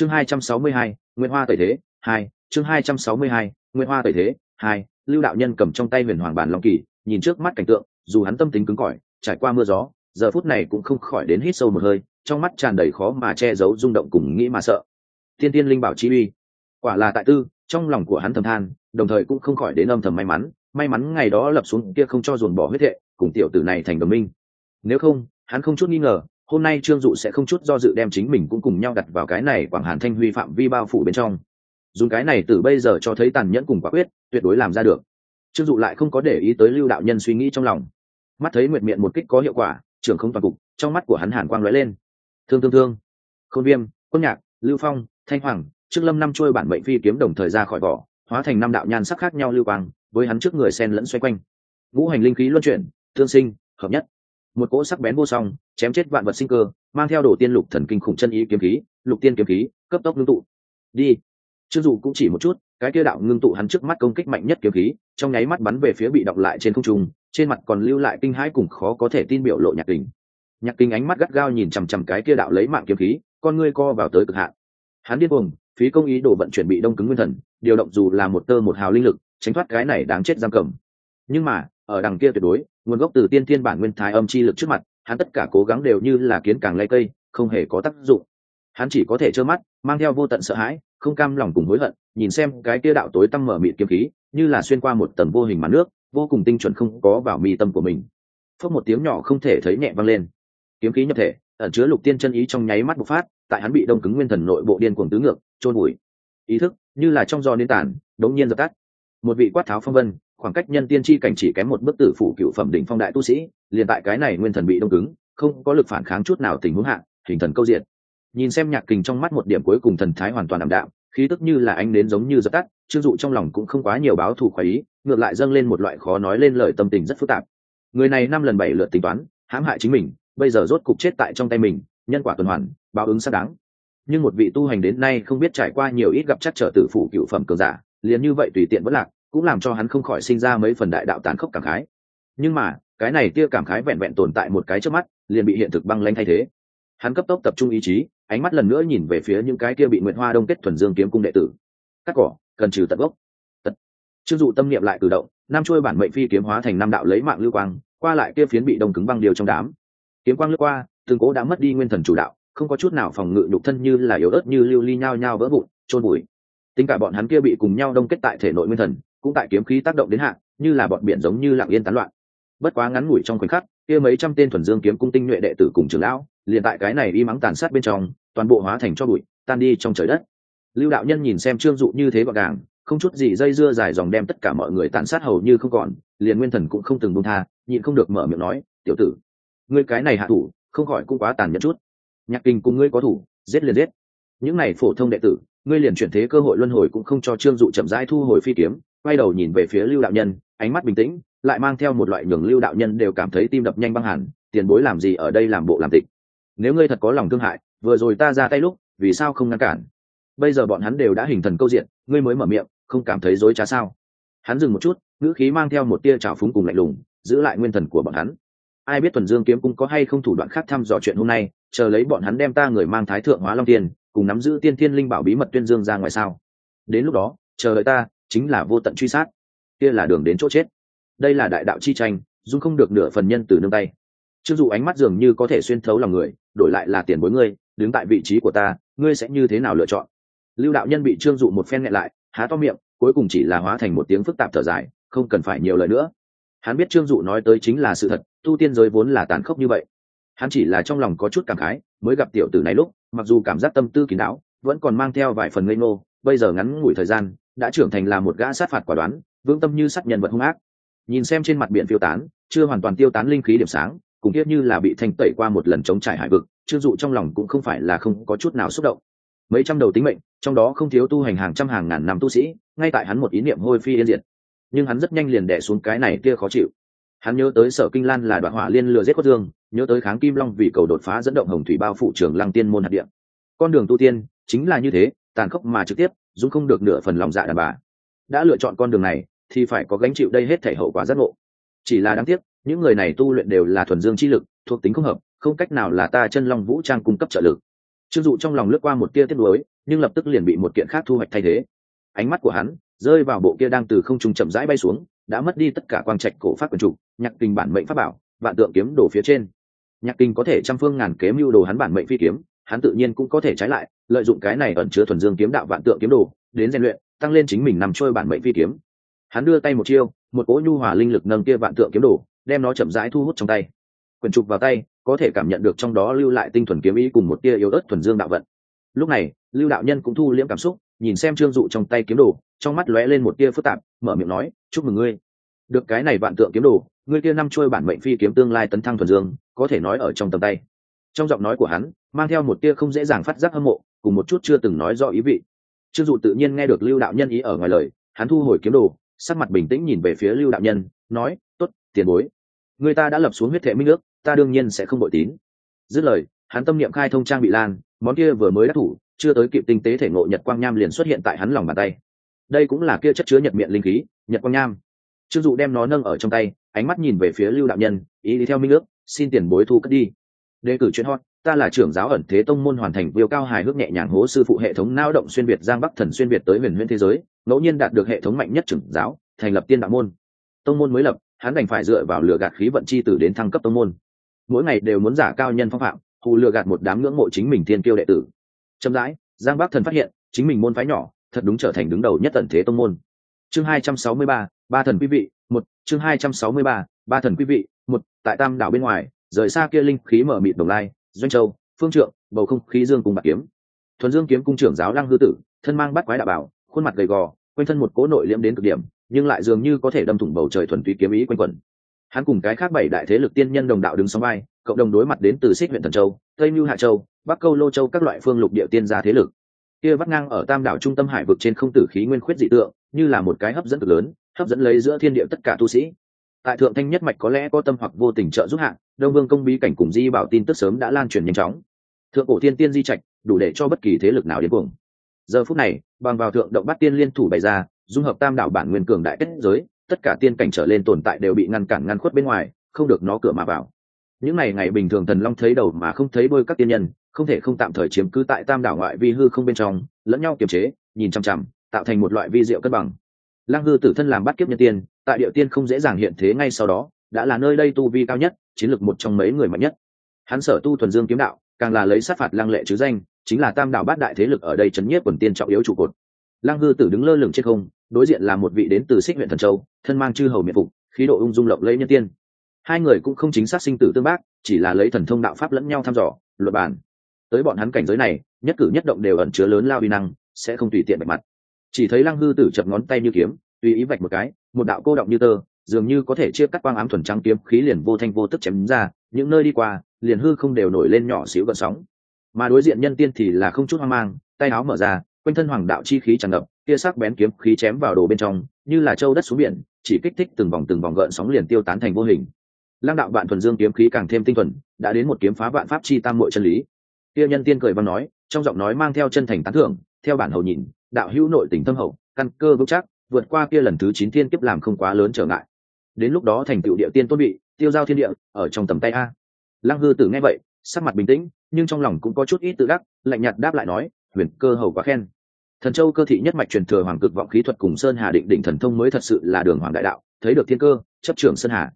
chương hai trăm sáu mươi hai nguyễn hoa tẩy thế, hai. Chương hai trăm sáu mươi hai nguyễn hoa tẩy thế, hai. Lưu đạo nhân cầm trong tay huyền hoàng bản long kỳ, nhìn trước mắt cảnh tượng, dù hắn tâm tính cứng cỏi, trải qua mưa gió, giờ phút này cũng không khỏi đến hít sâu một hơi, trong mắt tràn đầy khó mà che giấu rung động cùng nghĩ mà sợ. Thiên tiên linh bảo chi uy. Quả là tại tư, trong lòng của hắn thầm than, đồng thời cũng không khỏi đến âm thầm may mắn may mắn ngày đó lập xuống kia không cho dồn bỏ huyết hệ, cùng tiểu tử này thành đồng minh. Nếu không, hắn không chút nghi ngờ hôm nay trương dụ sẽ không chút do dự đem chính mình cũng cùng nhau đặt vào cái này quảng hàn thanh huy phạm vi bao phủ bên trong. Dùng cái này từ bây giờ cho thấy tàn nhẫn cùng quả quyết, tuyệt đối làm ra được. Trương dụ lại không có để ý tới lưu đạo nhân suy nghĩ trong lòng. Mắt thấy nguyệt miệng một kích có hiệu quả, trưởng không toàn cục, trong mắt của hắn hàn quang lóe lên. Thương thương thương. Khôn viêm, quân nhạc, lưu phong, thanh hoàng, trước lâm năm trôi bản mệnh phi kiếm đồng thời ra khỏi vỏ, hóa thành năm đạo nhan sắc khác nhau lưu quang, với hắn trước người sen lẫn xoay quanh. Ngũ hành linh khí luân chuyển thương sinh, hợp nhất một cỗ sắc bén vô song, chém chết vạn vật sinh cơ, mang theo đồ tiên lục thần kinh khủng chân ý kiếm khí, lục tiên kiếm khí, cấp tốc ngưng tụ. Đi. Chưng dù cũng chỉ một chút, cái kia đạo ngưng tụ hắn trước mắt công kích mạnh nhất kiếm khí, trong nháy mắt bắn về phía bị đọc lại trên không trung, trên mặt còn lưu lại kinh hãi cùng khó có thể tin biểu lộ nhạc kinh nhạc kinh ánh mắt gắt gao nhìn chằm chằm cái kia đạo lấy mạng kiếm khí, con ngươi co vào tới cực hạn. Hắn điên cuồng, phí công ý đồ vận chuyển bị đông cứng nguyên thần, điều động dù là một tơ một hào linh lực, tránh thoát cái này đáng chết giam cầm. Nhưng mà ở đằng kia tuyệt đối, nguồn gốc từ tiên thiên bản nguyên thái âm chi lực trước mặt, hắn tất cả cố gắng đều như là kiến càng lay cây, không hề có tác dụng. Hắn chỉ có thể trơ mắt, mang theo vô tận sợ hãi, không cam lòng cùng hối hận, nhìn xem cái kia đạo tối tăm mở mịt kiếm khí, như là xuyên qua một tầng vô hình màn nước, vô cùng tinh chuẩn không có vào mi tâm của mình. Phớt một tiếng nhỏ không thể thấy nhẹ vang lên. Kiếm khí nhập thể, ẩn chứa lục tiên chân ý trong nháy mắt bộc phát, tại hắn bị đông cứng nguyên thần nội bộ điên cuồng tứ ngược trôn bụi ý thức, như là trong gió nến tản đống nhiên dập tắt. Một vị quát tháo phong vân khoảng cách nhân tiên tri cảnh chỉ kém một bức tử phủ cựu phẩm đỉnh phong đại tu sĩ, liền tại cái này nguyên thần bị đông cứng, không có lực phản kháng chút nào tình huống hạn hình thần câu diện. Nhìn xem nhạc kình trong mắt một điểm cuối cùng thần thái hoàn toàn ảm đạm, khí tức như là anh đến giống như dập tắt trương dụ trong lòng cũng không quá nhiều báo thù khoái ý, ngược lại dâng lên một loại khó nói lên lời tâm tình rất phức tạp. Người này năm lần bảy lượt tính toán, hãm hại chính mình, bây giờ rốt cục chết tại trong tay mình, nhân quả tuần hoàn, báo ứng xác đáng. Nhưng một vị tu hành đến nay không biết trải qua nhiều ít gặp chắc trở tử phủ cựu phẩm cường giả, liền như vậy tùy tiện vẫn lạc cũng làm cho hắn không khỏi sinh ra mấy phần đại đạo tàn khốc cảm khái. Nhưng mà, cái này tia cảm khái vẹn vẹn tồn tại một cái trước mắt, liền bị hiện thực băng lanh thay thế. Hắn cấp tốc tập trung ý chí, ánh mắt lần nữa nhìn về phía những cái kia bị nguyện hoa đông kết thuần dương kiếm cung đệ tử. Cắt cỏ, cần trừ tận gốc. Tật chưng dụ tâm niệm lại cử động nam trôi bản mệnh phi kiếm hóa thành năm đạo lấy mạng lưu quang, qua lại kia phiến bị đông cứng băng điều trong đám. Kiếm quang lướt qua, từng cố đã mất đi nguyên thần chủ đạo, không có chút nào phòng ngự nhục thân như là yếu ớt như lưu ly nhao nhao vỡ vụn trôn bụi. Tính cả bọn hắn kia bị cùng nhau đông kết tại thể nội nguyên thần cũng tại kiếm khí tác động đến hạ, như là bọn biển giống như lặng yên tán loạn. Bất quá ngắn ngủi trong khoảnh khắc kia mấy trăm tên thuần dương kiếm cung tinh nhuệ đệ tử cùng trưởng lão liền tại cái này y mắng tàn sát bên trong toàn bộ hóa thành cho bụi tan đi trong trời đất. Lưu đạo nhân nhìn xem trương dụ như thế gọn gàng không chút gì dây dưa dài dòng đem tất cả mọi người tàn sát hầu như không còn liền nguyên thần cũng không từng buông tha nhịn không được mở miệng nói tiểu tử ngươi cái này hạ thủ không khỏi cũng quá tàn nhẫn chút. Nhạc kinh cùng ngươi có thủ giết liền giết. Những này phổ thông đệ tử ngươi liền chuyển thế cơ hội luân hồi cũng không cho trương dụ chậm rãi thu hồi phi kiếm quay đầu nhìn về phía lưu đạo nhân, ánh mắt bình tĩnh, lại mang theo một loại nhường lưu đạo nhân đều cảm thấy tim đập nhanh băng hẳn, tiền bối làm gì ở đây làm bộ làm tịch? Nếu ngươi thật có lòng thương hại, vừa rồi ta ra tay lúc, vì sao không ngăn cản? Bây giờ bọn hắn đều đã hình thần câu diện, ngươi mới mở miệng, không cảm thấy dối trá sao? Hắn dừng một chút, ngữ khí mang theo một tia trào phúng cùng lạnh lùng, giữ lại nguyên thần của bọn hắn. Ai biết thuần dương kiếm cũng có hay không thủ đoạn khác thăm dò chuyện hôm nay, chờ lấy bọn hắn đem ta người mang thái thượng hóa long tiền cùng nắm giữ tiên thiên linh bảo bí mật tuyên dương ra ngoài sao? Đến lúc đó, chờ đợi ta chính là vô tận truy sát. Kia là đường đến chỗ chết. Đây là đại đạo chi tranh dung không được nửa phần nhân từ nương tay. Chưng dù ánh mắt dường như có thể xuyên thấu lòng người, đổi lại là tiền bối ngươi, đứng tại vị trí của ta, ngươi sẽ như thế nào lựa chọn? Lưu đạo nhân bị trương dụ một phen nghẹn lại, há to miệng, cuối cùng chỉ là hóa thành một tiếng phức tạp thở dài, không cần phải nhiều lời nữa. Hắn biết trương dụ nói tới chính là sự thật, tu tiên giới vốn là tàn khốc như vậy. Hắn chỉ là trong lòng có chút cảm khái, mới gặp tiểu tử này lúc, mặc dù cảm giác tâm tư kín đáo, vẫn còn mang theo vài phần ngây ngô, bây giờ ngắn ngủi thời gian đã trưởng thành là một gã sát phạt quả đoán, vững tâm như sát nhân vật hung ác. Nhìn xem trên mặt biển phiêu tán, chưa hoàn toàn tiêu tán linh khí điểm sáng, cùng tiếp như là bị thanh tẩy qua một lần chống trải hải vực trương dụ trong lòng cũng không phải là không có chút nào xúc động. Mấy trăm đầu tính mệnh, trong đó không thiếu tu hành hàng trăm hàng ngàn năm tu sĩ, ngay tại hắn một ý niệm hôi phi yên diệt. Nhưng hắn rất nhanh liền đẻ xuống cái này kia khó chịu. Hắn nhớ tới sở kinh lan là đoạn hỏa liên lừa giết quốc dương, nhớ tới kháng kim long vì cầu đột phá dẫn động hồng thủy bao phụ trường lăng tiên môn hạt điện con đường tu tiên chính là như thế, tàn khốc mà trực tiếp dũng không được nửa phần lòng dạ đàn bà. Đã lựa chọn con đường này, thì phải có gánh chịu đây hết thể hậu quả giác ngộ. Chỉ là đáng tiếc, những người này tu luyện đều là thuần dương chi lực, thuộc tính không hợp, không cách nào là ta chân long vũ trang cung cấp trợ lực. Chưng dụ trong lòng lướt qua một tia tiếc nuối, nhưng lập tức liền bị một kiện khác thu hoạch thay thế. Ánh mắt của hắn rơi vào bộ kia đang từ không trung chậm rãi bay xuống, đã mất đi tất cả quang trạch cổ phát quần chủ, nhạc kinh bản mệnh pháp bảo, vạn tượng kiếm đổ phía trên. Nhạc kinh có thể trăm phương ngàn kế mưu đồ hắn bản mệnh phi kiếm hắn tự nhiên cũng có thể trái lại, lợi dụng cái này ẩn chứa thuần dương kiếm đạo vạn tượng kiếm đồ, đến rèn luyện, tăng lên chính mình nằm trôi bản mệnh phi kiếm. Hắn đưa tay một chiêu, một cỗ nhu hòa linh lực nâng kia vạn tượng kiếm đồ, đem nó chậm rãi thu hút trong tay. Quyển trục vào tay, có thể cảm nhận được trong đó lưu lại tinh thuần kiếm ý cùng một tia yếu ớt thuần dương đạo vận. Lúc này, lưu đạo nhân cũng thu liễm cảm xúc, nhìn xem trương dụ trong tay kiếm đồ, trong mắt lóe lên một tia phức tạp, mở miệng nói, chúc mừng ngươi. Được cái này vạn tượng kiếm đồ, ngươi kia năm trôi bản mệnh phi kiếm tương lai tấn thăng thuần dương, có thể nói ở trong tầm tay trong giọng nói của hắn, mang theo một tia không dễ dàng phát giác hâm mộ, cùng một chút chưa từng nói rõ ý vị. Trương dụ tự nhiên nghe được lưu đạo nhân ý ở ngoài lời, hắn thu hồi kiếm đồ, sắc mặt bình tĩnh nhìn về phía lưu đạo nhân, nói t ố t tiền bối. Người ta đã lập xuống huyết thệ minh ước, ta đương nhiên sẽ không bội tín. Dứt lời, hắn tâm niệm khai thông trang bị lan, món kia vừa mới đắc thủ, chưa tới kịp tinh tế thể ngộ nhật quang nham liền xuất hiện tại hắn lòng bàn tay. Đây cũng là kia chất chứa nhật miệng linh khí, nhật quang nham. Trương dụ đem nó nâng ở trong tay, ánh mắt nhìn về phía lưu đạo nhân, ý đi theo minh ước, xin tiền bối thu cất đi đề cử chuyện hot, ta là trưởng giáo ẩn thế tông môn hoàn thành viêu cao hài hước nhẹ nhàng hố sư phụ hệ thống lao động xuyên việt giang bắc thần xuyên việt tới huyền huyễn thế giới, ngẫu nhiên đạt được hệ thống mạnh nhất trưởng giáo, thành lập tiên đạo môn. Tông môn mới lập, hắn đành phải dựa vào lừa gạt khí vận chi tử đến thăng cấp tông môn. Mỗi ngày đều muốn giả cao nhân phong phạm, hù lừa gạt một đám ngưỡng mộ chính mình thiên kiêu đệ tử. Chậm rãi, giang bắc thần phát hiện, chính mình môn phái nhỏ, thật đúng trở thành đứng đầu nhất tận thế tông môn. Chương hai trăm sáu mươi ba ba thần quý vị, một, chương hai trăm sáu mươi ba ba thần quý vị, một, tại tam đảo bên ngoài rời xa kia linh khí mở mịt đồng lai, doanh châu, phương trượng, bầu không khí dương cùng bạc kiếm. Thuần dương kiếm cung trưởng giáo lăng hư tử, thân mang bắt quái đạo bảo, khuôn mặt gầy gò, quanh thân một cố nội liễm đến cực điểm, nhưng lại dường như có thể đâm thủng bầu trời thuần túy kiếm ý quanh quẩn. Hắn cùng cái khác bảy đại thế lực tiên nhân đồng đạo đứng sóng vai, cộng đồng đối mặt đến từ xích huyện thần châu, tây mưu hạ châu, bắc câu lô châu các loại phương lục địa tiên gia thế lực. Kia vắt ngang ở tam đảo trung tâm hải vực trên không tử khí nguyên khuyết dị tượng, như là một cái hấp dẫn cực lớn, hấp dẫn lấy giữa thiên địa tất cả tu sĩ tại thượng thanh nhất mạch có lẽ có tâm hoặc vô tình trợ giúp hạng đông vương công bí cảnh cùng di bảo tin tức sớm đã lan truyền nhanh chóng. Thượng cổ thiên tiên di trạch, đủ để cho bất kỳ thế lực nào đến cuồng. Giờ phút này, bằng vào thượng động bát tiên liên thủ bày ra, dung hợp tam đảo bản nguyên cường đại kết giới, tất cả tiên cảnh trở lên tồn tại đều bị ngăn cản ngăn khuất bên ngoài, không được nó cửa mà vào. Những ngày ngày bình thường thần long thấy đầu mà không thấy bôi các tiên nhân, không thể không tạm thời chiếm cứ tại tam đảo ngoại vi hư không bên trong, lẫn nhau kiềm chế, nhìn chằm chằm, tạo thành một loại vi diệu cân bằng lăng hư tử thân làm bắt kiếp nhân tiên, tại địa tiên không dễ dàng hiện thế ngay sau đó, đã là nơi đây tu vi cao nhất, chiến lược một trong mấy người mạnh nhất. Hắn sở tu thuần dương kiếm đạo, càng là lấy sát phạt lăng lệ chứ danh, chính là tam Đạo bát đại thế lực ở đây chấn nhiếp quần tiên trọng yếu trụ cột. Lăng hư tử đứng lơ lửng trên không, đối diện là một vị đến từ xích huyện thần châu, thân mang chư hầu miệng phục, khí độ ung dung lộng lẫy nhân tiên. Hai người cũng không chính xác sinh tử tương bác, chỉ là lấy thần thông đạo pháp lẫn nhau thăm dò luật bản tới bọn hắn cảnh giới này, nhất cử nhất động đều ẩn chứa lớn lao vi năng, sẽ không tùy tiện bạch mặt chỉ thấy lăng hư tử chập ngón tay như kiếm, tùy ý vạch một cái, một đạo cô động như tơ, dường như có thể chia cắt quang ám thuần trắng kiếm khí liền vô thanh vô tức chém ra, những nơi đi qua, liền hư không đều nổi lên nhỏ xíu gợn sóng. Mà đối diện nhân tiên thì là không chút hoang mang, tay áo mở ra, quanh thân hoàng đạo chi khí tràn ngập kia sắc bén kiếm khí chém vào đồ bên trong, như là châu đất xuống biển, chỉ kích thích từng vòng từng vòng gợn sóng liền tiêu tán thành vô hình. Lăng đạo bạn thuần dương kiếm khí càng thêm tinh thuần, đã đến một kiếm phá vạn pháp chi tam muội chân lý. Kia nhân tiên cười văn nói, trong giọng nói mang theo chân thành tán thưởng, theo bản hầu nhìn đạo hữu nội tình tâm hậu, căn cơ vững chắc, vượt qua kia lần thứ chín thiên kiếp làm không quá lớn trở ngại. Đến lúc đó thành tựu địa tiên tôn bị, tiêu giao thiên địa, ở trong tầm tay a. Lăng hư tử nghe vậy, sắc mặt bình tĩnh, nhưng trong lòng cũng có chút ít tự đắc, lạnh nhạt đáp lại nói, huyền cơ hầu quá khen. Thần châu cơ thị nhất mạch truyền thừa hoàng cực vọng khí thuật cùng sơn hà định định thần thông mới thật sự là đường hoàng đại đạo, thấy được thiên cơ, chấp trưởng sơn hà.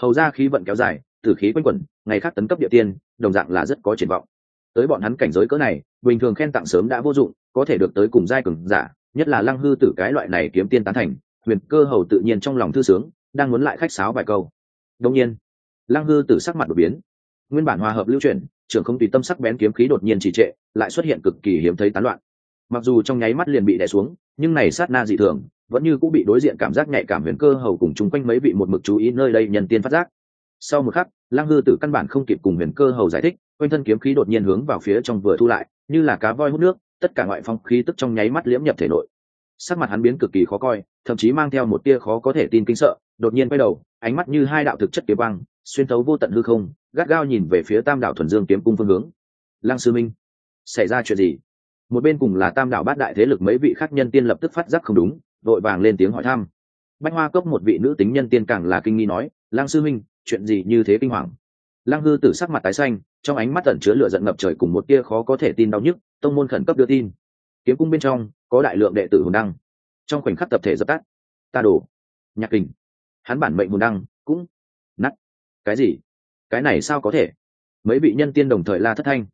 Hầu ra khí vận kéo dài, tử khí quanh quẩn, ngày khác tấn cấp địa tiên, đồng dạng là rất có triển vọng. Tới bọn hắn cảnh giới cỡ này, bình thường khen tặng sớm đã vô dụng có thể được tới cùng giai cường giả, nhất là lăng hư tử cái loại này kiếm tiên tán thành, huyền cơ hầu tự nhiên trong lòng thư sướng, đang muốn lại khách sáo vài câu. Đông nhiên, lăng hư tử sắc mặt đột biến. Nguyên bản hòa hợp lưu chuyển, trưởng không tùy tâm sắc bén kiếm khí đột nhiên trì trệ, lại xuất hiện cực kỳ hiếm thấy tán loạn. Mặc dù trong nháy mắt liền bị đè xuống, nhưng này sát na dị thường, vẫn như cũng bị đối diện cảm giác nhạy cảm huyền cơ hầu cùng chung quanh mấy vị một mực chú ý nơi đây nhân tiên phát giác. Sau một khắc, lăng hư tử căn bản không kịp cùng huyền cơ hầu giải thích, quanh thân kiếm khí đột nhiên hướng vào phía trong vừa thu lại, như là cá voi hút nước tất cả ngoại phong khí tức trong nháy mắt liễm nhập thể nội. Sắc mặt hắn biến cực kỳ khó coi, thậm chí mang theo một tia khó có thể tin kinh sợ, đột nhiên quay đầu, ánh mắt như hai đạo thực chất kiếm băng xuyên thấu vô tận hư không, gắt gao nhìn về phía tam đạo thuần dương kiếm cung phương hướng. Lăng sư minh, xảy ra chuyện gì? Một bên cùng là tam đạo bát đại thế lực mấy vị khác nhân tiên lập tức phát giác không đúng, vội vàng lên tiếng hỏi thăm. Bách hoa cốc một vị nữ tính nhân tiên càng là kinh nghi nói, lăng sư minh, chuyện gì như thế kinh hoàng? Lăng hư tử sắc mặt tái xanh trong ánh mắt tẩn chứa lửa giận ngập trời cùng một tia khó có thể tin đau nhức, tông môn khẩn cấp đưa tin. Kiếm cung bên trong, có đại lượng đệ tử hồn đăng. Trong khoảnh khắc tập thể dập tắt. Ta đổ. Nhạc kình. Hắn bản mệnh hồn đăng, cũng nắt cái gì? Cái này sao có thể? Mấy vị nhân tiên đồng thời la thất thanh.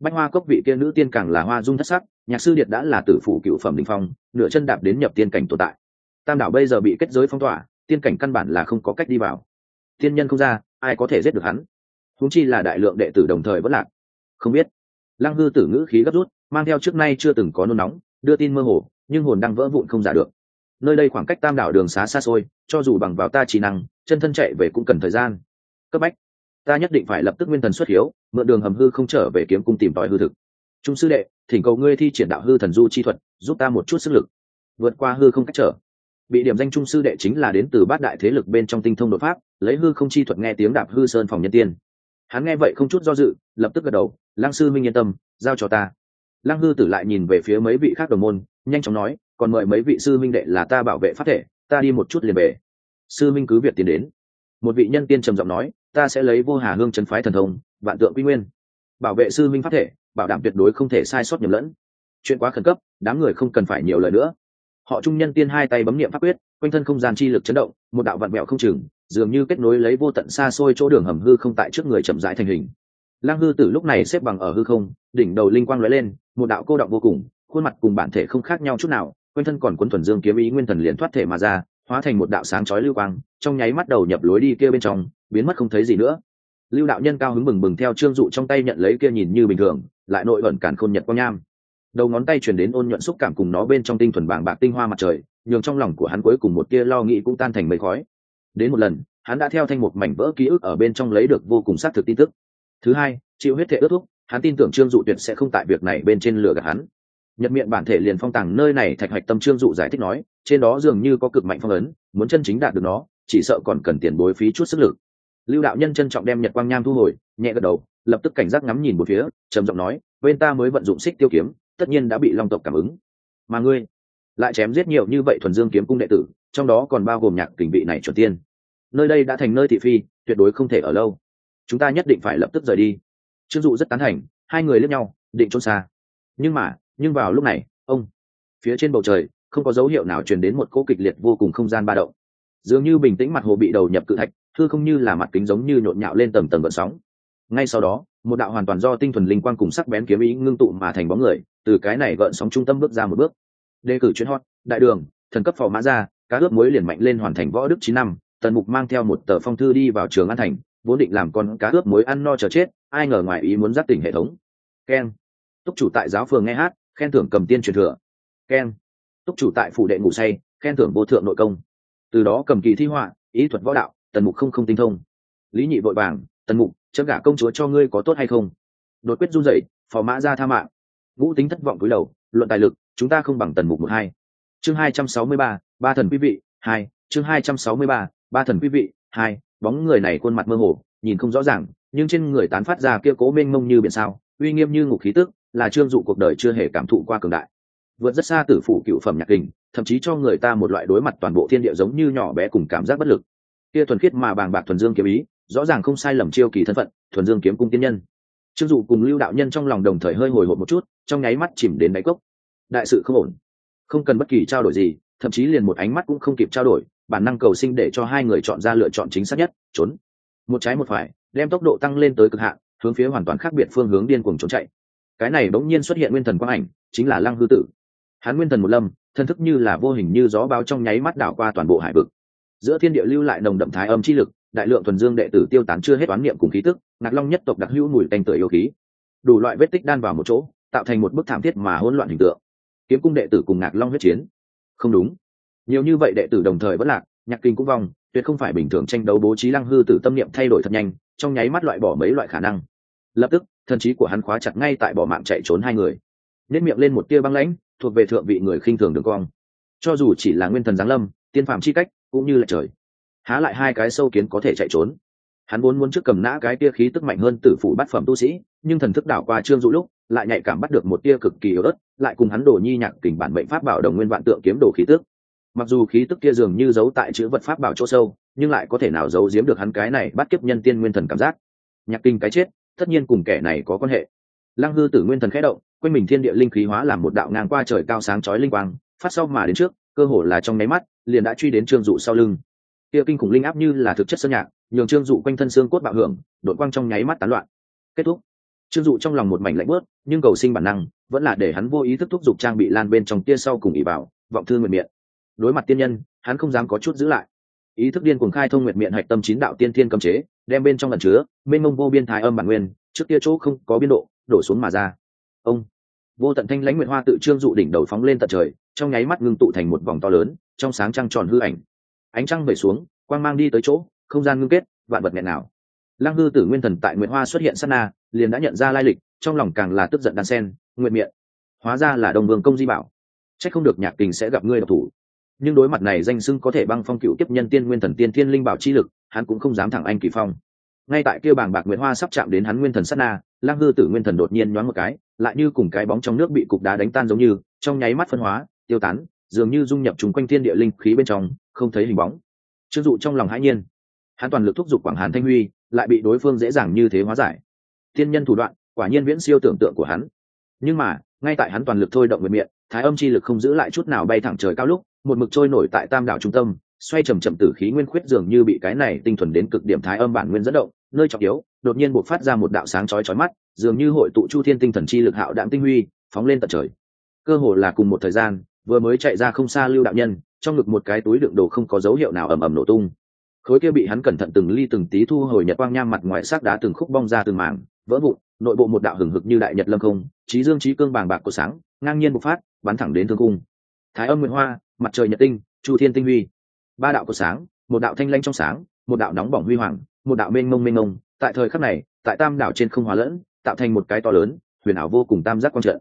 Bách hoa cốc vị kia nữ tiên càng là hoa dung thất sắc, nhạc sư điệt đã là tử phủ cựu phẩm đình phong, nửa chân đạp đến nhập tiên cảnh tồn tại. Tam đảo bây giờ bị kết giới phong tỏa, tiên cảnh căn bản là không có cách đi vào. Tiên nhân không ra, ai có thể giết được hắn? Húng chi là đại lượng đệ tử đồng thời vẫn lạc. Không biết. Lăng hư tử ngữ khí gấp rút, mang theo trước nay chưa từng có nôn nóng, đưa tin mơ hồ, nhưng hồn đang vỡ vụn không giả được. Nơi đây khoảng cách tam đảo đường xá xa xôi, cho dù bằng vào ta trí năng, chân thân chạy về cũng cần thời gian. Cấp bách. Ta nhất định phải lập tức nguyên thần xuất hiếu, mượn đường hầm hư không trở về kiếm cung tìm tòi hư thực. Trung sư đệ, thỉnh cầu ngươi thi triển đạo hư thần du chi thuật, giúp ta một chút sức lực. Vượt qua hư không cách trở. Bị điểm danh trung sư đệ chính là đến từ bát đại thế lực bên trong tinh thông đột pháp, lấy hư không chi thuật nghe tiếng đạp hư sơn phòng nhân tiên hắn nghe vậy không chút do dự, lập tức gật đầu, lăng sư minh yên tâm, giao cho ta. Lăng hư tử lại nhìn về phía mấy vị khác đồng môn, nhanh chóng nói, còn mời mấy vị sư minh đệ là ta bảo vệ pháp thể, ta đi một chút liền về. Sư minh cứ việc tiến đến. Một vị nhân tiên trầm giọng nói, ta sẽ lấy vô hà hương chân phái thần thông, vạn tượng quy nguyên. Bảo vệ sư minh pháp thể, bảo đảm tuyệt đối không thể sai sót nhầm lẫn. Chuyện quá khẩn cấp, đám người không cần phải nhiều lời nữa. Họ trung nhân tiên hai tay bấm niệm pháp quyết, quanh thân không gian chi lực chấn động, một đạo vạn mẹo không chừng dường như kết nối lấy vô tận xa xôi chỗ đường hầm hư không tại trước người chậm rãi thành hình. Lăng hư tử lúc này xếp bằng ở hư không, đỉnh đầu linh quang lóe lên, một đạo cô động vô cùng, khuôn mặt cùng bản thể không khác nhau chút nào, quanh thân còn cuốn thuần dương kiếm ý nguyên thần liền thoát thể mà ra, hóa thành một đạo sáng chói lưu quang, trong nháy mắt đầu nhập lối đi kia bên trong, biến mất không thấy gì nữa. Lưu đạo nhân cao hứng bừng bừng theo trương dụ trong tay nhận lấy kia nhìn như bình thường, lại nội ẩn cản khôn nhật quang nham. Đầu ngón tay truyền đến ôn nhuận xúc cảm cùng nó bên trong tinh thuần bảng bạc tinh hoa mặt trời, nhường trong lòng của hắn cuối cùng một kia lo nghĩ cũng tan thành mây khói đến một lần, hắn đã theo thanh một mảnh vỡ ký ức ở bên trong lấy được vô cùng xác thực tin tức. Thứ hai, chịu huyết thể ước thúc, hắn tin tưởng trương dụ tuyệt sẽ không tại việc này bên trên lửa gạt hắn. Nhật miệng bản thể liền phong tàng nơi này, thạch hạch tâm trương dụ giải thích nói, trên đó dường như có cực mạnh phong ấn, muốn chân chính đạt được nó, chỉ sợ còn cần tiền bối phí chút sức lực. Lưu đạo nhân trân trọng đem nhật quang nham thu hồi, nhẹ gật đầu, lập tức cảnh giác ngắm nhìn một phía, trầm giọng nói, bên ta mới vận dụng xích tiêu kiếm, tất nhiên đã bị long tộc cảm ứng. Mà ngươi, lại chém giết nhiều như vậy thuần dương kiếm cung đệ tử trong đó còn bao gồm nhạc kình vị này chuẩn tiên. Nơi đây đã thành nơi thị phi, tuyệt đối không thể ở lâu. Chúng ta nhất định phải lập tức rời đi. Trương dụ rất tán thành, hai người lướt nhau, định trốn xa. Nhưng mà, nhưng vào lúc này, ông, phía trên bầu trời, không có dấu hiệu nào truyền đến một cỗ kịch liệt vô cùng không gian ba động. Dường như bình tĩnh mặt hồ bị đầu nhập cự thạch, thư không như là mặt kính giống như nhộn nhạo lên tầm tầng vận sóng. Ngay sau đó, một đạo hoàn toàn do tinh thuần linh quang cùng sắc bén kiếm ý ngưng tụ mà thành bóng người, từ cái này gợn sóng trung tâm bước ra một bước. Đề cử chuyến hot, đại đường, thần cấp phò mã ra cá ướp muối liền mạnh lên hoàn thành võ đức chín năm, tần mục mang theo một tờ phong thư đi vào trường an thành, vốn định làm con cá ướp muối ăn no chờ chết, ai ngờ ngoài ý muốn giáp tỉnh hệ thống. Keng túc chủ tại giáo phường nghe hát, khen thưởng cầm tiên truyền thừa. Keng túc chủ tại phủ đệ ngủ say, khen thưởng vô thượng nội công. Từ đó cầm kỳ thi họa, ý thuật võ đạo, tần mục không không tinh thông. Lý nhị vội vàng, tần mục, chấm gả công chúa cho ngươi có tốt hay không? Đột quyết run rẩy, phò mã ra tha mạng. Ngũ tính thất vọng cúi đầu, luận tài lực, chúng ta không bằng tần mục một hai. Chương hai trăm sáu mươi ba ba thần quý vị, hai, chương hai trăm sáu mươi ba ba thần quý vị, hai, bóng người này khuôn mặt mơ hồ, nhìn không rõ ràng, nhưng trên người tán phát ra kia cố mênh mông như biển sao, uy nghiêm như ngục khí tức, là trương dụ cuộc đời chưa hề cảm thụ qua cường đại. Vượt rất xa tử phủ cựu phẩm nhạc kình, thậm chí cho người ta một loại đối mặt toàn bộ thiên địa giống như nhỏ bé cùng cảm giác bất lực. Kia thuần khiết mà bàng bạc thuần dương kiếm ý, rõ ràng không sai lầm chiêu kỳ thân phận, thuần dương kiếm cung tiên nhân. Trương dụ cùng lưu đạo nhân trong lòng đồng thời hơi hồi hộp một chút, trong nháy mắt chìm đến đáy cốc. Đại sự không ổn. Không cần bất kỳ trao đổi gì thậm chí liền một ánh mắt cũng không kịp trao đổi, bản năng cầu sinh để cho hai người chọn ra lựa chọn chính xác nhất, trốn. Một trái một phải, đem tốc độ tăng lên tới cực hạn, hướng phía hoàn toàn khác biệt phương hướng điên cuồng trốn chạy. Cái này bỗng nhiên xuất hiện nguyên thần quang ảnh, chính là lăng hư tử. Hắn nguyên thần một lâm, thân thức như là vô hình như gió báo trong nháy mắt đảo qua toàn bộ hải vực. Giữa thiên địa lưu lại nồng đậm thái âm chi lực, đại lượng thuần dương đệ tử tiêu tán chưa hết oán niệm cùng khí tức, ngạc long nhất tộc đặc hữu mùi tanh tưởi yêu khí. Đủ loại vết tích đan vào một chỗ, tạo thành một bức thảm thiết mà hỗn loạn hình tượng. Kiếm cung đệ tử cùng ngạc long huyết chiến không đúng. Nhiều như vậy đệ tử đồng thời vẫn lạc, nhạc kinh cũng vong, tuyệt không phải bình thường tranh đấu bố trí lăng hư tử tâm niệm thay đổi thật nhanh, trong nháy mắt loại bỏ mấy loại khả năng. Lập tức, thần trí của hắn khóa chặt ngay tại bỏ mạng chạy trốn hai người. Nếp miệng lên một tia băng lãnh, thuộc về thượng vị người khinh thường đường cong. Cho dù chỉ là nguyên thần giáng lâm, tiên phạm chi cách, cũng như là trời. Há lại hai cái sâu kiến có thể chạy trốn. Hắn vốn muốn trước cầm nã cái tia khí tức mạnh hơn tử phủ bát phẩm tu sĩ, nhưng thần thức đảo qua trương dụ lúc lại nhạy cảm bắt được một tia cực kỳ yếu ớt, lại cùng hắn đồ nhi nhạc kình bản bệnh pháp bảo đồng nguyên vạn tượng kiếm đồ khí tức. Mặc dù khí tức kia dường như giấu tại chữ vật pháp bảo chỗ sâu, nhưng lại có thể nào giấu giếm được hắn cái này bắt kiếp nhân tiên nguyên thần cảm giác. Nhạc kinh cái chết, tất nhiên cùng kẻ này có quan hệ. Lăng hư tử nguyên thần khẽ động, quanh mình thiên địa linh khí hóa làm một đạo ngang qua trời cao sáng chói linh quang, phát sau mà đến trước, cơ hồ là trong nháy mắt, liền đã truy đến trương dụ sau lưng. Kia kinh khủng linh áp như là thực chất sơn nhạc, nhường trương dụ quanh thân xương cốt bạo hưởng đội quang trong nháy mắt tán loạn. Kết thúc trương dụ trong lòng một mảnh lạnh bớt, nhưng cầu sinh bản năng vẫn là để hắn vô ý thức thúc giục trang bị lan bên trong tia sau cùng ỉ bảo vọng thư nguyện miệng. Đối mặt tiên nhân, hắn không dám có chút giữ lại. Ý thức điên cuồng khai thông nguyện miệng hạch tâm chín đạo tiên thiên cấm chế, đem bên trong lần chứa, mênh mông vô biên thái âm bản nguyên, trước kia chỗ không có biên độ, đổ xuống mà ra. Ông, vô tận thanh lãnh nguyện hoa tự trương dụ đỉnh đầu phóng lên tận trời, trong nháy mắt ngưng tụ thành một vòng to lớn, trong sáng trăng tròn hư ảnh. Ánh trăng về xuống, quang mang đi tới chỗ, không gian ngưng kết, vạn vật nghẹn nào lăng hư tử nguyên thần tại nguyện hoa xuất hiện sát na, liền đã nhận ra lai lịch, trong lòng càng là tức giận đan sen, nguyện miệng. Hóa ra là đồng vương công di bảo c h ắ c không được nhạc kình sẽ gặp ngươi độc thủ. Nhưng đối mặt này danh sưng có thể băng phong cựu tiếp nhân tiên nguyên thần tiên thiên linh bảo chi lực, hắn cũng không dám thẳng anh kỳ phong. Ngay tại kia bảng bạc nguyễn hoa sắp chạm đến hắn nguyên thần sát na, lăng hư tử nguyên thần đột nhiên nhoáng một cái, lại như cùng cái bóng trong nước bị cục đá đánh tan giống như, trong nháy mắt phân hóa, tiêu tán, dường như dung nhập chung quanh thiên địa linh khí bên trong, không thấy hình bóng. Chưng dụ trong lòng hãi nhiên, hắn toàn lực thúc giục quảng hàn thanh huy lại bị đối phương dễ dàng như thế hóa giải. Thiên nhân thủ đoạn, quả nhiên viễn siêu tưởng tượng của hắn. Nhưng mà, ngay tại hắn toàn lực thôi động nguyện miệng, thái âm chi lực không giữ lại chút nào bay thẳng trời cao lúc, một mực trôi nổi tại tam đảo trung tâm, xoay chầm chậm tử khí nguyên khuyết dường như bị cái này tinh thuần đến cực điểm thái âm bản nguyên dẫn động, nơi trọng yếu, đột nhiên buộc phát ra một đạo sáng chói chói mắt, dường như hội tụ chu thiên tinh thần chi lực hạo đạm tinh huy, phóng lên tận trời. Cơ hồ là cùng một thời gian, vừa mới chạy ra không xa lưu đạo nhân, trong ngực một cái túi đựng đồ không có dấu hiệu nào ầm ầm nổ tung khối kia bị hắn cẩn thận từng ly từng tí thu hồi nhật quang nham mặt ngoài sắc đá từng khúc bong ra từng mảng, vỡ vụn, nội bộ một đạo hừng hực như đại nhật lâm không, trí dương trí cương bàng bạc của sáng, ngang nhiên bộc phát, bắn thẳng đến thương cung. Thái âm nguyện hoa, mặt trời nhật tinh, chu thiên tinh huy. Ba đạo của sáng, một đạo thanh lanh trong sáng, một đạo nóng bỏng huy hoàng, một đạo mênh mông mênh mông, tại thời khắc này, tại tam đảo trên không hóa lẫn, tạo thành một cái to lớn, huyền ảo vô cùng tam giác quan trận.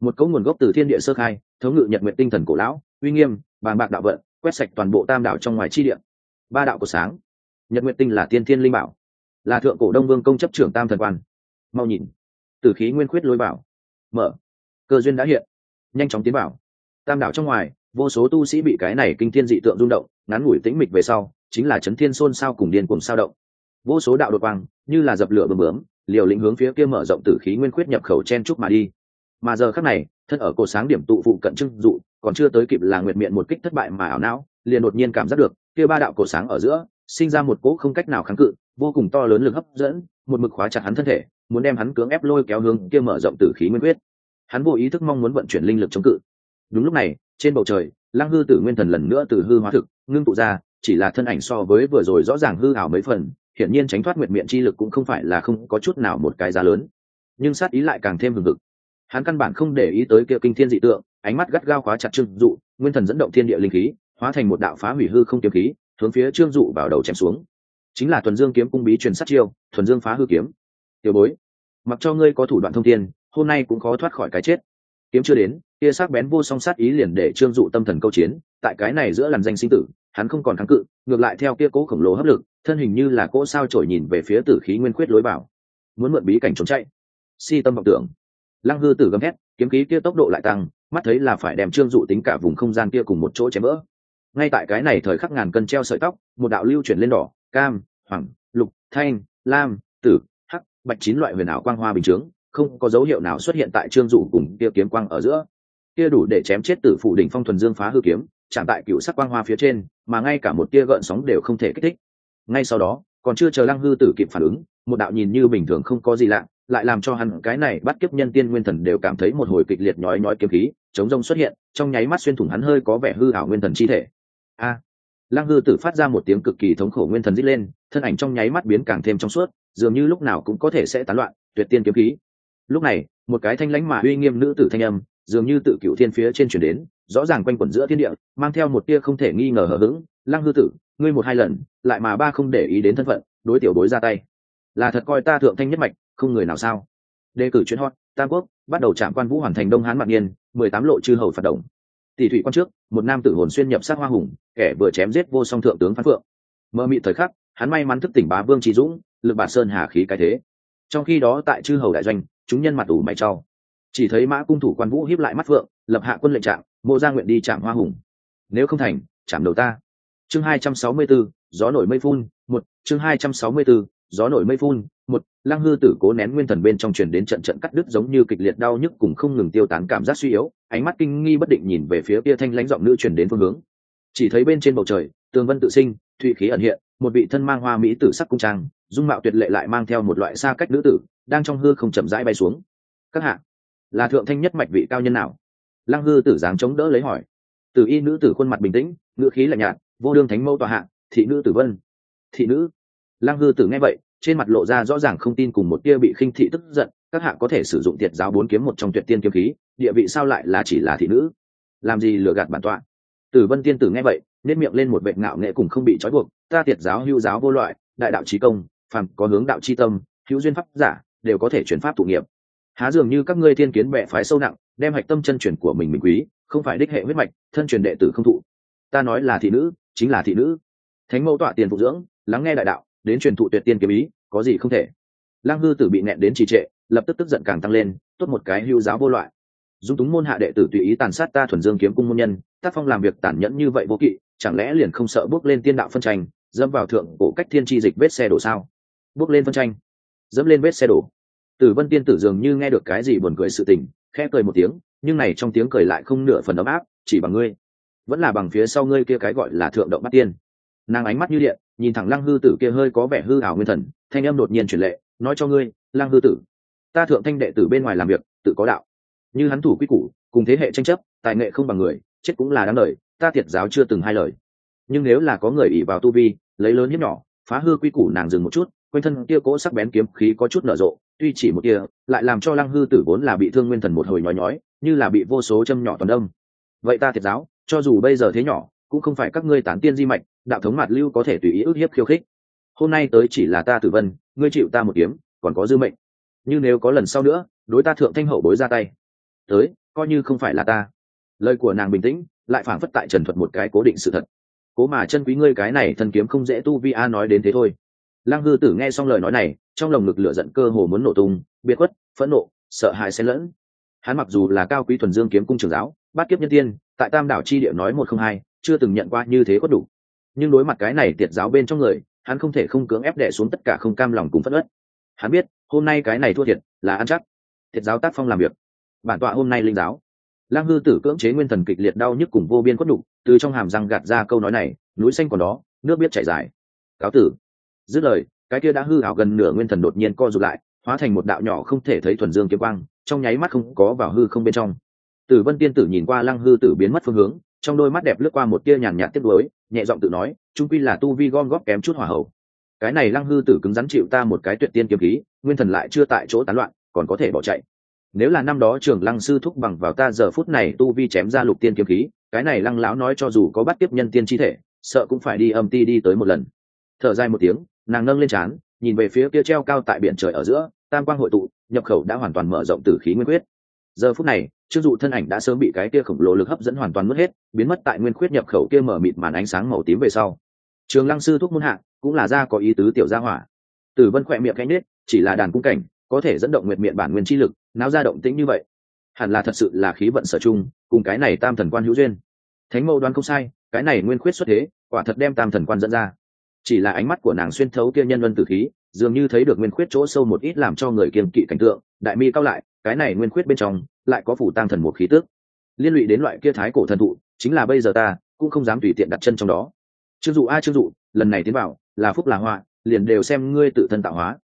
Một cấu nguồn gốc từ thiên địa sơ khai, thống ngự nhật nguyện tinh thần cổ lão, uy nghiêm, bàng bạc đạo vận, quét sạch toàn bộ tam đảo trong ngoài chi địa ba đạo của sáng. Nhật nguyện tinh là tiên thiên linh bảo, là thượng cổ đông vương công chấp trưởng tam thần quan. Mau nhìn từ khí nguyên khuyết lối bảo, mở, cơ duyên đã hiện, nhanh chóng tiến bảo tam đảo trong ngoài, vô số tu sĩ bị cái này kinh thiên dị tượng rung động, ngắn ngủi tĩnh mịch về sau, chính là chấn thiên xôn sao cùng điên cùng sao động. Vô số đạo đột quang, như là dập lửa bơm bướm, liều lĩnh hướng phía kia mở rộng tử khí nguyên khuyết nhập khẩu chen trúc mà đi. Mà giờ khắc này, thân ở cổ sáng điểm tụ phụ cận trưng dụ, còn chưa tới kịp là nguyệt miệng một kích thất bại mà ảo não, liền đột nhiên cảm giác được kia ba đạo cổ sáng ở giữa, sinh ra một cỗ không cách nào kháng cự, vô cùng to lớn lực hấp dẫn, một mực khóa chặt hắn thân thể, muốn đem hắn cưỡng ép lôi kéo hướng kia mở rộng tử khí nguyên quyết. Hắn vô ý thức mong muốn vận chuyển linh lực chống cự. Đúng lúc này, trên bầu trời, lăng hư tử nguyên thần lần nữa từ hư hóa thực, ngưng tụ ra, chỉ là thân ảnh so với vừa rồi rõ ràng hư ảo mấy phần, hiển nhiên tránh thoát nguyện miệng chi lực cũng không phải là không có chút nào một cái giá lớn. Nhưng sát ý lại càng thêm hừng hực. Hắn căn bản không để ý tới kia kinh thiên dị tượng, ánh mắt gắt gao khóa chặt trưng dụ, nguyên thần dẫn động thiên địa linh khí hóa thành một đạo phá hủy hư không kiếm khí, hướng phía trương dụ vào đầu chém xuống. Chính là thuần dương kiếm cung bí truyền sát chiêu, thuần dương phá hư kiếm. Tiểu bối, mặc cho ngươi có thủ đoạn thông thiên, hôm nay cũng khó thoát khỏi cái chết. Kiếm chưa đến, kia sắc bén vô song sát ý liền để trương dụ tâm thần câu chiến, tại cái này giữa làn danh sinh tử, hắn không còn kháng cự, ngược lại theo kia cố khổng lồ hấp lực, thân hình như là cỗ sao trổi nhìn về phía tử khí nguyên khuyết lối bảo muốn mượn bí cảnh trốn chạy. Si tâm vọng tưởng. Lăng hư tử gầm hét kiếm khí kia tốc độ lại tăng, mắt thấy là phải đem trương dụ tính cả vùng không gian kia cùng một chỗ chém vỡ ngay tại cái này thời khắc ngàn cân treo sợi tóc, một đạo lưu chuyển lên đỏ, cam, hoàng, lục, thanh, lam, tử, hắc, bạch chín loại huyền ảo quang hoa bình chướng, không có dấu hiệu nào xuất hiện tại trương dụ cùng kia kiếm quang ở giữa. Kia đủ để chém chết tử phủ đỉnh phong thuần dương phá hư kiếm, chạm tại cựu sắc quang hoa phía trên, mà ngay cả một tia gợn sóng đều không thể kích thích. Ngay sau đó, còn chưa chờ lăng hư tử kịp phản ứng, một đạo nhìn như bình thường không có gì lạ, lại làm cho hắn cái này bắt kiếp nhân tiên nguyên thần đều cảm thấy một hồi kịch liệt nhói nhói kiếm khí, chống rông xuất hiện, trong nháy mắt xuyên thủng hắn hơi có vẻ hư ảo nguyên thần chi thể a lăng hư tử phát ra một tiếng cực kỳ thống khổ nguyên thần dít lên, thân ảnh trong nháy mắt biến càng thêm trong suốt, dường như lúc nào cũng có thể sẽ tán loạn, tuyệt tiên kiếm khí. Lúc này, một cái thanh lãnh mà uy nghiêm nữ tử thanh âm, dường như tự cựu thiên phía trên chuyển đến, rõ ràng quanh quẩn giữa thiên địa, mang theo một tia không thể nghi ngờ hờ hững. Lăng hư tử, ngươi một hai lần, lại mà ba không để ý đến thân phận, đối tiểu đối ra tay. Là thật coi ta thượng thanh nhất mạch, không người nào sao? Đề cử chuyến hot, tam quốc, bắt đầu trạm quan vũ hoàn thành đông hán mạc niên mười tám lộ chư hầu phạt động tỷ thủy quan trước một nam tử hồn xuyên nhập sát hoa hùng kẻ vừa chém giết vô song thượng tướng phan phượng. Mơ mị thời khắc hắn may mắn thức tỉnh bá vương trí dũng lực bà sơn hà khí cái thế. Trong khi đó tại chư hầu đại doanh chúng nhân mặt ủ mày trao. Chỉ thấy mã cung thủ quan vũ hiếp lại mắt phượng lập hạ quân lệnh trạng mộ ra nguyện đi chạm hoa hùng. Nếu không thành chạm đầu ta. Chương hai trăm sáu mươi 264, gió nổi mây phun một chương hai trăm sáu mươi 264, gió nổi mây phun một lăng hư tử cố nén nguyên thần bên trong truyền đến trận trận cắt đứt giống như kịch liệt đau nhức cùng không ngừng tiêu tán cảm giác suy yếu ánh mắt kinh nghi bất định nhìn về phía kia thanh lãnh giọng nữ truyền đến phương hướng. Chỉ thấy bên trên bầu trời, tường vân tự sinh, thụy khí ẩn hiện, một vị thân mang hoa mỹ tử sắc cung trang, dung mạo tuyệt lệ lại mang theo một loại xa cách nữ tử, đang trong hư không chậm rãi bay xuống. Các hạ, là thượng thanh nhất mạch vị cao nhân nào? Lăng hư tử dáng chống đỡ lấy hỏi. Tử y nữ tử khuôn mặt bình tĩnh, ngữ khí lạnh nhạt, vô đương thánh mâu tòa hạ, thị nữ tử vân. Thị nữ? Lăng hư tử nghe vậy, trên mặt lộ ra rõ ràng không tin cùng một tia bị khinh thị tức giận các hạ có thể sử dụng tiệt giáo bốn kiếm một trong tuyệt tiên kiếm khí, địa vị sao lại là chỉ là thị nữ? Làm gì lừa gạt bản tọa? Tử vân tiên tử nghe vậy nên miệng lên một vệ ngạo nghệ cùng không bị trói buộc, ta tiệt giáo, hữu giáo vô loại, đại đạo trí công, phàm có hướng đạo chi tâm, hữu duyên pháp giả, đều có thể chuyển pháp tụ nghiệp. Há dường như các ngươi thiên kiến bệ phái sâu nặng, đem hạch tâm chân truyền của mình mình quý, không phải đích hệ huyết mạch, thân truyền đệ tử không thụ. Ta nói là thị nữ, chính là thị nữ. Thánh mẫu tọa tiền phụ dưỡng, lắng nghe đại đạo, đến truyền thụ tuyệt tiên kiếm ý, có gì không thể. Lăng hư tử bị nẹn đến trì trệ lập tức tức giận càng tăng lên, tốt một cái hưu giáo vô loại. Dung túng môn hạ đệ tử tùy ý tàn sát ta thuần dương kiếm cung môn nhân, tác phong làm việc tàn nhẫn như vậy vô kỵ, chẳng lẽ liền không sợ bước lên tiên đạo phân tranh, dẫm vào thượng cổ cách thiên tri dịch vết xe đổ sao? Bước lên phân tranh, dẫm lên vết xe đổ. Tử vân tiên tử dường như nghe được cái gì buồn cười sự tình, khẽ cười một tiếng, nhưng này trong tiếng cười lại không nửa phần ấm áp, chỉ bằng ngươi. Vẫn là bằng phía sau ngươi kia cái gọi là thượng động bắt tiên. Nàng ánh mắt như điện, nhìn thẳng lăng hư tử kia hơi có vẻ hư ảo nguyên thần, thanh âm đột nhiên truyền lệ, nói cho ngươi, lăng hư tử ta thượng thanh đệ tử bên ngoài làm việc, tự có đạo. Như hắn thủ quy củ, cùng thế hệ tranh chấp, tài nghệ không bằng người, chết cũng là đáng lời ta thiệt giáo chưa từng hai lời. Nhưng nếu là có người ỉ vào tu vi, lấy lớn hiếp nhỏ, phá hư quy củ nàng dừng một chút, quanh thân kia cỗ sắc bén kiếm khí có chút nở rộ, tuy chỉ một kia lại làm cho lăng hư tử vốn là bị thương nguyên thần một hồi nhói nhói, như là bị vô số châm nhỏ toàn đông vậy ta thiệt giáo, cho dù bây giờ thế nhỏ, cũng không phải các ngươi tán tiên di mạch, đạo thống mạt lưu có thể tùy ý ức hiếp khiêu khích. Hôm nay tới chỉ là ta tử vân, ngươi chịu ta một kiếm, còn có dư mệnh như nếu có lần sau nữa, đối ta thượng thanh hậu bối ra tay. Tới, coi như không phải là ta. Lời của nàng bình tĩnh, lại phảng phất tại trần thuật một cái cố định sự thật. Cố mà chân quý ngươi cái này thần kiếm không dễ tu vi a nói đến thế thôi. Lăng hư tử nghe xong lời nói này, trong lồng ngực lửa giận cơ hồ muốn nổ tung, biệt khuất, phẫn nộ, sợ hãi xen lẫn. Hắn mặc dù là cao quý thuần dương kiếm cung trường giáo, bát kiếp nhân tiên, tại tam đảo chi địa nói một không hai, chưa từng nhận qua như thế có đủ. Nhưng đối mặt cái này tiệt giáo bên trong người, hắn không thể không cưỡng ép đẻ xuống tất cả không cam lòng cùng phất ất hắn biết hôm nay cái này thua thiệt, là ăn chắc. Thiệt giáo tác phong làm việc. Bản tọa hôm nay linh giáo. Lang hư tử cưỡng chế nguyên thần kịch liệt đau nhức cùng vô biên quất đục từ trong hàm răng gạt ra câu nói này, núi xanh còn đó, nước biết chảy dài. Cáo tử. Dứt lời, cái kia đã hư hảo gần nửa nguyên thần đột nhiên co rụt lại, hóa thành một đạo nhỏ không thể thấy thuần dương kiếm quang, trong nháy mắt không có vào hư không bên trong. Tử vân tiên tử nhìn qua lăng hư tử biến mất phương hướng, trong đôi mắt đẹp lướt qua một tia nhàn nhạt tiếp lối nhẹ giọng tự nói, trung quy là tu vi gom góp kém chút hỏa hậu cái này lăng hư tử cứng rắn chịu ta một cái tuyệt tiên kiếm khí, nguyên thần lại chưa tại chỗ tán loạn, còn có thể bỏ chạy. Nếu là năm đó trường lăng sư thúc bằng vào ta giờ phút này tu vi chém ra lục tiên kiếm khí, cái này lăng lão nói cho dù có bắt tiếp nhân tiên chi thể, sợ cũng phải đi âm ti đi tới một lần. Thở dài một tiếng, nàng nâng lên trán, nhìn về phía kia treo cao tại biển trời ở giữa, tam quang hội tụ, nhập khẩu đã hoàn toàn mở rộng từ khí nguyên quyết. Giờ phút này chưng dụ thân ảnh đã sớm bị cái kia khổng lồ lực hấp dẫn hoàn toàn mất hết, biến mất tại nguyên khuyết nhập khẩu kia mở mịt màn ánh sáng màu tím về sau. Trường lăng sư thuốc muôn hạ cũng là ra có ý tứ tiểu gia hỏa. Tử vân khỏe miệng cánh nết chỉ là đàn cung cảnh, có thể dẫn động nguyệt miệng bản nguyên chi lực, náo ra động tĩnh như vậy. Hẳn là thật sự là khí vận sở chung cùng cái này tam thần quan hữu duyên. Thánh mẫu đoán không sai, cái này nguyên khuyết xuất thế, quả thật đem tam thần quan dẫn ra. Chỉ là ánh mắt của nàng xuyên thấu kia nhân luân tử khí, dường như thấy được nguyên khuyết chỗ sâu một ít làm cho người kiên kỵ cảnh tượng, đại mi cao lại, cái này nguyên khuyết bên trong, lại có phủ tăng thần một khí tước liên lụy đến loại kia thái cổ thần thụ, chính là bây giờ ta, cũng không dám tùy tiện đặt chân trong đó chưng dụ a chưng dụ, lần này tiến vào, là phúc là họa, liền đều xem ngươi tự thân tạo hóa.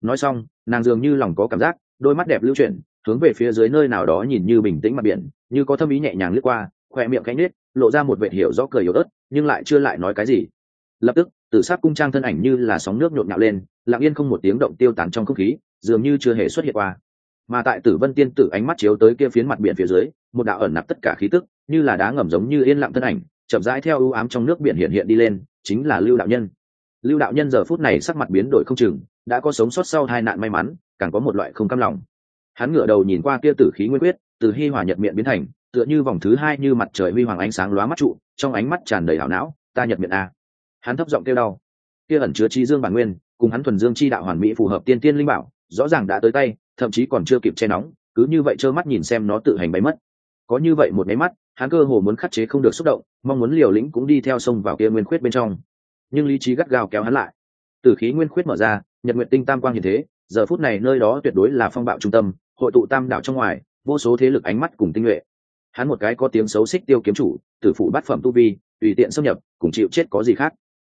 Nói xong, nàng dường như lòng có cảm giác, đôi mắt đẹp lưu chuyển, hướng về phía dưới nơi nào đó nhìn như bình tĩnh mặt biển, như có thâm ý nhẹ nhàng lướt qua, khoe miệng cánh nết lộ ra một vệ hiểu rõ cười yếu ớt, nhưng lại chưa lại nói cái gì. Lập tức, tử sát cung trang thân ảnh như là sóng nước nhộn nhạo lên, lặng yên không một tiếng động tiêu tán trong không khí, dường như chưa hề xuất hiện qua. Mà tại tử vân tiên tử ánh mắt chiếu tới kia phiến mặt biển phía dưới, một đạo ẩn nạp tất cả khí tức, như là đá ngầm giống như yên lặng thân ảnh chậm rãi theo ưu ám trong nước biển hiện hiện đi lên, chính là lưu đạo nhân. Lưu đạo nhân giờ phút này sắc mặt biến đổi không chừng, đã có sống sót sau hai nạn may mắn, càng có một loại không cam lòng. Hắn ngửa đầu nhìn qua kia tử khí nguyên quyết, từ hi hòa nhật miệng biến thành, tựa như vòng thứ hai như mặt trời huy hoàng ánh sáng lóa mắt trụ, trong ánh mắt tràn đầy hảo não, ta nhật miệng a hắn thấp giọng kêu đau. Kia ẩn chứa chi dương bản nguyên, cùng hắn thuần dương chi đạo hoàn mỹ phù hợp tiên tiên linh bảo, rõ ràng đã tới tay, thậm chí còn chưa kịp che nóng, cứ như vậy trơ mắt nhìn xem nó tự hành bay mất. Có như vậy một máy mắt hắn cơ hồ muốn khắc chế không được xúc động, mong muốn liều lĩnh cũng đi theo sông vào kia nguyên khuyết bên trong. Nhưng lý trí gắt gao kéo hắn lại. Từ khí nguyên khuyết mở ra, nhật nguyện tinh tam quang như thế, giờ phút này nơi đó tuyệt đối là phong bạo trung tâm, hội tụ tam đảo trong ngoài, vô số thế lực ánh mắt cùng tinh nhuệ. Hắn một cái có tiếng xấu xích tiêu kiếm chủ, tử phụ bát phẩm tu vi, tùy tiện xâm nhập, cùng chịu chết có gì khác.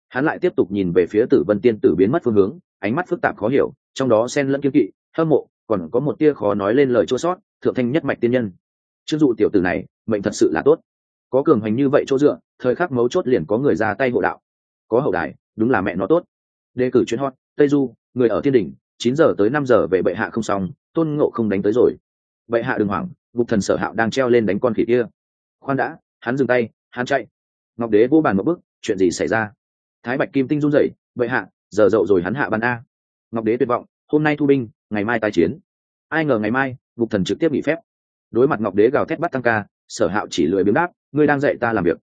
Hắn lại tiếp tục nhìn về phía tử vân tiên tử biến mất phương hướng, ánh mắt phức tạp khó hiểu, trong đó xen lẫn kiên kỵ, hâm mộ, còn có một tia khó nói lên lời chua sót, thượng thanh nhất mạch tiên nhân chưng dụ tiểu tử này, mệnh thật sự là tốt. Có cường hành như vậy chỗ dựa, thời khắc mấu chốt liền có người ra tay hộ đạo. Có hậu đài, đúng là mẹ nó tốt. Đề cử chuyến hot, tây du, người ở thiên đình chín giờ tới năm giờ về bệ hạ không xong, tôn ngộ không đánh tới rồi. Bệ hạ đừng hoảng gục thần sở hạo đang treo lên đánh con khỉ kia. Khoan đã, hắn dừng tay, hắn chạy. Ngọc đế vô bàn một bức chuyện gì xảy ra? Thái bạch kim tinh run rẩy, bệ hạ, giờ dậu rồi hắn hạ bàn a. Ngọc đế tuyệt vọng, hôm nay thu binh, ngày mai tái chiến. Ai ngờ ngày mai gục thần trực tiếp nghỉ phép đối mặt ngọc đế gào thét bắt tăng ca sở hạo chỉ lười biếng đáp ngươi đang dạy ta làm việc.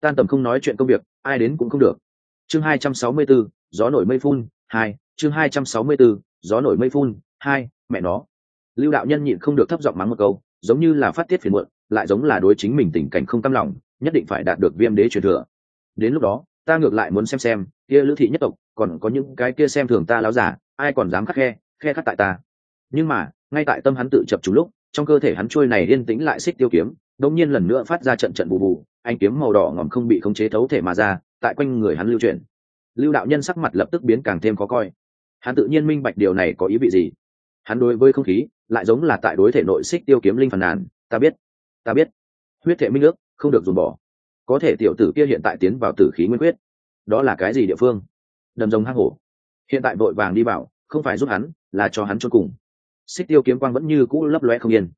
Tan tầm không nói chuyện công việc ai đến cũng không được. Chương hai trăm sáu mươi 264, gió nổi mây phun hai chương hai trăm sáu mươi 264, gió nổi mây phun hai mẹ nó. Lưu đạo nhân nhịn không được thấp giọng mắng một câu giống như là phát tiết phiền muộn lại giống là đối chính mình tình cảnh không tâm lòng nhất định phải đạt được viêm đế truyền thừa. Đến lúc đó ta ngược lại muốn xem xem kia lữ thị nhất tộc còn có những cái kia xem thường ta láo giả ai còn dám khắc khe khe khắc tại ta. Nhưng mà ngay tại tâm hắn tự chập chủ lúc trong cơ thể hắn trôi này yên tĩnh lại xích tiêu kiếm, đột nhiên lần nữa phát ra trận trận bù bù anh kiếm màu đỏ ngòm không bị khống chế thấu thể mà ra, tại quanh người hắn lưu chuyển. Lưu đạo nhân sắc mặt lập tức biến càng thêm khó coi. Hắn tự nhiên minh bạch điều này có ý vị gì. Hắn đối với không khí, lại giống là tại đối thể nội xích tiêu kiếm linh phàn nàn, ta biết ta biết. Huyết thể minh ước, không được dùng bỏ. Có thể tiểu tử kia hiện tại tiến vào tử khí nguyên quyết. Đó là cái gì địa phương? Đầm rồng hang hổ. Hiện tại vội vàng đi vào, không phải giúp hắn, là cho hắn cho cùng xích tiêu kiếm quang vẫn như cũ lấp loe không yên.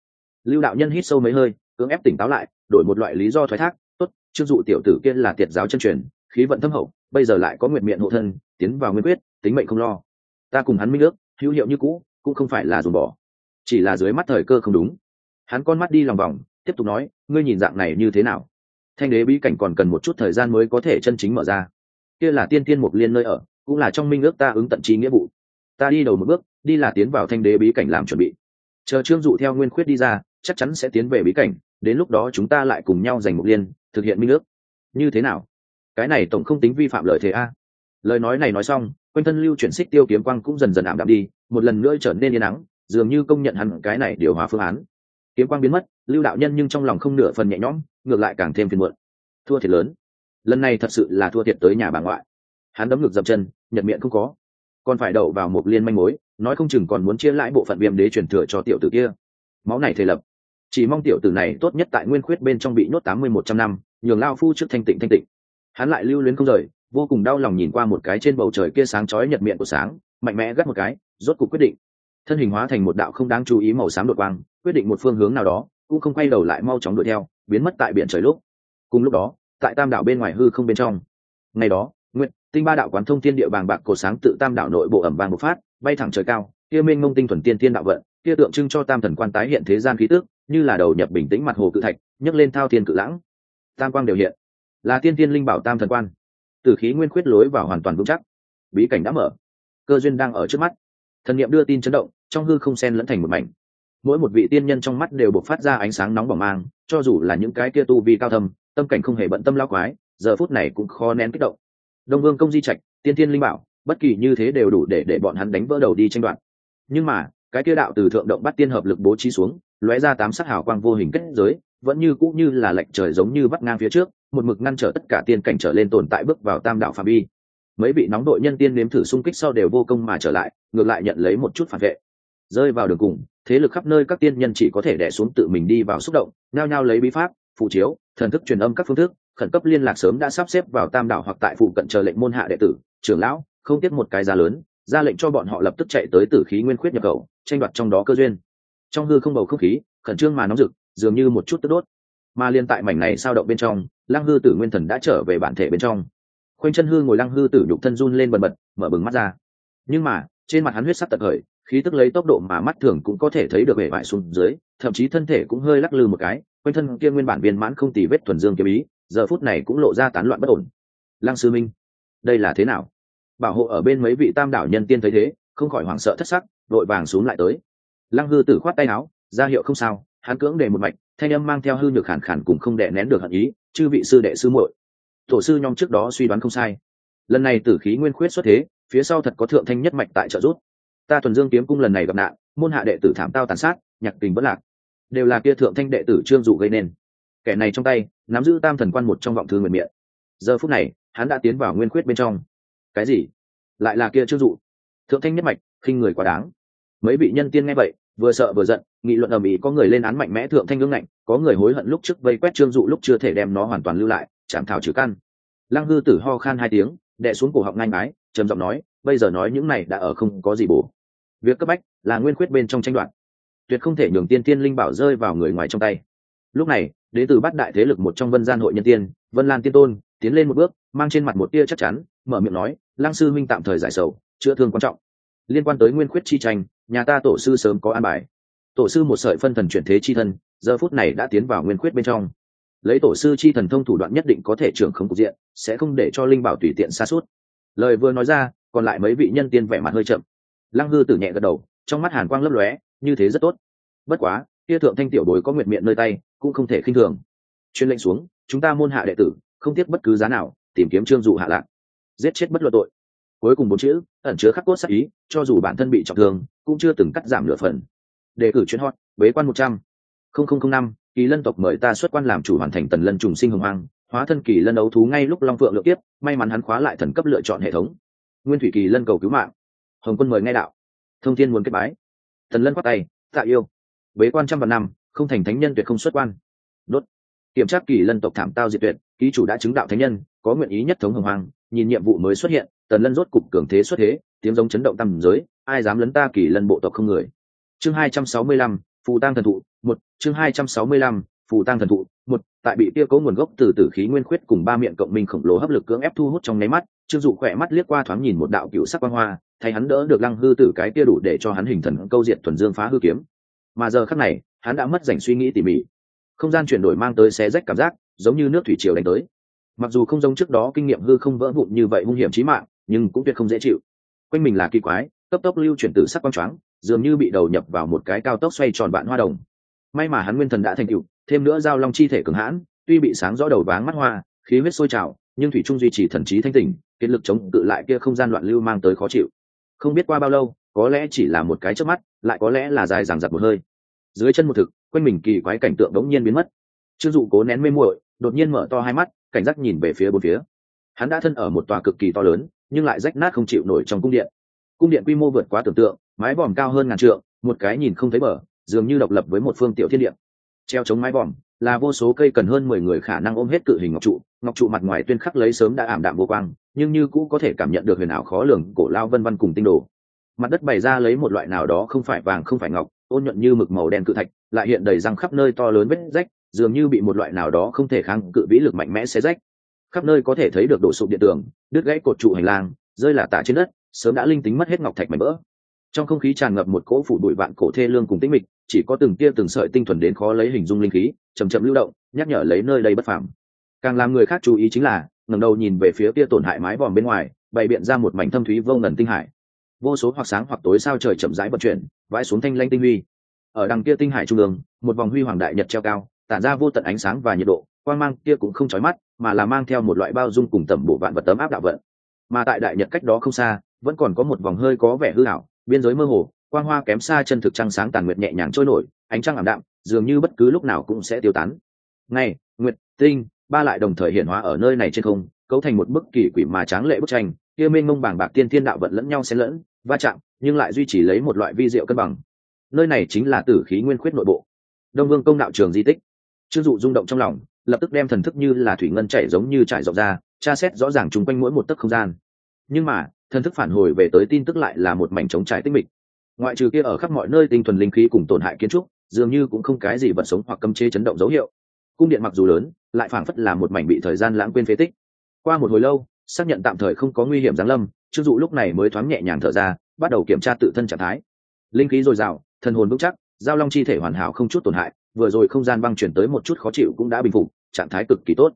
Lưu đạo nhân hít sâu mấy hơi, cưỡng ép tỉnh táo lại, đổi một loại lý do thoái thác, tốt, trương dụ tiểu tử kia là tiệt giáo chân truyền, khí vận thâm hậu, bây giờ lại có nguyện miệng hộ thân, tiến vào nguyên quyết, tính mệnh không lo. Ta cùng hắn minh ước, hữu hiệu như cũ, cũng không phải là dùng bỏ. Chỉ là dưới mắt thời cơ không đúng. Hắn con mắt đi lòng vòng, tiếp tục nói, ngươi nhìn dạng này như thế nào? Thanh đế bí cảnh còn cần một chút thời gian mới có thể chân chính mở ra. Kia là tiên tiên mục liên nơi ở, cũng là trong minh ước ta ứng tận trí nghĩa vụ. Ta đi đầu một bước đi là tiến vào thanh đế bí cảnh làm chuẩn bị. Chờ trương dụ theo nguyên khuyết đi ra, chắc chắn sẽ tiến về bí cảnh, đến lúc đó chúng ta lại cùng nhau giành mục liên, thực hiện minh ước. Như thế nào? Cái này tổng không tính vi phạm lợi thế a. Lời nói này nói xong, quanh thân lưu chuyển xích tiêu kiếm quang cũng dần dần ảm đạm đi, một lần nữa trở nên yên nắng dường như công nhận hẳn cái này điều hòa phương án. Kiếm quang biến mất, lưu đạo nhân nhưng trong lòng không nửa phần nhẹ nhõm, ngược lại càng thêm phiền muộn. Thua thiệt lớn. Lần này thật sự là thua thiệt tới nhà bà ngoại. Hắn đấm ngược dập chân, nhật miệng không có còn phải đậu vào một liên manh mối, nói không chừng còn muốn chia lãi bộ phận viêm đế truyền thừa cho tiểu tử kia. Máu này thể lập. Chỉ mong tiểu tử này tốt nhất tại nguyên khuyết bên trong bị nhốt tám mươi một trăm năm, nhường lao phu trước thanh tịnh thanh tịnh. Hắn lại lưu luyến không rời, vô cùng đau lòng nhìn qua một cái trên bầu trời kia sáng chói nhật miệng của sáng, mạnh mẽ gắt một cái, rốt cuộc quyết định. Thân hình hóa thành một đạo không đáng chú ý màu xám đột quang, quyết định một phương hướng nào đó, cũng không quay đầu lại mau chóng đuổi theo, biến mất tại biển trời lúc. Cùng lúc đó, tại tam đảo bên ngoài hư không bên trong. Ngày đó tinh ba đạo quán thông thiên địa bàng bạc cổ sáng tự tam đạo nội bộ ẩm vàng một phát, bay thẳng trời cao, kia minh mông tinh thuần tiên tiên đạo vận, kia tượng trưng cho tam thần quan tái hiện thế gian khí tước như là đầu nhập bình tĩnh mặt hồ cự thạch, nhấc lên thao thiên cự lãng. Tam quang đều hiện. Là tiên tiên linh bảo tam thần quan. Từ khí nguyên khuyết lối vào hoàn toàn vững chắc. Bí cảnh đã mở. Cơ duyên đang ở trước mắt. Thần niệm đưa tin chấn động, trong hư không sen lẫn thành một mảnh. Mỗi một vị tiên nhân trong mắt đều bộc phát ra ánh sáng nóng bỏng mang, cho dù là những cái kia tu vi cao thầm tâm cảnh không hề bận tâm lao quái, giờ phút này cũng khó nén kích động đông vương công di trạch, tiên tiên linh bảo, bất kỳ như thế đều đủ để để bọn hắn đánh vỡ đầu đi tranh đoạt. Nhưng mà, cái kia đạo từ thượng động bắt tiên hợp lực bố trí xuống, lóe ra tám sắc hào quang vô hình kết giới, vẫn như cũ như là lệnh trời giống như bắt ngang phía trước, một mực ngăn trở tất cả tiên cảnh trở lên tồn tại bước vào tam đạo phạm vi. Mấy vị nóng đội nhân tiên nếm thử xung kích sau đều vô công mà trở lại, ngược lại nhận lấy một chút phản vệ. Rơi vào đường cùng, thế lực khắp nơi các tiên nhân chỉ có thể đẻ xuống tự mình đi vào xúc động, nhao nhao lấy bí pháp phụ chiếu, thần thức truyền âm các phương thức khẩn cấp liên lạc sớm đã sắp xếp vào tam đảo hoặc tại phụ cận chờ lệnh môn hạ đệ tử, trưởng lão, không tiếc một cái giá lớn, ra lệnh cho bọn họ lập tức chạy tới tử khí nguyên khuyết nhập khẩu, tranh đoạt trong đó cơ duyên. Trong hư không bầu không khí, khẩn trương mà nóng rực, dường như một chút tức đốt. Mà liên tại mảnh này sao động bên trong, lăng hư tử nguyên thần đã trở về bản thể bên trong. Khoanh chân hư ngồi lăng hư tử nhục thân run lên bần bật, mở bừng mắt ra. Nhưng mà, trên mặt hắn huyết sắc tật khởi khí tức lấy tốc độ mà mắt thường cũng có thể thấy được vẻ vải xuống dưới, thậm chí thân thể cũng hơi lắc lư một cái, quanh thân kia nguyên bản viên mãn không tì vết thuần dương kiếm ý giờ phút này cũng lộ ra tán loạn bất ổn. Lăng sư minh, đây là thế nào? Bảo hộ ở bên mấy vị tam đảo nhân tiên thấy thế, không khỏi hoảng sợ thất sắc vội vàng xuống lại tới. Lăng hư tử khoát tay áo, ra hiệu không sao, hắn cưỡng để một mạch, thanh âm mang theo hư nhược khản khản cùng không đệ nén được hận ý, chư vị sư đệ sư muội. Tổ sư nhong trước đó suy đoán không sai. Lần này tử khí nguyên khuyết xuất thế, phía sau thật có thượng thanh nhất mạch tại trợ giúp. Ta thuần dương kiếm cung lần này gặp nạn, môn hạ đệ tử thảm tao tàn sát, nhạc tình bất lạc. Đều là kia thượng thanh đệ tử trương dụ gây nên kẻ này trong tay, nắm giữ tam thần quan một trong vọng thư nguyện miệng. Giờ phút này, hắn đã tiến vào nguyên khuyết bên trong. Cái gì? Lại là kia trương dụ. Thượng thanh nhất mạch, khinh người quá đáng. Mấy vị nhân tiên nghe vậy, vừa sợ vừa giận, nghị luận ầm ĩ có người lên án mạnh mẽ thượng thanh ngưỡng ngạnh, có người hối hận lúc trước vây quét trương dụ lúc chưa thể đem nó hoàn toàn lưu lại, chạm thảo trừ căn. Lăng hư tử ho khan hai tiếng đệ xuống cổ họng ngang ái trầm giọng nói, bây giờ nói những này đã ở không có gì bổ. Việc cấp bách là nguyên khuyết bên trong tranh đoạt. Tuyệt không thể nhường tiên tiên linh bảo rơi vào người ngoài trong tay. Lúc này đến từ bát đại thế lực một trong vân gian hội nhân tiên, vân lan tiên tôn, tiến lên một bước, mang trên mặt một tia chắc chắn, mở miệng nói, lăng sư minh tạm thời giải sầu, chữa thương quan trọng. Liên quan tới nguyên khuyết chi tranh, nhà ta tổ sư sớm có an bài. Tổ sư một sợi phân thần chuyển thế chi thân, giờ phút này đã tiến vào nguyên khuyết bên trong. Lấy tổ sư chi thần thông thủ đoạn nhất định có thể trưởng không cục diện, sẽ không để cho linh bảo tùy tiện xa suốt lời vừa nói ra, còn lại mấy vị nhân tiên vẻ mặt hơi chậm. Lăng hư tử nhẹ gật đầu, trong mắt hàn quang lấp lóe, như thế rất tốt. Bất quá, kia thượng thanh tiểu bối có nguyện miệng nơi tay cũng không thể khinh thường. Chuyên lệnh xuống, chúng ta môn hạ đệ tử, không tiếc bất cứ giá nào, tìm kiếm trương dụ hạ lạc. Giết chết bất luận tội. Cuối cùng bốn chữ, ẩn chứa khắc cốt sắc ý, cho dù bản thân bị trọng thương, cũng chưa từng cắt giảm nửa phần. Đề cử chuyến hot bế quan một trăm. Không không không năm, kỳ lân tộc mời ta xuất quan làm chủ hoàn thành tần lân trùng sinh hồng hoang, hóa thân kỳ lân đấu thú ngay lúc long phượng lựa tiếp, may mắn hắn khóa lại thần cấp lựa chọn hệ thống. Nguyên thủy kỳ lân cầu cứu mạng. Hồng quân mời ngay đạo. Thông thiên muốn kết bái. Thần lân khoát tay, tạ yêu. Bế quan trăm vạn năm không thành thánh nhân tuyệt không xuất quan. Đốt. Kiểm tra kỳ lân tộc thảm tao diệt tuyệt, ký chủ đã chứng đạo thánh nhân, có nguyện ý nhất thống hồng hoàng nhìn nhiệm vụ mới xuất hiện, tần lân rốt cục cường thế xuất thế, tiếng giống chấn động tầm giới, ai dám lấn ta kỳ lân bộ tộc không người. Chương hai trăm sáu mươi lăm, phù tăng thần thụ, một, chương hai trăm sáu mươi lăm, phù tăng thần thụ, một, tại bị tiêu cấu nguồn gốc từ tử khí nguyên khuyết cùng ba miệng cộng minh khổng lồ hấp lực cưỡng ép thu hút trong nháy mắt, trương dụ khỏe mắt liếc qua thoáng nhìn một đạo cựu sắc quang hoa, thay hắn đỡ được lăng hư tử cái kia đủ để cho hắn hình thần câu diện thuần dương phá hư kiếm mà giờ khắc này, hắn đã mất dành suy nghĩ tỉ mỉ. Không gian chuyển đổi mang tới xé rách cảm giác, giống như nước thủy triều đánh tới. Mặc dù không giống trước đó kinh nghiệm hư không vỡ vụn như vậy hung hiểm chí mạng, nhưng cũng tuyệt không dễ chịu. Quanh mình là kỳ quái, cấp tốc lưu chuyển từ sắc quang choáng, dường như bị đầu nhập vào một cái cao tốc xoay tròn vạn hoa đồng. May mà hắn nguyên thần đã thành cựu thêm nữa giao long chi thể cường hãn, tuy bị sáng rõ đầu váng mắt hoa, khí huyết sôi trào, nhưng thủy trung duy trì thần trí thanh tỉnh kết lực chống cự lại kia không gian loạn lưu mang tới khó chịu. Không biết qua bao lâu, có lẽ chỉ là một cái trước mắt lại có lẽ là dài dằng dặc một hơi. Dưới chân một thực, quanh mình kỳ quái cảnh tượng đống nhiên biến mất. Trương dụ cố nén mê muội, đột nhiên mở to hai mắt, cảnh giác nhìn về phía bốn phía. Hắn đã thân ở một tòa cực kỳ to lớn, nhưng lại rách nát không chịu nổi trong cung điện. Cung điện quy mô vượt quá tưởng tượng, mái vòm cao hơn ngàn trượng, một cái nhìn không thấy bờ, dường như độc lập với một phương tiểu thiên điện treo chống mái vòm, là vô số cây cần hơn mười người khả năng ôm hết cự hình ngọc trụ ngọc trụ mặt ngoài tuyên khắc lấy sớm đã ảm đạm vô quang, nhưng như cũ có thể cảm nhận được huyền ảo khó lường cổ lao vân văn cùng tinh đồ mặt đất bày ra lấy một loại nào đó không phải vàng không phải ngọc, ôn nhuận như mực màu đen cự thạch, lại hiện đầy răng khắp nơi to lớn vết rách, dường như bị một loại nào đó không thể kháng cự vĩ lực mạnh mẽ xé rách. Khắp nơi có thể thấy được đổ sụp điện tường, đứt gãy cột trụ hành lang, rơi là tả trên đất, sớm đã linh tính mất hết ngọc thạch mảnh vỡ. Trong không khí tràn ngập một cỗ phủ bụi vạn cổ thê lương cùng tĩnh mịch, chỉ có từng tia từng sợi tinh thuần đến khó lấy hình dung linh khí chầm chậm lưu động, nhắc nhở lấy nơi đây bất phẳng càng làm người khác chú ý chính là, ngẩng đầu nhìn về phía tia tổn hại mái vòm bên ngoài, bày biện ra một mảnh thâm thúy vô ngần tinh hải vô số hoặc sáng hoặc tối sao trời chậm rãi vận chuyển, vãi xuống thanh lanh tinh huy. Ở đằng kia tinh hải trung ương, một vòng huy hoàng đại nhật treo cao, tản ra vô tận ánh sáng và nhiệt độ, quang mang kia cũng không chói mắt, mà là mang theo một loại bao dung cùng tầm bộ vạn vật tấm áp đạo vận. Mà tại đại nhật cách đó không xa, vẫn còn có một vòng hơi có vẻ hư ảo, biên giới mơ hồ, quang hoa kém xa chân thực trăng sáng tàn nguyệt nhẹ nhàng trôi nổi, ánh trăng ảm đạm, dường như bất cứ lúc nào cũng sẽ tiêu tán. Ngày, nguyệt, tinh, ba lại đồng thời hiện hóa ở nơi này trên không, cấu thành một bức kỳ quỷ mà tráng lệ bức tranh, kia mênh mông bảng bạc tiên thiên đạo vận lẫn nhau xen lẫn va chạm, nhưng lại duy trì lấy một loại vi diệu cân bằng. Nơi này chính là tử khí nguyên khuyết nội bộ. Đông vương công đạo trường di tích. Chưng dụ rung động trong lòng, lập tức đem thần thức như là thủy ngân chảy giống như trải rộng ra, tra xét rõ ràng chung quanh mỗi một tấc không gian. Nhưng mà, thần thức phản hồi về tới tin tức lại là một mảnh trống trải tích mịch. Ngoại trừ kia ở khắp mọi nơi tinh thuần linh khí cùng tổn hại kiến trúc, dường như cũng không cái gì vật sống hoặc cấm chế chấn động dấu hiệu. Cung điện mặc dù lớn, lại phảng phất là một mảnh bị thời gian lãng quên phế tích. Qua một hồi lâu xác nhận tạm thời không có nguy hiểm giáng lâm chưng dụ lúc này mới thoáng nhẹ nhàng thở ra, bắt đầu kiểm tra tự thân trạng thái. Linh khí dồi dào thần hồn vững chắc, giao long chi thể hoàn hảo không chút tổn hại, vừa rồi không gian băng chuyển tới một chút khó chịu cũng đã bình phục, trạng thái cực kỳ tốt.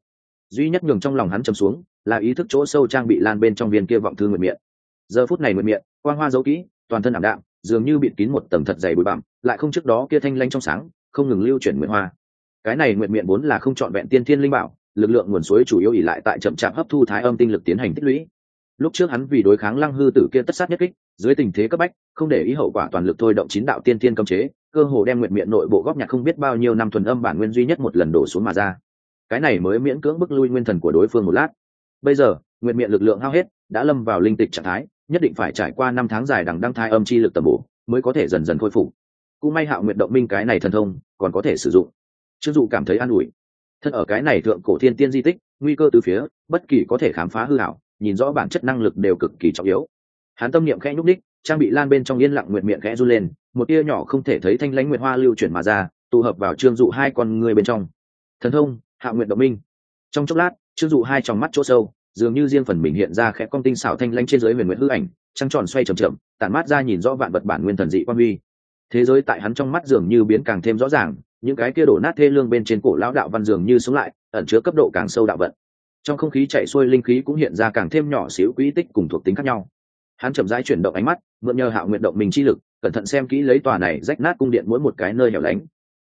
Duy nhất nhường trong lòng hắn chầm xuống, là ý thức chỗ sâu trang bị lan bên trong viên kia vọng thư nguyện miệng. Giờ phút này nguyện miệng, quang hoa dấu kỹ, toàn thân ảm đạm, dường như bịt kín một tầng thật dày bụi bặm, lại không trước đó kia thanh lanh trong sáng, không ngừng lưu chuyển nguyện hoa. Cái này nguyện miệng vốn là không trọn vẹn tiên thiên linh bảo lực lượng nguồn suối chủ yếu ỉ lại tại chậm chạp hấp thu thái âm tinh lực tiến hành tích lũy. Lúc trước hắn vì đối kháng lăng hư tử kia tất sát nhất kích, dưới tình thế cấp bách, không để ý hậu quả toàn lực thôi động chín đạo tiên tiên cấm chế, cơ hồ đem nguyện miệng nội bộ góp nhạc không biết bao nhiêu năm thuần âm bản nguyên duy nhất một lần đổ xuống mà ra. Cái này mới miễn cưỡng bức lui nguyên thần của đối phương một lát. Bây giờ nguyện miệng lực lượng hao hết, đã lâm vào linh tịch trạng thái, nhất định phải trải qua năm tháng dài đằng đăng thai âm chi lực tầm bổ, mới có thể dần dần khôi phục. Cũng may hạo nguyện động minh cái này thần thông, còn có thể sử dụng. Chưng dụ cảm thấy an ủi thân ở cái này thượng cổ thiên tiên di tích, nguy cơ từ phía, bất kỳ có thể khám phá hư hảo nhìn rõ bản chất năng lực đều cực kỳ trọng yếu. Hắn tâm niệm khẽ nhúc đích trang bị lan bên trong yên lặng nguyện miệng khẽ run lên, một tia nhỏ không thể thấy thanh lãnh nguyện hoa lưu chuyển mà ra, tụ hợp vào trương dụ hai con người bên trong. Thần thông, hạ nguyện động minh. Trong chốc lát, trương dụ hai tròng mắt chỗ sâu, dường như riêng phần mình hiện ra khẽ con tinh xảo thanh lãnh trên dưới huyền nguyện hư ảnh, trăng tròn xoay chậm chậm, tản mát ra nhìn rõ vạn vật bản nguyên thần dị quan huy. Thế giới tại hắn trong mắt dường như biến càng thêm rõ ràng những cái kia đổ nát thê lương bên trên cổ lão đạo văn dường như sống lại, ẩn chứa cấp độ càng sâu đạo vận. Trong không khí chạy xuôi linh khí cũng hiện ra càng thêm nhỏ xíu quỹ tích cùng thuộc tính khác nhau. Hắn chậm rãi chuyển động ánh mắt, mượn nhờ hạo nguyện động mình chi lực, cẩn thận xem kỹ lấy tòa này rách nát cung điện mỗi một cái nơi hẻo lánh.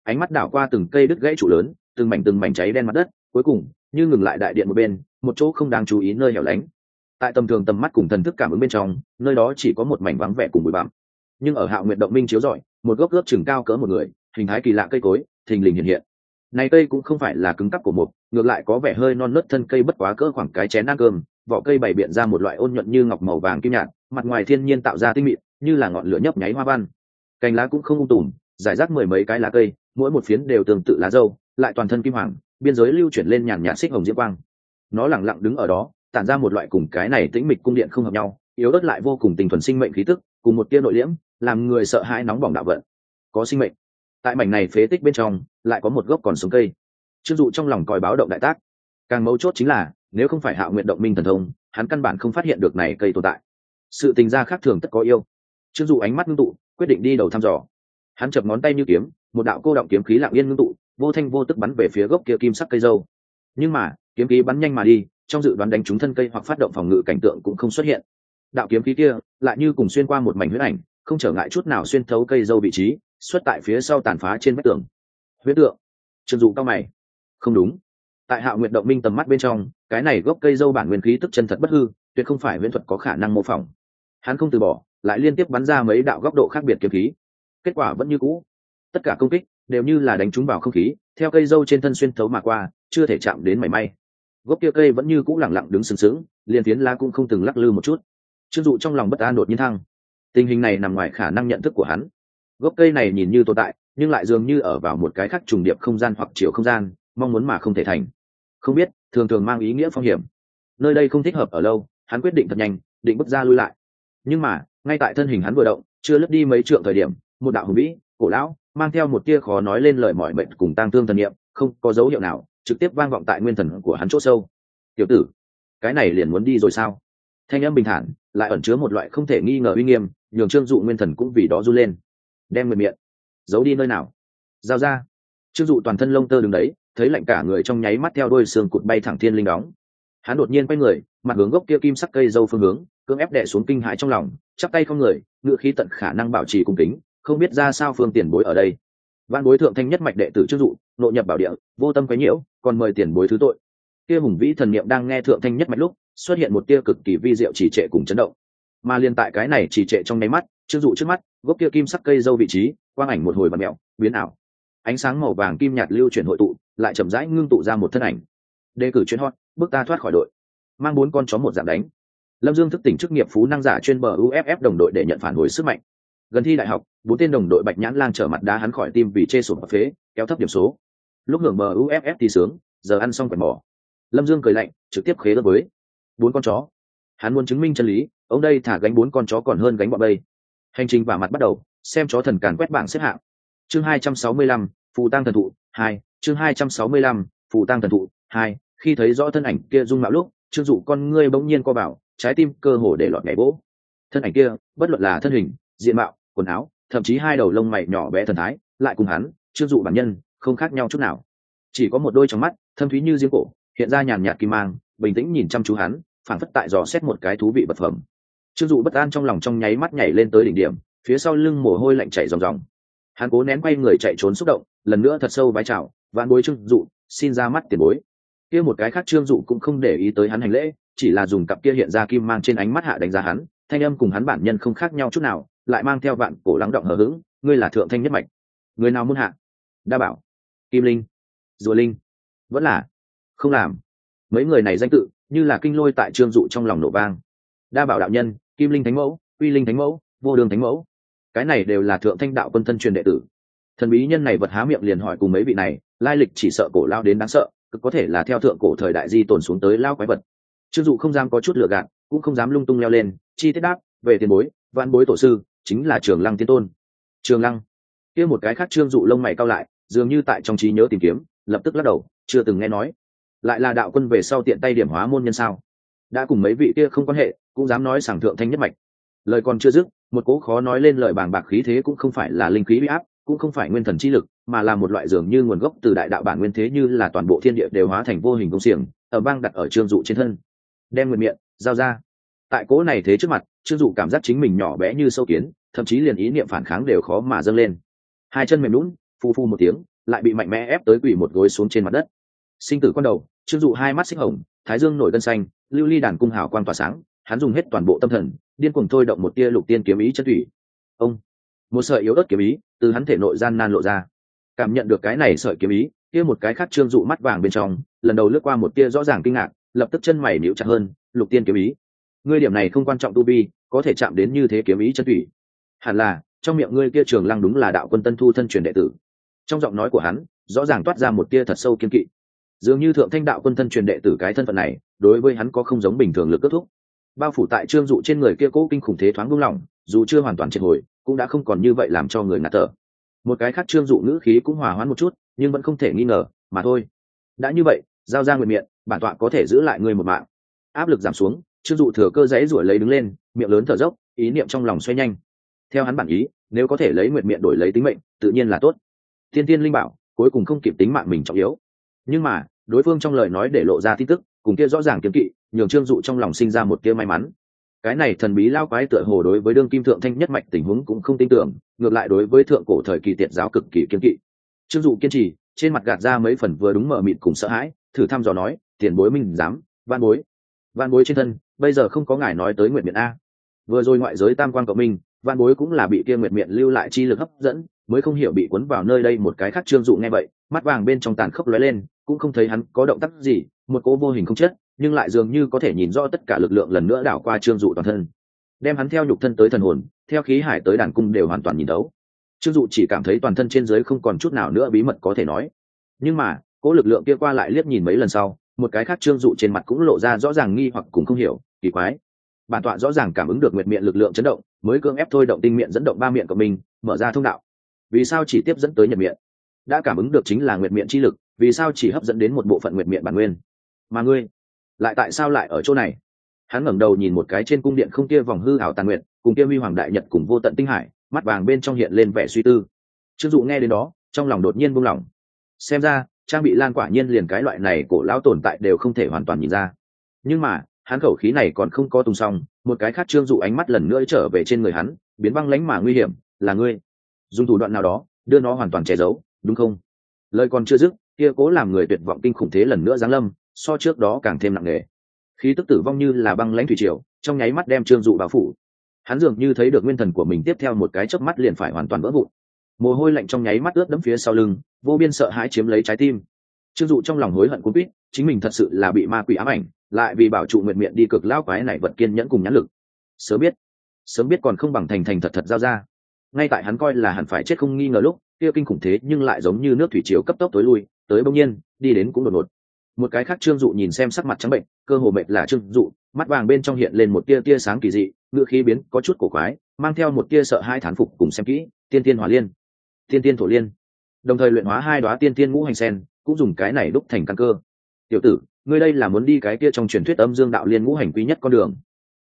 Ánh mắt đảo qua từng cây đứt gãy trụ lớn, từng mảnh từng mảnh cháy đen mặt đất, cuối cùng, như ngừng lại đại điện một bên, một chỗ không đáng chú ý nơi hẻo lánh. Tại tầm thường tầm mắt cùng thần thức cảm ứng bên trong, nơi đó chỉ có một mảnh vắng vẻ cùng bụi bặm. Nhưng ở hạo nguyện động minh chiếu rọi, một gốc gốc chừng cao cỡ một người hình thái kỳ lạ cây cối, thình lình hiện hiện. Này cây cũng không phải là cứng cắp của một ngược lại có vẻ hơi non nớt thân cây bất quá cỡ khoảng cái chén ăn cơm, vỏ cây bày biện ra một loại ôn nhuận như ngọc màu vàng kim nhạt, mặt ngoài thiên nhiên tạo ra tinh mịn, như là ngọn lửa nhấp nháy hoa văn. Cành lá cũng không ung tùm, giải rác mười mấy cái lá cây, mỗi một phiến đều tương tự lá dâu, lại toàn thân kim hoàng, biên giới lưu chuyển lên nhàn nhạt xích hồng diễm quang. Nó lẳng lặng đứng ở đó, tản ra một loại cùng cái này tĩnh mịch cung điện không hợp nhau, yếu ớt lại vô cùng tình thuần sinh mệnh khí tức, cùng một tia nội liễm, làm người sợ hãi nóng bỏng đạo vận. Có sinh mệnh tại mảnh này phế tích bên trong, lại có một gốc còn sống cây. Chưng dụ trong lòng còi báo động đại tác. Càng mấu chốt chính là, nếu không phải hạ nguyện động minh thần thông, hắn căn bản không phát hiện được này cây tồn tại. Sự tình gia khác thường tất có yêu. Chưng dụ ánh mắt ngưng tụ, quyết định đi đầu thăm dò. Hắn chập ngón tay như kiếm, một đạo cô động kiếm khí lạng yên ngưng tụ, vô thanh vô tức bắn về phía gốc kia kim sắc cây dâu. Nhưng mà, kiếm khí bắn nhanh mà đi, trong dự đoán đánh trúng thân cây hoặc phát động phòng ngự cảnh tượng cũng không xuất hiện. Đạo kiếm khí kia lại như cùng xuyên qua một mảnh huyết ảnh, không trở ngại chút nào xuyên thấu cây dâu vị trí xuất tại phía sau tàn phá trên vách tường. Huyết tượng. Trương dụ cao mày. Không đúng. Tại hạ nguyện động minh tầm mắt bên trong, cái này gốc cây dâu bản nguyên khí tức chân thật bất hư, tuyệt không phải viễn thuật có khả năng mô phỏng. Hắn không từ bỏ, lại liên tiếp bắn ra mấy đạo góc độ khác biệt kiếm khí. Kết quả vẫn như cũ. Tất cả công kích đều như là đánh trúng vào không khí, theo cây dâu trên thân xuyên thấu mà qua, chưa thể chạm đến mảy may. Gốc kia cây vẫn như cũ lẳng lặng đứng sừng sững, liền tiến lá cũng không từng lắc lư một chút. Chưng dụ trong lòng bất an đột nhiên thăng. Tình hình này nằm ngoài khả năng nhận thức của hắn gốc cây này nhìn như tồn tại, nhưng lại dường như ở vào một cái khác trùng điệp không gian hoặc chiều không gian, mong muốn mà không thể thành. Không biết, thường thường mang ý nghĩa phong hiểm. Nơi đây không thích hợp ở lâu, hắn quyết định thật nhanh, định bước ra lui lại. Nhưng mà, ngay tại thân hình hắn vừa động, chưa lướt đi mấy trượng thời điểm, một đạo hùng vĩ, cổ lão, mang theo một tia khó nói lên lời mọi bệnh cùng tăng thương thần niệm, không có dấu hiệu nào, trực tiếp vang vọng tại nguyên thần của hắn chỗ sâu. Tiểu tử, cái này liền muốn đi rồi sao? Thanh âm bình thản, lại ẩn chứa một loại không thể nghi ngờ uy nghiêm, nhường trương dụ nguyên thần cũng vì đó run lên đem người miệng. Giấu đi nơi nào? Giao ra. Trương dụ toàn thân lông tơ đứng đấy, thấy lạnh cả người trong nháy mắt theo đôi xương cụt bay thẳng thiên linh đóng. Hắn đột nhiên quay người, mặt hướng gốc kia kim sắc cây dâu phương hướng, cưỡng ép đẻ xuống kinh hãi trong lòng, chắp tay không người ngự khí tận khả năng bảo trì cung kính, không biết ra sao phương tiền bối ở đây. Văn bối thượng thanh nhất mạch đệ tử trương dụ, nội nhập bảo địa, vô tâm quấy nhiễu, còn mời tiền bối thứ tội. Kia hùng vĩ thần niệm đang nghe thượng thanh nhất mạch lúc, xuất hiện một tia cực kỳ vi diệu trì trệ cùng chấn động. Mà liên tại cái này trì trệ trong nháy mắt, trương dụ trước mắt gốc kia kim sắc cây dâu vị trí, quang ảnh một hồi và mẹo, biến ảo. Ánh sáng màu vàng kim nhạt lưu chuyển hội tụ, lại chậm rãi ngưng tụ ra một thân ảnh. Đề cử chuyên hot, bước ta thoát khỏi đội. Mang bốn con chó một dạng đánh. Lâm dương thức tỉnh chức nghiệp phú năng giả chuyên bờ uff đồng đội để nhận phản hồi sức mạnh. Gần thi đại học, bốn tên đồng đội bạch nhãn lang trở mặt đá hắn khỏi tim vì chê sụp và phế, kéo thấp điểm số. Lúc hưởng bờ uff thì sướng, giờ ăn xong quần mỏ. Lâm dương cười lạnh, trực tiếp khế đất với bốn con chó. Hắn muốn chứng minh chân lý, ông đây thả gánh bốn con chó còn hơn gánh bọn đây hành trình và mặt bắt đầu xem chó thần càn quét bảng xếp hạng. Chương hai trăm sáu mươi lăm phù tăng thần thụ 2, chương hai trăm sáu mươi lăm phù tăng thần thụ 2. khi thấy rõ thân ảnh kia dung mạo lúc trương dụ con ngươi bỗng nhiên co bảo trái tim cơ hồ để lọt nhảy vỗ thân ảnh kia bất luận là thân hình diện mạo quần áo thậm chí hai đầu lông mày nhỏ bé thần thái lại cùng hắn trương dụ bản nhân không khác nhau chút nào. Chỉ có một đôi trong mắt thâm thúy như giếng cổ hiện ra nhàn nhạt kim mang bình tĩnh nhìn chăm chú hắn phảng phất tại dò xét một cái thú vị vật phẩm trương dụ bất an trong lòng trong nháy mắt nhảy lên tới đỉnh điểm, phía sau lưng mồ hôi lạnh chảy ròng ròng. Hắn cố nén quay người chạy trốn xúc động, lần nữa thật sâu vái chào, vạn bối trương dụ, xin ra mắt tiền bối. Kia một cái khác trương dụ cũng không để ý tới hắn hành lễ, chỉ là dùng cặp kia hiện ra kim mang trên ánh mắt hạ đánh giá hắn, thanh âm cùng hắn bản nhân không khác nhau chút nào, lại mang theo vạn cổ lắng động hờ hững, ngươi là thượng thanh nhất mạch. Người nào muốn hạ? Đa bảo, kim linh rùa linh. Vẫn là? Không làm. Mấy người này danh tự như là kinh lôi tại trương dụ trong lòng nổ vang. Đa bảo đạo nhân kim linh thánh mẫu uy linh thánh mẫu, vô đường thánh mẫu. Cái này đều là thượng thanh đạo quân thân truyền đệ tử. Thần bí nhân này vật há miệng liền hỏi cùng mấy vị này, lai lịch chỉ sợ cổ lao đến đáng sợ, cực có thể là theo thượng cổ thời đại di tồn xuống tới lao quái vật. Trương dụ không dám có chút lựa gạt, cũng không dám lung tung leo lên, chi tiết đáp, về tiền bối văn bối tổ sư, chính là trường lăng tiên tôn. Trường lăng. Kia một cái khác trương dụ lông mày cao lại, dường như tại trong trí nhớ tìm kiếm, lập tức lắc đầu, chưa từng nghe nói. Lại là đạo quân về sau tiện tay điểm hóa môn nhân sao? Đã cùng mấy vị kia không quan hệ, cũng dám nói sảng thượng thanh nhất mạch. Lời còn chưa dứt, một cố khó nói lên lời bàng bạc khí thế cũng không phải là linh khí bị áp, cũng không phải nguyên thần chi lực, mà là một loại dường như nguồn gốc từ đại đạo bản nguyên thế như là toàn bộ thiên địa đều hóa thành vô hình công xiềng, ở bang đặt ở trương dụ trên thân. Đem nguyện miệng, giao ra. Tại cố này thế trước mặt, trương dụ cảm giác chính mình nhỏ bé như sâu kiến, thậm chí liền ý niệm phản kháng đều khó mà dâng lên. Hai chân mềm lún phu phu một tiếng, lại bị mạnh mẽ ép tới quỷ một gối xuống trên mặt đất. Sinh tử quan đầu, trương dụ hai mắt xích hồng, thái dương nổi gân xanh lưu ly đàn cung hào quang tỏa sáng, hắn dùng hết toàn bộ tâm thần, điên cuồng thôi động một tia lục tiên kiếm ý chân thủy. Ông! Một sợi yếu ớt kiếm ý từ hắn thể nội gian nan lộ ra. Cảm nhận được cái này sợi kiếm ý, kia một cái khác trương dụ mắt vàng bên trong, lần đầu lướt qua một tia rõ ràng kinh ngạc, lập tức chân mày níu chặt hơn, lục tiên kiếm ý. Ngươi điểm này không quan trọng tu vi, có thể chạm đến như thế kiếm ý chân thủy. Hẳn là, trong miệng ngươi kia trường lăng đúng là đạo quân tân thu thân truyền đệ tử. Trong giọng nói của hắn, rõ ràng toát ra một tia thật sâu kiên kỵ dường như thượng thanh đạo quân thân truyền đệ tử cái thân phận này, đối với hắn có không giống bình thường lực kết thúc. Bao phủ tại trương dụ trên người kia cố kinh khủng thế thoáng buông lỏng, dù chưa hoàn toàn triệt hồi, cũng đã không còn như vậy làm cho người ngạt thở. Một cái khác trương dụ ngữ khí cũng hòa hoãn một chút, nhưng vẫn không thể nghi ngờ, mà thôi. Đã như vậy, giao ra nguyện miệng, bản tọa có thể giữ lại người một mạng. Áp lực giảm xuống, trương dụ thừa cơ dãy ruổi lấy đứng lên, miệng lớn thở dốc, ý niệm trong lòng xoay nhanh. Theo hắn bản ý, nếu có thể lấy nguyện miệng đổi lấy tính mệnh, tự nhiên là tốt. Thiên tiên linh bảo, cuối cùng không kịp tính mạng mình trọng yếu. Nhưng mà đối phương trong lời nói để lộ ra tin tức, cùng kia rõ ràng kiếm kỵ, nhường trương dụ trong lòng sinh ra một kia may mắn. Cái này thần bí lao quái tựa hồ đối với đương kim thượng thanh nhất mạch tình huống cũng không tin tưởng, ngược lại đối với thượng cổ thời kỳ tiệt giáo cực kỳ kiếm kỵ. Trương dụ kiên trì, trên mặt gạt ra mấy phần vừa đúng mở mịt cùng sợ hãi, thử thăm dò nói, tiền bối mình dám van bối van bối trên thân, bây giờ không có ngài nói tới nguyện miệng a. Vừa rồi ngoại giới tam quan cộng minh van bối cũng là bị kia nguyện miệng lưu lại chi lực hấp dẫn, mới không hiểu bị cuốn vào nơi đây một cái khác trương dụ nghe vậy mắt vàng bên trong tàn khốc lóe lên, cũng không thấy hắn có động tác gì, một cố vô hình không chết, nhưng lại dường như có thể nhìn rõ tất cả lực lượng lần nữa đảo qua trương dụ toàn thân. Đem hắn theo nhục thân tới thần hồn, theo khí hải tới đàn cung đều hoàn toàn nhìn đấu trương dụ chỉ cảm thấy toàn thân trên giới không còn chút nào nữa bí mật có thể nói. Nhưng mà cố lực lượng kia qua lại liếc nhìn mấy lần sau, một cái khác trương dụ trên mặt cũng lộ ra rõ ràng nghi hoặc cũng không hiểu, kỳ quái. Bản tọa rõ ràng cảm ứng được nguyệt miệng lực lượng chấn động, mới cưỡng ép thôi động tinh miệng dẫn động ba miệng của mình, mở ra thông đạo. Vì sao chỉ tiếp dẫn tới nhật miệng? Đã cảm ứng được chính là nguyệt miệng chi lực, vì sao chỉ hấp dẫn đến một bộ phận nguyệt miệng bản nguyên? Mà ngươi, lại tại sao lại ở chỗ này? Hắn ngẩng đầu nhìn một cái trên cung điện không kia vòng hư ảo tàn nguyện cùng kia huy hoàng đại nhật cùng vô tận tinh hải, mắt vàng bên trong hiện lên vẻ suy tư. Trương dụ nghe đến đó, trong lòng đột nhiên buông lỏng. Xem ra, trang bị lan quả nhiên liền cái loại này cổ lão tồn tại đều không thể hoàn toàn nhìn ra. Nhưng mà, hắn khẩu khí này còn không có tung xong, một cái khác trương dụ ánh mắt lần nữa trở về trên người hắn, biến băng lánh mà nguy hiểm, là ngươi. Dùng thủ đoạn nào đó, đưa nó hoàn toàn che giấu đúng không? Lời còn chưa dứt, kia cố làm người tuyệt vọng kinh khủng thế lần nữa giáng lâm, so trước đó càng thêm nặng nề. Khí tức tử vong như là băng lãnh thủy triều, trong nháy mắt đem trương dụ bao phủ. Hắn dường như thấy được nguyên thần của mình tiếp theo một cái chớp mắt liền phải hoàn toàn vỡ vụn. Mồ hôi lạnh trong nháy mắt ướt đẫm phía sau lưng, vô biên sợ hãi chiếm lấy trái tim. Trương dụ trong lòng hối hận cuốn quýt, chính mình thật sự là bị ma quỷ ám ảnh, lại vì bảo trụ nguyện miệng đi cực lao quái này vật kiên nhẫn cùng nhãn lực. Sớm biết sớm biết còn không bằng thành thành thật thật giao ra. Ngay tại hắn coi là hẳn phải chết không nghi ngờ lúc kia kinh khủng thế nhưng lại giống như nước thủy chiều cấp tốc tối lui, tới bỗng nhiên, đi đến cũng đột ngột. Một cái khác trương dụ nhìn xem sắc mặt trắng bệnh, cơ hồ mệt là trương dụ, mắt vàng bên trong hiện lên một tia tia sáng kỳ dị ngựa khí biến, có chút cổ quái, mang theo một tia sợ hai thán phục cùng xem kỹ, tiên tiên hỏa liên, tiên tiên thổ liên. Đồng thời luyện hóa hai đoá tiên tiên ngũ hành sen, cũng dùng cái này đúc thành căn cơ. Tiểu tử, ngươi đây là muốn đi cái kia trong truyền thuyết âm dương đạo liên ngũ hành quý nhất con đường.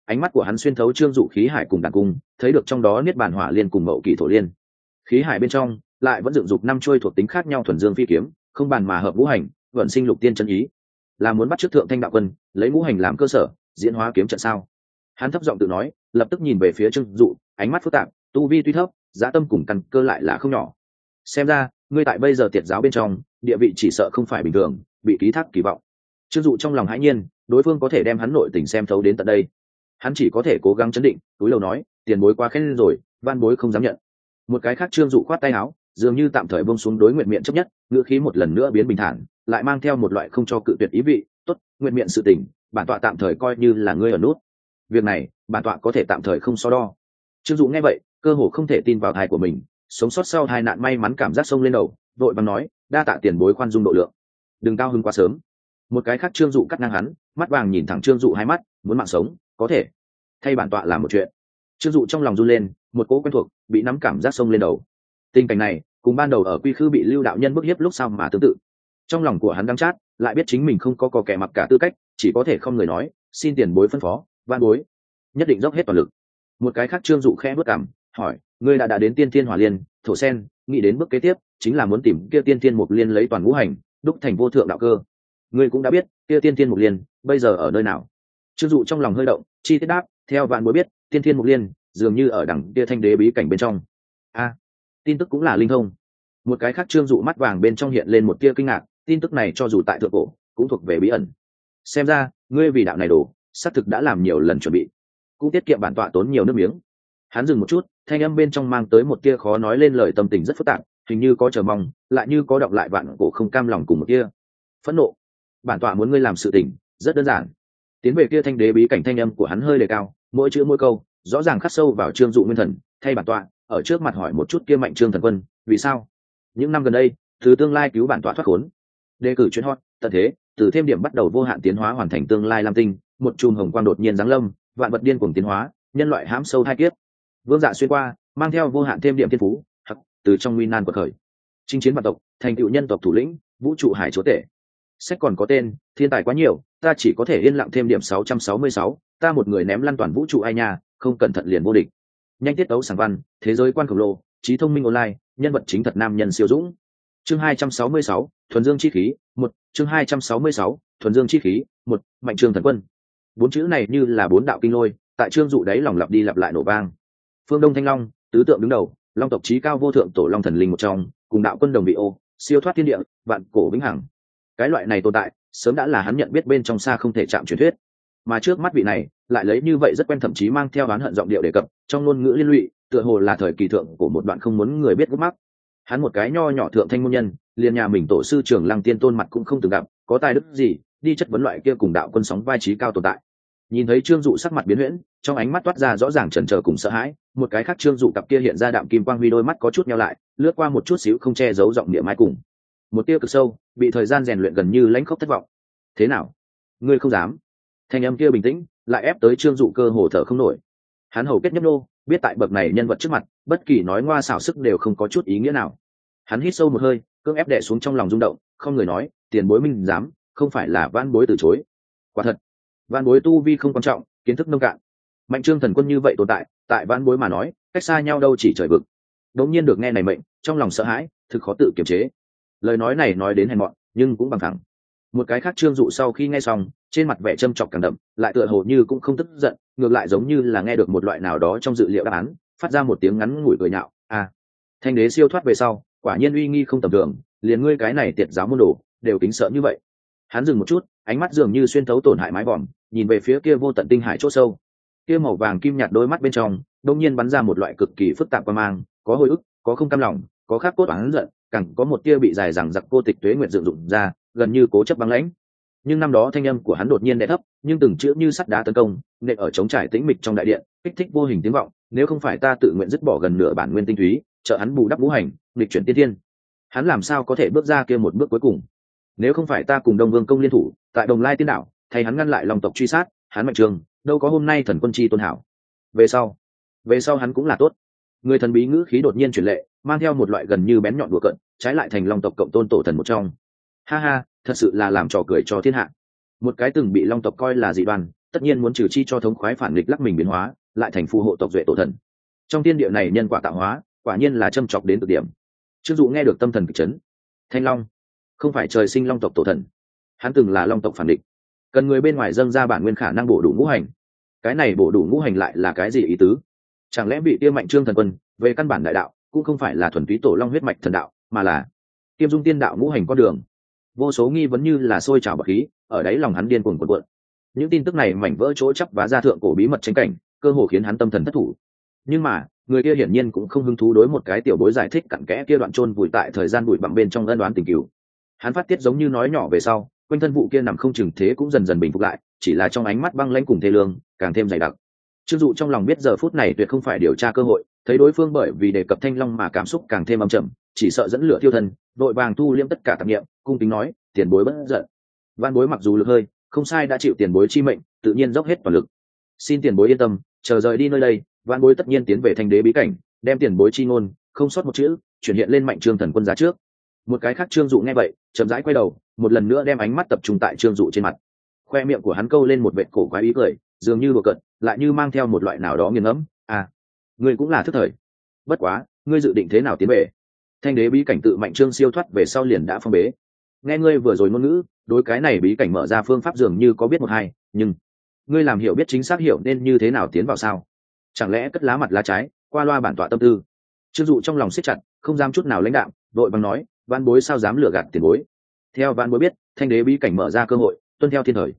Ánh mắt của hắn xuyên thấu trương dụ khí hải cùng đàn cung, thấy được trong đó niết bàn hỏa liên cùng mậu kỳ thổ liên. Khí hải bên trong lại vẫn dựng dục năm trôi thuộc tính khác nhau thuần dương phi kiếm, không bàn mà hợp ngũ hành, vận sinh lục tiên chân ý. Là muốn bắt trước thượng thanh đạo quân, lấy ngũ hành làm cơ sở, diễn hóa kiếm trận sao? Hắn thấp giọng tự nói, lập tức nhìn về phía trương dụ, ánh mắt phức tạp, tu vi tuy thấp, giá tâm cùng căn cơ lại là không nhỏ. Xem ra, ngươi tại bây giờ tiệt giáo bên trong, địa vị chỉ sợ không phải bình thường, bị ký thác kỳ vọng. Trương dụ trong lòng hãi nhiên, đối phương có thể đem hắn nội tình xem thấu đến tận đây. Hắn chỉ có thể cố gắng chấn định, túi lầu nói, tiền bối quá khen rồi van bối không dám nhận. Một cái khác trương dụ khoát tay áo dường như tạm thời bông xuống đối nguyện miệng chấp nhất, ngữ khí một lần nữa biến bình thản, lại mang theo một loại không cho cự tuyệt ý vị, tốt, nguyện miệng sự tình, bản tọa tạm thời coi như là ngươi ở nút. Việc này, bản tọa có thể tạm thời không so đo. Trương dụ nghe vậy, cơ hồ không thể tin vào thai của mình, sống sót sau hai nạn may mắn cảm giác sông lên đầu, vội bằng nói, đa tạ tiền bối khoan dung độ lượng. Đừng cao hơn quá sớm. Một cái khác trương dụ cắt ngang hắn, mắt vàng nhìn thẳng trương dụ hai mắt, muốn mạng sống, có thể. Thay bản tọa làm một chuyện. Trương dụ trong lòng run lên, một cỗ quen thuộc, bị nắm cảm giác sông lên đầu tình cảnh này, cùng ban đầu ở quy khư bị lưu đạo nhân bức hiếp lúc sau mà tương tự. Trong lòng của hắn đang chát, lại biết chính mình không có cò kẻ mặc cả tư cách, chỉ có thể không người nói, xin tiền bối phân phó van bối. Nhất định dốc hết toàn lực. Một cái khác trương dụ khẽ bước cảm hỏi, ngươi đã đã đến tiên thiên hòa liên, thổ sen, nghĩ đến bước kế tiếp, chính là muốn tìm kia tiên thiên mục liên lấy toàn ngũ hành, đúc thành vô thượng đạo cơ. Ngươi cũng đã biết, kia tiên thiên mục liên, bây giờ ở nơi nào? Trương dụ trong lòng hơi động, chi tiết đáp, theo vạn bối biết, tiên thiên mục liên, dường như ở đẳng kia thanh đế bí cảnh bên trong. A tin tức cũng là linh thông. Một cái khác trương dụ mắt vàng bên trong hiện lên một tia kinh ngạc, tin tức này cho dù tại thượng cổ, cũng thuộc về bí ẩn. Xem ra, ngươi vì đạo này đồ, xác thực đã làm nhiều lần chuẩn bị. Cũng tiết kiệm bản tọa tốn nhiều nước miếng. Hắn dừng một chút, thanh âm bên trong mang tới một tia khó nói lên lời tâm tình rất phức tạp, hình như có chờ mong, lại như có đọc lại vạn cổ không cam lòng cùng một tia. Phẫn nộ. Bản tọa muốn ngươi làm sự tình, rất đơn giản. Tiến về kia thanh đế bí cảnh thanh âm của hắn hơi đề cao, mỗi chữ mỗi câu, rõ ràng khắc sâu vào trương dụ nguyên thần, thay bản tọa ở trước mặt hỏi một chút kia mạnh trương thần quân vì sao? Những năm gần đây từ tương lai cứu bản tọa thoát khốn. Đề cử chuyến hot tận thế từ thêm điểm bắt đầu vô hạn tiến hóa hoàn thành tương lai lam tinh một chùm hồng quang đột nhiên giáng lâm vạn vật điên cuồng tiến hóa nhân loại hãm sâu hai kiếp. Vương dạ xuyên qua mang theo vô hạn thêm điểm thiên phú hắc từ trong nguy nan của khởi. Chinh chiến vạn tộc thành tựu nhân tộc thủ lĩnh vũ trụ hải chúa tể. Sách còn có tên thiên tài quá nhiều ta chỉ có thể yên lặng thêm điểm 666, ta một người ném lăn toàn vũ trụ ai nha không cẩn thận liền vô địch nhanh tiết tấu sáng văn thế giới quan khổng lồ trí thông minh online nhân vật chính thật nam nhân siêu dũng. Chương 266, thuần dương chi khí một. Chương 266, thuần dương chi khí một. Mạnh trường thần quân. Bốn chữ này như là bốn đạo kinh lôi tại trương dụ đấy lòng lặp đi lặp lại nổ vang. Phương đông thanh long tứ tượng đứng đầu long tộc trí cao vô thượng tổ long thần linh một trong cùng đạo quân đồng bị ô siêu thoát thiên địa vạn cổ vĩnh hằng. Cái loại này tồn tại sớm đã là hắn nhận biết bên trong xa không thể chạm truyền thuyết mà trước mắt vị này lại lấy như vậy rất quen thậm chí mang theo oán hận giọng điệu đề cập, trong ngôn ngữ liên lụy, tựa hồ là thời kỳ thượng của một đoạn không muốn người biết gốc mắc. Hắn một cái nho nhỏ thượng thanh môn nhân, liền nhà mình tổ sư trưởng lăng tiên tôn mặt cũng không từng gặp, có tài đức gì, đi chất vấn loại kia cùng đạo quân sóng vai trí cao tồn tại. Nhìn thấy trương dụ sắc mặt biến huyễn, trong ánh mắt toát ra rõ ràng chần trờ cùng sợ hãi, một cái khác trương dụ cặp kia hiện ra đạm kim quang huy đôi mắt có chút nhau lại, lướt qua một chút xíu không che giấu giọng niệm mai cùng. Một tia cực sâu, bị thời gian rèn luyện gần như lãnh khốc thất vọng. Thế nào? Ngươi không dám? Thanh âm kia bình tĩnh, lại ép tới trương dụ cơ hồ thở không nổi. Hắn hầu kết nhấp nô, biết tại bậc này nhân vật trước mặt, bất kỳ nói ngoa xảo sức đều không có chút ý nghĩa nào. Hắn hít sâu một hơi, cưỡng ép đẻ xuống trong lòng rung động, không người nói, tiền bối minh dám không phải là van bối từ chối. Quả thật van bối tu vi không quan trọng, kiến thức nông cạn. Mạnh trương thần quân như vậy tồn tại tại van bối mà nói, cách xa nhau đâu chỉ trời vực. Đống nhiên được nghe này mệnh, trong lòng sợ hãi, thực khó tự kiềm chế. Lời nói này nói đến hèn mọn, nhưng cũng bằng thẳng một cái khác trương dụ sau khi nghe xong, trên mặt vẻ châm chọc càng đậm, lại tựa hồ như cũng không tức giận, ngược lại giống như là nghe được một loại nào đó trong dự liệu đáp án, phát ra một tiếng ngắn ngủi cười nhạo à thanh đế siêu thoát về sau, quả nhiên uy nghi không tầm thường, liền ngươi cái này tiệt giáo môn đồ, đều kính sợ như vậy. Hắn dừng một chút, ánh mắt dường như xuyên thấu tổn hại mái vòm, nhìn về phía kia vô tận tinh hải c h ỗ sâu. Kia màu vàng kim nhạt đôi mắt bên trong đông nhiên bắn ra một loại cực kỳ phức tạp qua mang, có hồi ức, có không cam lòng, có khắc cốt oán giận cẳng có một tia bị dài rằng giặc cô tịch tuế nguyện dựng dụng ra gần như cố chấp băng lãnh. Nhưng năm đó thanh âm của hắn đột nhiên đ thấp, nhưng từng chữ như sắt đá tấn công, nện ở chống trải tĩnh mịch trong đại điện, kích thích vô hình tiếng vọng, nếu không phải ta tự nguyện dứt bỏ gần nửa bản nguyên tinh túy, trợ hắn bù đắp ngũ hành lịch chuyển tiên thiên. Hắn làm sao có thể bước ra kia một bước cuối cùng? Nếu không phải ta cùng đông vương công liên thủ, tại đồng lai tiên đảo, thay hắn ngăn lại lòng tộc truy sát, hắn mạnh trường, đâu có hôm nay thần quân chi tôn hảo. Về sau về sau hắn cũng là tốt. Người thần bí ngữ khí đột nhiên chuyển lệ, mang theo một loại gần như bén nhọn đùa cận trái lại thành long tộc cộng tôn tổ thần một trong ha ha, thật sự là làm trò cười cho thiên hạ. Một cái từng bị long tộc coi là dị đoan, tất nhiên muốn trừ chi cho thống khoái phản nghịch lắc mình biến hóa, lại thành phù hộ tộc duệ tổ thần. Trong tiên địa này nhân quả tạo hóa, quả nhiên là châm chọc đến cực điểm. Chưng dụ nghe được tâm thần kịch chấn. Thanh long, không phải trời sinh long tộc tổ thần. Hắn từng là long tộc phản địch cần người bên ngoài dâng ra bản nguyên khả năng bổ đủ ngũ hành. Cái này bổ đủ ngũ hành lại là cái gì ý tứ? Chẳng lẽ bị tiêu mạnh trương thần quân, về căn bản đại đạo, cũng không phải là thuần túy tổ long huyết mạch thần đạo, mà là tiêm dung tiên đạo ngũ hành con đường? Vô số nghi vấn như là sôi trào bậc khí, ở đáy lòng hắn điên cuồng cuộn cuộn. Những tin tức này mảnh vỡ chỗ chắp vá ra thượng cổ bí mật tranh cảnh, cơ hồ khiến hắn tâm thần thất thủ. Nhưng mà, người kia hiển nhiên cũng không hứng thú đối một cái tiểu bối giải thích cặn kẽ kia đoạn chôn vùi tại thời gian bụi bặm bên trong ân đoán tình cứu hắn phát tiết giống như nói nhỏ về sau, quanh thân vụ kia nằm không chừng thế cũng dần dần bình phục lại, chỉ là trong ánh mắt băng lãnh cùng thê lương, càng thêm dày đặc. Chưng dụ trong lòng biết giờ phút này tuyệt không phải điều tra cơ hội, thấy đối phương bởi vì đề cập thanh long mà cảm xúc càng thêm âm trầm chỉ sợ dẫn lửa thiêu thân, đội vàng thu liêm tất cả tạp nghiệm cung kính nói, tiền bối bất giận. Văn bối mặc dù lực hơi, không sai đã chịu tiền bối chi mệnh, tự nhiên dốc hết toàn lực. Xin tiền bối yên tâm, chờ rời đi nơi đây, văn bối tất nhiên tiến về thanh đế bí cảnh, đem tiền bối chi ngôn, không sót một chữ, chuyển hiện lên mạnh trương thần quân giá trước. Một cái khác trương dụ nghe vậy, chậm rãi quay đầu, một lần nữa đem ánh mắt tập trung tại trương dụ trên mặt. Khoe miệng của hắn câu lên một vệ cổ quái ý cười, dường như đùa cận lại như mang theo một loại nào đó nghiền ngẫm à ngươi cũng là thức thời. Bất quá, ngươi dự định thế nào tiến về? Thanh đế bí cảnh tự mạnh trương siêu thoát về sau liền đã phong bế. Nghe ngươi vừa rồi ngôn ngữ, đối cái này bí cảnh mở ra phương pháp dường như có biết một hai, nhưng ngươi làm hiểu biết chính xác hiểu nên như thế nào tiến vào sao? Chẳng lẽ cất lá mặt lá trái, qua loa bản tọa tâm tư? Trương dụ trong lòng siết chặt, không dám chút nào lãnh đạo. đội bằng nói văn bối sao dám lừa gạt tiền bối? Theo văn bối biết, thanh đế bí cảnh mở ra cơ hội, tuân theo thiên thời.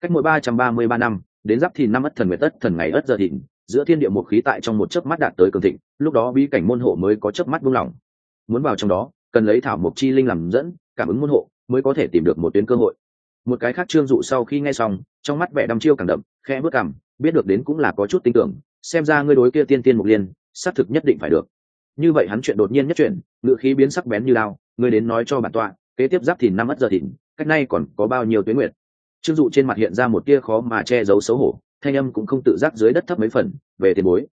Cách mỗi ba trăm ba mươi ba năm, đến giáp thì năm ất thần nguyệt ất, thần ngày ất giờ thịnh giữa thiên địa một khí tại trong một chớp mắt đạt tới cường thịnh, lúc đó bí cảnh môn hộ mới có chớp mắt buông lỏng muốn vào trong đó, cần lấy thảo mộc chi linh làm dẫn, cảm ứng môn hộ, mới có thể tìm được một tuyến cơ hội. Một cái khác trương dụ sau khi nghe xong, trong mắt vẻ đăm chiêu càng đậm, khẽ bước cảm biết được đến cũng là có chút tin tưởng, xem ra ngươi đối kia tiên tiên mục liên, xác thực nhất định phải được. Như vậy hắn chuyện đột nhiên nhất chuyện ngự khí biến sắc bén như lao, ngươi đến nói cho bản tọa, kế tiếp giáp thì năm mất giờ thìn, cách nay còn có bao nhiêu tuyến nguyệt? Trương dụ trên mặt hiện ra một tia khó mà che giấu xấu hổ, thanh âm cũng không tự giác dưới đất thấp mấy phần, về tiền bối.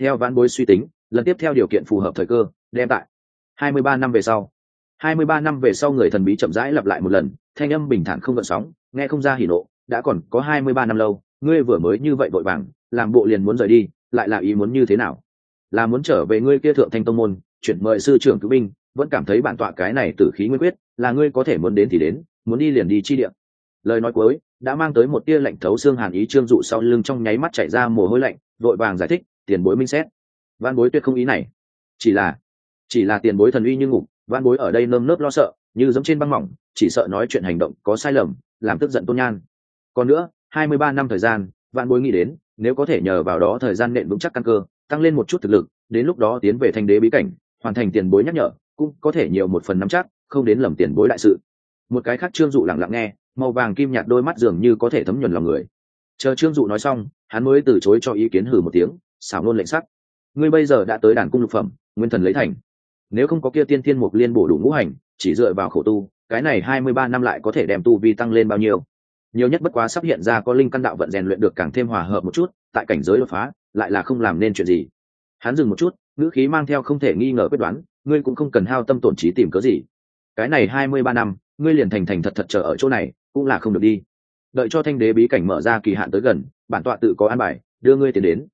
Theo vãn bối suy tính, lần tiếp theo điều kiện phù hợp thời cơ, đem tại hai mươi ba năm về sau. hai mươi ba năm về sau người thần bí chậm rãi lặp lại một lần, thanh âm bình thản không gợn sóng, nghe không ra hỉ nộ, đã còn có hai mươi ba năm lâu, ngươi vừa mới như vậy vội vàng, làm bộ liền muốn rời đi, lại là ý muốn như thế nào? Là muốn trở về ngươi kia thượng thanh tông môn, chuyển mời sư trưởng cứu binh, vẫn cảm thấy bản tọa cái này tử khí nguyên quyết, là ngươi có thể muốn đến thì đến, muốn đi liền đi chi địa. lời nói cuối, đã mang tới một tia lạnh thấu xương hàn ý trương dụ sau lưng trong nháy mắt chảy ra mồ hôi lạnh, vội vàng giải thích, tiền bối minh xét. Văn bối tuyệt không ý này. Chỉ là chỉ là tiền bối thần uy như ngục văn bối ở đây nơm nớp lo sợ, như giống trên băng mỏng, chỉ sợ nói chuyện hành động có sai lầm, làm tức giận tôn nhan. Còn nữa, hai mươi ba năm thời gian văn bối nghĩ đến, nếu có thể nhờ vào đó thời gian nện vững chắc căn cơ, tăng lên một chút thực lực, đến lúc đó tiến về thanh đế bí cảnh, hoàn thành tiền bối nhắc nhở, cũng có thể nhiều một phần nắm chắc, không đến lầm tiền bối đại sự. Một cái khác trương dụ lặng lặng nghe, màu vàng kim nhạt đôi mắt dường như có thể thấm nhuần lòng người. Chờ trương dụ nói xong, hắn mới từ chối cho ý kiến hử một tiếng, xảo nôn lệnh sắc ngươi bây giờ đã tới đàn cung lục phẩm, nguyên thần lấy thành nếu không có kia tiên thiên mục liên bổ đủ ngũ hành, chỉ dựa vào khổ tu, cái này hai mươi ba năm lại có thể đem tu vi tăng lên bao nhiêu? Nhiều nhất bất quá sắp hiện ra có linh căn đạo vận rèn luyện được càng thêm hòa hợp một chút, tại cảnh giới đột phá, lại là không làm nên chuyện gì. Hắn dừng một chút, ngữ khí mang theo không thể nghi ngờ quyết đoán, ngươi cũng không cần hao tâm tổn trí tìm cớ gì. Cái này hai mươi ba năm, ngươi liền thành thành thật thật chờ ở chỗ này, cũng là không được đi. Đợi cho thanh đế bí cảnh mở ra kỳ hạn tới gần, bản tọa tự có an bài, đưa ngươi tiến đến.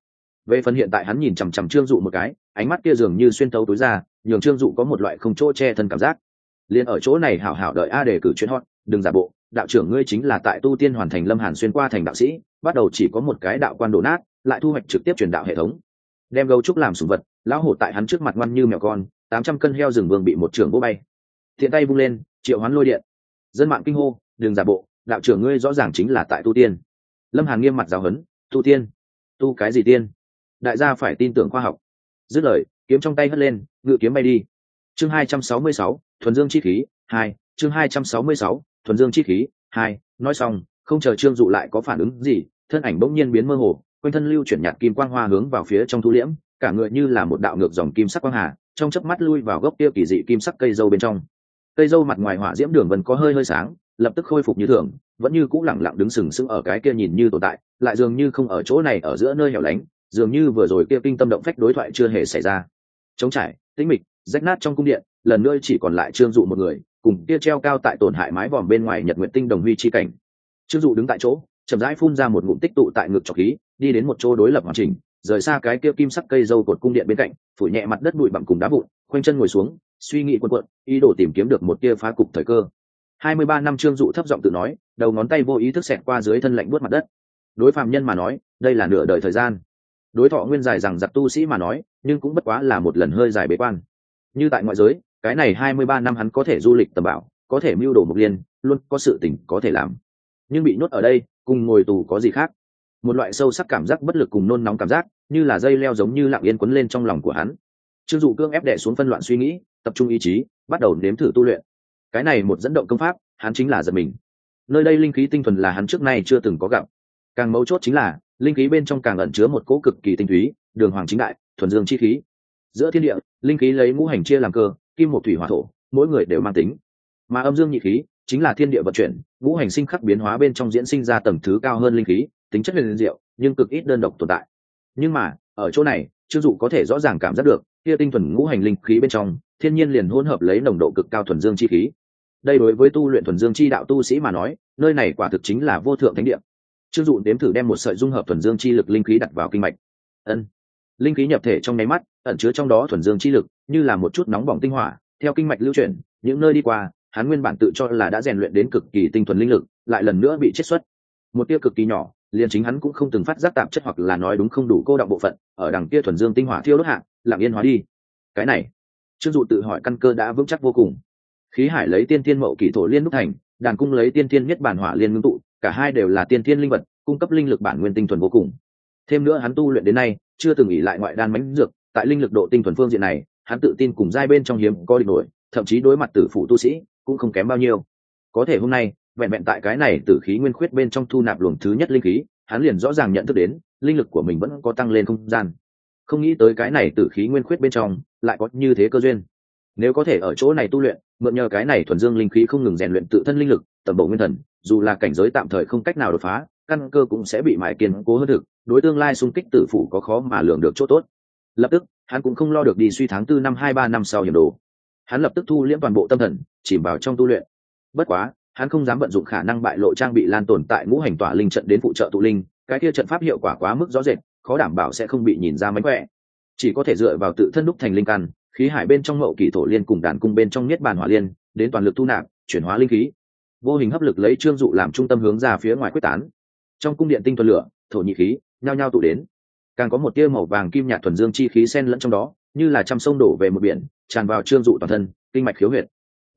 Về phần hiện tại hắn nhìn chằm chằm trương dụ một cái, ánh mắt kia dường như xuyên tấu túi ra nhường trương dụ có một loại không chỗ che thân cảm giác. Liền ở chỗ này hảo hảo đợi a để cử chuyện hot, đừng giả bộ, đạo trưởng ngươi chính là tại tu tiên hoàn thành lâm hàn xuyên qua thành đạo sĩ, bắt đầu chỉ có một cái đạo quan đổ nát, lại thu hoạch trực tiếp truyền đạo hệ thống. Đem gấu trúc làm sùng vật, lão hổ tại hắn trước mặt ngoan như mèo con, tám trăm cân heo rừng vương bị một trường vô bay. Thiện tay vung lên, triệu hoán lôi điện. Dân mạng kinh hô, đừng giả bộ, đạo trưởng ngươi rõ ràng chính là tại tu tiên. Lâm hàn nghiêm mặt giáo huấn, tu tiên, tu cái gì tiên? Đại gia phải tin tưởng khoa học. Dứt lời, kiếm trong tay hất lên ngự kiếm bay đi. Chương hai trăm sáu mươi sáu, thuần dương chi khí, hai. Chương hai trăm sáu mươi sáu, thuần dương chi khí, hai. Nói xong, không chờ trương dụ lại có phản ứng gì, thân ảnh bỗng nhiên biến mơ hồ, quanh thân lưu chuyển nhạt kim quang hoa hướng vào phía trong thu liễm, cả người như là một đạo ngược dòng kim sắc quang hà, trong chớp mắt lui vào gốc tiêu kỳ dị kim sắc cây dâu bên trong. Cây dâu mặt ngoài hỏa diễm đường vân có hơi hơi sáng, lập tức khôi phục như thường, vẫn như cũ lẳng lặng đứng sừng sững ở cái kia nhìn như tồn tại, lại dường như không ở chỗ này ở giữa nơi hẻo lánh, dường như vừa rồi kia kinh tâm động phách đối thoại chưa hề xảy ra. Chống trải tĩnh mịch, rách nát trong cung điện, lần nữa chỉ còn lại trương dụ một người, cùng kia treo cao tại tổn hại mái vòm bên ngoài nhật nguyện tinh đồng huy chi cảnh. Trương dụ đứng tại chỗ, chậm rãi phun ra một ngụm tích tụ tại ngực trọc khí, đi đến một chỗ đối lập hoàn chỉnh, rời xa cái kia kim sắc cây dâu cột cung điện bên cạnh phủ nhẹ mặt đất bụi bặm cùng đá vụn, khoanh chân ngồi xuống, suy nghĩ quần quận ý đồ tìm kiếm được một kia phá cục thời cơ. Hai mươi ba năm trương dụ thấp giọng tự nói, đầu ngón tay vô ý thức xẹt qua dưới thân lạnh buốt mặt đất. Đối phạm nhân mà nói, đây là nửa đời thời gian đối thọ nguyên dài rằng giặc tu sĩ mà nói, nhưng cũng bất quá là một lần hơi dài bế quan. Như tại ngoại giới, cái này hai mươi ba năm hắn có thể du lịch tầm bảo, có thể mưu đồ một liên, luôn có sự tỉnh có thể làm. Nhưng bị nhốt ở đây, cùng ngồi tù có gì khác? Một loại sâu sắc cảm giác bất lực cùng nôn nóng cảm giác, như là dây leo giống như lặng yên quấn lên trong lòng của hắn. Chưng dụ cương ép đệ xuống phân loạn suy nghĩ, tập trung ý chí, bắt đầu nếm thử tu luyện. Cái này một dẫn động công pháp, hắn chính là giật mình. Nơi đây linh khí tinh thuần là hắn trước nay chưa từng có gặp. Càng mấu chốt chính là linh khí bên trong càng ẩn chứa một cỗ cực kỳ tinh túy, đường hoàng chính đại, thuần dương chi khí. Giữa thiên địa, linh khí lấy ngũ hành chia làm cơ, kim một thủy hòa thổ, mỗi người đều mang tính. Mà âm dương nhị khí, chính là thiên địa vận chuyển, ngũ hành sinh khắc biến hóa bên trong diễn sinh ra tầng thứ cao hơn linh khí, tính chất huyền diệu nhưng cực ít đơn độc tồn tại. Nhưng mà, ở chỗ này chưng dụ có thể rõ ràng cảm giác được, kia tinh thuần ngũ hành linh khí bên trong, thiên nhiên liền hỗn hợp lấy nồng độ cực cao thuần dương chi khí. Đây đối với tu luyện thuần dương chi đạo tu sĩ mà nói, nơi này quả thực chính là vô thượng thánh địa trương dụ đếm thử đem một sợi dung hợp thuần dương chi lực linh khí đặt vào kinh mạch. Ân. Linh khí nhập thể trong nháy mắt, ẩn chứa trong đó thuần dương chi lực, như là một chút nóng bỏng tinh hỏa, theo kinh mạch lưu chuyển, những nơi đi qua, hắn nguyên bản tự cho là đã rèn luyện đến cực kỳ tinh thuần linh lực, lại lần nữa bị chết xuất. Một tia cực kỳ nhỏ, liền chính hắn cũng không từng phát giác tạp chất hoặc là nói đúng không đủ cô động bộ phận, ở đằng kia thuần dương tinh hỏa thiêu đốt hạng lặng yên hóa đi. Cái này, trương dụ tự hỏi căn cơ đã vững chắc vô cùng. Khí hải lấy tiên thiên mậu kỷ thổ liên đúc thành, đàn cung lấy tiên thiên nhất bản hỏa liên ngưng tụ cả hai đều là tiên thiên linh vật, cung cấp linh lực bản nguyên tinh thuần vô cùng. Thêm nữa hắn tu luyện đến nay, chưa từng nghỉ lại ngoại đan mánh dược, tại linh lực độ tinh thuần phương diện này, hắn tự tin cùng giai bên trong hiếm có địch nổi, thậm chí đối mặt tử phụ tu sĩ, cũng không kém bao nhiêu. Có thể hôm nay, vẹn vẹn tại cái này tử khí nguyên khuyết bên trong thu nạp luồng thứ nhất linh khí, hắn liền rõ ràng nhận thức đến, linh lực của mình vẫn có tăng lên không gian. Không nghĩ tới cái này tử khí nguyên khuyết bên trong, lại có như thế cơ duyên. Nếu có thể ở chỗ này tu luyện, mượn nhờ cái này thuần dương linh khí không ngừng rèn luyện tự thân linh lực tầm bộ nguyên thần, dù là cảnh giới tạm thời không cách nào đột phá, căn cơ cũng sẽ bị mãi kiên cố hơn thực đối tương lai xung kích tử phủ có khó mà lường được chỗ tốt. Lập tức, hắn cũng không lo được đi suy tháng tư năm hai ba năm sau hiểm đồ. Hắn lập tức thu liễm toàn bộ tâm thần, chìm vào trong tu luyện. Bất quá, hắn không dám vận dụng khả năng bại lộ trang bị lan tồn tại ngũ hành tỏa linh trận đến phụ trợ tụ linh, cái kia trận pháp hiệu quả quá mức rõ rệt, khó đảm bảo sẽ không bị nhìn ra mánh khỏe. Chỉ có thể dựa vào tự thân đúc thành linh căn, khí hải bên trong mậu kỳ thổ liên cùng đàn cung bên trong niết bàn hỏa liên, đến toàn lực thu nạp, chuyển hóa linh khí vô hình hấp lực lấy trương dụ làm trung tâm hướng ra phía ngoài quyết tán. Trong cung điện tinh thuần lửa, thổ nhị khí, nhao nhao tụ đến. Càng có một tia màu vàng kim nhạt thuần dương chi khí sen lẫn trong đó, như là trăm sông đổ về một biển, tràn vào trương dụ toàn thân, kinh mạch khiếu huyệt.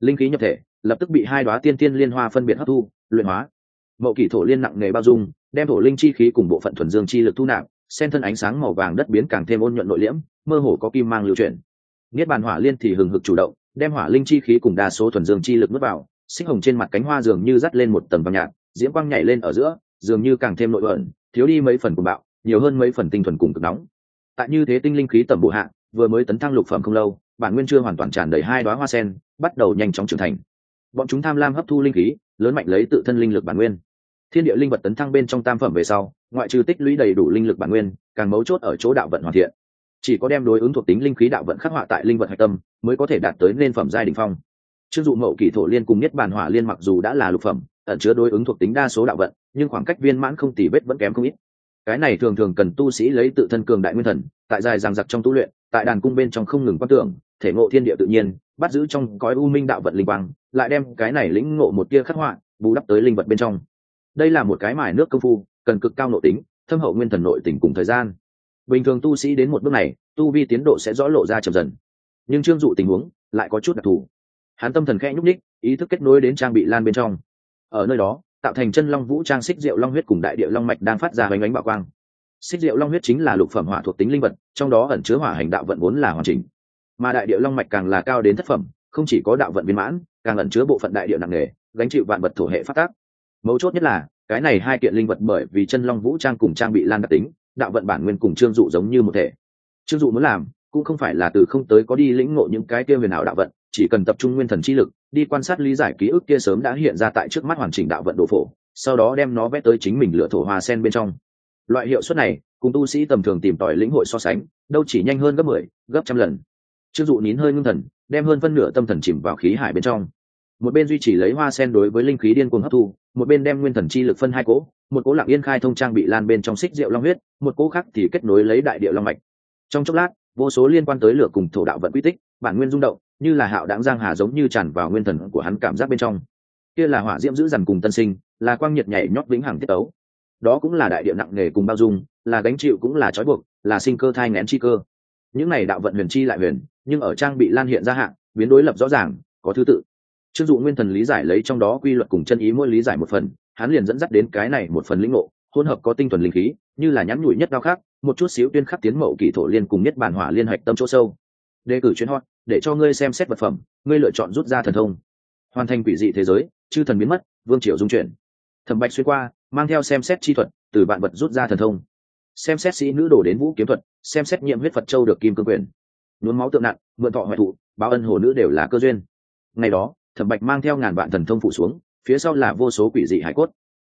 Linh khí nhập thể, lập tức bị hai đoá tiên tiên liên hoa phân biệt hấp thu, luyện hóa. Mậu kỷ thổ liên nặng nghề bao dung, đem thổ linh chi khí cùng bộ phận thuần dương chi lực thu nạp sen thân ánh sáng màu vàng đất biến càng thêm ôn nhuận nội liễm, mơ hồ có kim mang lưu chuyển. Niết bàn hỏa liên thì hừng hực chủ động, đem hỏa linh chi khí cùng đa số thuần dương chi lực nuốt vào xích hồng trên mặt cánh hoa dường như dắt lên một tầng vàng nhạt, diễm quang nhảy lên ở giữa, dường như càng thêm nội ẩn, thiếu đi mấy phần cùng bạo, nhiều hơn mấy phần tinh thuần cùng cực nóng. Tại như thế tinh linh khí tầm bộ hạ, vừa mới tấn thăng lục phẩm không lâu, bản nguyên chưa hoàn toàn tràn đầy hai đoá hoa sen, bắt đầu nhanh chóng trưởng thành. Bọn chúng tham lam hấp thu linh khí, lớn mạnh lấy tự thân linh lực bản nguyên. Thiên địa linh vật tấn thăng bên trong tam phẩm về sau, ngoại trừ tích lũy đầy đủ linh lực bản nguyên, càng mấu chốt ở chỗ đạo vận hoàn thiện. Chỉ có đem đối ứng thuộc tính linh khí đạo vận khắc họa tại linh vật hạch tâm, mới có thể đạt tới nên phẩm giai đình phong chưng dụ mậu kỷ thổ liên cùng nhất bản hỏa liên mặc dù đã là lục phẩm, ẩn chứa đối ứng thuộc tính đa số đạo vận, nhưng khoảng cách viên mãn không tỉ vết vẫn kém không ít. Cái này thường thường cần tu sĩ lấy tự thân cường đại nguyên thần, tại dài ràng giặc trong tu luyện, tại đàn cung bên trong không ngừng quan tưởng, thể ngộ thiên địa tự nhiên, bắt giữ trong cõi u minh đạo vận linh quang, lại đem cái này lĩnh ngộ một tia khắc họa, bù đắp tới linh vật bên trong. Đây là một cái mài nước công phu, cần cực cao nội tính, thâm hậu nguyên thần nội tình cùng thời gian. Bình thường tu sĩ đến một bước này, tu vi tiến độ sẽ rõ lộ ra chậm dần. Nhưng trương dụ tình huống lại có chút đặc thù hắn tâm thần khẽ nhúc ních ý thức kết nối đến trang bị lan bên trong. Ở nơi đó, tạo thành chân long vũ trang xích rượu long huyết cùng đại địa long mạch đang phát ra hoành ánh bạo quang. Xích rượu long huyết chính là lục phẩm hỏa thuộc tính linh vật, trong đó ẩn chứa hỏa hành đạo vận vốn là hoàn chỉnh. Mà đại địa long mạch càng là cao đến thất phẩm, không chỉ có đạo vận viên mãn, càng ẩn chứa bộ phận đại địa nặng nề, gánh chịu vạn vật thổ hệ phát tác. Mấu chốt nhất là, cái này hai kiện linh vật bởi vì chân long vũ trang cùng trang bị lan đặc tính, đạo vận bản nguyên cùng trương dụ giống như một thể. Trương dụ muốn làm, cũng không phải là từ không tới có đi lĩnh ngộ những cái kia huyền ảo đạo vận chỉ cần tập trung nguyên thần chi lực đi quan sát lý giải ký ức kia sớm đã hiện ra tại trước mắt hoàn chỉnh đạo vận đồ phổ sau đó đem nó vẽ tới chính mình lựa thổ hoa sen bên trong. Loại hiệu suất này cùng tu sĩ tầm thường tìm tòi lĩnh hội so sánh đâu chỉ nhanh hơn gấp mười 10, gấp trăm lần. Chưng dụ nín hơi ngưng thần đem hơn phân nửa tâm thần chìm vào khí hải bên trong. Một bên duy trì lấy hoa sen đối với linh khí điên cuồng hấp thu một bên đem nguyên thần chi lực phân hai cỗ một cỗ lặng yên khai thông trang bị lan bên trong xích rượu long huyết một cỗ khác thì kết nối lấy đại điệu long mạch. Trong chốc lát vô số liên quan tới lửa cùng thổ đạo vận quy tích bản nguyên rung động như là hạo đáng giang hà giống như tràn vào nguyên thần của hắn cảm giác bên trong. Kia là hỏa diễm giữ dằn cùng tân sinh, là quang nhiệt nhảy nhót vĩnh hằng tiết tấu. Đó cũng là đại địa nặng nề cùng bao dung, là gánh chịu cũng là trói buộc, là sinh cơ thai ngén chi cơ. Những này đạo vận huyền chi lại huyền, nhưng ở trang bị lan hiện ra hạng, biến đối lập rõ ràng, có thứ tự. Chưng dụ nguyên thần lý giải lấy trong đó quy luật cùng chân ý mỗi lý giải một phần, hắn liền dẫn dắt đến cái này một phần lĩnh ngộ, hỗn hợp có tinh thuần linh khí, như là nhắn nhủi nhất cao khác, một chút xíu tuyên khắc tiến mậu kỳ thổ liên cùng nhất bản hỏa liên hạch tâm chỗ sâu. Đề cử chuyến hot để cho ngươi xem xét vật phẩm, ngươi lựa chọn rút ra thần thông. Hoàn thành quỷ dị thế giới, chư thần biến mất, vương triều dung chuyển. Thẩm bạch xuyên qua, mang theo xem xét chi thuật, từ vạn vật rút ra thần thông. Xem xét sĩ nữ đổ đến vũ kiếm thuật, xem xét nhiệm huyết phật châu được kim cương quyền. Nhuốm máu tượng nặng, mượn thọ hoại thụ, báo ân hồ nữ đều là cơ duyên. Ngày đó, thẩm bạch mang theo ngàn vạn thần thông phụ xuống, phía sau là vô số quỷ dị hải cốt.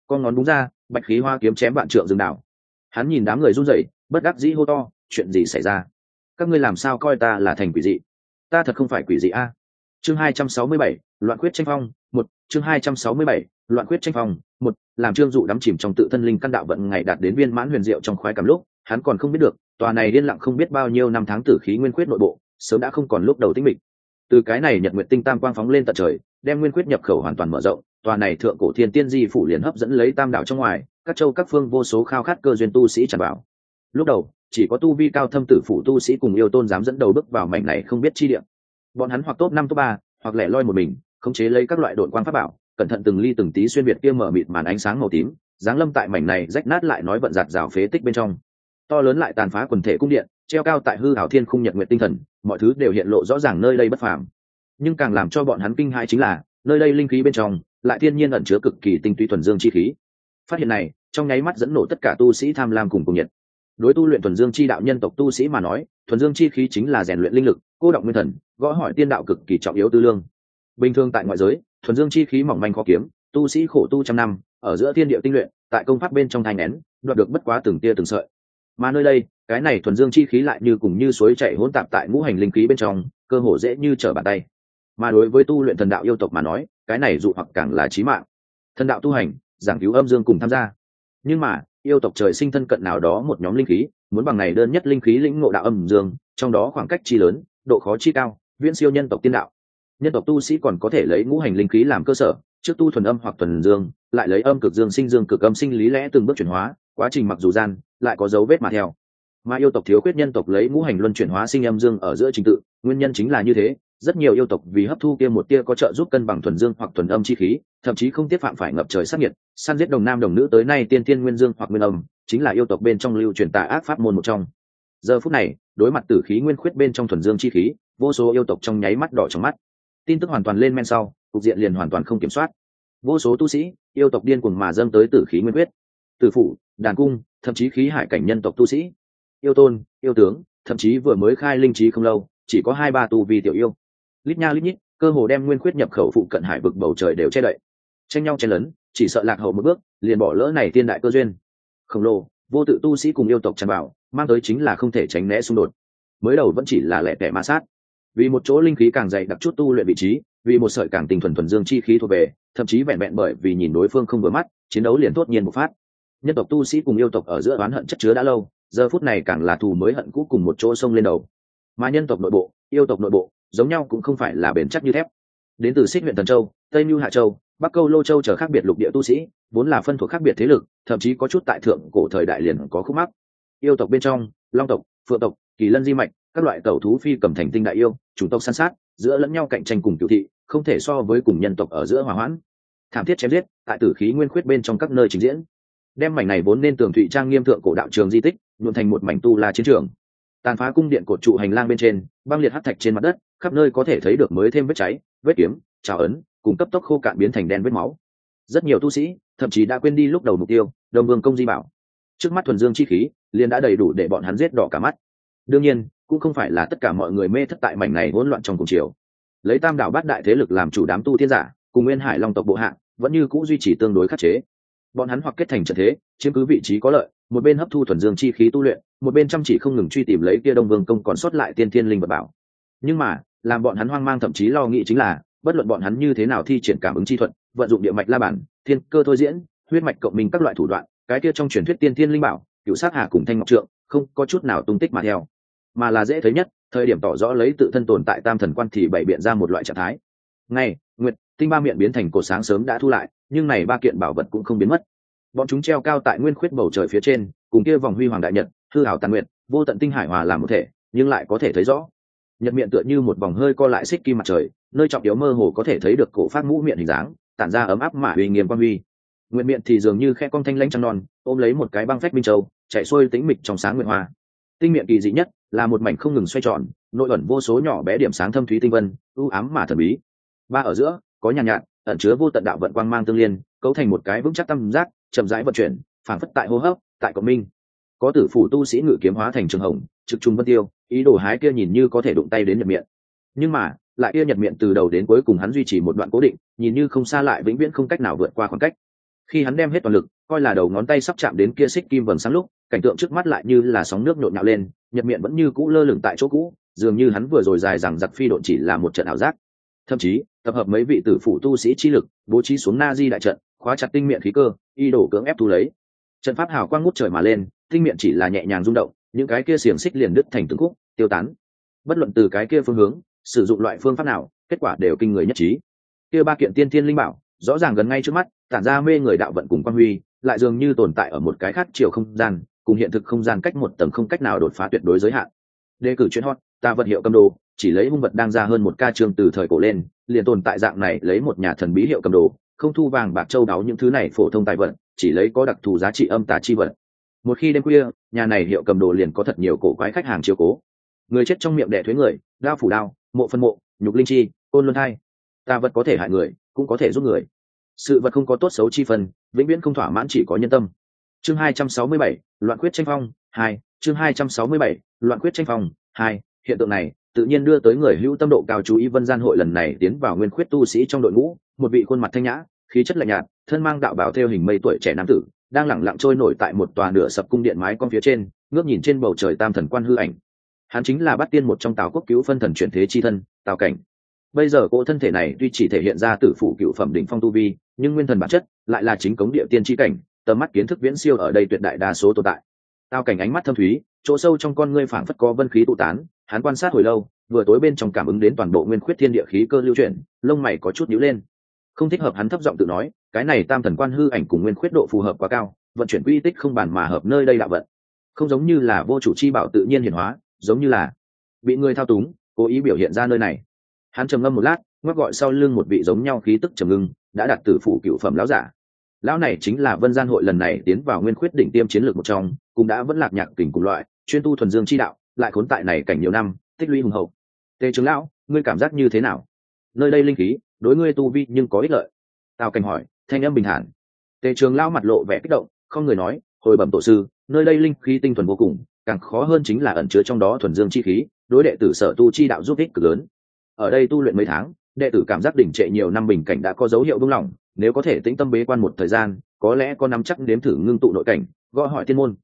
Con ngón đúng ra, bạch khí hoa kiếm chém vạn trượng rừng đảo. Hắn nhìn đám người run rẩy, bất đắc dĩ hô to, chuyện gì xảy ra? Các ngươi làm sao coi ta là thành quỷ dị? Ta thật không phải quỷ dị a. Chương hai trăm sáu mươi bảy, loạn quyết tranh phong, một, chương hai trăm sáu mươi bảy, loạn quyết tranh phong, một, làm trương dụ đắm chìm trong tự thân linh căn đạo vận ngày đạt đến viên mãn huyền diệu trong khoái cảm lúc, hắn còn không biết được, tòa này điên lặng không biết bao nhiêu năm tháng tử khí nguyên quyết nội bộ, sớm đã không còn lúc đầu tĩnh mịch. Từ cái này nhật nguyện tinh tam quang phóng lên tận trời, đem nguyên quyết nhập khẩu hoàn toàn mở rộng, tòa này thượng cổ thiên tiên di phủ liền hấp dẫn lấy tam đạo trong ngoài, các châu các phương vô số khao khát cơ duyên tu sĩ tràn vào lúc đầu, chỉ có tu vi cao thâm tử phủ tu sĩ cùng yêu tôn dám dẫn đầu bước vào mảnh này không biết chi điểm bọn hắn hoặc top năm, top ba, hoặc lẻ loi một mình, khống chế lấy các loại đội quan pháp bảo, cẩn thận từng ly từng tí xuyên việt kia mở mịt màn ánh sáng màu tím, giáng lâm tại mảnh này rách nát lại nói vận giạt rào phế tích bên trong. To lớn lại tàn phá quần thể cung điện, treo cao tại hư hảo thiên khung nhật nguyện tinh thần, mọi thứ đều hiện lộ rõ ràng nơi đây bất phàm. Nhưng càng làm cho bọn hắn kinh hãi chính là, nơi đây linh khí bên trong, lại thiên nhiên ẩn chứa cực kỳ tinh túy thuần dương chi khí. Phát hiện này, trong nháy mắt dẫn nổ tất cả tu sĩ tham lam cùng cùng nhiệt đối tu luyện thuần dương chi đạo nhân tộc tu sĩ mà nói, thuần dương chi khí chính là rèn luyện linh lực, cô động nguyên thần, gõ hỏi tiên đạo cực kỳ trọng yếu tư lương. Bình thường tại ngoại giới, thuần dương chi khí mỏng manh khó kiếm, tu sĩ khổ tu trăm năm, ở giữa thiên địa tinh luyện, tại công pháp bên trong thành nén, đoạt được bất quá từng tia từng sợi. Mà nơi đây, cái này thuần dương chi khí lại như cùng như suối chảy hỗn tạp tại ngũ hành linh khí bên trong, cơ hồ dễ như trở bàn tay. Mà đối với tu luyện thần đạo yêu tộc mà nói, cái này dụ hoặc càng là chí mạng. Thần đạo tu hành, giảng cứu âm dương cùng tham gia. Nhưng mà yêu tộc trời sinh thân cận nào đó một nhóm linh khí, muốn bằng này đơn nhất linh khí lĩnh ngộ đạo âm dương, trong đó khoảng cách chi lớn, độ khó chi cao, viễn siêu nhân tộc tiên đạo. Nhân tộc tu sĩ còn có thể lấy ngũ hành linh khí làm cơ sở, trước tu thuần âm hoặc thuần dương, lại lấy âm cực dương sinh dương cực âm sinh lý lẽ từng bước chuyển hóa, quá trình mặc dù gian, lại có dấu vết mà theo. Mà yêu tộc thiếu khuyết nhân tộc lấy ngũ hành luân chuyển hóa sinh âm dương ở giữa trình tự, nguyên nhân chính là như thế rất nhiều yêu tộc vì hấp thu kia một tia có trợ giúp cân bằng thuần dương hoặc thuần âm chi khí, thậm chí không tiếp phạm phải ngập trời sát nhiệt săn giết đồng nam đồng nữ tới nay tiên tiên nguyên dương hoặc nguyên âm, chính là yêu tộc bên trong lưu truyền tà ác pháp môn một trong. Giờ phút này, đối mặt tử khí nguyên khuyết bên trong thuần dương chi khí, vô số yêu tộc trong nháy mắt đỏ trong mắt. Tin tức hoàn toàn lên men sau, cục diện liền hoàn toàn không kiểm soát. Vô số tu sĩ, yêu tộc điên cuồng mà dâng tới tử khí nguyên huyết tử phủ đàn cung, thậm chí khí hải cảnh nhân tộc tu sĩ. Yêu tôn, yêu tướng, thậm chí vừa mới khai linh trí không lâu, chỉ có hai ba tu vi tiểu yêu lít nha lít nhít, cơ hồ đem nguyên khuyết nhập khẩu phụ cận hải vực bầu trời đều che đậy. Tranh nhau chen lấn, chỉ sợ lạc hậu một bước, liền bỏ lỡ này tiên đại cơ duyên. Khổng lồ, vô tự tu sĩ cùng yêu tộc tràn bảo mang tới chính là không thể tránh né xung đột. Mới đầu vẫn chỉ là lẻ tẻ ma sát. Vì một chỗ linh khí càng dày đặc chút tu luyện vị trí, vì một sợi càng tình thuần thuần dương chi khí thuộc về, thậm chí vẹn vẹn bởi vì nhìn đối phương không vừa mắt, chiến đấu liền tốt nhiên một phát. Nhân tộc tu sĩ cùng yêu tộc ở giữa oán hận chất chứa đã lâu, giờ phút này càng là thù mới hận cũ cùng một chỗ sông lên đầu. Mà nhân tộc nội bộ, yêu tộc nội bộ giống nhau cũng không phải là bền chắc như thép. Đến từ xích huyện thần châu, tây mưu hạ châu, bắc câu lô châu trở khác biệt lục địa tu sĩ, vốn là phân thuộc khác biệt thế lực, thậm chí có chút tại thượng cổ thời đại liền có khúc mắc. Yêu tộc bên trong, long tộc, phượng tộc, kỳ lân di mạch, các loại tẩu thú phi cầm thành tinh đại yêu chủng tộc san sát, giữa lẫn nhau cạnh tranh cùng cựu thị, không thể so với cùng nhân tộc ở giữa hòa hoãn. Thảm thiết chém giết, tại tử khí nguyên khuyết bên trong các nơi trình diễn. Đem mảnh này vốn nên tường thụy trang nghiêm thượng cổ đạo trường di tích nhuộn thành một mảnh tu la chiến trường. Tàn phá cung điện cột trụ hành lang bên trên, băng liệt hắt thạch trên mặt đất khắp nơi có thể thấy được mới thêm vết cháy, vết kiếm, trào ấn, cùng cấp tốc khô cạn biến thành đen vết máu. Rất nhiều tu sĩ, thậm chí đã quên đi lúc đầu mục tiêu, đồng vương công di bảo. Trước mắt thuần dương chi khí, liền đã đầy đủ để bọn hắn giết đỏ cả mắt. Đương nhiên, cũng không phải là tất cả mọi người mê thất tại mảnh này hỗn loạn trong cùng chiều. Lấy tam đảo bát đại thế lực làm chủ đám tu thiên giả, cùng nguyên hải long tộc bộ hạ vẫn như c ũ duy trì tương đối khắc chế. Bọn hắn hoặc kết thành trận thế, chiếm cứ vị trí có lợi, một bên hấp thu thuần dương chi khí tu luyện, một bên chăm chỉ không ngừng truy tìm lấy kia đông vương công còn sót lại tiên thiên linh vật bảo. Nhưng mà làm bọn hắn hoang mang thậm chí lo nghĩ chính là, bất luận bọn hắn như thế nào thi triển cảm ứng chi thuật, vận dụng địa mạch la bản, thiên cơ thôi diễn, huyết mạch cộng minh các loại thủ đoạn, cái kia trong truyền thuyết tiên thiên linh bảo, cựu sát hà cùng thanh ngọc trượng, không có chút nào tung tích mà theo. Mà là dễ thấy nhất, thời điểm tỏ rõ lấy tự thân tồn tại tam thần quan thì bày biện ra một loại trạng thái. Ngay nguyệt, tinh ba miệng biến thành cột sáng sớm đã thu lại, nhưng này ba kiện bảo vật cũng không biến mất. Bọn chúng treo cao tại nguyên khuyết bầu trời phía trên, cùng kia vòng huy hoàng đại nhật, hư hảo tàn nguyện vô tận tinh hải hòa làm một thể, nhưng lại có thể thấy rõ nhật miệng tựa như một vòng hơi co lại xích kim mặt trời, nơi trọng yếu mơ hồ có thể thấy được cổ phát mũ miệng hình dáng, tản ra ấm áp mà uy nghiêm quan huy. Nguyện miệng thì dường như khe con thanh lãnh trăng non, ôm lấy một cái băng phách minh châu, chạy xuôi tĩnh mịch trong sáng nguyện hoa. Tinh miệng kỳ dị nhất là một mảnh không ngừng xoay tròn, nội ẩn vô số nhỏ bé điểm sáng thâm thúy tinh vân ưu ám mà thần bí. Ba ở giữa, có nhàn nhạt, ẩn chứa vô tận đạo vận quang mang tương liên, cấu thành một cái vững chắc tâm giác, chậm rãi vận chuyển phản phất tại hô hấp, tại cộng minh. Có tử phủ tu sĩ ngự kiếm hóa thành trường hồng, trực trung vân tiêu ý đồ hái kia nhìn như có thể đụng tay đến nhật miệng nhưng mà, lại kia nhật miệng từ đầu đến cuối cùng hắn duy trì một đoạn cố định, nhìn như không xa lại vĩnh viễn không cách nào vượt qua khoảng cách. Khi hắn đem hết toàn lực, coi là đầu ngón tay sắp chạm đến kia xích kim vầng sáng lúc, cảnh tượng trước mắt lại như là sóng nước nhộn nhạo lên, nhật miệng vẫn như cũ lơ lửng tại chỗ cũ, dường như hắn vừa rồi dài rằng giặc phi độn chỉ là một trận ảo giác. Thậm chí, tập hợp mấy vị tử phủ tu sĩ chi lực, bố trí xuống na di đại trận, khóa chặt tinh miệng khí cơ, y đổ cưỡng ép thu lấy. Trận pháp hào quang ngút trời mà lên, tinh miệng chỉ là nhẹ nhàng rung động, những cái kia xiềng xích liền đứt thành từng khúc tiêu tán. Bất luận từ cái kia phương hướng, sử dụng loại phương pháp nào, kết quả đều kinh người nhất trí. Kia ba kiện tiên thiên linh bảo, rõ ràng gần ngay trước mắt, tản ra mê người đạo vận cùng quan huy, lại dường như tồn tại ở một cái khác chiều không gian, cùng hiện thực không gian cách một tầng không cách nào đột phá tuyệt đối giới hạn. Đề cử chuyên hot, ta vật hiệu cầm đồ, chỉ lấy hung vật đang ra hơn một ca trường từ thời cổ lên, liền tồn tại dạng này lấy một nhà thần bí hiệu cầm đồ, không thu vàng bạc châu đáo những thứ này phổ thông tài vật, chỉ lấy có đặc thù giá trị âm tà chi vật. Một khi đêm khuya, nhà này hiệu cầm đồ liền có thật nhiều cổ quái khách hàng chiều cố người chết trong miệng đẻ thuế người đao phủ đao mộ phân mộ nhục linh chi côn luân thai. Tà vật có thể hại người cũng có thể giúp người. Sự vật không có tốt xấu chi phần vĩnh viễn không thỏa mãn chỉ có nhân tâm. Chương 267, loạn quyết tranh phong hai chương 267, loạn quyết tranh phong hai hiện tượng này tự nhiên đưa tới người hữu tâm độ cao chú ý vân gian hội lần này tiến vào nguyên khuyết tu sĩ trong đội ngũ một vị khuôn mặt thanh nhã khí chất lạnh nhạt thân mang đạo bảo theo hình mây tuổi trẻ nam tử đang lẳng lặng trôi nổi tại một tòa nửa sập cung điện mái con phía trên ngước nhìn trên bầu trời tam thần quan hư ảnh hắn chính là bắt tiên một trong tào quốc cứu phân thần chuyển thế chi thân, tào cảnh. Bây giờ cỗ thân thể này tuy chỉ thể hiện ra tử phụ cựu phẩm đỉnh phong tu vi, nhưng nguyên thần bản chất lại là chính cống địa tiên tri cảnh, tầm mắt kiến thức viễn siêu ở đây tuyệt đại đa số tồn tại. Tào cảnh ánh mắt thâm thúy, chỗ sâu trong con ngươi phảng phất có vân khí tụ tán, hắn quan sát hồi lâu, vừa tối bên trong cảm ứng đến toàn bộ nguyên khuyết thiên địa khí cơ lưu chuyển, lông mày có chút nhíu lên. Không thích hợp hắn thấp giọng tự nói, cái này tam thần quan hư ảnh cùng nguyên khuyết độ phù hợp quá cao, vận chuyển quy tích không bàn mà hợp nơi đây đạo vận. Không giống như là vô chủ chi bảo tự nhiên hiển hóa giống như là bị người thao túng, cố ý biểu hiện ra nơi này. Hắn trầm ngâm một lát, ngoắc gọi sau lưng một vị giống nhau khí tức trầm ngưng, đã đạt tử phủ cựu phẩm lão giả. Lão này chính là vân gian hội lần này tiến vào nguyên khuyết đỉnh tiêm chiến lược một trong, cũng đã vẫn lạc nhạc kình cùng loại, chuyên tu thuần dương chi đạo, lại khốn tại này cảnh nhiều năm, tích lũy hùng hậu. Tề trưởng lão, ngươi cảm giác như thế nào? Nơi đây linh khí, đối ngươi tu vi nhưng có ích lợi. Tào cảnh hỏi, thanh âm bình thản. Tề trường lão mặt lộ vẻ kích động, không người nói, hồi bẩm tổ sư, nơi đây linh khí tinh thuần vô cùng càng khó hơn chính là ẩn chứa trong đó thuần dương chi khí, đối đệ tử sở tu chi đạo giúp ích cực lớn. Ở đây tu luyện mấy tháng, đệ tử cảm giác đỉnh trệ nhiều năm bình cảnh đã có dấu hiệu buông lỏng, nếu có thể tĩnh tâm bế quan một thời gian, có lẽ có nắm chắc đếm thử ngưng tụ nội cảnh gọi hỏi thiên môn.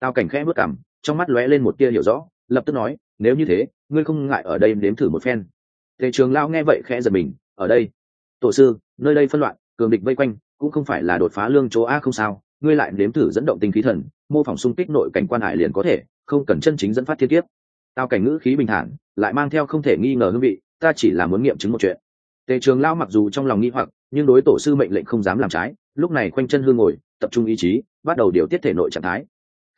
Tao cảnh khẽ bước cảm, trong mắt lóe lên một tia hiểu rõ, lập tức nói, nếu như thế, ngươi không ngại ở đây đếm thử một phen. Tề trường lao nghe vậy khẽ giật mình, ở đây? Tổ sư, nơi đây phân loạn, cường địch vây quanh, cũng không phải là đột phá lương chỗ a không sao ngươi lại nếm thử dẫn động tinh khí thần, mô phỏng xung kích nội cảnh quan hải liền có thể, không cần chân chính dẫn phát thiên kiếp. Tao cảnh ngữ khí bình thản, lại mang theo không thể nghi ngờ hương vị, ta chỉ là muốn nghiệm chứng một chuyện. Tề trường lao mặc dù trong lòng nghi hoặc, nhưng đối tổ sư mệnh lệnh không dám làm trái, lúc này khoanh chân hương ngồi, tập trung ý chí, bắt đầu điều tiết thể nội trạng thái.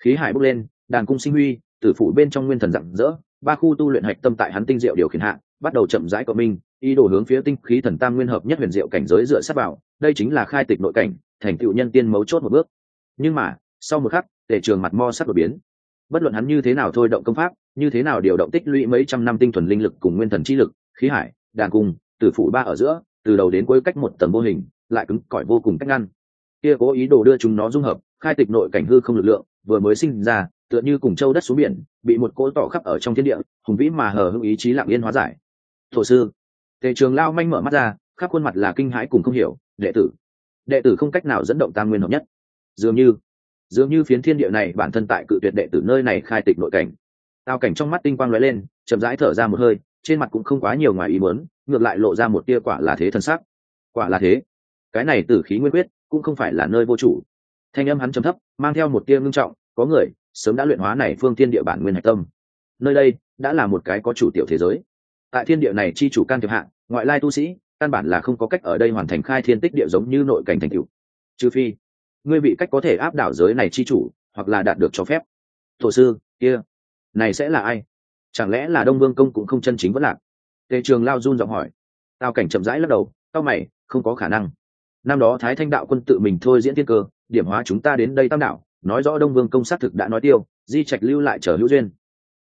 Khí hải bốc lên, đàn cung sinh huy, tử phủ bên trong nguyên thần rạng rỡ, ba khu tu luyện hạch tâm tại hắn tinh diệu điều khiển hạ, bắt đầu chậm rãi cộng minh, ý đồ hướng phía tinh khí thần tam nguyên hợp nhất huyền diệu cảnh giới dựa sát vào, đây chính là khai tịch nội cảnh thành tựu nhân tiên mấu chốt một bước. Nhưng mà, sau một khắc, tề trường mặt mo sắc đột biến. Bất luận hắn như thế nào thôi động công pháp, như thế nào điều động tích lũy mấy trăm năm tinh thuần linh lực cùng nguyên thần chi lực, khí hải, đàn cung, tử phủ ba ở giữa, từ đầu đến cuối cách một tầng vô hình, lại cứng cỏi vô cùng cách ngăn. Kia cố ý đồ đưa chúng nó dung hợp, khai tịch nội cảnh hư không lực lượng, vừa mới sinh ra, tựa như cùng châu đất xuống biển, bị một cỗ tỏ khắp ở trong thiên địa, hùng vĩ mà hờ hững ý chí lặng yên hóa giải. Thổ sư, tề trường lao manh mở mắt ra, khắp khuôn mặt là kinh hãi cùng không hiểu, đệ tử đệ tử không cách nào dẫn động tam nguyên hợp nhất. Dường như dường như phiến thiên địa này bản thân tại cự tuyệt đệ tử nơi này khai tịch nội cảnh. Tao cảnh trong mắt tinh quang lóe lên, chậm rãi thở ra một hơi, trên mặt cũng không quá nhiều ngoài ý muốn, ngược lại lộ ra một tia quả là thế thân sắc. Quả là thế. Cái này tử khí nguyên quyết, cũng không phải là nơi vô chủ. Thanh âm hắn trầm thấp, mang theo một tia ngưng trọng, có người, sớm đã luyện hóa này phương thiên địa bản nguyên hạch tâm. Nơi đây, đã là một cái có chủ tiểu thế giới. Tại thiên địa này chi chủ can thiệp hạng ngoại lai tu sĩ căn bản là không có cách ở đây hoàn thành khai thiên tích địa giống như nội cảnh thành tựu. Trừ phi, ngươi bị cách có thể áp đảo giới này chi chủ, hoặc là đạt được cho phép. Thổ sư, kia, này sẽ là ai? Chẳng lẽ là đông vương công cũng không chân chính vẫn lạc? Tề trường lao run giọng hỏi. Tao cảnh chậm rãi lắc đầu, tao mày, không có khả năng. Năm đó thái thanh đạo quân tự mình thôi diễn thiên cơ, điểm hóa chúng ta đến đây tam đạo nói rõ đông vương công xác thực đã nói tiêu, di trạch lưu lại chờ hữu duyên.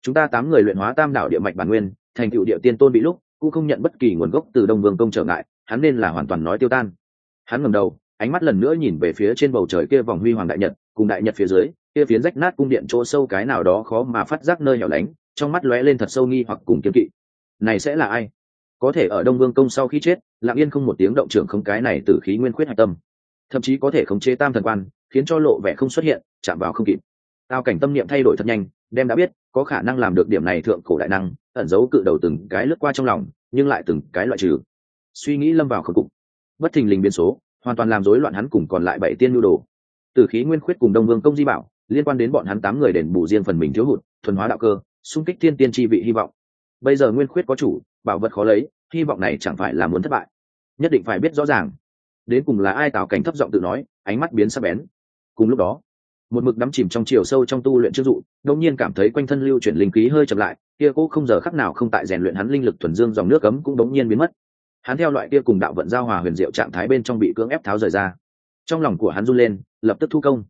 Chúng ta tám người luyện hóa tam đảo địa mạch bản nguyên, thành cựu địa tiên tôn bị lúc cũng không nhận bất kỳ nguồn gốc từ đông vương công trở ngại, hắn nên là hoàn toàn nói tiêu tan. Hắn ngầm đầu, ánh mắt lần nữa nhìn về phía trên bầu trời kia vòng huy hoàng đại nhật, cùng đại nhật phía dưới, kia phiến rách nát cung điện chỗ sâu cái nào đó khó mà phát giác nơi hẻo lánh, trong mắt lóe lên thật sâu nghi hoặc cùng kiếm kỵ. Này sẽ là ai? Có thể ở đông vương công sau khi chết, lặng yên không một tiếng động trưởng không cái này từ khí nguyên khuyết hạch tâm. Thậm chí có thể khống chế tam thần quan, khiến cho lộ vẻ không xuất hiện, chạm vào không kịp. Tao cảnh tâm niệm thay đổi thật nhanh đem đã biết, có khả năng làm được điểm này thượng cổ đại năng, ẩn giấu cự đầu từng cái lướt qua trong lòng, nhưng lại từng cái loại trừ. Suy nghĩ lâm vào khẩn cục. Bất thình lình biến số, hoàn toàn làm rối loạn hắn cùng còn lại bảy tiên nhu đồ. Từ khí nguyên khuyết cùng đông vương công di bảo, liên quan đến bọn hắn tám người đền bù riêng phần mình thiếu hụt, thuần hóa đạo cơ, xung kích thiên tiên tri vị hy vọng. Bây giờ nguyên khuyết có chủ, bảo vật khó lấy, hy vọng này chẳng phải là muốn thất bại. Nhất định phải biết rõ ràng. Đến cùng là ai tạo cảnh thấp giọng tự nói, ánh mắt biến sắc bén. Cùng lúc đó một mực đắm chìm trong chiều sâu trong tu luyện chức dụ đông nhiên cảm thấy quanh thân lưu chuyển linh khí hơi chậm lại, kia cố không giờ khắc nào không tại rèn luyện hắn linh lực thuần dương dòng nước cấm cũng đống nhiên biến mất. Hắn theo loại kia cùng đạo vận giao hòa huyền diệu trạng thái bên trong bị cưỡng ép tháo rời ra. Trong lòng của hắn run lên, lập tức thu công.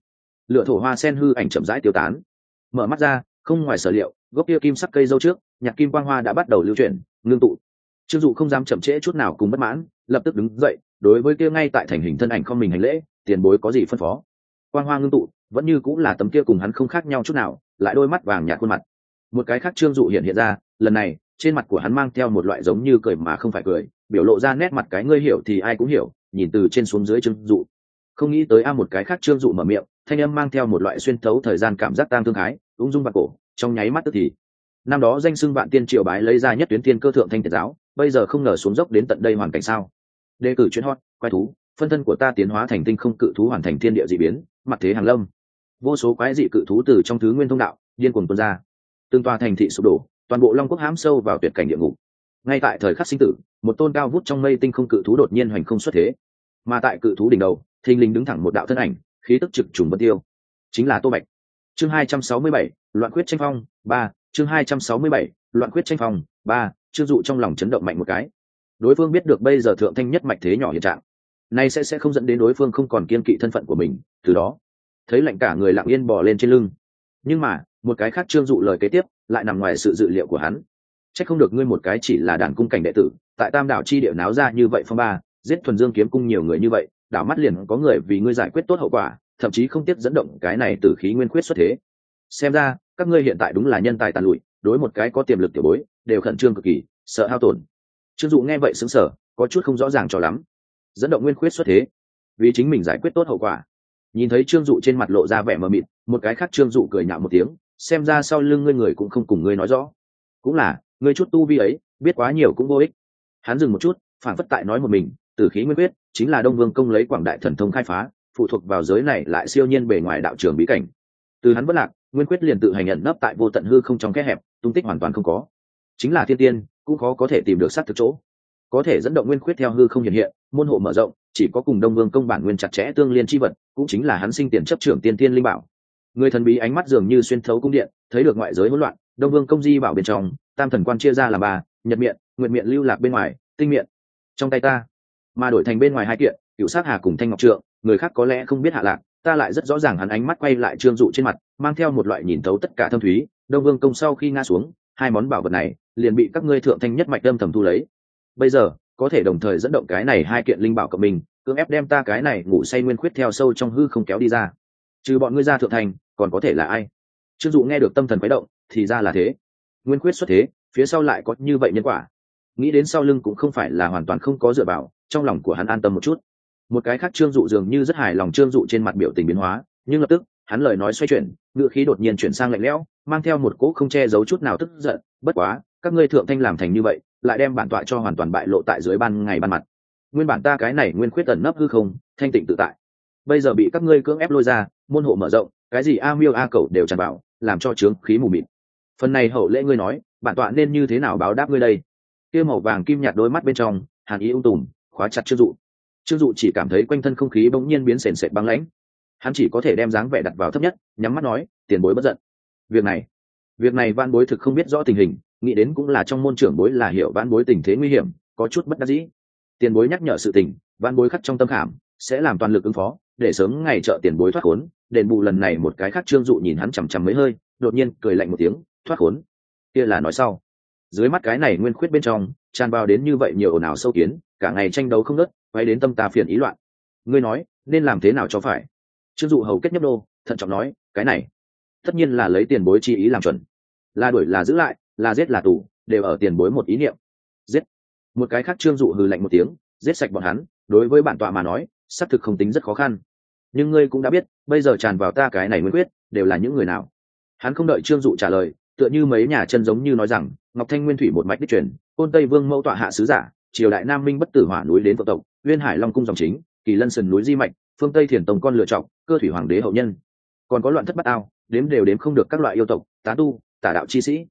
Lựa thổ hoa sen hư ảnh chậm rãi tiêu tán. Mở mắt ra, không ngoài sở liệu, gốc kia kim sắc cây dâu trước, nhạc kim quang hoa đã bắt đầu lưu chuyển, ngưng tụ. Trương dụ không dám chậm trễ chút nào cùng bất mãn, lập tức đứng dậy, đối với kia ngay tại thành hình thân ảnh không mình hành lễ, tiền bối có gì phân phó? Quang hoa ngưng tụ vẫn như cũng là tấm kia cùng hắn không khác nhau chút nào lại đôi mắt vàng nhạt khuôn mặt. Một cái khác trương dụ hiện hiện ra lần này trên mặt của hắn mang theo một loại giống như cười mà không phải cười biểu lộ ra nét mặt cái ngươi hiểu thì ai cũng hiểu nhìn từ trên xuống dưới trương dụ. Không nghĩ tới a một cái khác trương dụ mở miệng thanh âm mang theo một loại xuyên thấu thời gian cảm giác tang thương hái, ung dung và cổ trong nháy mắt tức thì. Năm đó danh xưng vạn tiên triều bái lấy ra nhất tuyến tiên cơ thượng thanh tiệt giáo bây giờ không ngờ xuống dốc đến tận đây hoàn cảnh sao? Đề cử chuyến hot quái thú phân thân của ta tiến hóa thành tinh không cự thú hoàn thành thiên địa dị biến mặt thế hàng lâm vô số quái dị cự thú từ trong thứ nguyên thông đạo, điên cuồng tuôn ra. Tương toa thành thị sụp đổ, toàn bộ long quốc hãm sâu vào tuyệt cảnh địa ngục. Ngay tại thời khắc sinh tử, một tôn cao vút trong mây tinh không cự thú đột nhiên hoành không xuất thế. Mà tại cự thú đỉnh đầu, thình lình đứng thẳng một đạo thân ảnh, khí tức trực trùng bất tiêu. Chính là tô bạch. Chương hai trăm sáu mươi bảy, loạn quyết tranh phong, ba, chương hai trăm sáu mươi bảy, loạn quyết tranh phong, ba chưng dụ trong lòng chấn động mạnh một cái. Đối phương biết được bây giờ thượng thanh nhất mạch thế nhỏ hiện trạng, nay sẽ sẽ không dẫn đến đối phương không còn kiên kỵ thân phận của mình, từ đó thấy lạnh cả người lặng yên bò lên trên lưng. Nhưng mà, một cái khác trương dụ lời kế tiếp lại nằm ngoài sự dự liệu của hắn. C h ắ c không được ngươi một cái chỉ là đàn cung cảnh đệ tử, tại tam đảo chi địa náo ra như vậy phong ba, giết thuần dương kiếm cung nhiều người như vậy, đảo mắt liền có người vì ngươi giải quyết tốt hậu quả, thậm chí không tiếc dẫn động cái này từ khí nguyên khuyết xuất thế. Xem ra, các ngươi hiện tại đúng là nhân tài tàn lụi, đối một cái có tiềm lực tiểu bối, đều khẩn trương cực kỳ, sợ hao tổn. Trương dụ nghe vậy xứng sở có chút không rõ ràng cho lắm. Dẫn động nguyên khuyết xuất thế, vì chính mình giải quyết tốt hậu quả nhìn thấy trương dụ trên mặt lộ ra vẻ mờ mịt, một cái khác trương dụ cười nhạo một tiếng, xem ra sau lưng ngươi người cũng không cùng ngươi nói rõ. Cũng là, ngươi chút tu vi ấy, biết quá nhiều cũng vô ích. Hắn dừng một chút, phản phất tại nói một mình, từ khí nguyên quyết, chính là đông vương công lấy quảng đại thần thông khai phá, phụ thuộc vào giới này lại siêu nhiên bề ngoài đạo trường bí cảnh. Từ hắn bất lạc, nguyên quyết liền tự hành nhận nấp tại vô tận hư không trong kẽ hẹp, tung tích hoàn toàn không có. Chính là thiên tiên, cũng khó có thể tìm được sát thực chỗ. Có thể dẫn động nguyên quyết theo hư không hiện hiện, môn hộ mở rộng chỉ có cùng đông vương công bản nguyên chặt chẽ tương liên chi vật, cũng chính là hắn sinh tiền chấp trưởng tiên tiên linh bảo. Người thần bí ánh mắt dường như xuyên thấu cung điện, thấy được ngoại giới hỗn loạn, đông vương công di bảo bên trong, tam thần quan chia ra làm ba, nhật miệng nguyện miệng lưu lạc bên ngoài, tinh miệng. Trong tay ta, mà đổi thành bên ngoài hai kiện, cựu sát hà cùng thanh ngọc trượng, người khác có lẽ không biết hạ lạc, ta lại rất rõ ràng hắn ánh mắt quay lại trương dụ trên mặt, mang theo một loại nhìn thấu tất cả thâm thúy. Đông vương công sau khi ngã xuống, hai món bảo vật này, liền bị các ngươi thượng thanh nhất mạch đâm thầm thu lấy. Bây giờ có thể đồng thời dẫn động cái này hai kiện linh bảo của mình, cưỡng ép đem ta cái này ngủ say nguyên khuyết theo sâu trong hư không kéo đi ra. Trừ bọn ngươi ra thượng thành, còn có thể là ai? Trương dụ nghe được tâm thần quấy động, thì ra là thế. Nguyên khuyết xuất thế, phía sau lại có như vậy nhân quả. Nghĩ đến sau lưng cũng không phải là hoàn toàn không có dựa vào, trong lòng của hắn an tâm một chút. Một cái khác trương dụ dường như rất hài lòng trương dụ trên mặt biểu tình biến hóa, nhưng lập tức, hắn lời nói xoay chuyển, ngựa khí đột nhiên chuyển sang lạnh lẽo, mang theo một cỗ không che giấu chút nào tức giận, bất quá, các ngươi thượng thanh làm thành như vậy lại đem bản tọa cho hoàn toàn bại lộ tại dưới ban ngày ban mặt. Nguyên bản ta cái này nguyên khuyết tẩn nấp hư không, thanh tịnh tự tại. Bây giờ bị các ngươi cưỡng ép lôi ra, môn hộ mở rộng, cái gì a miêu a cầu đều tràn vào làm cho trướng khí mù mịt. Phần này hậu lễ ngươi nói, bản tọa nên như thế nào báo đáp ngươi đây? Kia màu vàng kim nhạt đôi mắt bên trong, hàn ý ung tùm, khóa chặt trương dụ. Trương dụ chỉ cảm thấy quanh thân không khí bỗng nhiên biến sền sệt băng lãnh. Hắn chỉ có thể đem dáng vẻ đặt vào thấp nhất, nhắm mắt nói, tiền bối bất giận. Việc này việc này van bối thực không biết rõ tình hình nghĩ đến cũng là trong môn trưởng bối là hiểu vãn bối tình thế nguy hiểm, có chút bất đắc dĩ. Tiền bối nhắc nhở sự tình, vãn bối khắc trong tâm khảm, sẽ làm toàn lực ứng phó, để sớm ngày trợ tiền bối thoát khốn. Đền bù lần này một cái khác trương dụ nhìn hắn chằm chằm mấy hơi, đột nhiên cười lạnh một tiếng, thoát khốn. Kia là nói sau. Dưới mắt cái này nguyên khuyết bên trong, tràn vào đến như vậy nhiều ồn ào sâu kiến, cả ngày tranh đấu không ngớt, quay đến tâm ta phiền ý loạn. Ngươi nói, nên làm thế nào cho phải? Trương dụ hầu kết nhấp đô, thận trọng nói, cái này, tất nhiên là lấy tiền bối chi ý làm chuẩn. Là đuổi là giữ lại là giết là tù, đều ở tiền bối một ý niệm. Giết. Một cái khác trương dụ hừ lạnh một tiếng, giết sạch bọn hắn, đối với bản tọa mà nói, xác thực không tính rất khó khăn. Nhưng ngươi cũng đã biết, bây giờ tràn vào ta cái này nguyên quyết, đều là những người nào. Hắn không đợi trương dụ trả lời, tựa như mấy nhà chân giống như nói rằng, ngọc thanh nguyên thủy một mạch đích truyền, côn tây vương mẫu tọa hạ sứ giả, triều đại nam minh bất tử hỏa núi đến vợ tộc, uyên hải long cung dòng chính, kỳ lân sườn núi di mạch, phương tây thiền tông con lựa chọn, cơ thủy hoàng đế hậu nhân. Còn có loạn thất bát ao, đếm đều đếm không được các loại yêu tộc, tá tu, tả đạo chi sĩ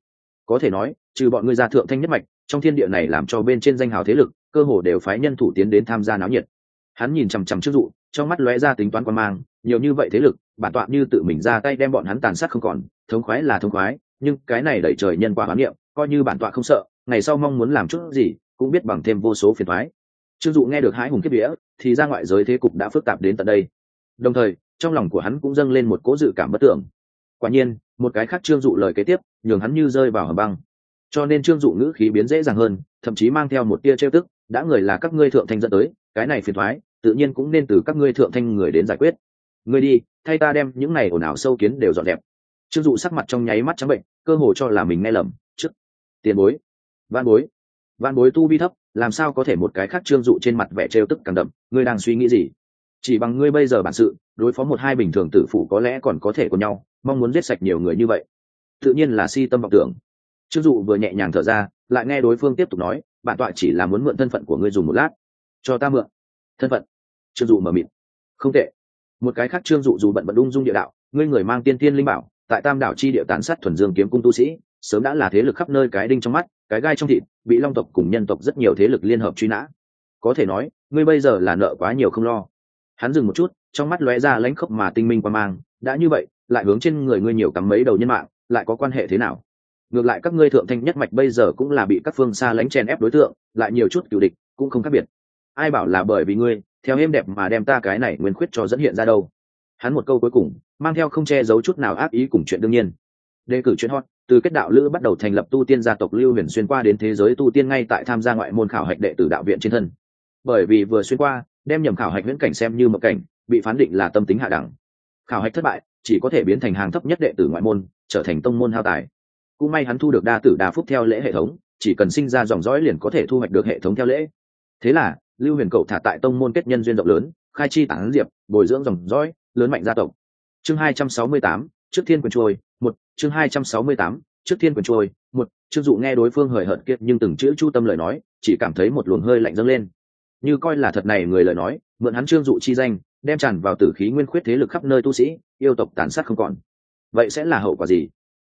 có thể nói, trừ bọn ngươi ra thượng thanh nhất mạch, trong thiên địa này làm cho bên trên danh hào thế lực, cơ hồ đều phái nhân thủ tiến đến tham gia náo nhiệt. Hắn nhìn chằm chằm trước dụ, trong mắt lóe ra tính toán quan mang, nhiều như vậy thế lực, bản tọa như tự mình ra tay đem bọn hắn tàn sát không còn, thống khoái là thống khoái, nhưng cái này đẩy trời nhân quả hoán niệm, coi như bản tọa không sợ, ngày sau mong muốn làm chút gì, cũng biết bằng thêm vô số phiền thoái trước dụ nghe được hai hùng kiếp vía, thì ra ngoại giới thế cục đã phức tạp đến tận đây. Đồng thời, trong lòng của hắn cũng dâng lên một cố dự cảm bất tưởng quả nhiên, một cái khác trương dụ lời kế tiếp, nhường hắn như rơi vào hầm băng. Cho nên trương dụ ngữ khí biến dễ dàng hơn, thậm chí mang theo một tia trêu tức, đã người là các ngươi thượng thanh dẫn tới, cái này phiền thoái tự nhiên cũng nên từ các ngươi thượng thanh người đến giải quyết. Ngươi đi, thay ta đem những này ồn ào sâu kiến đều dọn đẹp trương dụ sắc mặt trong nháy mắt trắng bệnh, cơ hồ cho là mình nghe lầm, trước, tiền bối, văn bối văn bối tu vi thấp, làm sao có thể một cái khác trương dụ trên mặt vẻ trêu tức càng đậm, ngươi đang suy nghĩ gì? Chỉ bằng ngươi bây giờ bản sự, đối phó một hai bình thường tử phủ có lẽ còn có thể của nhau mong muốn giết sạch nhiều người như vậy. Tự nhiên là si tâm vọng tưởng. Trương dụ vừa nhẹ nhàng thở ra, lại nghe đối phương tiếp tục nói, bản tọa chỉ là muốn mượn thân phận của ngươi dùng một lát. Cho ta mượn. Thân phận. Trương dụ mở mịt. Không tệ. Một cái khác trương dụ dù bận bận ung dung địa đạo, ngươi người mang tiên tiên linh bảo, tại tam đảo chi địa tán sát thuần dương kiếm cung tu sĩ, sớm đã là thế lực khắp nơi cái đinh trong mắt, cái gai trong thịt, bị long tộc cùng nhân tộc rất nhiều thế lực liên hợp truy nã. Có thể nói, ngươi bây giờ là nợ quá nhiều không lo. Hắn dừng một chút, trong mắt lóe ra lãnh khốc mà tinh minh qua mang, đã như vậy lại hướng trên người ngươi nhiều cắm mấy đầu nhân mạng, lại có quan hệ thế nào? Ngược lại các ngươi thượng thanh nhất mạch bây giờ cũng là bị các phương xa lánh chèn ép đối tượng, lại nhiều chút cựu địch cũng không khác biệt. Ai bảo là bởi vì ngươi, theo êm đẹp mà đem ta cái này nguyên khuyết cho dẫn hiện ra đâu? Hắn một câu cuối cùng, mang theo không che giấu chút nào ác ý cùng chuyện đương nhiên. Đề cử chuyện hot, từ kết đạo lữ bắt đầu thành lập tu tiên gia tộc lưu huyền xuyên qua đến thế giới tu tiên ngay tại tham gia ngoại môn khảo hạch đệ tử đạo viện trên thân. Bởi vì vừa xuyên qua, đem nhầm khảo hạch viễn cảnh xem như một cảnh, bị phán định là tâm tính hạ đẳng. Khảo hạch thất bại chỉ có thể biến thành hàng thấp nhất đệ tử ngoại môn, trở thành tông môn hao tài. Cũng may hắn thu được đa tử đa phúc theo lễ hệ thống, chỉ cần sinh ra dòng dõi liền có thể thu hoạch được hệ thống theo lễ. Thế là, lưu huyền cậu thả tại tông môn kết nhân duyên rộng lớn, khai chi tản diệp, bồi dưỡng dòng dõi, lớn mạnh gia tộc. Chương hai trăm sáu mươi tám, trước thiên quyền trôi, một, chương hai trăm sáu mươi tám, trước thiên quyền trôi, một chưng dụ nghe đối phương hời hợt kiệt nhưng từng chữ chu tâm lời nói, chỉ cảm thấy một luồng hơi lạnh dâng lên. Như coi là thật này người lời nói, mượn hắn trương dụ chi danh đem tràn vào tử khí nguyên khuyết thế lực khắp nơi tu sĩ, yêu tộc tàn sát không còn. Vậy sẽ là hậu quả gì?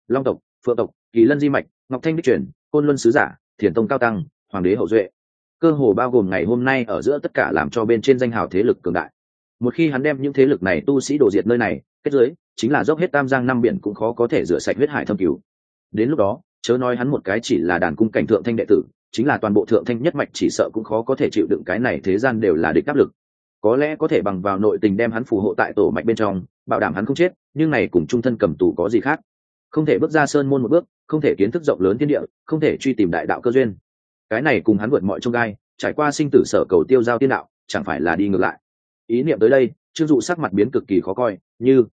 Long tộc, phượng tộc, kỳ lân di mạch, ngọc thanh đích truyền, côn luân sứ giả, thiền tông cao tăng, hoàng đế hậu duệ. Cơ hồ bao gồm ngày hôm nay ở giữa tất cả làm cho bên trên danh hào thế lực cường đại. Một khi hắn đem những thế lực này tu sĩ đổ diệt nơi này, kết giới, chính là dốc hết tam giang năm biển cũng khó có thể rửa sạch huyết hải thâm cứu đến lúc đó, chớ nói hắn một cái chỉ là đàn cung cảnh thượng thanh đệ tử, chính là toàn bộ thượng thanh nhất mạch chỉ sợ cũng khó có thể chịu đựng cái này thế gian đều là địch áp lực có lẽ có thể bằng vào nội tình đem hắn phù hộ tại tổ mạch bên trong, bảo đảm hắn không chết, nhưng này cùng trung thân cầm tù có gì khác? Không thể bước ra sơn môn một bước, không thể kiến thức rộng lớn thiên địa, không thể truy tìm đại đạo cơ duyên. Cái này cùng hắn vượt mọi trông gai, trải qua sinh tử sở cầu tiêu giao tiên đạo, chẳng phải là đi ngược lại. Ý niệm tới đây, trương dụ sắc mặt biến cực kỳ khó coi, như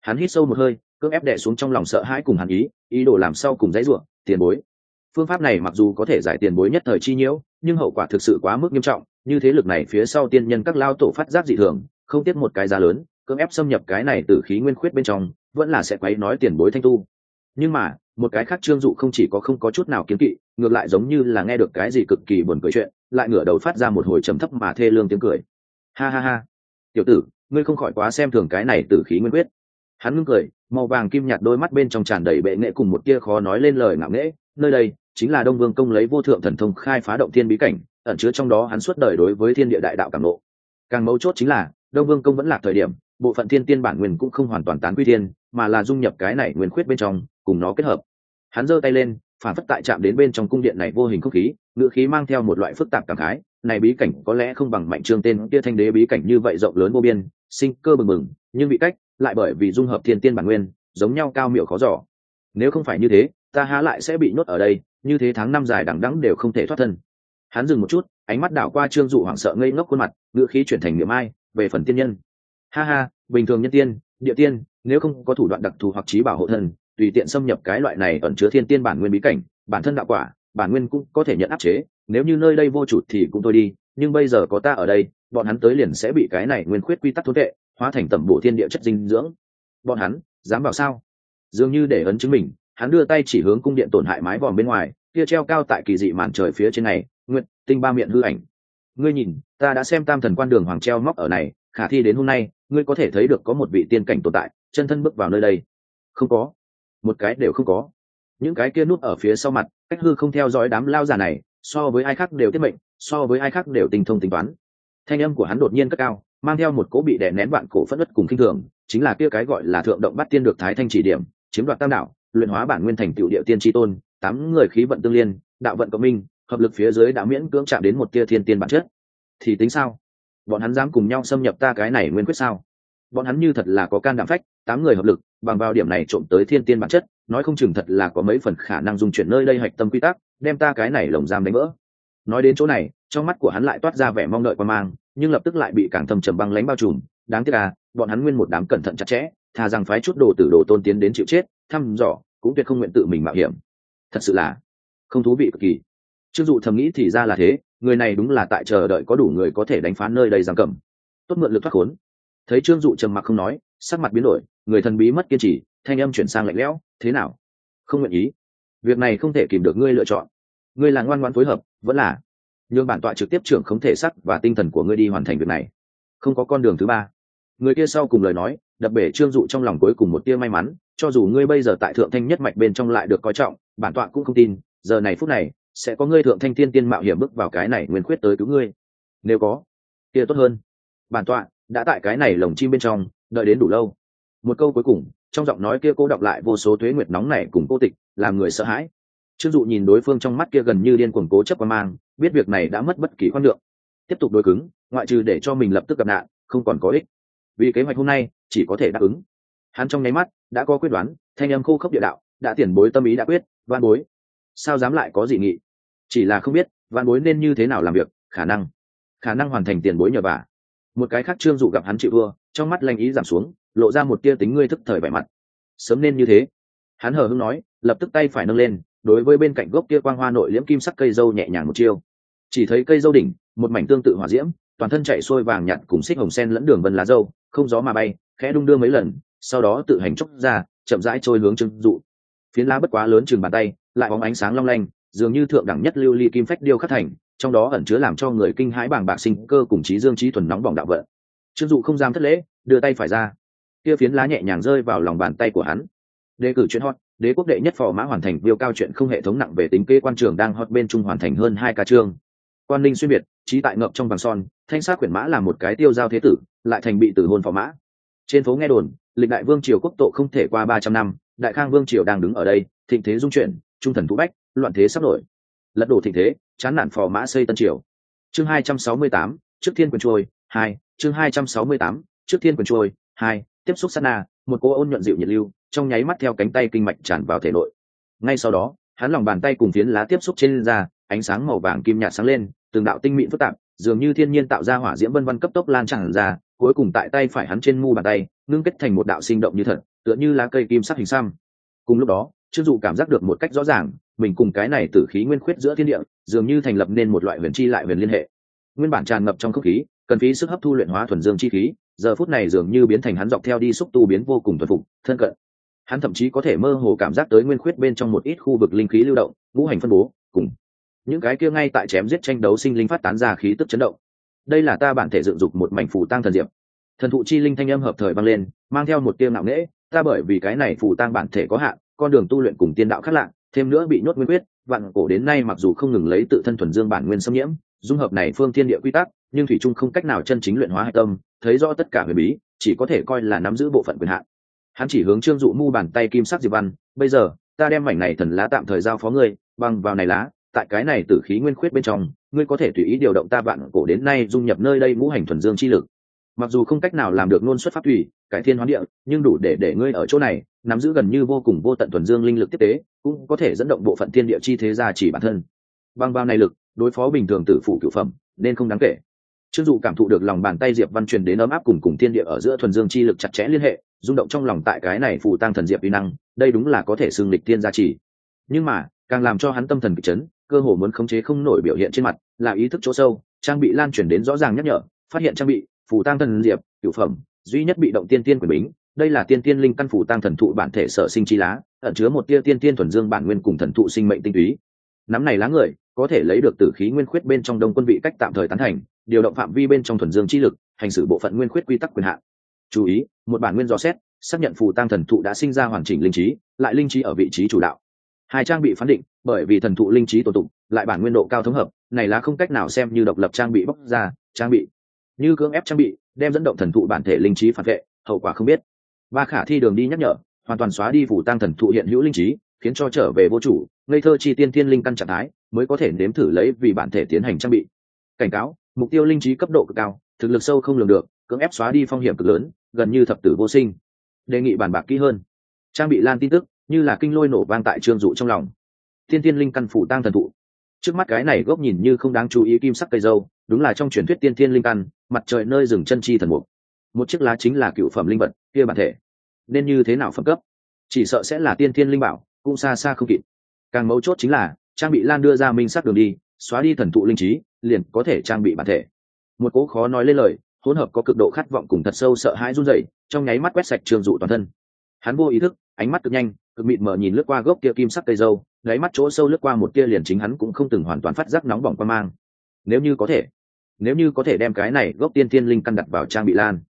hắn hít sâu một hơi, cưỡng ép đẻ xuống trong lòng sợ hãi cùng hắn ý ý đồ làm sau cùng dãy ruộng tiền bối. Phương pháp này mặc dù có thể giải tiền bối nhất thời chi nhiễu, nhưng hậu quả thực sự quá mức nghiêm trọng như thế lực này phía sau tiên nhân các lao tổ phát giác dị thường, không tiếp một cái giá lớn, cưỡng ép xâm nhập cái này từ khí nguyên khuyết bên trong, vẫn là sẽ quấy nói tiền bối thanh tu. Nhưng mà, một cái khác trương dụ không chỉ có không có chút nào kiếm kỵ, ngược lại giống như là nghe được cái gì cực kỳ buồn cười chuyện, lại ngửa đầu phát ra một hồi trầm thấp mà thê lương tiếng cười. Ha ha ha. Tiểu tử, ngươi không khỏi quá xem thường cái này từ khí nguyên quyết hắn ngưng cười, màu vàng kim nhạt đôi mắt bên trong tràn đầy bệ nghệ cùng một kia khó nói lên lời ngạo nghễ. Nơi đây, chính là đông vương công lấy vô thượng thần thông khai phá động thiên bí cảnh ẩn chứa trong đó hắn suốt đời đối với thiên địa đại đạo cảm lộ càng mấu chốt chính là, đông vương công vẫn là thời điểm, bộ phận thiên tiên bản nguyên cũng không hoàn toàn tán quy thiên, mà là dung nhập cái này nguyên khuyết bên trong, cùng nó kết hợp. Hắn giơ tay lên, phản phất tại chạm đến bên trong cung điện này vô hình không khí, ngựa khí mang theo một loại phức tạp cảm khái, này bí cảnh có lẽ không bằng mạnh trương tên kia thanh đế bí cảnh như vậy rộng lớn vô biên, sinh cơ bừng bừng, nhưng bị cách, lại bởi vì dung hợp thiên tiên bản nguyên, giống nhau cao miệu khó giỏ nếu không phải như thế, ta há lại sẽ bị nhốt ở đây, như thế tháng năm dài đằng đẵng đều không thể thoát thân hắn dừng một chút, ánh mắt đảo qua trương dụ hoảng sợ ngây ngốc khuôn mặt ngựa khí chuyển thành niệm ai, về phần tiên nhân. Ha ha, bình thường nhân tiên, địa tiên, nếu không có thủ đoạn đặc thù hoặc trí bảo hộ thân tùy tiện xâm nhập cái loại này ẩn chứa thiên tiên bản nguyên bí cảnh, bản thân đạo quả, bản nguyên cũng có thể nhận áp chế. Nếu như nơi đây vô chủ thì cũng thôi đi, nhưng bây giờ có ta ở đây, bọn hắn tới liền sẽ bị cái này nguyên khuyết quy tắc thốn tệ hóa thành tẩm bổ thiên địa chất dinh dưỡng. Bọn hắn, dám vào sao? Dường như để ấn chứng mình, hắn đưa tay chỉ hướng cung điện tổn hại mái vòm bên ngoài, kia treo cao tại kỳ dị màn trời phía trên này nguyện tinh ba miệng hư ảnh. Ngươi nhìn, ta đã xem tam thần quan đường hoàng treo móc ở này, khả thi đến hôm nay, ngươi có thể thấy được có một vị tiên cảnh tồn tại, chân thân bước vào nơi đây. Không có. Một cái đều không có. Những cái kia nút ở phía sau mặt, cách hư không theo dõi đám lao già này, so với ai khác đều tiết mệnh, so với ai khác đều tinh thông tính toán. Thanh âm của hắn đột nhiên cất cao, mang theo một cố bị đè nén bạn cổ phất đất cùng kinh thường, chính là kia cái gọi là thượng động bắt tiên được thái thanh chỉ điểm, chiếm đoạt tam đạo, luyện hóa bản nguyên thành tiểu địa tiên tri tôn, tám người khí vận tương liên, đạo vận cộng minh hợp lực phía dưới đã miễn cưỡng chạm đến một tia thiên tiên bản chất. Thì tính sao? Bọn hắn dám cùng nhau xâm nhập ta cái này nguyên quyết sao? Bọn hắn như thật là có can đảm phách, tám người hợp lực, bằng vào điểm này trộm tới thiên tiên bản chất, nói không chừng thật là có mấy phần khả năng dùng chuyển nơi đây hạch tâm quy tắc, đem ta cái này lồng giam đánh vỡ. Nói đến chỗ này, trong mắt của hắn lại toát ra vẻ mong đợi qua mang, nhưng lập tức lại bị càng thâm trầm băng lánh bao trùm. Đáng tiếc là bọn hắn nguyên một đám cẩn thận chặt chẽ thà rằng phái chút đồ tử đồ tôn tiến đến chịu chết, thăm dò, cũng tuyệt không nguyện tự mình mạo hiểm. Thật sự là không thú vị cực kỳ chưng dụ thầm nghĩ thì ra là thế, người này đúng là tại chờ đợi có đủ người có thể đánh phá nơi đây giam cầm. Tốt mượn lực thoát khốn. Thấy trương dụ trầm mặc không nói, sắc mặt biến đổi, người thần bí mất kiên trì, thanh âm chuyển sang lạnh lẽo, thế nào? Không nguyện ý. Việc này không thể kìm được ngươi lựa chọn. Ngươi là ngoan ngoan phối hợp, vẫn là nhường bản tọa trực tiếp trưởng không thể sắc và tinh thần của ngươi đi hoàn thành việc này. Không có con đường thứ ba. Người kia sau cùng lời nói, đập bể trương dụ trong lòng cuối cùng một tia may mắn, cho dù ngươi bây giờ tại thượng thanh nhất mạch bên trong lại được coi trọng, bản tọa cũng không tin, giờ này phút này sẽ có ngươi thượng thanh tiên tiên mạo hiểm bước vào cái này nguyên khuyết tới cứu ngươi. Nếu có, kia tốt hơn. Bản tọa đã tại cái này lồng chim bên trong, đợi đến đủ lâu. Một câu cuối cùng, trong giọng nói kia cô đọc lại vô số thuế nguyệt nóng này cùng cô tịch, làm người sợ hãi. Trương dụ nhìn đối phương trong mắt kia gần như điên cuồng cố chấp và mang, biết việc này đã mất bất kỳ khoan lượng tiếp tục đối cứng, ngoại trừ để cho mình lập tức gặp nạn, không còn có ích. Vì kế hoạch hôm nay, chỉ có thể đáp ứng. Hắn trong nháy mắt, đã có quyết đoán, thanh âm khô khốc địa đạo, đã tiền bối tâm ý đã quyết đoan bối sao dám lại có gì nghị? Chỉ là không biết văn bối nên như thế nào làm việc khả năng khả năng hoàn thành tiền bối nhờ vả. Một cái khác trương dụ gặp hắn chịu vua, trong mắt lanh ý giảm xuống lộ ra một tia tính ngươi thức thời vẻ mặt. Sớm nên như thế. Hắn hờ hưng nói lập tức tay phải nâng lên đối với bên cạnh gốc kia quang hoa nội liễm kim sắc cây dâu nhẹ nhàng một chiêu. Chỉ thấy cây dâu đỉnh một mảnh tương tự hỏa diễm toàn thân chạy xuôi vàng nhạt cùng xích hồng sen lẫn đường vân lá dâu không gió mà bay khẽ đung đưa mấy lần sau đó tự hành chốc ra chậm rãi trôi hướng trương dụ. Phiến lá bất quá lớn chừng bàn tay lại bóng ánh sáng long lanh, dường như thượng đẳng nhất lưu ly kim phách điêu khắc thành, trong đó ẩn chứa làm cho người kinh hãi bảng bạc sinh cơ cùng trí dương trí thuần nóng bỏng đạo vận. Trương dụ không dám thất lễ, đưa tay phải ra. Kia phiến lá nhẹ nhàng rơi vào lòng bàn tay của hắn. Đề cử chuyện hot, đế quốc đệ nhất phò mã hoàn thành viêu cao chuyện không hệ thống nặng về tính kê quan trường đang hot bên trung hoàn thành hơn hai ca chương. Quan ninh xuyên biệt, trí tại ngậm trong vàng son, thanh sát quyển mã là một cái tiêu giao thế tử, lại thành bị tử hôn phò mã. Trên phố nghe đồn, lịch đại vương triều quốc tộ không thể qua ba trăm năm, đại khang vương triều đang đứng ở đây, thịnh thế dung chuyển trung thần thú bách, loạn thế sắp nổi lật đổ thịnh thế, chán nản phò mã xây tân triều. Chương hai trăm sáu mươi tám, trước thiên quyền trôi, hai, chương hai trăm sáu mươi tám, trước thiên quyền trôi, hai, tiếp xúc sát na, một cô ôn nhuận dịu nhiệt lưu, trong nháy mắt theo cánh tay kinh mạch tràn vào thể nội. Ngay sau đó, hắn lòng bàn tay cùng phiến lá tiếp xúc trên da, ánh sáng màu vàng kim nhạt sáng lên, từng đạo tinh mịn phức tạp, dường như thiên nhiên tạo ra hỏa diễm vân vân cấp tốc lan tràn ra, cuối cùng tại tay phải hắn trên mu bàn tay, ngưng kết thành một đạo sinh động như thật, tựa như lá cây kim sắc hình xăm. Cùng lúc đó trương dụ cảm giác được một cách rõ ràng, mình cùng cái này tử khí nguyên khuyết giữa thiên địa, dường như thành lập nên một loại huyền chi lại huyền liên hệ. Nguyên bản tràn ngập trong không khí, cần phí sức hấp thu luyện hóa thuần dương chi khí, giờ phút này dường như biến thành hắn dọc theo đi xúc tu biến vô cùng thuần phục, thân cận. Hắn thậm chí có thể mơ hồ cảm giác tới nguyên khuyết bên trong một ít khu vực linh khí lưu động, ngũ hành phân bố, cùng những cái kia ngay tại chém giết tranh đấu sinh linh phát tán ra khí tức chấn động. Đây là ta bản thể dựng dục một mảnh phù tăng thần diệp. Thần thụ chi linh thanh âm hợp thời băng lên, mang theo một tiêu ngạo nghễ, ta bởi vì cái này phù tăng bản thể có hạn con đường tu luyện cùng tiên đạo khác lạ, thêm nữa bị nhốt nguyên quyết, vạn cổ đến nay mặc dù không ngừng lấy tự thân thuần dương bản nguyên xâm nhiễm, dung hợp này phương thiên địa quy tắc, nhưng thủy trung không cách nào chân chính luyện hóa hạch tâm, thấy rõ tất cả huyền bí, chỉ có thể coi là nắm giữ bộ phận quyền hạn. Hắn chỉ hướng trương dụ mu bàn tay kim sắc diệp văn, bây giờ, ta đem mảnh này thần lá tạm thời giao phó ngươi, bằng vào này lá, tại cái này tử khí nguyên khuyết bên trong, ngươi có thể tùy ý điều động ta vạn cổ đến nay dung nhập nơi đây ngũ hành thuần dương chi lực mặc dù không cách nào làm được nôn xuất pháp thủy, cải thiên hoán địa, nhưng đủ để để ngươi ở chỗ này, nắm giữ gần như vô cùng vô tận thuần dương linh lực tiếp tế, cũng có thể dẫn động bộ phận thiên địa chi thế gia chỉ bản thân. Bằng bao này lực, đối phó bình thường tử phụ cựu phẩm, nên không đáng kể. Trương dụ cảm thụ được lòng bàn tay diệp văn truyền đến ấm áp cùng cùng thiên địa ở giữa thuần dương chi lực chặt chẽ liên hệ, rung động trong lòng tại cái này phụ tăng thần diệp uy năng, đây đúng là có thể xương lịch tiên gia trì. Nhưng mà, càng làm cho hắn tâm thần kịch chấn, cơ hồ muốn khống chế không nổi biểu hiện trên mặt, là ý thức chỗ sâu, trang bị lan truyền đến rõ ràng nhắc nhở, phát hiện trang bị phù tăng thần diệp hiệu phẩm, duy nhất bị động tiên tiên quyền bính, đây là tiên tiên linh căn phù tăng thần thụ bản thể sở sinh chi lá, ẩn chứa một tia tiên tiên thuần dương bản nguyên cùng thần thụ sinh mệnh tinh túy. Nắm này lá người, có thể lấy được tử khí nguyên khuyết bên trong đông quân vị cách tạm thời tán thành, điều động phạm vi bên trong thuần dương chi lực, hành xử bộ phận nguyên khuyết quy tắc quyền hạn. Chú ý, một bản nguyên dò xét, xác nhận phù tăng thần thụ đã sinh ra hoàn chỉnh linh trí, lại linh trí ở vị trí chủ đạo. Hai trang bị phán định, bởi vì thần thụ linh trí tổ tụng lại bản nguyên độ cao thống hợp, này là không cách nào xem như độc lập trang bị bóc ra, trang bị như cưỡng ép trang bị, đem dẫn động thần thụ bản thể linh trí phản vệ, hậu quả không biết. Ba khả thi đường đi nhắc nhở, hoàn toàn xóa đi phủ tăng thần thụ hiện hữu linh trí, khiến cho trở về vô chủ, ngây thơ chi tiên tiên linh căn trạng thái, mới có thể nếm thử lấy vì bản thể tiến hành trang bị. Cảnh cáo, mục tiêu linh trí cấp độ cực cao, thực lực sâu không lường được, cưỡng ép xóa đi phong hiểm cực lớn, gần như thập tử vô sinh. Đề nghị bàn bạc kỹ hơn. Trang bị lan tin tức, như là kinh lôi nổ vang tại trương dụ trong lòng. Tiên tiên linh căn phủ tăng thần thụ. Trước mắt cái này gốc nhìn như không đáng chú ý kim sắc cây dâu đúng là trong truyền thuyết tiên thiên linh căn, mặt trời nơi rừng chân chi thần mục. Một chiếc lá chính là cựu phẩm linh vật kia bản thể. Nên như thế nào phẩm cấp? Chỉ sợ sẽ là tiên thiên linh bảo, cũng xa xa không kịp. Càng mấu chốt chính là, trang bị lan đưa ra minh sắc đường đi, xóa đi thần thụ linh trí, liền có thể trang bị bản thể. Một cố khó nói lên lời, hỗn hợp có cực độ khát vọng cùng thật sâu sợ hãi run rẩy, trong nháy mắt quét sạch trường dụ toàn thân. Hắn vô ý thức, ánh mắt cực nhanh, cực mịt mở nhìn lướt qua gốc kia kim sắc cây dâu gáy mắt chỗ sâu lướt qua một kia liền chính hắn cũng không từng hoàn toàn phát giác nóng bỏng qua mang nếu như có thể, nếu như có thể đem cái này gốc tiên tiên linh căn đặt vào trang bị lan.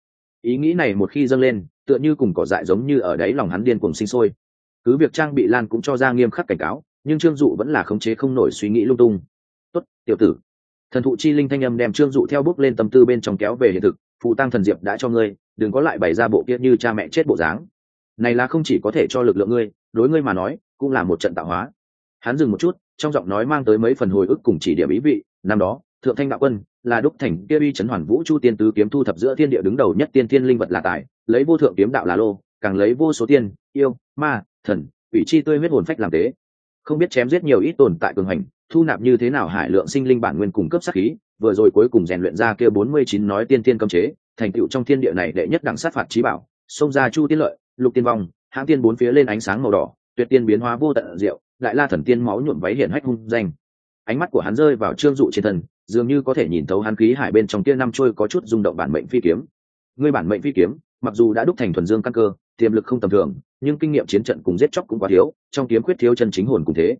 Ý nghĩ này một khi dâng lên, tựa như cùng cỏ dại giống như ở đấy lòng hắn điên cùng sinh sôi. Cứ việc trang bị lan cũng cho ra nghiêm khắc cảnh cáo, nhưng trương dụ vẫn là khống chế không nổi suy nghĩ lung tung. Tốt, tiểu tử. Thần thụ chi linh thanh âm đem trương dụ theo bước lên tâm tư bên trong kéo về hiện thực phụ tăng thần diệp đã cho ngươi, đừng có lại bày ra bộ kia như cha mẹ chết bộ dáng. Này là không chỉ có thể cho lực lượng ngươi, đối ngươi mà nói, cũng là một trận tạo hóa. Hắn dừng một chút, trong giọng nói mang tới mấy phần hồi ức cùng chỉ điểm ý vị năm đó, thượng thanh đạo quân là đúc thành kia uy chấn hoàn vũ chu tiên tứ kiếm thu thập giữa thiên địa đứng đầu nhất tiên thiên linh vật là tài, lấy vô thượng kiếm đạo là lô, càng lấy vô số tiên, yêu, ma, thần ủy chi tươi huyết hồn phách làm tế. Không biết chém giết nhiều ít tồn tại cường hành, thu nạp như thế nào hải lượng sinh linh bản nguyên cung cấp sát khí, vừa rồi cuối cùng rèn luyện ra kia bốn mươi chín nói tiên tiên cấm chế, thành tựu trong thiên địa này đệ nhất đẳng sát phạt trí bảo, xông ra chu tiên lợi, lục tiên vong, hãng tiên bốn phía lên ánh sáng màu đỏ, tuyệt tiên biến hóa vô tận diệu lại la thần tiên máu nhuộm váy hiển hách hung danh ánh mắt của hắn rơi vào trương dụ trên thần dường như có thể nhìn thấu hắn khí hải bên trong kia năm trôi có chút rung động bản mệnh phi kiếm. Ngươi bản mệnh phi kiếm, mặc dù đã đúc thành thuần dương căn cơ, tiềm lực không tầm thường, nhưng kinh nghiệm chiến trận cùng giết chóc cũng quá thiếu, trong kiếm khuyết thiếu chân chính hồn cùng thế.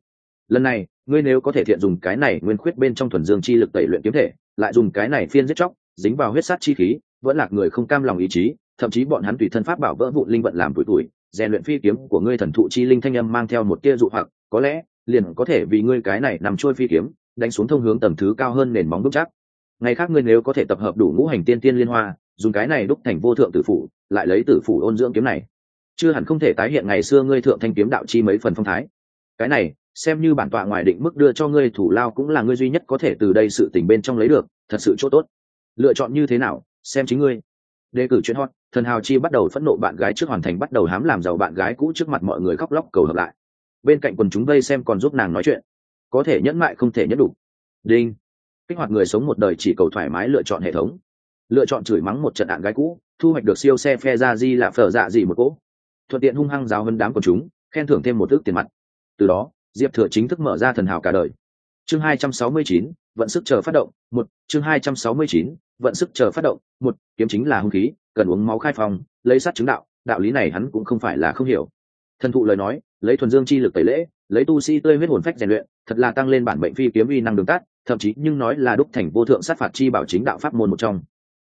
Lần này, ngươi nếu có thể thiện dùng cái này nguyên khuyết bên trong thuần dương chi lực tẩy luyện kiếm thể, lại dùng cái này phiên giết chóc, dính vào huyết sát chi khí, vẫn lạc người không cam lòng ý chí, thậm chí bọn hắn tùy thân pháp bảo vỡ vụn linh vận làm tuổi tuổi rèn luyện phi kiếm của ngươi thần thụ chi linh thanh âm mang theo một tia dụ hoặc, có lẽ liền có thể vì ngươi cái này nằm trôi phi kiếm, đánh xuống thông hướng tầm thứ cao hơn nền móng đúc chắc. Ngày khác ngươi nếu có thể tập hợp đủ ngũ hành tiên tiên liên hoa, dùng cái này đúc thành vô thượng tử phủ, lại lấy tử phủ ôn dưỡng kiếm này. Chưa hẳn không thể tái hiện ngày xưa ngươi thượng thanh kiếm đạo chi mấy phần phong thái. Cái này, xem như bản tọa ngoài định mức đưa cho ngươi thủ lao cũng là ngươi duy nhất có thể từ đây sự tình bên trong lấy được, thật sự chỗ tốt. Lựa chọn như thế nào, xem chính ngươi. Đề cử chuyện hot, thần hào chi bắt đầu phẫn nộ bạn gái trước hoàn thành bắt đầu hám làm giàu bạn gái cũ trước mặt mọi người khóc lóc cầu hợp lại bên cạnh quần chúng vây xem còn giúp nàng nói chuyện. Có thể nhẫn mại không thể nhẫn đủ. Đinh. Kích hoạt người sống một đời chỉ cầu thoải mái lựa chọn hệ thống. Lựa chọn chửi mắng một trận đạn gái cũ thu hoạch được siêu xe phe ra di là phở dạ gì một cỗ. Thuận tiện hung hăng giáo hơn đám quần chúng khen thưởng thêm một ước tiền mặt. Từ đó diệp thừa chính thức mở ra thần hào cả đời. Chương 269, vận sức chờ phát động một. Chương 269, vận sức chờ phát động một. Kiếm chính là hung khí cần uống máu khai phong lấy sát chứng đạo đạo lý này hắn cũng không phải là không hiểu thần thụ lời nói, lấy thuần dương chi lực tẩy lễ, lấy tu sĩ tươi huyết hồn phách rèn luyện, thật là tăng lên bản mệnh phi kiếm uy năng đường tát thậm chí nhưng nói là đúc thành vô thượng sát phạt chi bảo chính đạo pháp môn một trong.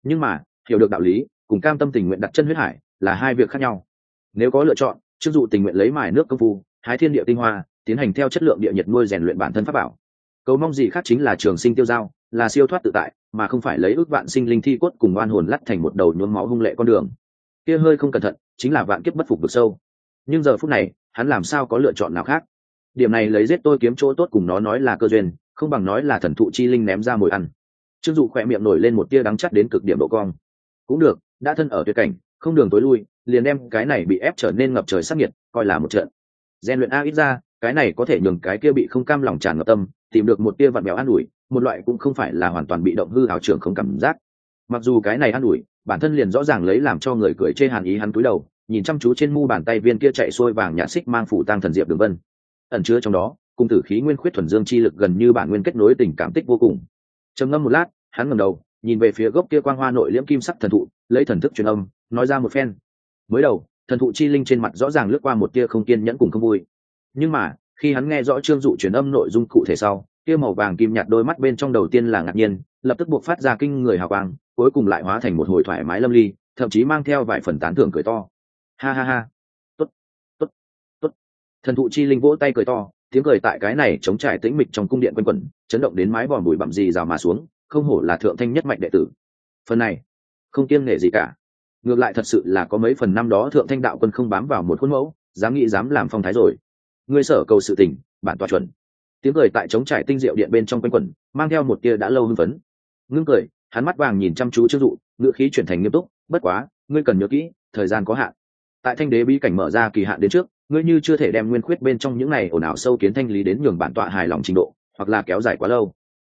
Nhưng mà, hiểu được đạo lý, cùng cam tâm tình nguyện đặt chân huyết hải là hai việc khác nhau. Nếu có lựa chọn chức dụ tình nguyện lấy mài nước công phu, hái thiên địa tinh hoa, tiến hành theo chất lượng địa nhiệt nuôi rèn luyện bản thân pháp bảo. Cầu mong gì khác chính là trường sinh tiêu giao là siêu thoát tự tại, mà không phải lấy ước vạn sinh linh thi cốt cùng oan hồn lắt thành một đầu nhuốm máu hung lệ con đường. Kia hơi không cẩn thận, chính là vạn kiếp bất phục vực sâu nhưng giờ phút này, hắn làm sao có lựa chọn nào khác? Điểm này lấy giết tôi kiếm chỗ tốt cùng nó nói là cơ duyên, không bằng nói là thần thụ chi linh ném ra mồi ăn. Trương dụ khỏe miệng nổi lên một tia đắng chắt đến cực điểm độ cong. Cũng được, đã thân ở tuyệt cảnh, không đường tối lui, liền đem cái này bị ép trở nên ngập trời sắc nhiệt, coi là một trận. Gian luyện a ít ra, cái này có thể nhường cái kia bị không cam lòng tràn ngập tâm, tìm được một tia vặn béo an ủi, một loại cũng không phải là hoàn toàn bị động hư hào trưởng không cảm giác. Mặc dù cái này an ủi, bản thân liền rõ ràng lấy làm cho người cười chê hàn ý hắn cúi đầu nhìn chăm chú trên mu bàn tay viên kia chạy xuôi vàng nhạt xích mang phủ tăng thần diệp đường vân. Ẩn chứa trong đó, cùng tử khí nguyên khuyết thuần dương chi lực gần như bản nguyên kết nối tình cảm tích vô cùng. Trầm ngâm một lát, hắn ngẩng đầu, nhìn về phía gốc kia quang hoa nội liễm kim sắc thần thụ, lấy thần thức truyền âm, nói ra một phen. Mới đầu, thần thụ chi linh trên mặt rõ ràng lướt qua một tia không kiên nhẫn cùng không vui. Nhưng mà, khi hắn nghe rõ trương dụ truyền âm nội dung cụ thể sau, kia màu vàng kim nhạt đôi mắt bên trong đầu tiên là ngạc nhiên, lập tức buộc phát ra kinh người hào quang, cuối cùng lại hóa thành một hồi thoải mái lâm ly, thậm chí mang theo vài phần tán thưởng cười to ha ha ha. Tốt tốt tốt. Thần thụ chi linh vỗ tay cười to, tiếng cười tại cái này chống trải tĩnh mịch trong cung điện quanh quẩn, chấn động đến mái vòm bụi bặm gì rào mà xuống, không hổ là thượng thanh nhất mạnh đệ tử. Phần này, không kiêng nể gì cả. Ngược lại thật sự là có mấy phần năm đó thượng thanh đạo quân không bám vào một khuôn mẫu, dám nghĩ dám làm phong thái rồi. Ngươi sở cầu sự tình, bản tòa chuẩn. Tiếng cười tại chống trải tinh diệu điện bên trong quanh quẩn, mang theo một tia đã lâu hưng phấn. Ngưng cười, hắn mắt vàng nhìn chăm chú trước dụ, ngữ khí chuyển thành nghiêm túc, bất quá, ngươi cần nhớ kỹ, thời gian có hạn tại thanh đế bí cảnh mở ra kỳ hạn đến trước, ngươi như chưa thể đem nguyên khuyết bên trong những này ồn ào sâu kiến thanh lý đến nhường bản tọa hài lòng trình độ, hoặc là kéo dài quá lâu.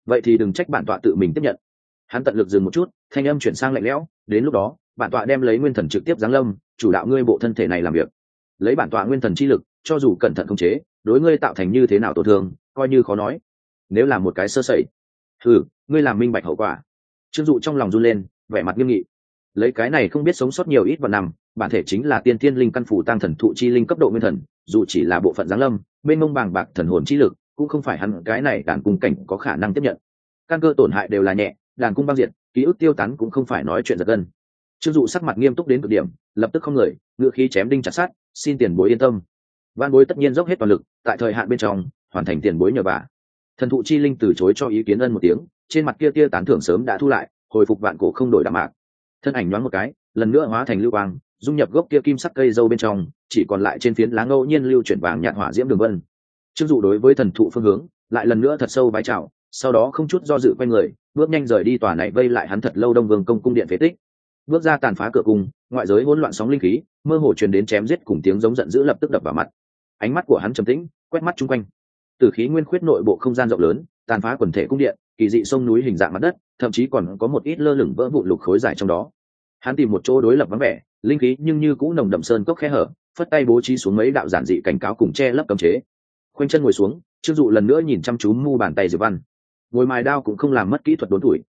Vậy thì đừng trách bản tọa tự mình tiếp nhận. Hắn tận lực dừng một chút, thanh âm chuyển sang lạnh lẽo, đến lúc đó, bản tọa đem lấy nguyên thần trực tiếp giáng lâm, chủ đạo ngươi bộ thân thể này làm việc. Lấy bản tọa nguyên thần chi lực, cho dù cẩn thận không chế, đối ngươi tạo thành như thế nào tổn thương, coi như khó nói. Nếu là một cái sơ sẩy thử ngươi làm minh bạch hậu quả. Trương dụ trong lòng run lên, vẻ mặt nghiêm nghị lấy cái này không biết sống sót nhiều ít vào năm, bản thể chính là tiên tiên linh căn phủ tăng thần thụ chi linh cấp độ nguyên thần, dù chỉ là bộ phận giáng lâm bên mông bàng bạc thần hồn chi lực, cũng không phải hắn cái này đàn cung cảnh có khả năng tiếp nhận. Căn cơ tổn hại đều là nhẹ, đàn cung băng diệt, ký ức tiêu tán cũng không phải nói chuyện giật gân. Chưng dụ sắc mặt nghiêm túc đến cực điểm, lập tức không người, ngựa khí chém đinh chặt sát xin tiền bối yên tâm. Văn bối tất nhiên dốc hết toàn lực, tại thời hạn bên trong, hoàn thành tiền bối nhờ vả thần thụ chi linh từ chối cho ý kiến ân một tiếng, trên mặt kia tia tán thưởng sớm đã thu lại, hồi phục vạn cổ không đổi đạm mạc thân ảnh nhoáng một cái, lần nữa hóa thành lưu quang, dung nhập gốc kia kim sắc cây dâu bên trong, chỉ còn lại trên phiến lá ngẫu nhiên lưu chuyển vàng nhạt hỏa diễm đường vân. Trương dụ đối với thần thụ phương hướng, lại lần nữa thật sâu vái chào, sau đó không chút do dự quay người, bước nhanh rời đi tòa này vây lại hắn thật lâu đông vương công cung điện phế tích. Bước ra tàn phá cửa cung, ngoại giới hỗn loạn sóng linh khí, mơ hồ truyền đến chém giết cùng tiếng giống giận dữ lập tức đập vào mặt. Ánh mắt của hắn trầm tĩnh, quét mắt chung quanh. Từ khí nguyên khuyết nội bộ không gian rộng lớn, tàn phá quần thể cung điện kỳ dị sông núi hình dạng mặt đất, thậm chí còn có một ít lơ lửng vỡ vụn lục khối dài trong đó. Hắn tìm một chỗ đối lập vắng vẻ, linh khí nhưng như cũ nồng đậm sơn cốc khe hở, phất tay bố trí xuống mấy đạo giản dị cảnh cáo cùng che lấp cấm chế. Khoanh chân ngồi xuống, trương dụ lần nữa nhìn chăm chú mu bàn tay diệp văn. Ngồi mài đao cũng không làm mất kỹ thuật đốn tuổi.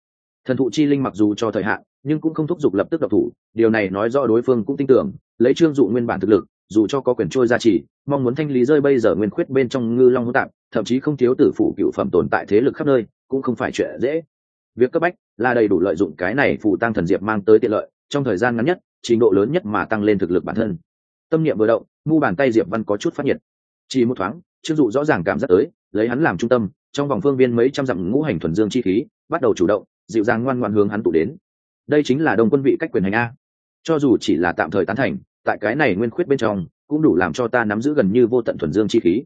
Thần thụ chi linh mặc dù cho thời hạn, nhưng cũng không thúc giục lập tức độc thủ, điều này nói rõ đối phương cũng tin tưởng, lấy trương dụ nguyên bản thực lực, dù cho có quyền trôi ra chỉ, mong muốn thanh lý rơi bây giờ nguyên khuyết bên trong ngư long hữu tạp, thậm chí không thiếu tử phụ cựu phẩm tồn tại thế lực khắp nơi cũng không phải chuyện dễ. Việc cấp bách là đầy đủ lợi dụng cái này phụ tăng thần diệp mang tới tiện lợi, trong thời gian ngắn nhất, trình độ lớn nhất mà tăng lên thực lực bản thân. Tâm niệm vừa động, mu bàn tay diệp văn có chút phát nhiệt. Chỉ một thoáng, trương dụ rõ ràng cảm giác tới, lấy hắn làm trung tâm, trong vòng phương viên mấy trăm dặm ngũ hành thuần dương chi khí, bắt đầu chủ động, dịu dàng ngoan ngoan hướng hắn tụ đến. Đây chính là đồng quân vị cách quyền hành a. Cho dù chỉ là tạm thời tán thành, tại cái này nguyên khuyết bên trong, cũng đủ làm cho ta nắm giữ gần như vô tận thuần dương chi khí.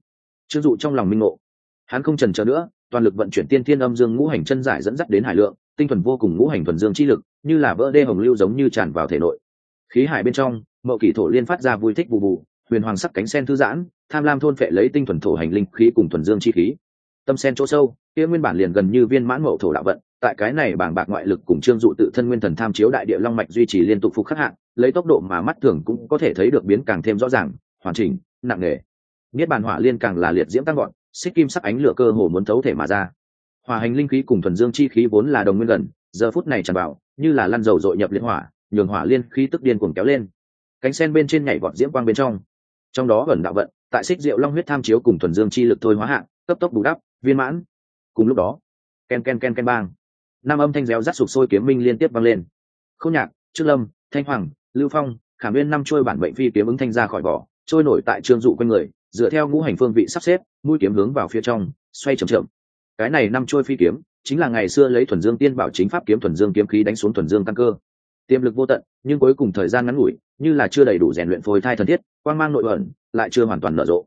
Trương dụ trong lòng minh ngộ. Hắn không trần chờ nữa toàn lực vận chuyển tiên thiên âm dương ngũ hành chân giải dẫn dắt đến hải lượng, tinh thuần vô cùng ngũ hành thuần dương chi lực, như là vỡ đê hồng lưu giống như tràn vào thể nội. Khí hải bên trong, mậu kỷ thổ liên phát ra vui thích bù bù, huyền hoàng sắc cánh sen thư giãn, tham lam thôn phệ lấy tinh thuần thổ hành linh khí cùng thuần dương chi khí. Tâm sen chỗ sâu, kia nguyên bản liền gần như viên mãn mậu thổ đạo vận, tại cái này bảng bạc ngoại lực cùng trương dụ tự thân nguyên thần tham chiếu đại địa long mạch duy trì liên tục phục khắc hạn, lấy tốc độ mà mắt thường cũng có thể thấy được biến càng thêm rõ ràng, hoàn chỉnh, nặng nề. Niết bàn hỏa liên càng là liệt diễm tăng gọn xích kim sắc ánh lửa cơ hồ muốn thấu thể mà ra. Hòa hành linh khí cùng thuần dương chi khí vốn là đồng nguyên gần, giờ phút này tràn vào như là lăn dầu dội nhập liên hỏa, nhường hỏa liên khí tức điên cuồng kéo lên. Cánh sen bên trên nhảy vọt diễm quang bên trong. Trong đó gần đạo vận, tại xích diệu long huyết tham chiếu cùng thuần dương chi lực thôi hóa hạng cấp tốc bù đắp, viên mãn. Cùng lúc đó, ken ken ken ken bang. Năm âm thanh réo rắt sụp sôi kiếm minh liên tiếp vang lên. Không nhạc, trương lâm, thanh hoàng, lưu phong, khả nguyên năm trôi bản bệnh phi kiếm ứng thanh ra khỏi vỏ, trôi nổi tại trương dụ quanh người dựa theo ngũ hành phương vị sắp xếp, mũi kiếm hướng vào phía trong, xoay chậm chậm. Cái này năm trôi phi kiếm, chính là ngày xưa lấy thuần dương tiên bảo chính pháp kiếm thuần dương kiếm khí đánh xuống thuần dương căn cơ. Tiềm lực vô tận, nhưng cuối cùng thời gian ngắn ngủi, như là chưa đầy đủ rèn luyện phôi thai thân thiết, quang mang nội ẩn, lại chưa hoàn toàn nở rộ.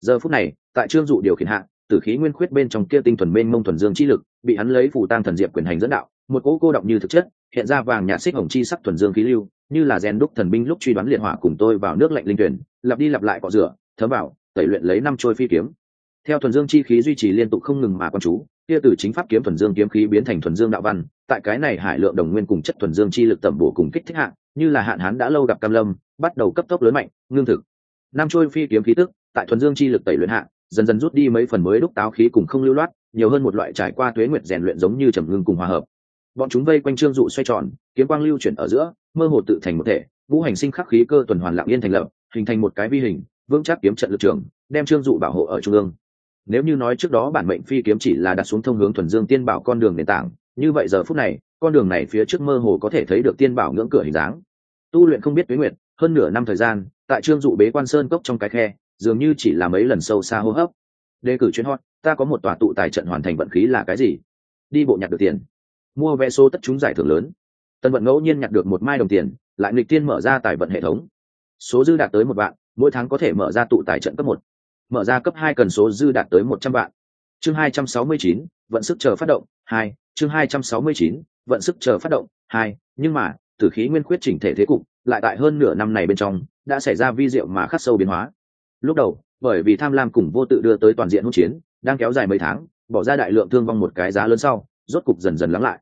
Giờ phút này, tại trương dụ điều khiển hạ, tử khí nguyên khuyết bên trong kia tinh thuần mênh mông thuần dương chi lực, bị hắn lấy phủ tang thần diệp quyền hành dẫn đạo, một cỗ cô động như thực chất, hiện ra vàng nhạt xích hồng chi sắc thuần dương khí lưu, như là rèn đúc thần binh lúc truy đoán liệt hỏa cùng tôi vào nước lạnh linh tuyển, lặp đi lặp lại cọ rửa, thấm vào tẩy luyện lấy năm trôi phi kiếm. Theo thuần dương chi khí duy trì liên tục không ngừng mà quan chú, kia từ chính pháp kiếm thuần dương kiếm khí biến thành thuần dương đạo văn, tại cái này hải lượng đồng nguyên cùng chất thuần dương chi lực tẩm bổ cùng kích thích hạng như là hạn hán đã lâu gặp cam lâm, bắt đầu cấp tốc lớn mạnh, ngưng thực. Năm trôi phi kiếm khí tức, tại thuần dương chi lực tẩy luyện hạng dần dần rút đi mấy phần mới đúc táo khí cùng không lưu loát, nhiều hơn một loại trải qua tuế nguyệt rèn luyện giống như trầm ngưng cùng hòa hợp. Bọn chúng vây quanh trương dụ xoay tròn, kiếm quang lưu chuyển ở giữa, mơ hồ tự thành một thể, ngũ hành sinh khắc khí cơ tuần hoàn lặng yên thành lập, hình thành một cái vi hình vững chắc kiếm trận lực trường, đem trương dụ bảo hộ ở trung ương. Nếu như nói trước đó bản mệnh phi kiếm chỉ là đặt xuống thông hướng thuần dương tiên bảo con đường nền tảng, như vậy giờ phút này, con đường này phía trước mơ hồ có thể thấy được tiên bảo ngưỡng cửa hình dáng. Tu luyện không biết tuyến nguyện hơn nửa năm thời gian, tại trương dụ bế quan sơn cốc trong cái khe, dường như chỉ là mấy lần sâu xa hô hấp. Đề cử chuyến hot, ta có một tòa tụ tài trận hoàn thành vận khí là cái gì? Đi bộ nhặt được tiền. Mua vé số tất chúng giải thưởng lớn. Tân vận ngẫu nhiên nhặt được một mai đồng tiền, lại nghịch tiên mở ra tài vận hệ thống. Số dư đạt tới một vạn mỗi tháng có thể mở ra tụ tài trận cấp một, mở ra cấp hai cần số dư đạt tới một trăm vạn. Chương hai trăm sáu mươi chín, vận sức chờ phát động, hai, chương hai trăm sáu mươi chín, vận sức chờ phát động, hai, nhưng mà, tử khí nguyên khuyết chỉnh thể thế cục lại tại hơn nửa năm này bên trong đã xảy ra vi diệu mà khắc sâu biến hóa. Lúc đầu, bởi vì tham lam cùng vô tự đưa tới toàn diện hỗn chiến, đang kéo dài mấy tháng, bỏ ra đại lượng thương vong một cái giá lớn sau, rốt cục dần dần lắng lại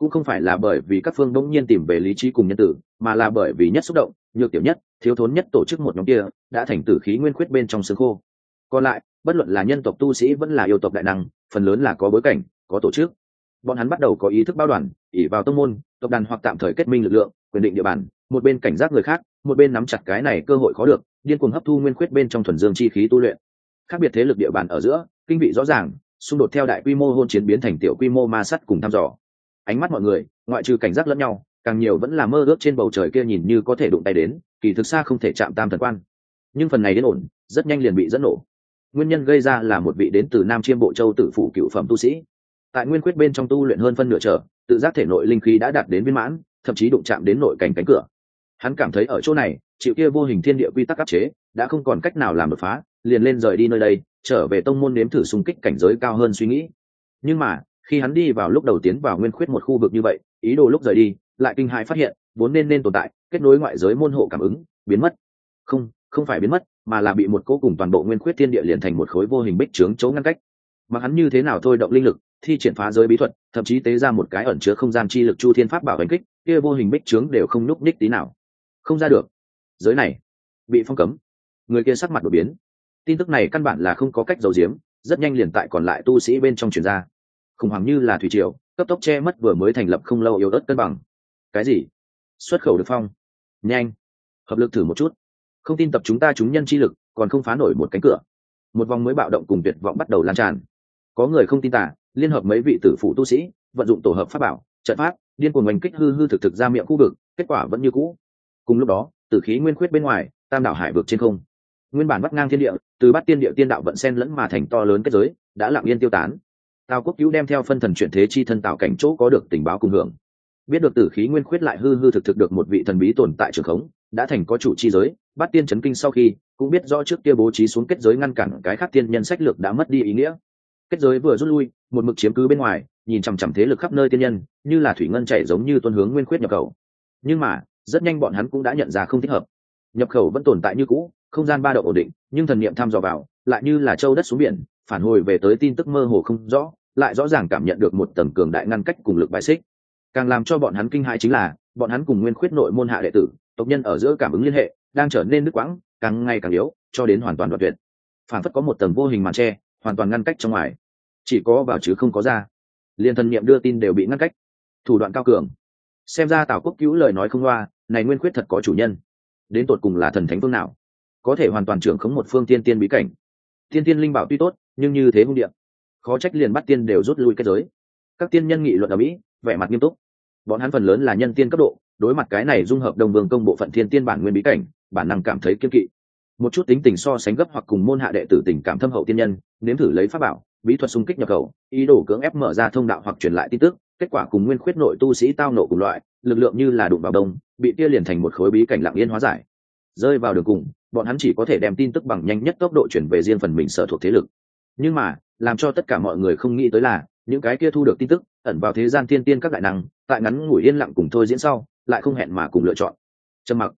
cũng không phải là bởi vì các phương bỗng nhiên tìm về lý trí cùng nhân tử, mà là bởi vì nhất xúc động, nhược tiểu nhất, thiếu thốn nhất tổ chức một nhóm kia, đã thành tử khí nguyên khuyết bên trong xương khô. Còn lại, bất luận là nhân tộc tu sĩ vẫn là yêu tộc đại năng, phần lớn là có bối cảnh, có tổ chức. Bọn hắn bắt đầu có ý thức bao đoàn ỉ vào tông môn, tộc đàn hoặc tạm thời kết minh lực lượng, quyền định địa bàn, một bên cảnh giác người khác, một bên nắm chặt cái này cơ hội khó được, điên cuồng hấp thu nguyên khuyết bên trong thuần dương chi khí tu luyện. Khác biệt thế lực địa bàn ở giữa, kinh vị rõ ràng, xung đột theo đại quy mô hôn chiến biến thành tiểu quy mô ma sắt cùng thăm dò ánh mắt mọi người, ngoại trừ cảnh giác lẫn nhau, càng nhiều vẫn là mơ ước trên bầu trời kia nhìn như có thể đụng tay đến, kỳ thực xa không thể chạm tam thần quan. Nhưng phần này đến ổn, rất nhanh liền bị dẫn nổ. Nguyên nhân gây ra là một vị đến từ nam chiêm bộ châu tử phủ cựu phẩm tu sĩ. Tại nguyên quyết bên trong tu luyện hơn phân nửa trở, tự giác thể nội linh khí đã đạt đến viên mãn, thậm chí đụng chạm đến nội cảnh cánh cửa. Hắn cảm thấy ở chỗ này, chịu kia vô hình thiên địa quy tắc áp chế, đã không còn cách nào làm đột phá, liền lên rời đi nơi đây, trở về tông môn nếm thử xung kích cảnh giới cao hơn suy nghĩ. Nhưng mà khi hắn đi vào lúc đầu tiến vào nguyên khuyết một khu vực như vậy, ý đồ lúc rời đi, lại kinh hãi phát hiện, vốn nên nên tồn tại, kết nối ngoại giới môn hộ cảm ứng, biến mất. Không không phải biến mất, mà là bị một cố cùng toàn bộ nguyên khuyết thiên địa liền thành một khối vô hình bích trướng chỗ ngăn cách. Mà hắn như thế nào thôi động linh lực, thi triển phá giới bí thuật, thậm chí tế ra một cái ẩn chứa không gian chi lực chu thiên pháp bảo đánh kích, kia vô hình bích trướng đều không núp ních tí nào. Không ra được. Giới này bị phong cấm. Người kia sắc mặt đột biến. Tin tức này căn bản là không có cách giấu giếm, rất nhanh liền tại còn lại tu sĩ bên trong truyền ra khủng hoảng như là thủy triều, cấp tốc che mất vừa mới thành lập không lâu yếu ớt cân bằng. Cái gì? Xuất khẩu được phong. Nhanh. Hợp lực thử một chút. Không tin tập chúng ta chúng nhân chi lực, còn không phá nổi một cánh cửa. Một vòng mới bạo động cùng tuyệt vọng bắt đầu lan tràn. Có người không tin tả liên hợp mấy vị tử phụ tu sĩ, vận dụng tổ hợp pháp bảo, trận pháp, điên cuồng oanh kích hư hư thực thực ra miệng khu vực, kết quả vẫn như cũ. Cùng lúc đó, tử khí nguyên khuyết bên ngoài, tam đảo hải vực trên không. Nguyên bản bắt ngang thiên địa, từ bắt tiên địa tiên đạo vận sen lẫn mà thành to lớn kết giới, đã lặng yên tiêu tán tào quốc cứu đem theo phân thần chuyển thế chi thân tạo cảnh chỗ có được tình báo cùng hưởng. Biết được tử khí nguyên khuyết lại hư hư thực thực được một vị thần bí tồn tại trường khống, đã thành có chủ chi giới, bắt tiên chấn kinh sau khi, cũng biết rõ trước kia bố trí xuống kết giới ngăn cản cái khác tiên nhân sách lược đã mất đi ý nghĩa. Kết giới vừa rút lui, một mực chiếm cứ bên ngoài, nhìn chằm chằm thế lực khắp nơi tiên nhân, như là thủy ngân chảy giống như tuân hướng nguyên khuyết nhập khẩu. Nhưng mà, rất nhanh bọn hắn cũng đã nhận ra không thích hợp. Nhập khẩu vẫn tồn tại như cũ, không gian ba độ ổn định, nhưng thần niệm thăm dò vào, lại như là châu đất xuống biển, phản hồi về tới tin tức mơ hồ không rõ lại rõ ràng cảm nhận được một tầng cường đại ngăn cách cùng lực bài xích. Càng làm cho bọn hắn kinh hãi chính là, bọn hắn cùng nguyên khuyết nội môn hạ đệ tử, tộc nhân ở giữa cảm ứng liên hệ, đang trở nên đứt quãng, càng ngày càng yếu, cho đến hoàn toàn đoạn tuyệt. Phản phất có một tầng vô hình màn tre hoàn toàn ngăn cách trong ngoài. Chỉ có vào chứ không có ra. Liên thần niệm đưa tin đều bị ngăn cách. Thủ đoạn cao cường. Xem ra tào quốc cứu lời nói không loa, này nguyên khuyết thật có chủ nhân. Đến tột cùng là thần thánh phương nào? Có thể hoàn toàn trưởng khống một phương tiên tiên bí cảnh. Tiên tiên linh bảo tuy tốt, nhưng như thế hung điệp khó trách liền bắt tiên đều rút lui kết giới. Các tiên nhân nghị luận ở mỹ, vẻ mặt nghiêm túc. Bọn hắn phần lớn là nhân tiên cấp độ, đối mặt cái này dung hợp đồng vương công bộ phận thiên tiên bản nguyên bí cảnh, bản năng cảm thấy kiên kỵ. Một chút tính tình so sánh gấp hoặc cùng môn hạ đệ tử tình cảm thâm hậu tiên nhân, nếm thử lấy pháp bảo, bí thuật xung kích nhập khẩu, ý đồ cưỡng ép mở ra thông đạo hoặc truyền lại tin tức, kết quả cùng nguyên khuyết nội tu sĩ tao nộ cùng loại, lực lượng như là đụng vào đông, bị kia liền thành một khối bí cảnh lặng yên hóa giải. Rơi vào đường cùng, bọn hắn chỉ có thể đem tin tức bằng nhanh nhất tốc độ chuyển về riêng phần mình sở thuộc thế lực nhưng mà, làm cho tất cả mọi người không nghĩ tới là, những cái kia thu được tin tức, ẩn vào thế gian thiên tiên các đại năng, tại ngắn ngủi yên lặng cùng thôi diễn sau, lại không hẹn mà cùng lựa chọn. Trầm mặc.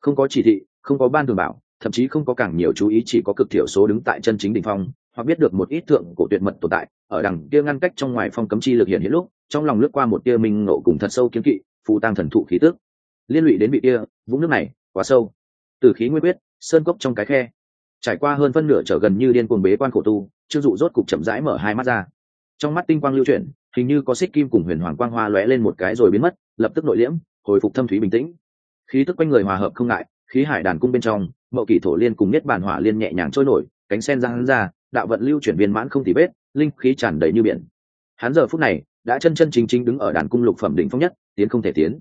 Không có chỉ thị, không có ban thường bảo, thậm chí không có càng nhiều chú ý chỉ có cực thiểu số đứng tại chân chính đỉnh phong, hoặc biết được một ít thượng cổ tuyệt mật tồn tại, ở đằng kia ngăn cách trong ngoài phong cấm chi lực hiện hiện lúc, trong lòng lướt qua một tia minh nộ cùng thật sâu kiếm kỵ, phù tăng thần thụ khí tức. Liên lụy đến bị kia, vũng nước này, quá sâu. Từ khí nguyên quyết, sơn cốc trong cái khe trải qua hơn phân nửa trở gần như điên cuồng bế quan khổ tu chưng dụ rốt cục chậm rãi mở hai mắt ra. Trong mắt tinh quang lưu chuyển, hình như có xích kim cùng huyền hoàng quang hoa lóe lên một cái rồi biến mất, lập tức nội liễm, hồi phục thâm thúy bình tĩnh. Khí tức quanh người hòa hợp không ngại, khí hải đàn cung bên trong, mậu kỷ thổ liên cùng nhất bản hỏa liên nhẹ nhàng trôi nổi, cánh sen ra hắn ra, đạo vận lưu chuyển viên mãn không tì vết, linh khí tràn đầy như biển. Hắn giờ phút này, đã chân chân chính chính đứng ở đàn cung lục phẩm đỉnh phong nhất, tiến không thể tiến.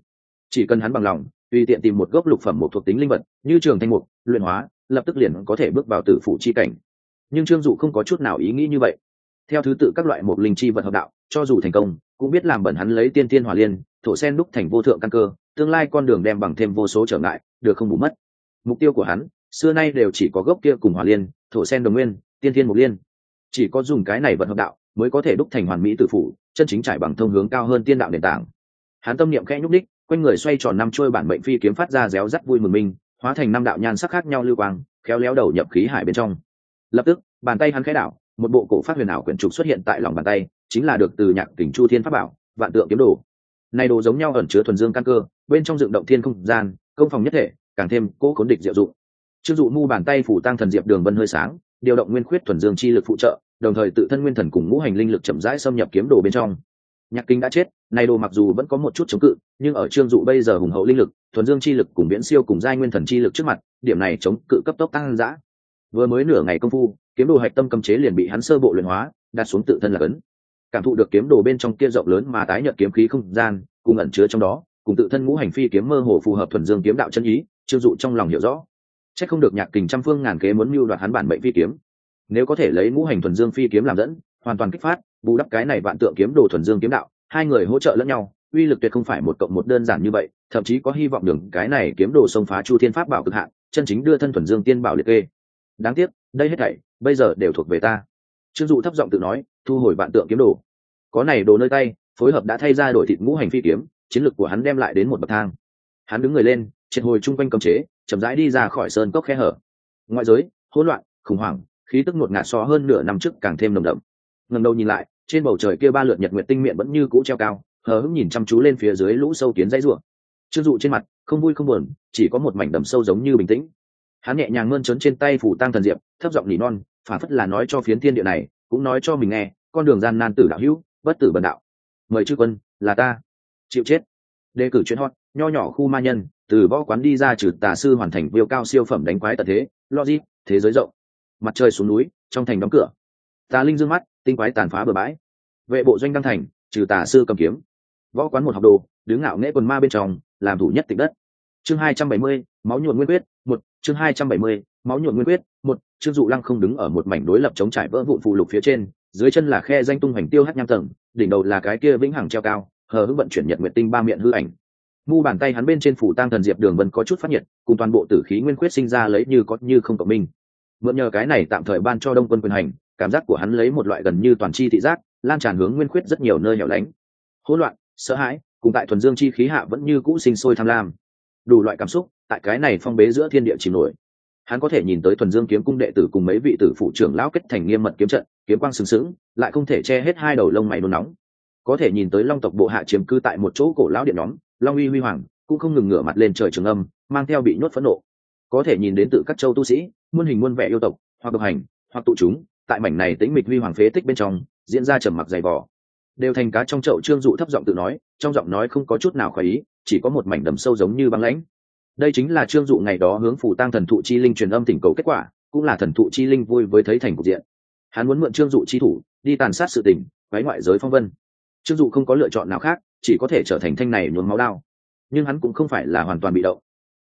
Chỉ cần hắn bằng lòng, tùy tiện tìm một gốc lục phẩm một thuộc tính linh vật, như trường thanh mục, luyện hóa lập tức liền có thể bước vào tử phủ chi cảnh. Nhưng trương dụ không có chút nào ý nghĩ như vậy. Theo thứ tự các loại một linh chi vật hợp đạo, cho dù thành công, cũng biết làm bẩn hắn lấy tiên tiên hỏa liên, thổ sen đúc thành vô thượng căn cơ, tương lai con đường đem bằng thêm vô số trở ngại, được không bù mất. Mục tiêu của hắn, xưa nay đều chỉ có gốc kia cùng hỏa liên, thổ sen đồng nguyên, tiên thiên mục liên. Chỉ có dùng cái này vận hợp đạo, mới có thể đúc thành hoàn mỹ tự phủ, chân chính trải bằng thông hướng cao hơn tiên đạo nền tảng. Hắn tâm niệm khẽ nhúc đích quanh người xoay tròn năm trôi bản mệnh phi kiếm phát ra réo rắt vui mừng minh hóa thành năm đạo nhan sắc khác nhau lưu quang, khéo léo đầu nhập khí hải bên trong. Lập tức, bàn tay hắn khẽ đảo, một bộ cổ phát huyền ảo quyển trục xuất hiện tại lòng bàn tay, chính là được từ nhạc kình chu thiên pháp bảo, vạn tượng kiếm đồ. Này đồ giống nhau ẩn chứa thuần dương căn cơ, bên trong dựng động thiên không gian, công phòng nhất thể, càng thêm cố khốn địch diệu dụng. Chưng dụ mu bàn tay phủ tăng thần diệp đường vân hơi sáng, điều động nguyên khuyết thuần dương chi lực phụ trợ, đồng thời tự thân nguyên thần cùng ngũ hành linh lực chậm rãi xâm nhập kiếm đồ bên trong nhạc kinh đã chết này đồ mặc dù vẫn có một chút chống cự, nhưng ở trương dụ bây giờ hùng hậu linh lực, thuần dương chi lực cùng viễn siêu cùng giai nguyên thần chi lực trước mặt, điểm này chống cự cấp tốc tăng dã. Vừa mới nửa ngày công phu, kiếm đồ hạch tâm cầm chế liền bị hắn sơ bộ luyện hóa, đặt xuống tự thân là cấn. Cảm thụ được kiếm đồ bên trong kia rộng lớn mà tái nhợt kiếm khí không gian, cùng ẩn chứa trong đó, cùng tự thân ngũ hành phi kiếm mơ hồ phù hợp thuần dương kiếm đạo chân ý, trương dụ trong lòng hiểu rõ. Chắc không được nhạc kình trăm phương ngàn kế muốn mưu đoạt hắn bản mệnh phi kiếm. Nếu có thể lấy ngũ hành thuần dương phi kiếm làm dẫn, hoàn toàn kích phát bù đắp cái này vạn tượng kiếm đồ thuần dương kiếm đạo, hai người hỗ trợ lẫn nhau, uy lực tuyệt không phải một cộng một đơn giản như vậy, thậm chí có hy vọng đường cái này kiếm đồ xông phá chu thiên pháp bảo cực hạn, chân chính đưa thân thuần dương tiên bảo liệt kê. Đáng tiếc, đây hết thảy, bây giờ đều thuộc về ta. Trương dụ thấp giọng tự nói, thu hồi vạn tượng kiếm đồ. Có này đồ nơi tay, phối hợp đã thay ra đổi thịt ngũ hành phi kiếm, chiến lực của hắn đem lại đến một bậc thang. Hắn đứng người lên, triệt hồi chung quanh cấm chế, chậm rãi đi ra khỏi sơn cốc khe hở. Ngoại giới, hỗn loạn, khủng hoảng, khí tức ngột ngạt so hơn nửa năm trước càng thêm nồng đậm ngẩng đầu nhìn lại, trên bầu trời kia ba lượt nhật nguyệt tinh miệng vẫn như cũ treo cao, hờ hững nhìn chăm chú lên phía dưới lũ sâu kiến dãy ruộng. Trương dụ trên mặt, không vui không buồn, chỉ có một mảnh đầm sâu giống như bình tĩnh. Hắn nhẹ nhàng mơn trớn trên tay phủ tăng thần diệp, thấp giọng nỉ non, phản phất là nói cho phiến thiên địa này, cũng nói cho mình nghe, con đường gian nan tử đạo hữu, bất tử bần đạo. Mời chư quân, là ta. Chịu chết. Đề cử chuyến hot, nho nhỏ khu ma nhân, từ võ quán đi ra trừ tà sư hoàn thành viêu cao siêu phẩm đánh quái tận thế, logic, thế giới rộng. Mặt trời xuống núi, trong thành đóng cửa. Tà linh dương mắt tinh quái tàn phá bờ bãi. Vệ bộ doanh đăng thành, trừ tà sư cầm kiếm. Võ quán một học đồ, đứng ngạo nghễ quần ma bên trong, làm thủ nhất tịch đất. Chương hai trăm bảy mươi, máu nhuộn nguyên quyết, một, chương hai trăm bảy mươi, máu nhuộn nguyên quyết, một chương dụ lăng không đứng ở một mảnh đối lập chống trải vỡ vụn phụ lục phía trên, dưới chân là khe danh tung hoành tiêu hát nham tầng, đỉnh đầu là cái kia vĩnh hằng treo cao, hờ hững vận chuyển nhật nguyện tinh ba miệng hư ảnh. Mu bàn tay hắn bên trên phủ tang thần diệp đường vân có chút phát nhiệt, cùng toàn bộ tử khí nguyên quyết sinh ra lấy như có như không cộng minh. Mượn nhờ cái này tạm thời ban cho đông quân quyền hành cảm giác của hắn lấy một loại gần như toàn chi thị giác, lan tràn hướng nguyên quyết rất nhiều nơi hẻo lánh. Hỗn loạn, sợ hãi, cùng tại thuần dương chi khí hạ vẫn như cũ sinh sôi tham lam. Đủ loại cảm xúc, tại cái này phong bế giữa thiên địa chìm nổi. Hắn có thể nhìn tới thuần dương kiếm cung đệ tử cùng mấy vị tử phụ trưởng lão kết thành nghiêm mật kiếm trận, kiếm quang sừng sững, lại không thể che hết hai đầu lông mày nôn nóng. Có thể nhìn tới long tộc bộ hạ chiếm cư tại một chỗ cổ lão điện nhóm, long uy huy hoàng, cũng không ngừng ngửa mặt lên trời trường âm, mang theo bị nhốt phẫn nộ. Có thể nhìn đến tự các châu tu sĩ, muôn hình muôn vẻ yêu tộc, hoặc độc hành, hoặc tụ chúng tại mảnh này tĩnh mịch huy hoàng phế tích bên trong, diễn ra trầm mặc dày vỏ đều thành cá trong chậu trương dụ thấp giọng tự nói, trong giọng nói không có chút nào khỏi ý, chỉ có một mảnh đầm sâu giống như băng lãnh. Đây chính là trương dụ ngày đó hướng phủ tăng thần thụ chi linh truyền âm tỉnh cầu kết quả, cũng là thần thụ chi linh vui với thấy thành cục diện. Hắn muốn mượn trương dụ chi thủ, đi tàn sát sự tình váy ngoại giới phong vân. Trương dụ không có lựa chọn nào khác, chỉ có thể trở thành thanh này nhuốm máu đao. Nhưng hắn cũng không phải là hoàn toàn bị động.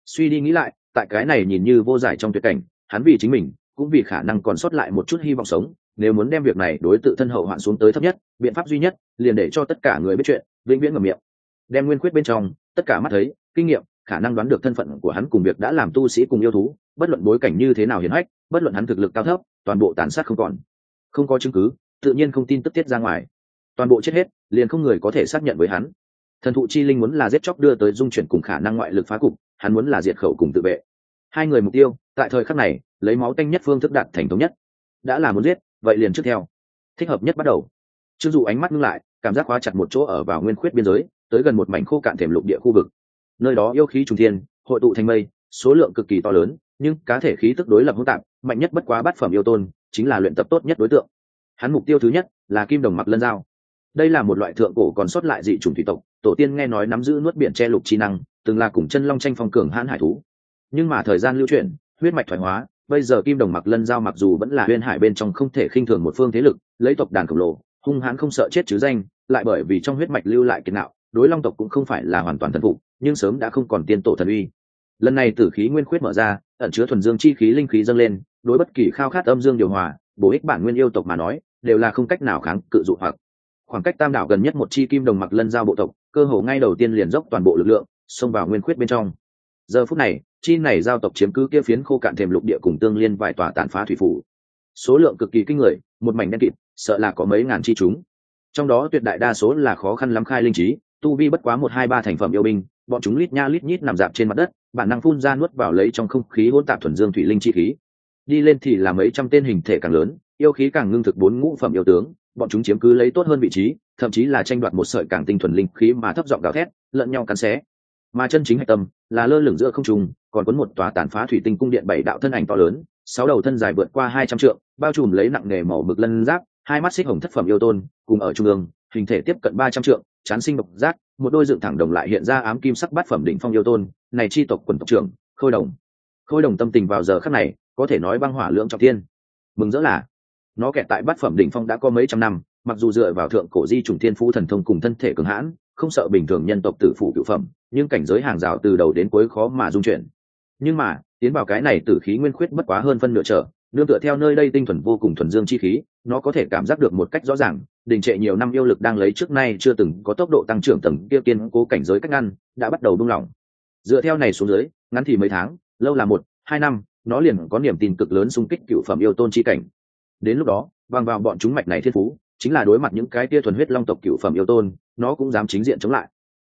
Suy đi nghĩ lại, tại cái này nhìn như vô giải trong tuyệt cảnh, hắn vì chính mình cũng vì khả năng còn sót lại một chút hy vọng sống, nếu muốn đem việc này đối tự thân hậu hoạn xuống tới thấp nhất, biện pháp duy nhất, liền để cho tất cả người biết chuyện, vĩnh viễn ngầm miệng. Đem nguyên quyết bên trong, tất cả mắt thấy, kinh nghiệm, khả năng đoán được thân phận của hắn cùng việc đã làm tu sĩ cùng yêu thú, bất luận bối cảnh như thế nào hiển hách, bất luận hắn thực lực cao thấp, toàn bộ tàn sát không còn. Không có chứng cứ, tự nhiên không tin tức tiết ra ngoài. Toàn bộ chết hết, liền không người có thể xác nhận với hắn. Thần thụ chi linh muốn là giết chóc đưa tới dung chuyển cùng khả năng ngoại lực phá cục, hắn muốn là diệt khẩu cùng tự vệ. Hai người mục tiêu, tại thời khắc này lấy máu tanh nhất phương thức đạt thành thống nhất. Đã là muốn giết, vậy liền trước theo. Thích hợp nhất bắt đầu. Chưng dù ánh mắt ngưng lại, cảm giác khóa chặt một chỗ ở vào nguyên khuyết biên giới, tới gần một mảnh khô cạn thềm lục địa khu vực. Nơi đó yêu khí trùng thiên, hội tụ thành mây, số lượng cực kỳ to lớn, nhưng cá thể khí tức đối lập hỗn tạp, mạnh nhất bất quá bát phẩm yêu tôn, chính là luyện tập tốt nhất đối tượng. Hắn mục tiêu thứ nhất là kim đồng mặc lân giao đây là một loại thượng cổ còn sót lại dị chủng thủy tộc, tổ tiên nghe nói nắm giữ nuốt biển che lục chi năng, từng là cùng chân long tranh phong cường hãn hải thú. Nhưng mà thời gian lưu chuyển, huyết mạch thoái hóa bây giờ kim đồng mặc lân giao mặc dù vẫn là huyên hải bên trong không thể khinh thường một phương thế lực, lấy tộc đàn khổng lồ, hung hãn không sợ chết chứ danh, lại bởi vì trong huyết mạch lưu lại kiệt nạo, đối long tộc cũng không phải là hoàn toàn thần phục, nhưng sớm đã không còn tiên tổ thần uy. Lần này tử khí nguyên khuyết mở ra, ẩn chứa thuần dương chi khí linh khí dâng lên, đối bất kỳ khao khát âm dương điều hòa, bổ ích bản nguyên yêu tộc mà nói, đều là không cách nào kháng cự dụ hoặc. Khoảng cách tam đảo gần nhất một chi kim đồng mặc lân giao bộ tộc, cơ hồ ngay đầu tiên liền dốc toàn bộ lực lượng, xông vào nguyên khuyết bên trong. Giờ phút này chi này giao tộc chiếm cứ kia phiến khô cạn thềm lục địa cùng tương liên vài tòa tàn phá thủy phủ. Số lượng cực kỳ kinh người, một mảnh đen kịt, sợ là có mấy ngàn chi chúng. Trong đó tuyệt đại đa số là khó khăn lắm khai linh trí, tu vi bất quá một, hai, ba thành phẩm yêu binh, bọn chúng lít nha lít nhít nằm dạp trên mặt đất, bản năng phun ra nuốt vào lấy trong không khí hỗn tạp thuần dương thủy linh chi khí. Đi lên thì là mấy trăm tên hình thể càng lớn, yêu khí càng ngưng thực bốn ngũ phẩm yêu tướng, bọn chúng chiếm cứ lấy tốt hơn vị trí, thậm chí là tranh đoạt một sợi càng tinh thuần linh khí mà thấp giọng gào thét, lẫn nhau cắn xé. Mà chân chính hạch tâm là lơ lửng giữa không trung còn cuốn một tòa tàn phá thủy tinh cung điện bảy đạo thân ảnh to lớn, sáu đầu thân dài vượt qua hai trăm trượng, bao trùm lấy nặng nghề màu mực lân giáp, hai mắt xích hồng thất phẩm yêu tôn, cùng ở trung ương, hình thể tiếp cận ba trăm trượng, chán sinh độc giác, một đôi dựng thẳng đồng lại hiện ra ám kim sắc bát phẩm đỉnh phong yêu tôn, này chi tộc quần tộc trưởng, khôi đồng. Khôi đồng tâm tình vào giờ khắc này, có thể nói băng hỏa lượng trọng thiên. Mừng rỡ là, nó kẹt tại bát phẩm đỉnh phong đã có mấy trăm năm, mặc dù dựa vào thượng cổ di trùng thiên phú thần thông cùng thân thể cường hãn, không sợ bình thường nhân tộc tử phụ cựu phẩm, nhưng cảnh giới hàng rào từ đầu đến cuối khó mà dung chuyển nhưng mà, tiến vào cái này tử khí nguyên khuyết bất quá hơn phân nửa trở, nương tựa theo nơi đây tinh thuần vô cùng thuần dương chi khí, nó có thể cảm giác được một cách rõ ràng, đình trệ nhiều năm yêu lực đang lấy trước nay chưa từng có tốc độ tăng trưởng tầng kia kiên cố cảnh giới cách ngăn đã bắt đầu buông lỏng. Dựa theo này xuống dưới, ngắn thì mấy tháng, lâu là một, hai năm, nó liền có niềm tin cực lớn xung kích cựu phẩm yêu tôn chi cảnh. Đến lúc đó, bằng vào bọn chúng mạch này thiên phú, chính là đối mặt những cái tia thuần huyết long tộc cựu phẩm yêu tôn, nó cũng dám chính diện chống lại.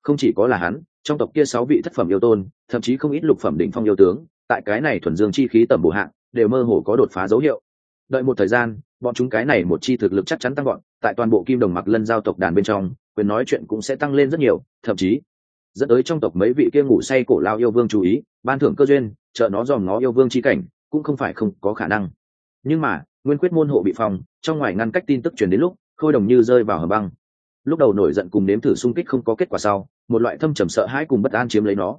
Không chỉ có là hắn trong tộc kia sáu vị thất phẩm yêu tôn, thậm chí không ít lục phẩm đỉnh phong yêu tướng, tại cái này thuần dương chi khí tầm bổ hạng, đều mơ hồ có đột phá dấu hiệu. Đợi một thời gian, bọn chúng cái này một chi thực lực chắc chắn tăng gọn tại toàn bộ kim đồng mặc lân giao tộc đàn bên trong, quyền nói chuyện cũng sẽ tăng lên rất nhiều, thậm chí dẫn tới trong tộc mấy vị kia ngủ say cổ lao yêu vương chú ý, ban thưởng cơ duyên, trợ nó dòm ngó yêu vương chi cảnh, cũng không phải không có khả năng. Nhưng mà, nguyên quyết môn hộ bị phòng trong ngoài ngăn cách tin tức truyền đến lúc, khôi đồng như rơi vào hầm băng. Lúc đầu nổi giận cùng nếm thử xung kích không có kết quả sau một loại thâm trầm sợ hãi cùng bất an chiếm lấy nó.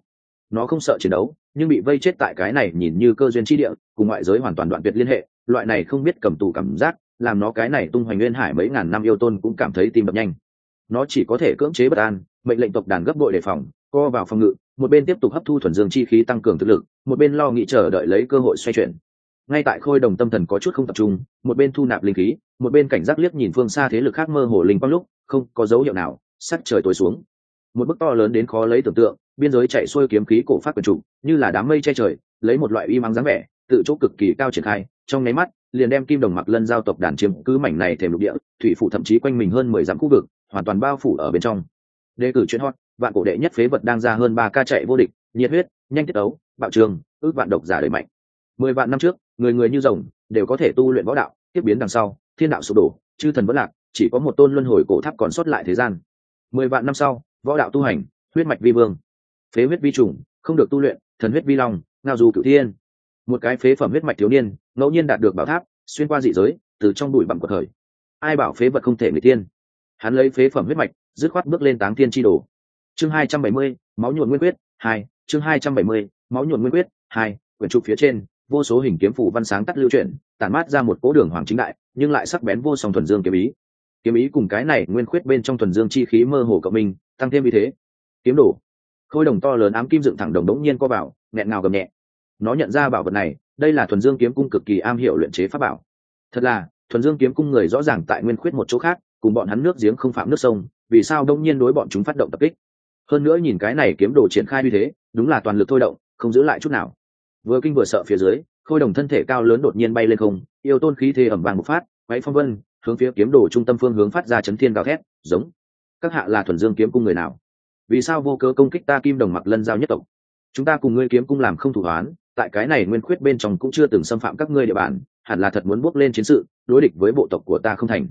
Nó không sợ chiến đấu, nhưng bị vây chết tại cái này nhìn như cơ duyên chi địa, cùng ngoại giới hoàn toàn đoạn tuyệt liên hệ. Loại này không biết cầm tù cảm giác, làm nó cái này tung hoành nguyên hải mấy ngàn năm yêu tôn cũng cảm thấy tim đập nhanh. Nó chỉ có thể cưỡng chế bất an, mệnh lệnh tộc đàn gấp bội đề phòng, co vào phòng ngự, một bên tiếp tục hấp thu thuần dương chi khí tăng cường thực lực, một bên lo nghĩ chờ đợi lấy cơ hội xoay chuyển. Ngay tại khôi đồng tâm thần có chút không tập trung, một bên thu nạp linh khí, một bên cảnh giác liếc nhìn phương xa thế lực khác mơ hồ linh quang lúc, không có dấu hiệu nào, sắc trời tối xuống một bức to lớn đến khó lấy tưởng tượng, biên giới chạy xuôi kiếm khí cổ phát quần trụ như là đám mây che trời, lấy một loại uy mắng dáng vẻ, tự chỗ cực kỳ cao triển khai, trong nháy mắt, liền đem kim đồng mặc lân giao tộc đàn chiếm cứ mảnh này thềm lục địa, thủy phủ thậm chí quanh mình hơn mười dặm khu vực, hoàn toàn bao phủ ở bên trong. Đề cử chuyên hot, vạn cổ đệ nhất phế vật đang ra hơn ba ca chạy vô địch, nhiệt huyết, nhanh tiết ấu bạo trường, ước vạn độc giả đời mạnh. Mười vạn năm trước, người người như rồng, đều có thể tu luyện võ đạo, tiếp biến đằng sau, thiên đạo sụp đổ, chư thần vẫn lạc, chỉ có một tôn luân hồi cổ tháp còn sót lại thế gian. Mười vạn năm sau võ đạo tu hành, huyết mạch vi vương, phế huyết vi trùng, không được tu luyện, thần huyết vi long, ngao du cửu thiên. Một cái phế phẩm huyết mạch thiếu niên, ngẫu nhiên đạt được bảo tháp, xuyên qua dị giới, từ trong bụi bặm của thời. Ai bảo phế vật không thể người tiên hắn lấy phế phẩm huyết mạch, dứt khoát bước lên táng thiên tri đồ. Chương hai trăm bảy mươi, máu nhuộn nguyên quyết, hai, chương hai trăm bảy mươi, máu nhuộn nguyên quyết, hai, quyển trục phía trên, vô số hình kiếm phủ văn sáng tắt lưu chuyển, tản mát ra một cố đường hoàng chính đại, nhưng lại sắc bén vô song thuần dương kiếm ý. Kiếm ý cùng cái này nguyên khuyết bên trong thuần dương chi khí mơ hồ cộng minh tăng thêm vì thế. Kiếm đổ khôi đồng to lớn ám kim dựng thẳng đồng đống nhiên co vào, nghẹn ngào gầm nhẹ. Nó nhận ra bảo vật này, đây là thuần dương kiếm cung cực kỳ am hiểu luyện chế pháp bảo. Thật là, thuần dương kiếm cung người rõ ràng tại nguyên khuyết một chỗ khác, cùng bọn hắn nước giếng không phạm nước sông, vì sao đông nhiên đối bọn chúng phát động tập kích? Hơn nữa nhìn cái này kiếm đồ triển khai như thế, đúng là toàn lực thôi động, không giữ lại chút nào. Vừa kinh vừa sợ phía dưới, khôi đồng thân thể cao lớn đột nhiên bay lên không, yêu tôn khí thế ẩm vàng một phát quáy phong vân, hướng phía kiếm đồ trung tâm phương hướng phát ra chấn thiên gào thét, giống các hạ là thuần dương kiếm cung người nào? Vì sao vô cớ công kích ta kim đồng mặc lân giao nhất tộc? Chúng ta cùng ngươi kiếm cung làm không thủ đoán tại cái này nguyên khuyết bên trong cũng chưa từng xâm phạm các ngươi địa bàn, hẳn là thật muốn bước lên chiến sự, đối địch với bộ tộc của ta không thành.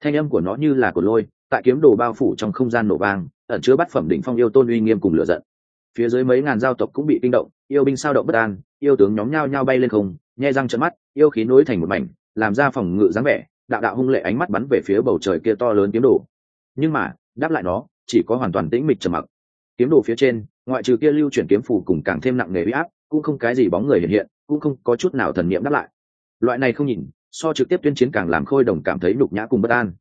Thanh âm của nó như là của lôi, tại kiếm đồ bao phủ trong không gian nổ vang, ẩn chứa bát phẩm đỉnh phong yêu tôn uy nghiêm cùng lửa giận. Phía dưới mấy ngàn giao tộc cũng bị kinh động, yêu binh sao động bất an, yêu tướng nhóm nhao nhao bay lên không nhai răng trợn mắt, yêu khí nối thành một mảnh, làm ra phòng ngự dáng vẻ, đạo đạo hung lệ ánh mắt bắn về phía bầu trời kia to lớn kiếm đồ. Nhưng mà đáp lại nó, chỉ có hoàn toàn tĩnh mịch trầm mặc. Kiếm đồ phía trên, ngoại trừ kia lưu chuyển kiếm phù cùng càng thêm nặng nề huy áp, cũng không cái gì bóng người hiện hiện, cũng không có chút nào thần niệm đáp lại. Loại này không nhìn, so trực tiếp tuyên chiến càng làm khôi đồng cảm thấy nhục nhã cùng bất an.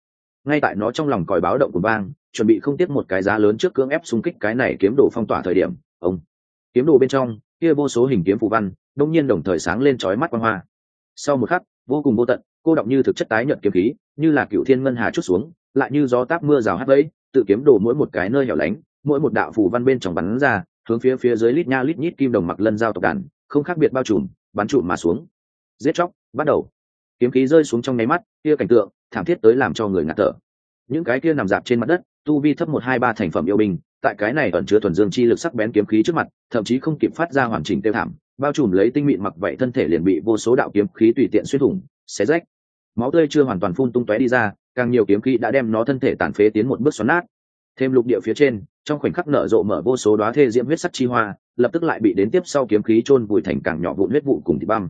Ngay tại nó trong lòng còi báo động của bang, chuẩn bị không tiếp một cái giá lớn trước cưỡng ép xung kích cái này kiếm đồ phong tỏa thời điểm, ông. Kiếm đồ bên trong, kia vô số hình kiếm phù văn, đông nhiên đồng thời sáng lên chói mắt quan hoa. Sau một khắc, vô cùng vô tận, cô động như thực chất tái nhận kiếm khí, như là cựu thiên ngân hà chút xuống lại như gió táp mưa rào hắt vẫy tự kiếm đổ mỗi một cái nơi hẻo lánh, mỗi một đạo phù văn bên trong bắn ra, hướng phía phía dưới lít nha lít nhít kim đồng mặc lân giao tộc đàn, không khác biệt bao trùm, bắn trụm mà xuống. Giết chóc, bắt đầu. Kiếm khí rơi xuống trong nháy mắt, kia cảnh tượng, thảm thiết tới làm cho người ngạt thở. Những cái kia nằm dạp trên mặt đất, tu vi thấp một hai ba thành phẩm yêu binh, tại cái này ẩn chứa thuần dương chi lực sắc bén kiếm khí trước mặt, thậm chí không kịp phát ra hoàn chỉnh tiêu thảm, bao trùm lấy tinh mịn mặc vậy thân thể liền bị vô số đạo kiếm khí tùy tiện xuyên thủng, xé rách máu tươi chưa hoàn toàn phun tung tóe đi ra, càng nhiều kiếm khí đã đem nó thân thể tàn phế tiến một bước xoắn nát. Thêm lục địa phía trên, trong khoảnh khắc nở rộ mở vô số đoá thê diễm huyết sắc chi hoa, lập tức lại bị đến tiếp sau kiếm khí chôn vùi thành càng nhỏ vụn huyết vụ cùng thịt băm.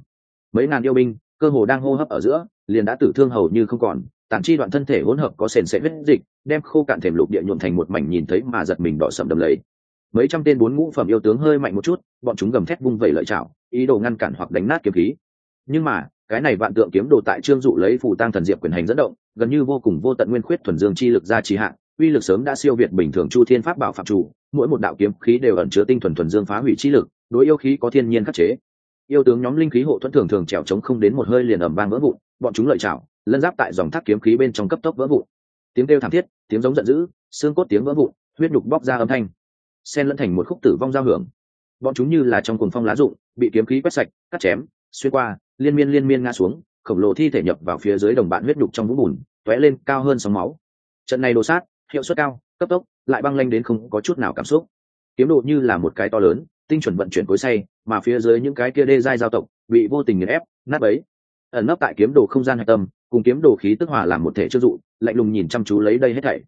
Mấy ngàn yêu binh, cơ hồ đang hô hấp ở giữa, liền đã tử thương hầu như không còn tàn chi đoạn thân thể hỗn hợp có sền sệt huyết dịch, đem khô cạn thềm lục địa nhuộm thành một mảnh nhìn thấy mà giật mình đỏ sầm đầm lầy. Mấy trăm tên bốn ngũ phẩm yêu tướng hơi mạnh một chút, bọn chúng gầm thét vung vẩy lợi chảo, ý đồ ngăn cản hoặc đánh nát kiếm khí. Nhưng mà cái này vạn tượng kiếm đồ tại trương dụ lấy phù tăng thần diệp quyền hành dẫn động, gần như vô cùng vô tận nguyên khuyết thuần dương chi lực ra trì hạn uy lực sớm đã siêu việt bình thường chu thiên pháp bảo phạm chủ, mỗi một đạo kiếm khí đều ẩn chứa tinh thuần thuần dương phá hủy chi lực, đối yêu khí có thiên nhiên khắc chế. Yêu tướng nhóm linh khí hộ thuẫn thường thường trèo trống không đến một hơi liền ẩm vang vỡ vụn, bọn chúng lợi chảo lân giáp tại dòng thác kiếm khí bên trong cấp tốc vỡ vụn. Tiếng kêu thảm thiết, tiếng giống giận dữ, xương cốt tiếng vỡ vụn, huyết đục bóc ra âm thanh. Sen lẫn thành một khúc tử vong giao hưởng. Bọn chúng như là trong cuồng phong lá rụng, bị kiếm khí quét sạch, cắt chém, xuyên qua liên miên liên miên ngã xuống, khổng lồ thi thể nhập vào phía dưới đồng bạn huyết đục trong vũng bùn t lên cao hơn sóng máu. Trận này đồ sát, hiệu suất cao, cấp tốc, lại băng lanh đến không có chút nào cảm xúc. Kiếm độ như là một cái to lớn, tinh chuẩn vận chuyển cối say mà phía dưới những cái kia đê dai giao tộc, bị vô tình nghiền ép, nát ấy ẩn nấp tại kiếm đồ không gian hạch tâm, cùng kiếm đồ khí tức hòa làm một thể chưng dụ, lạnh lùng nhìn chăm chú lấy đây hết thảy.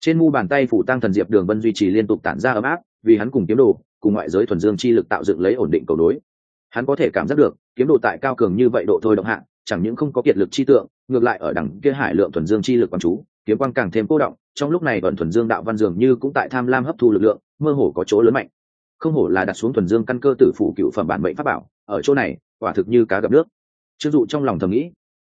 Trên mu bàn tay phủ tăng thần diệp đường vân duy trì liên tục tản ra ấm áp, vì hắn cùng kiếm đồ, cùng ngoại giới thuần dương chi lực tạo dựng lấy ổn định cầu đối hắn có thể cảm giác được, kiếm đồ tại cao cường như vậy độ thôi động hạ, chẳng những không có kiệt lực chi tượng, ngược lại ở đằng kia hải lượng thuần dương chi lực quán chú, kiếm quang càng thêm cô động, trong lúc này ẩn thuần dương đạo văn dường như cũng tại tham lam hấp thu lực lượng, mơ hồ có chỗ lớn mạnh. Không hổ là đặt xuống thuần dương căn cơ tử phủ cựu phẩm bản mệnh pháp bảo, ở chỗ này, quả thực như cá gặp nước. Chưng dụ trong lòng thầm nghĩ,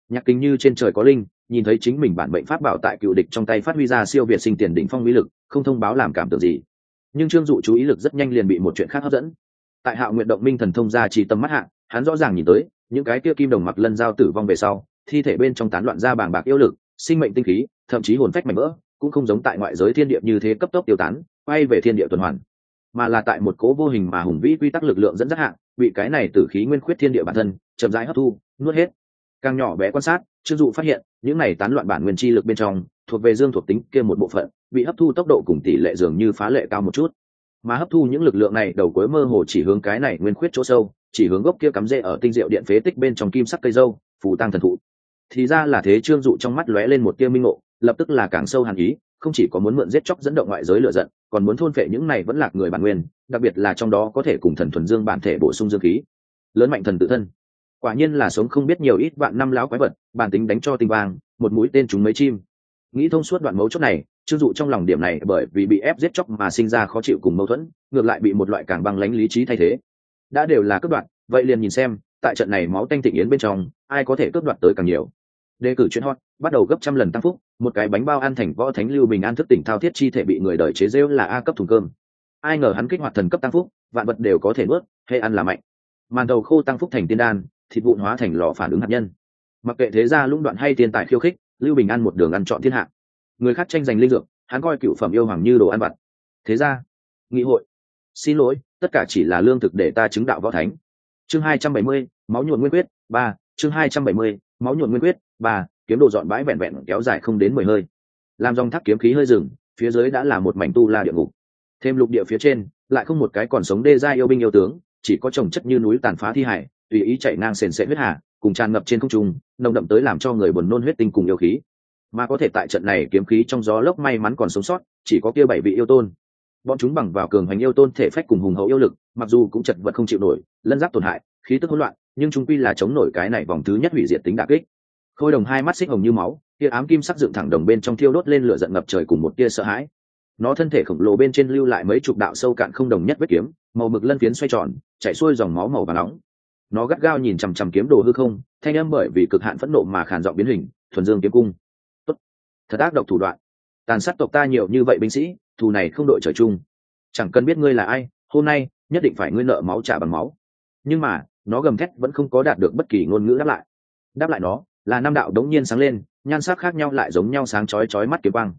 nhạc kính như trên trời có linh, nhìn thấy chính mình bản mệnh pháp bảo tại cựu địch trong tay phát huy ra siêu việt sinh tiền đỉnh phong mỹ lực, không thông báo làm cảm tưởng gì. Nhưng trương dụ chú ý lực rất nhanh liền bị một chuyện khác hấp dẫn tại hạo nguyện động minh thần thông ra chỉ tầm mắt hạ hắn rõ ràng nhìn tới, những cái kia kim đồng mặc lân giao tử vong về sau, thi thể bên trong tán loạn ra bàng bạc yêu lực, sinh mệnh tinh khí, thậm chí hồn phách mạnh mỡ cũng không giống tại ngoại giới thiên địa như thế cấp tốc tiêu tán, quay về thiên địa tuần hoàn. Mà là tại một cố vô hình mà hùng vĩ quy tắc lực lượng dẫn dắt hạng, bị cái này tử khí nguyên khuyết thiên địa bản thân chậm rãi hấp thu, nuốt hết. Càng nhỏ bé quan sát chưng dụ phát hiện, những này tán loạn bản nguyên chi lực bên trong, thuộc về dương thuộc tính kia một bộ phận, bị hấp thu tốc độ cùng tỷ lệ dường như phá lệ cao một chút mà hấp thu những lực lượng này, đầu cuối mơ hồ chỉ hướng cái này nguyên khuyết chỗ sâu, chỉ hướng gốc kia cắm rễ ở tinh diệu điện phế tích bên trong kim sắc cây dâu, phù tăng thần thụ. Thì ra là thế trương dụ trong mắt lóe lên một tia minh ngộ, lập tức là càng sâu hàn ý, không chỉ có muốn mượn giết chóc dẫn động ngoại giới lựa giận, còn muốn thôn phệ những này vẫn lạc người bản nguyên, đặc biệt là trong đó có thể cùng thần thuần dương bản thể bổ sung dương khí. Lớn mạnh thần tự thân. Quả nhiên là sống không biết nhiều ít vạn năm láo quái vật, bản tính đánh cho tinh vàng một mũi tên chúng mấy chim. Nghĩ thông suốt đoạn mấu chốt này chưng dụ trong lòng điểm này bởi vì bị ép giết chóc mà sinh ra khó chịu cùng mâu thuẫn, ngược lại bị một loại càng băng lánh lý trí thay thế. Đã đều là cướp đoạn vậy liền nhìn xem, tại trận này máu tanh thịnh yến bên trong, ai có thể cướp đoạt tới càng nhiều. Đề cử chuyên hot, bắt đầu gấp trăm lần tăng phúc, một cái bánh bao ăn thành võ thánh lưu bình an thức tỉnh thao thiết chi thể bị người đời chế rêu là a cấp thùng cơm. Ai ngờ hắn kích hoạt thần cấp tăng phúc, vạn vật đều có thể nuốt hay ăn là mạnh. Màn đầu khô tăng phúc thành tiên đan, thịt vụn hóa thành lò phản ứng hạt nhân. Mặc kệ thế gia lũng đoạn hay tiền tài khiêu khích, lưu bình ăn một đường ăn chọn thiên hạ người khác tranh giành linh dược, hắn coi cựu phẩm yêu hoàng như đồ ăn vặt. Thế ra, nghị hội. Xin lỗi, tất cả chỉ là lương thực để ta chứng đạo võ thánh. Chương hai trăm bảy mươi, máu nhuộn nguyên quyết, ba. Chương hai trăm bảy mươi, máu nhuộn nguyên quyết, ba. Kiếm đồ dọn bãi vẹn vẹn kéo dài không đến mười hơi. Làm dòng thác kiếm khí hơi rừng phía dưới đã là một mảnh tu la địa ngục. Thêm lục địa phía trên, lại không một cái còn sống đê ra yêu binh yêu tướng, chỉ có trồng chất như núi tàn phá thi hải, tùy ý chạy ngang sền sệ huyết hà, cùng tràn ngập trên không trung, nồng đậm tới làm cho người buồn nôn huyết tinh cùng yêu khí mà có thể tại trận này kiếm khí trong gió lốc may mắn còn sống sót, chỉ có kia bảy vị yêu tôn. Bọn chúng bằng vào cường hành yêu tôn thể phách cùng hùng hậu yêu lực, mặc dù cũng chật vật không chịu nổi, lân giáp tổn hại, khí tức hỗn loạn, nhưng chúng quy là chống nổi cái này vòng thứ nhất hủy diệt tính đà kích. Khôi đồng hai mắt xích hồng như máu tia ám kim sắc dựng thẳng đồng bên trong thiêu đốt lên lửa giận ngập trời cùng một tia sợ hãi. Nó thân thể khổng lồ bên trên lưu lại mấy chục đạo sâu cạn không đồng nhất vết kiếm, màu mực lân phiến xoay tròn, chảy xuôi dòng máu màu và nóng. Nó gắt gao nhìn chằm chằm kiếm đồ hư không, thanh âm bởi vì cực hạn phẫn nộ mà khàn giọng biến hình, thuần dương kiếm cung thật ác độc thủ đoạn. Tàn sát tộc ta nhiều như vậy binh sĩ, thù này không đội trời chung. Chẳng cần biết ngươi là ai, hôm nay, nhất định phải ngươi nợ máu trả bằng máu. Nhưng mà, nó gầm thét vẫn không có đạt được bất kỳ ngôn ngữ đáp lại. Đáp lại nó, là năm đạo đống nhiên sáng lên, nhan sắc khác nhau lại giống nhau sáng chói chói mắt kiếm quang.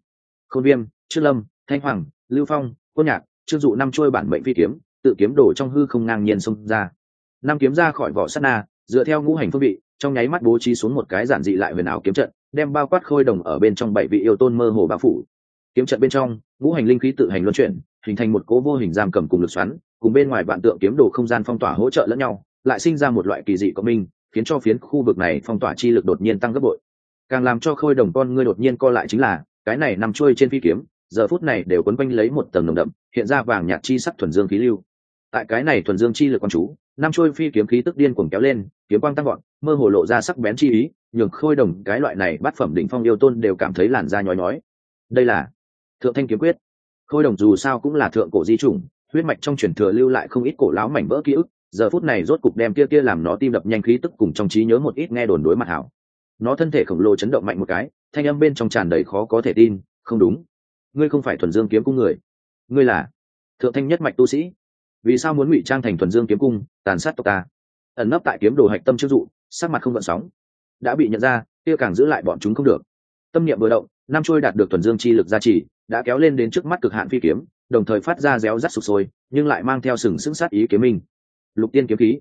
Khôn viêm, trương lâm, thanh hoàng, lưu phong, quân nhạc, trương dụ năm trôi bản mệnh phi kiếm, tự kiếm đổ trong hư không ngang nhiên xông ra. Năm kiếm ra khỏi vỏ sắt na, dựa theo ngũ hành phương vị trong nháy mắt bố trí xuống một cái giản dị lại huyền ảo kiếm trận, đem bao quát khôi đồng ở bên trong bảy vị yêu tôn mơ hồ bao phủ. Kiếm trận bên trong, ngũ hành linh khí tự hành luân chuyển, hình thành một cố vô hình giam cầm cùng lực xoắn, cùng bên ngoài vạn tượng kiếm đồ không gian phong tỏa hỗ trợ lẫn nhau, lại sinh ra một loại kỳ dị cộng minh, khiến cho phiến khu vực này phong tỏa chi lực đột nhiên tăng gấp bội. Càng làm cho khôi đồng con ngươi đột nhiên co lại chính là, cái này nằm trôi trên phi kiếm, giờ phút này đều quấn quanh lấy một tầng nồng đậm, hiện ra vàng nhạt chi sắc thuần dương khí lưu. Tại cái này thuần dương chi lực quan chú năm trôi phi kiếm khí tức điên cuồng kéo lên, kiếm quang tăng gọn mơ hồ lộ ra sắc bén chi ý, nhường khôi đồng cái loại này bát phẩm đỉnh phong yêu tôn đều cảm thấy làn da nhói nhói. Đây là thượng thanh kiếm quyết. Khôi đồng dù sao cũng là thượng cổ di chủng, huyết mạch trong truyền thừa lưu lại không ít cổ lão mảnh vỡ ký ức, giờ phút này rốt cục đem kia kia làm nó tim đập nhanh khí tức cùng trong trí nhớ một ít nghe đồn đối mặt hảo. Nó thân thể khổng lồ chấn động mạnh một cái, thanh âm bên trong tràn đầy khó có thể tin, không đúng. Ngươi không phải thuần dương kiếm cung người. Ngươi là thượng thanh nhất mạch tu sĩ vì sao muốn ngụy trang thành thuần dương kiếm cung, tàn sát tộc ta? Ẩn nấp tại kiếm đồ hạch tâm chức dụ, sắc mặt không gợn sóng. Đã bị nhận ra, kia càng giữ lại bọn chúng không được. Tâm niệm vừa động nam trôi đạt được thuần dương chi lực gia trì, đã kéo lên đến trước mắt cực hạn phi kiếm, đồng thời phát ra réo rắt sụp sôi, nhưng lại mang theo sừng sững sát ý kiếm minh. Lục tiên kiếm khí.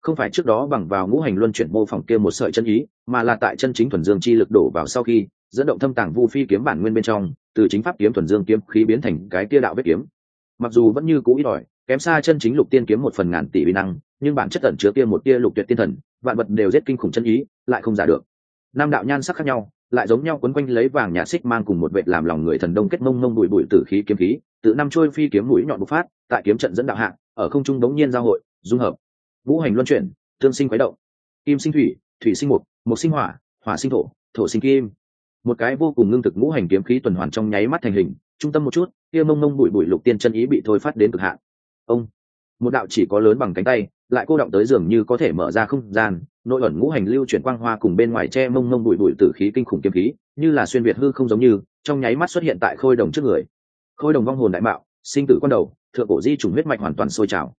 Không phải trước đó bằng vào ngũ hành luân chuyển mô phỏng kia một sợi chân ý, mà là tại chân chính thuần dương chi lực đổ vào sau khi, dẫn động thâm tàng vu phi kiếm bản nguyên bên trong, từ chính pháp kiếm thuần dương kiếm khí biến thành cái kia đạo vết kiếm. Mặc dù vẫn như cũ ít ỏi kém xa chân chính lục tiên kiếm một phần ngàn tỷ vi năng, nhưng bản chất tận chứa kia một tia lục tuyệt tiên thần, vạn vật đều rất kinh khủng chân ý, lại không giả được. Nam đạo nhan sắc khác nhau, lại giống nhau quấn quanh lấy vàng nhà xích mang cùng một vệ làm lòng người thần đông kết mông mông bụi bụi tử khí kiếm khí, tự năm trôi phi kiếm mũi nhọn bộc phát, tại kiếm trận dẫn đạo hạng ở không trung đống nhiên giao hội, dung hợp. Vũ hành luân chuyển, tương sinh quái động. Kim sinh thủy thủy sinh mục mục sinh hỏa hỏa sinh thổ thổ sinh kim. Một cái vô cùng ngưng thực ngũ hành kiếm khí tuần hoàn trong nháy mắt thành hình, trung tâm một chút, kia mông mông bụi bụi lục tiên chân ý bị thôi phát đến cực hạn ông, một đạo chỉ có lớn bằng cánh tay, lại cô động tới dường như có thể mở ra không gian, nội ẩn ngũ hành lưu chuyển quang hoa cùng bên ngoài che mông mông bụi bụi tử khí kinh khủng kiếm khí, như là xuyên việt hư không giống như, trong nháy mắt xuất hiện tại khôi đồng trước người. Khôi đồng vong hồn đại mạo, sinh tử con đầu, thượng cổ di trùng huyết mạch hoàn toàn sôi trào.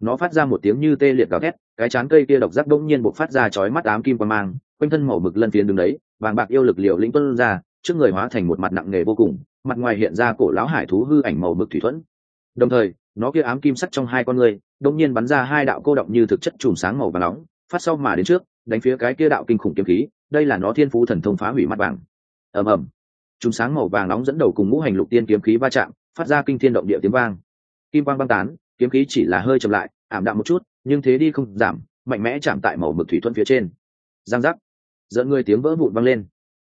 Nó phát ra một tiếng như tê liệt gào thét, cái chán cây kia độc giác đỗng nhiên buộc phát ra chói mắt ám kim qua mang, quanh thân màu mực lân phiến đứng đấy, vàng bạc yêu lực liều lĩnh tuân ra, trước người hóa thành một mặt nặng nề vô cùng, mặt ngoài hiện ra cổ lão hải thú hư ảnh màu mực thủy thuẫn. Đồng thời nó kia ám kim sắc trong hai con người đông nhiên bắn ra hai đạo cô động như thực chất chùm sáng màu và nóng, phát sau mà đến trước, đánh phía cái kia đạo kinh khủng kiếm khí, đây là nó thiên phú thần thông phá hủy mắt vàng. Ầm ầm. Chùm sáng màu vàng nóng dẫn đầu cùng ngũ hành lục tiên kiếm khí va chạm, phát ra kinh thiên động địa tiếng vang. Kim quang băng tán, kiếm khí chỉ là hơi chậm lại, ảm đạm một chút, nhưng thế đi không giảm, mạnh mẽ chạm tại màu mực thủy thuận phía trên. Giang giác. Dẫn người tiếng vỡ vụn văng lên.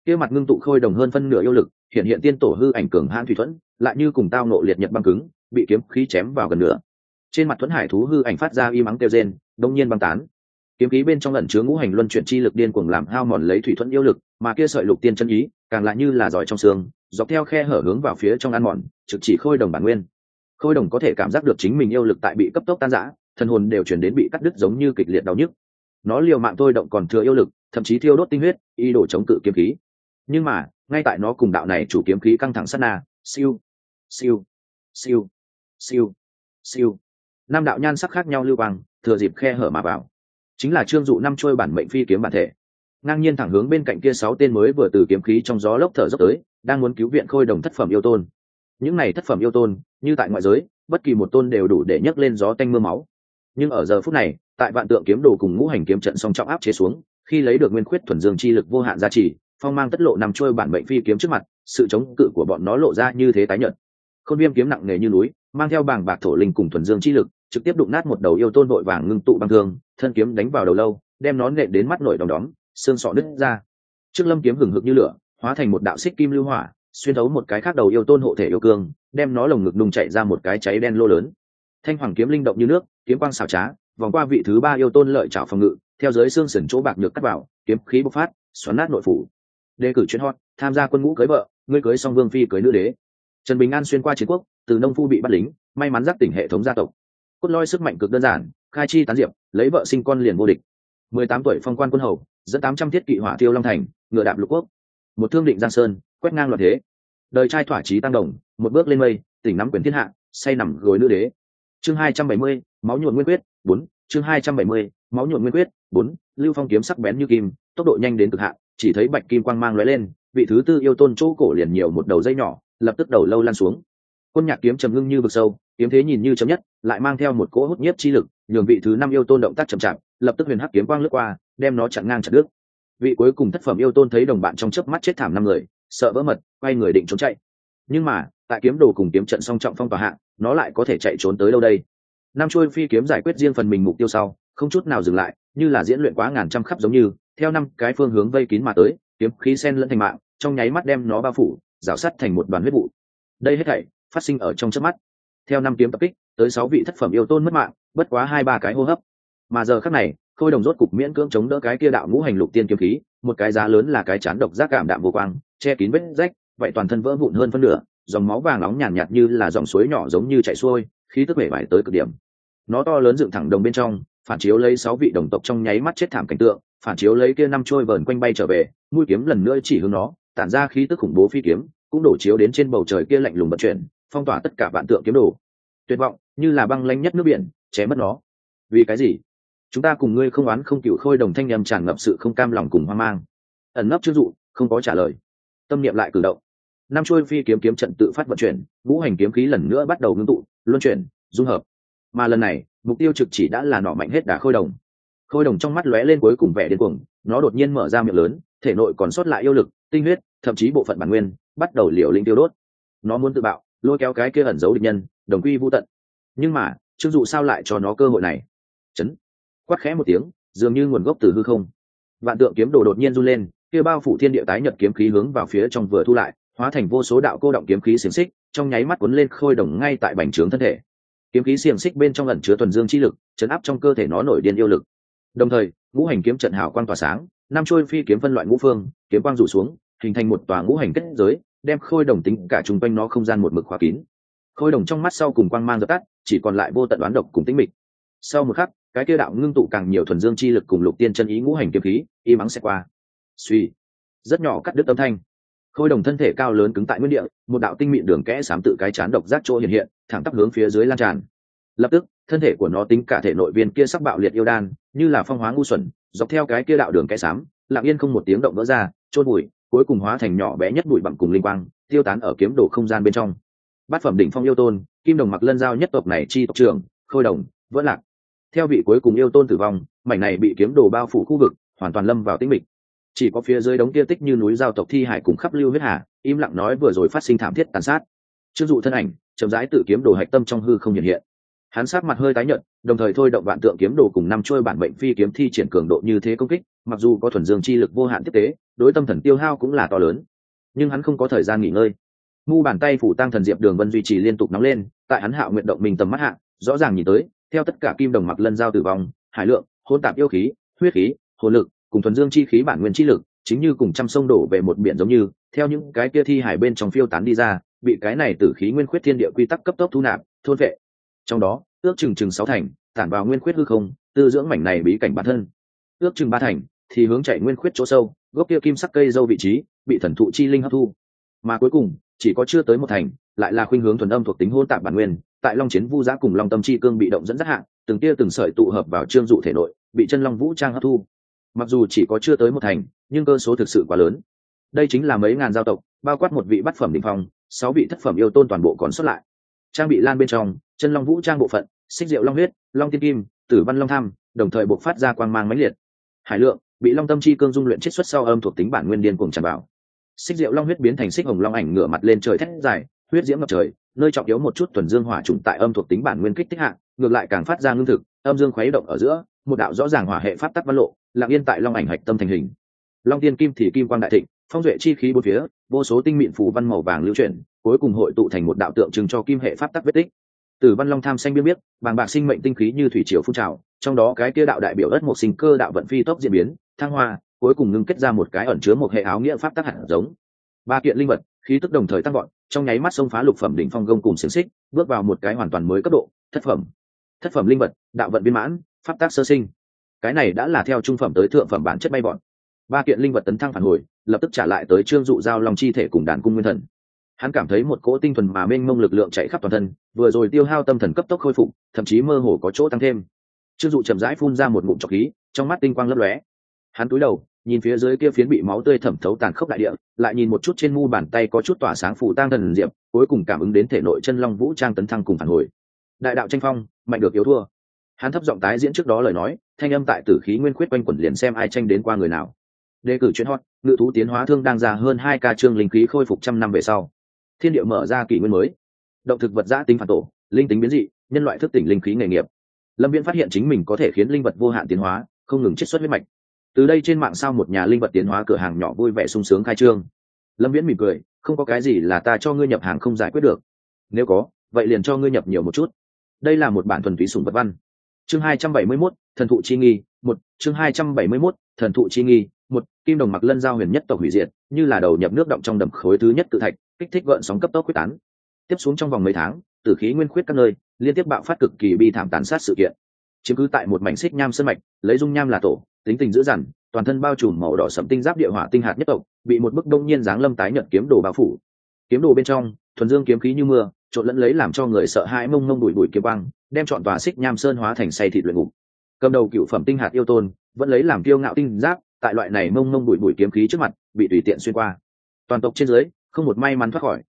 Kia mặt ngưng tụ khôi đồng hơn phân nửa yêu lực, hiện hiện tiên tổ hư ảnh cường hãn thủy thuẫn, lại như cùng tao nộ liệt nhật băng cứng bị kiếm khí chém vào gần nửa. Trên mặt thuẫn hải thú hư ảnh phát ra y mắng kêu rên, đông nhiên băng tán. Kiếm khí bên trong ẩn chứa ngũ hành luân chuyển chi lực điên cuồng làm hao mòn lấy thủy thuẫn yêu lực, mà kia sợi lục tiên chân ý, càng lại như là giỏi trong xương, dọc theo khe hở hướng vào phía trong ăn mòn, trực chỉ khôi đồng bản nguyên. Khôi đồng có thể cảm giác được chính mình yêu lực tại bị cấp tốc tan rã, thần hồn đều chuyển đến bị cắt đứt giống như kịch liệt đau nhức. Nó liều mạng thôi động còn thừa yêu lực, thậm chí thiêu đốt tinh huyết, y đổ chống cự kiếm khí. Nhưng mà, ngay tại nó cùng đạo này chủ kiếm khí căng thẳng sát na, siêu siêu siêu siêu. Siêu. Năm đạo nhan sắc khác nhau lưu quang thừa dịp khe hở mà vào. Chính là trương dụ năm trôi bản mệnh phi kiếm bản thể. Ngang nhiên thẳng hướng bên cạnh kia sáu tên mới vừa từ kiếm khí trong gió lốc thở dốc tới đang muốn cứu viện khôi đồng thất phẩm yêu tôn. Những này thất phẩm yêu tôn như tại ngoại giới bất kỳ một tôn đều đủ để nhấc lên gió tanh mưa máu. Nhưng ở giờ phút này tại vạn tượng kiếm đồ cùng ngũ hành kiếm trận song trọng áp chế xuống khi lấy được nguyên khuyết thuần dương chi lực vô hạn gia trì, phong mang tất lộ nằm trôi bản mệnh phi kiếm trước mặt sự chống cự của bọn nó lộ ra như thế tái nhợt. Khôn viêm kiếm nặng nề như núi mang theo bảng bạc thổ linh cùng thuần dương chi lực, trực tiếp đụng nát một đầu yêu tôn vội vàng ngưng tụ băng thương, thân kiếm đánh vào đầu lâu, đem nó nện đến mắt nổi đom đóm, xương sọ đứt ra. Trước lâm kiếm hừng hực như lửa, hóa thành một đạo xích kim lưu hỏa, xuyên thấu một cái khác đầu yêu tôn hộ thể yêu cương, đem nó lồng ngực nung chạy ra một cái cháy đen lô lớn. Thanh hoàng kiếm linh động như nước, kiếm quang xào trá, vòng qua vị thứ ba yêu tôn lợi trảo phòng ngự, theo dưới xương sườn chỗ bạc nhược cắt vào, kiếm khí bộc phát, xoắn nát nội phủ. Đề cử chuyên hot, tham gia quân ngũ cưới vợ, ngươi cưới song vương phi cưới nữ đế trần bình an xuyên qua chiến quốc, từ nông phu bị bắt lính, may mắn giác tỉnh hệ thống gia tộc. Cốt loi sức mạnh cực đơn giản, khai chi tán diệp, lấy vợ sinh con liền vô địch. Mười tám tuổi phong quan quân hầu, dẫn tám trăm thiết kỵ hỏa tiêu long thành, ngựa đạp lục quốc. Một thương định giang sơn, quét ngang loạn thế. Đời trai thỏa chí tăng đồng, một bước lên mây, tỉnh nắm quyền thiên hạ, say nằm gối nữ đế. Chương hai trăm bảy mươi, máu nhuộn nguyên quyết, bốn. Chương hai trăm bảy mươi, máu nhuộn nguyên quyết, bốn. Lưu phong kiếm sắc bén như kim, tốc độ nhanh đến cực hạn chỉ thấy bạch kim quang mang lóe lên, vị thứ tư yêu tôn chỗ cổ liền nhiều một đầu dây nhỏ, lập tức đầu lâu lan xuống. Quân nhạc kiếm trầm ngưng như vực sâu, kiếm thế nhìn như chấm nhất, lại mang theo một cỗ hút nhiếp chi lực, nhường vị thứ năm yêu tôn động tác chậm chạp, lập tức huyền hắc kiếm quang lướt qua, đem nó chặn ngang chặt đứt. Vị cuối cùng thất phẩm yêu tôn thấy đồng bạn trong chớp mắt chết thảm năm người, sợ vỡ mật, quay người định trốn chạy. Nhưng mà, tại kiếm đồ cùng kiếm trận song trọng phong tòa hạng nó lại có thể chạy trốn tới đâu đây? Năm trôi phi kiếm giải quyết riêng phần mình mục tiêu sau, không chút nào dừng lại, như là diễn luyện quá ngàn trăm khắp giống như theo năm cái phương hướng vây kín mà tới kiếm khí sen lẫn thành mạng trong nháy mắt đem nó bao phủ rào sắt thành một đoàn huyết vụ. Đây hết thảy phát sinh ở trong chớp mắt. Theo năm kiếm tập kích tới sáu vị thất phẩm yêu tôn mất mạng bất quá hai ba cái hô hấp. Mà giờ khắc này khôi đồng rốt cục miễn cưỡng chống đỡ cái kia đạo ngũ hành lục tiên kiếm khí một cái giá lớn là cái chán độc giác cảm đạm vô quang che kín vết rách vậy toàn thân vỡ vụn hơn phân nửa dòng máu vàng nóng nhàn nhạt, nhạt như là dòng suối nhỏ giống như chảy xuôi khí tức vẻ vải tới cực điểm. Nó to lớn dựng thẳng đồng bên trong phản chiếu lấy sáu vị đồng tộc trong nháy mắt chết thảm cảnh tượng, phản chiếu lấy kia năm trôi vờn quanh bay trở về, mũi kiếm lần nữa chỉ hướng nó, tản ra khí tức khủng bố phi kiếm, cũng đổ chiếu đến trên bầu trời kia lạnh lùng vận chuyển, phong tỏa tất cả vạn tượng kiếm đồ. Tuyệt vọng, như là băng lanh nhất nước biển chém mất nó. Vì cái gì? Chúng ta cùng ngươi không oán không cựu khôi đồng thanh nhầm tràn ngập sự không cam lòng cùng hoang mang. Ẩn nấp chưng dụ, không có trả lời. Tâm niệm lại cử động. Năm chuôi phi kiếm kiếm trận tự phát vận chuyển, ngũ hành kiếm khí lần nữa bắt đầu ngưng tụ, luân chuyển, dung hợp. Mà lần này mục tiêu trực chỉ đã là nỏ mạnh hết đà khôi đồng. Khôi đồng trong mắt lóe lên cuối cùng vẻ điên cuồng, nó đột nhiên mở ra miệng lớn, thể nội còn sót lại yêu lực, tinh huyết, thậm chí bộ phận bản nguyên, bắt đầu liều linh tiêu đốt. Nó muốn tự bạo, lôi kéo cái kia ẩn giấu địch nhân, đồng quy vô tận. Nhưng mà chưng dụ sao lại cho nó cơ hội này? Chấn. Quát khẽ một tiếng, dường như nguồn gốc từ hư không. Vạn tượng kiếm đồ đột nhiên run lên, kia bao phủ thiên địa tái nhật kiếm khí hướng vào phía trong vừa thu lại, hóa thành vô số đạo cô động kiếm khí xiềng xích, trong nháy mắt cuốn lên khôi đồng ngay tại bành trướng thân thể kiếm khí xiềng xích bên trong ẩn chứa thuần dương chi lực, chấn áp trong cơ thể nó nổi điên yêu lực. Đồng thời, ngũ hành kiếm trận hào quang tỏa sáng, năm trôi phi kiếm phân loại ngũ phương, kiếm quang rủ xuống, hình thành một tòa ngũ hành kết giới, đem khôi đồng tính cả chung quanh nó không gian một mực khóa kín. Khôi đồng trong mắt sau cùng quang mang dập tắt, chỉ còn lại vô tận đoán độc cùng tính mịch. Sau một khắc, cái kia đạo ngưng tụ càng nhiều thuần dương chi lực cùng lục tiên chân ý ngũ hành kiếm khí, y mắng sẽ qua. Suy. Rất nhỏ cắt đứt âm thanh. Khôi đồng thân thể cao lớn cứng tại nguyên địa, một đạo tinh mịn đường kẽ sám tự cái chán độc giác chỗ hiện hiện thẳng tắp hướng phía dưới lan tràn. Lập tức, thân thể của nó tính cả thể nội viên kia sắc bạo liệt yêu đan, như là phong hóa ngu xuẩn, dọc theo cái kia đạo đường kẽ sám lặng yên không một tiếng động vỡ ra trôn bụi, cuối cùng hóa thành nhỏ bé nhất bụi bặm cùng linh quang, tiêu tán ở kiếm đồ không gian bên trong. Bát phẩm đỉnh phong yêu tôn, kim đồng mặc lân giao nhất tộc này chi tộc trưởng, khôi đồng, vỡ lạc. Theo vị cuối cùng yêu tôn tử vong, mảnh này bị kiếm đồ bao phủ khu vực, hoàn toàn lâm vào tĩnh mịch. Chỉ có phía dưới đống kia tích như núi giao tộc thi hải cùng khắp lưu huyết hà, im lặng nói vừa rồi phát sinh thảm thiết tàn sát. Chưng dụ thân ảnh chậm rãi tự kiếm đồ hạch tâm trong hư không hiện hiện. Hắn sát mặt hơi tái nhợt, đồng thời thôi động vạn tượng kiếm đồ cùng năm trôi bản mệnh phi kiếm thi triển cường độ như thế công kích, mặc dù có thuần dương chi lực vô hạn tiếp tế, đối tâm thần tiêu hao cũng là to lớn. Nhưng hắn không có thời gian nghỉ ngơi. Mu bàn tay phủ tăng thần diệp đường vân duy trì liên tục nóng lên, tại hắn hạo nguyện động mình tầm mắt hạ, rõ ràng nhìn tới, theo tất cả kim đồng mặc lân giao tử vong, hải lượng hôn tạp yêu khí, huyết khí, hồn lực, cùng thuần dương chi khí bản nguyên chi lực, chính như cùng trăm sông đổ về một biển giống như, theo những cái kia thi hải bên trong phiêu tán đi ra bị cái này tử khí nguyên khuyết thiên địa quy tắc cấp tốc thu nạp, thôn vệ. Trong đó, ước chừng chừng sáu thành, tản vào nguyên khuyết hư không, tư dưỡng mảnh này bí cảnh bản thân. Ước chừng ba thành, thì hướng chạy nguyên khuyết chỗ sâu, gốc kia kim sắc cây dâu vị trí, bị thần thụ chi linh hấp thu. Mà cuối cùng, chỉ có chưa tới một thành, lại là khuynh hướng thuần âm thuộc tính hôn tạp bản nguyên, tại long chiến vu giã cùng long tâm chi cương bị động dẫn dắt hạng, từng tia từng sợi tụ hợp vào trương dụ thể nội, bị chân long vũ trang hấp thu. Mặc dù chỉ có chưa tới một thành, nhưng cơ số thực sự quá lớn đây chính là mấy ngàn giao tộc, bao quát một vị bát phẩm đình phong, sáu vị thất phẩm yêu tôn toàn bộ còn xuất lại. Trang bị lan bên trong, chân long vũ trang bộ phận, xích diệu long huyết, long tiên kim, tử văn long tham, đồng thời bộc phát ra quang mang mãnh liệt. Hải lượng, bị long tâm chi cương dung luyện chiết xuất sau âm thuộc tính bản nguyên điên cùng tràn vào. Xích diệu long huyết biến thành xích hồng long ảnh ngửa mặt lên trời thét dài, huyết diễm ngập trời, nơi trọng yếu một chút thuần dương hỏa trùng tại âm thuộc tính bản nguyên kích thích hạng ngược lại càng phát ra ngưng thực, âm dương khuấy động ở giữa, một đạo rõ ràng hỏa hệ pháp tắc văn lộ, lặng yên tại long ảnh hạch tâm thành hình. Long tiên kim thì kim quang đại thịnh phong duệ chi khí bốn phía, vô số tinh mịn phù văn màu vàng lưu chuyển, cuối cùng hội tụ thành một đạo tượng trưng cho kim hệ pháp tắc vết tích. Từ văn long tham xanh biên biết bàng bạc sinh mệnh tinh khí như thủy triều phun trào, trong đó cái kia đạo đại biểu đất một sinh cơ đạo vận phi tốc diễn biến, thăng hoa, cuối cùng ngưng kết ra một cái ẩn chứa một hệ áo nghĩa pháp tắc hạt giống. Ba kiện linh vật, khí tức đồng thời tăng gọn trong nháy mắt xông phá lục phẩm đỉnh phong gông cùng xiềng xích, bước vào một cái hoàn toàn mới cấp độ, thất phẩm. Thất phẩm linh vật, đạo vận biên mãn, pháp tác sơ sinh. Cái này đã là theo trung phẩm tới thượng phẩm bản chất bay bọn ba kiện linh vật tấn thăng phản hồi lập tức trả lại tới trương dụ giao lòng chi thể cùng đàn cung nguyên thần. Hắn cảm thấy một cỗ tinh thuần mà mênh mông lực lượng chạy khắp toàn thân, vừa rồi tiêu hao tâm thần cấp tốc khôi phục, thậm chí mơ hồ có chỗ tăng thêm. Trương dụ chậm rãi phun ra một ngụm trọc khí, trong mắt tinh quang lấp lóe. Hắn cúi đầu, nhìn phía dưới kia phiến bị máu tươi thẩm thấu tàn khốc đại địa, lại nhìn một chút trên mu bàn tay có chút tỏa sáng phủ tang thần diệp, cuối cùng cảm ứng đến thể nội chân long vũ trang tấn thăng cùng phản hồi. Đại đạo tranh phong, mạnh được yếu thua. Hắn thấp giọng tái diễn trước đó lời nói, thanh âm tại tử khí nguyên khuyết quanh quẩn liền xem ai tranh đến qua người nào. Đề cử chuyên hot ngự thú tiến hóa thương đang ra hơn hai ca trương linh khí khôi phục trăm năm về sau. Thiên địa mở ra kỷ nguyên mới. Động thực vật giã tính phản tổ linh tính biến dị nhân loại thức tỉnh linh khí nghề nghiệp. Lâm viễn phát hiện chính mình có thể khiến linh vật vô hạn tiến hóa không ngừng chiết xuất huyết mạch. Từ đây trên mạng sao một nhà linh vật tiến hóa cửa hàng nhỏ vui vẻ sung sướng khai trương. Lâm viễn mỉm cười không có cái gì là ta cho ngươi nhập hàng không giải quyết được. Nếu có vậy liền cho ngươi nhập nhiều một chút. Đây là một bản thuần túy sùng vật văn. Chương hai trăm bảy mươi 271, thần thụ chi nghi một chương hai trăm bảy mươi 271, thần thụ chi nghi một, kim đồng mặc lân giao huyền nhất tộc hủy diệt, như là đầu nhập nước động trong đầm khối thứ nhất tự thạch, kích thích gợn sóng cấp tốc quyết tán. Tiếp xuống trong vòng mấy tháng, tử khí nguyên khuyết các nơi, liên tiếp bạo phát cực kỳ bi thảm tàn sát sự kiện. Chiếm cứ tại một mảnh xích nham sân mạch, lấy dung nham là tổ, tính tình dữ dằn, toàn thân bao trùm màu đỏ sẫm tinh giáp địa hỏa tinh hạt nhất tộc, bị một bức đông nhiên dáng lâm tái nhận kiếm đồ bao phủ. Kiếm đồ bên trong, thuần dương kiếm khí như mưa, trộn lẫn lấy làm cho người sợ hãi mông mông đùi đùi kiếm băng đem chọn tòa xích nham sơn hóa thành say thịt luyện ngục. Cầm đầu cựu phẩm tinh hạt yêu tôn, vẫn lấy làm kiêu ngạo tinh giáp tại loại này mông mông bụi bụi kiếm khí trước mặt, bị tùy tiện xuyên qua. Toàn tộc trên dưới, không một may mắn thoát khỏi.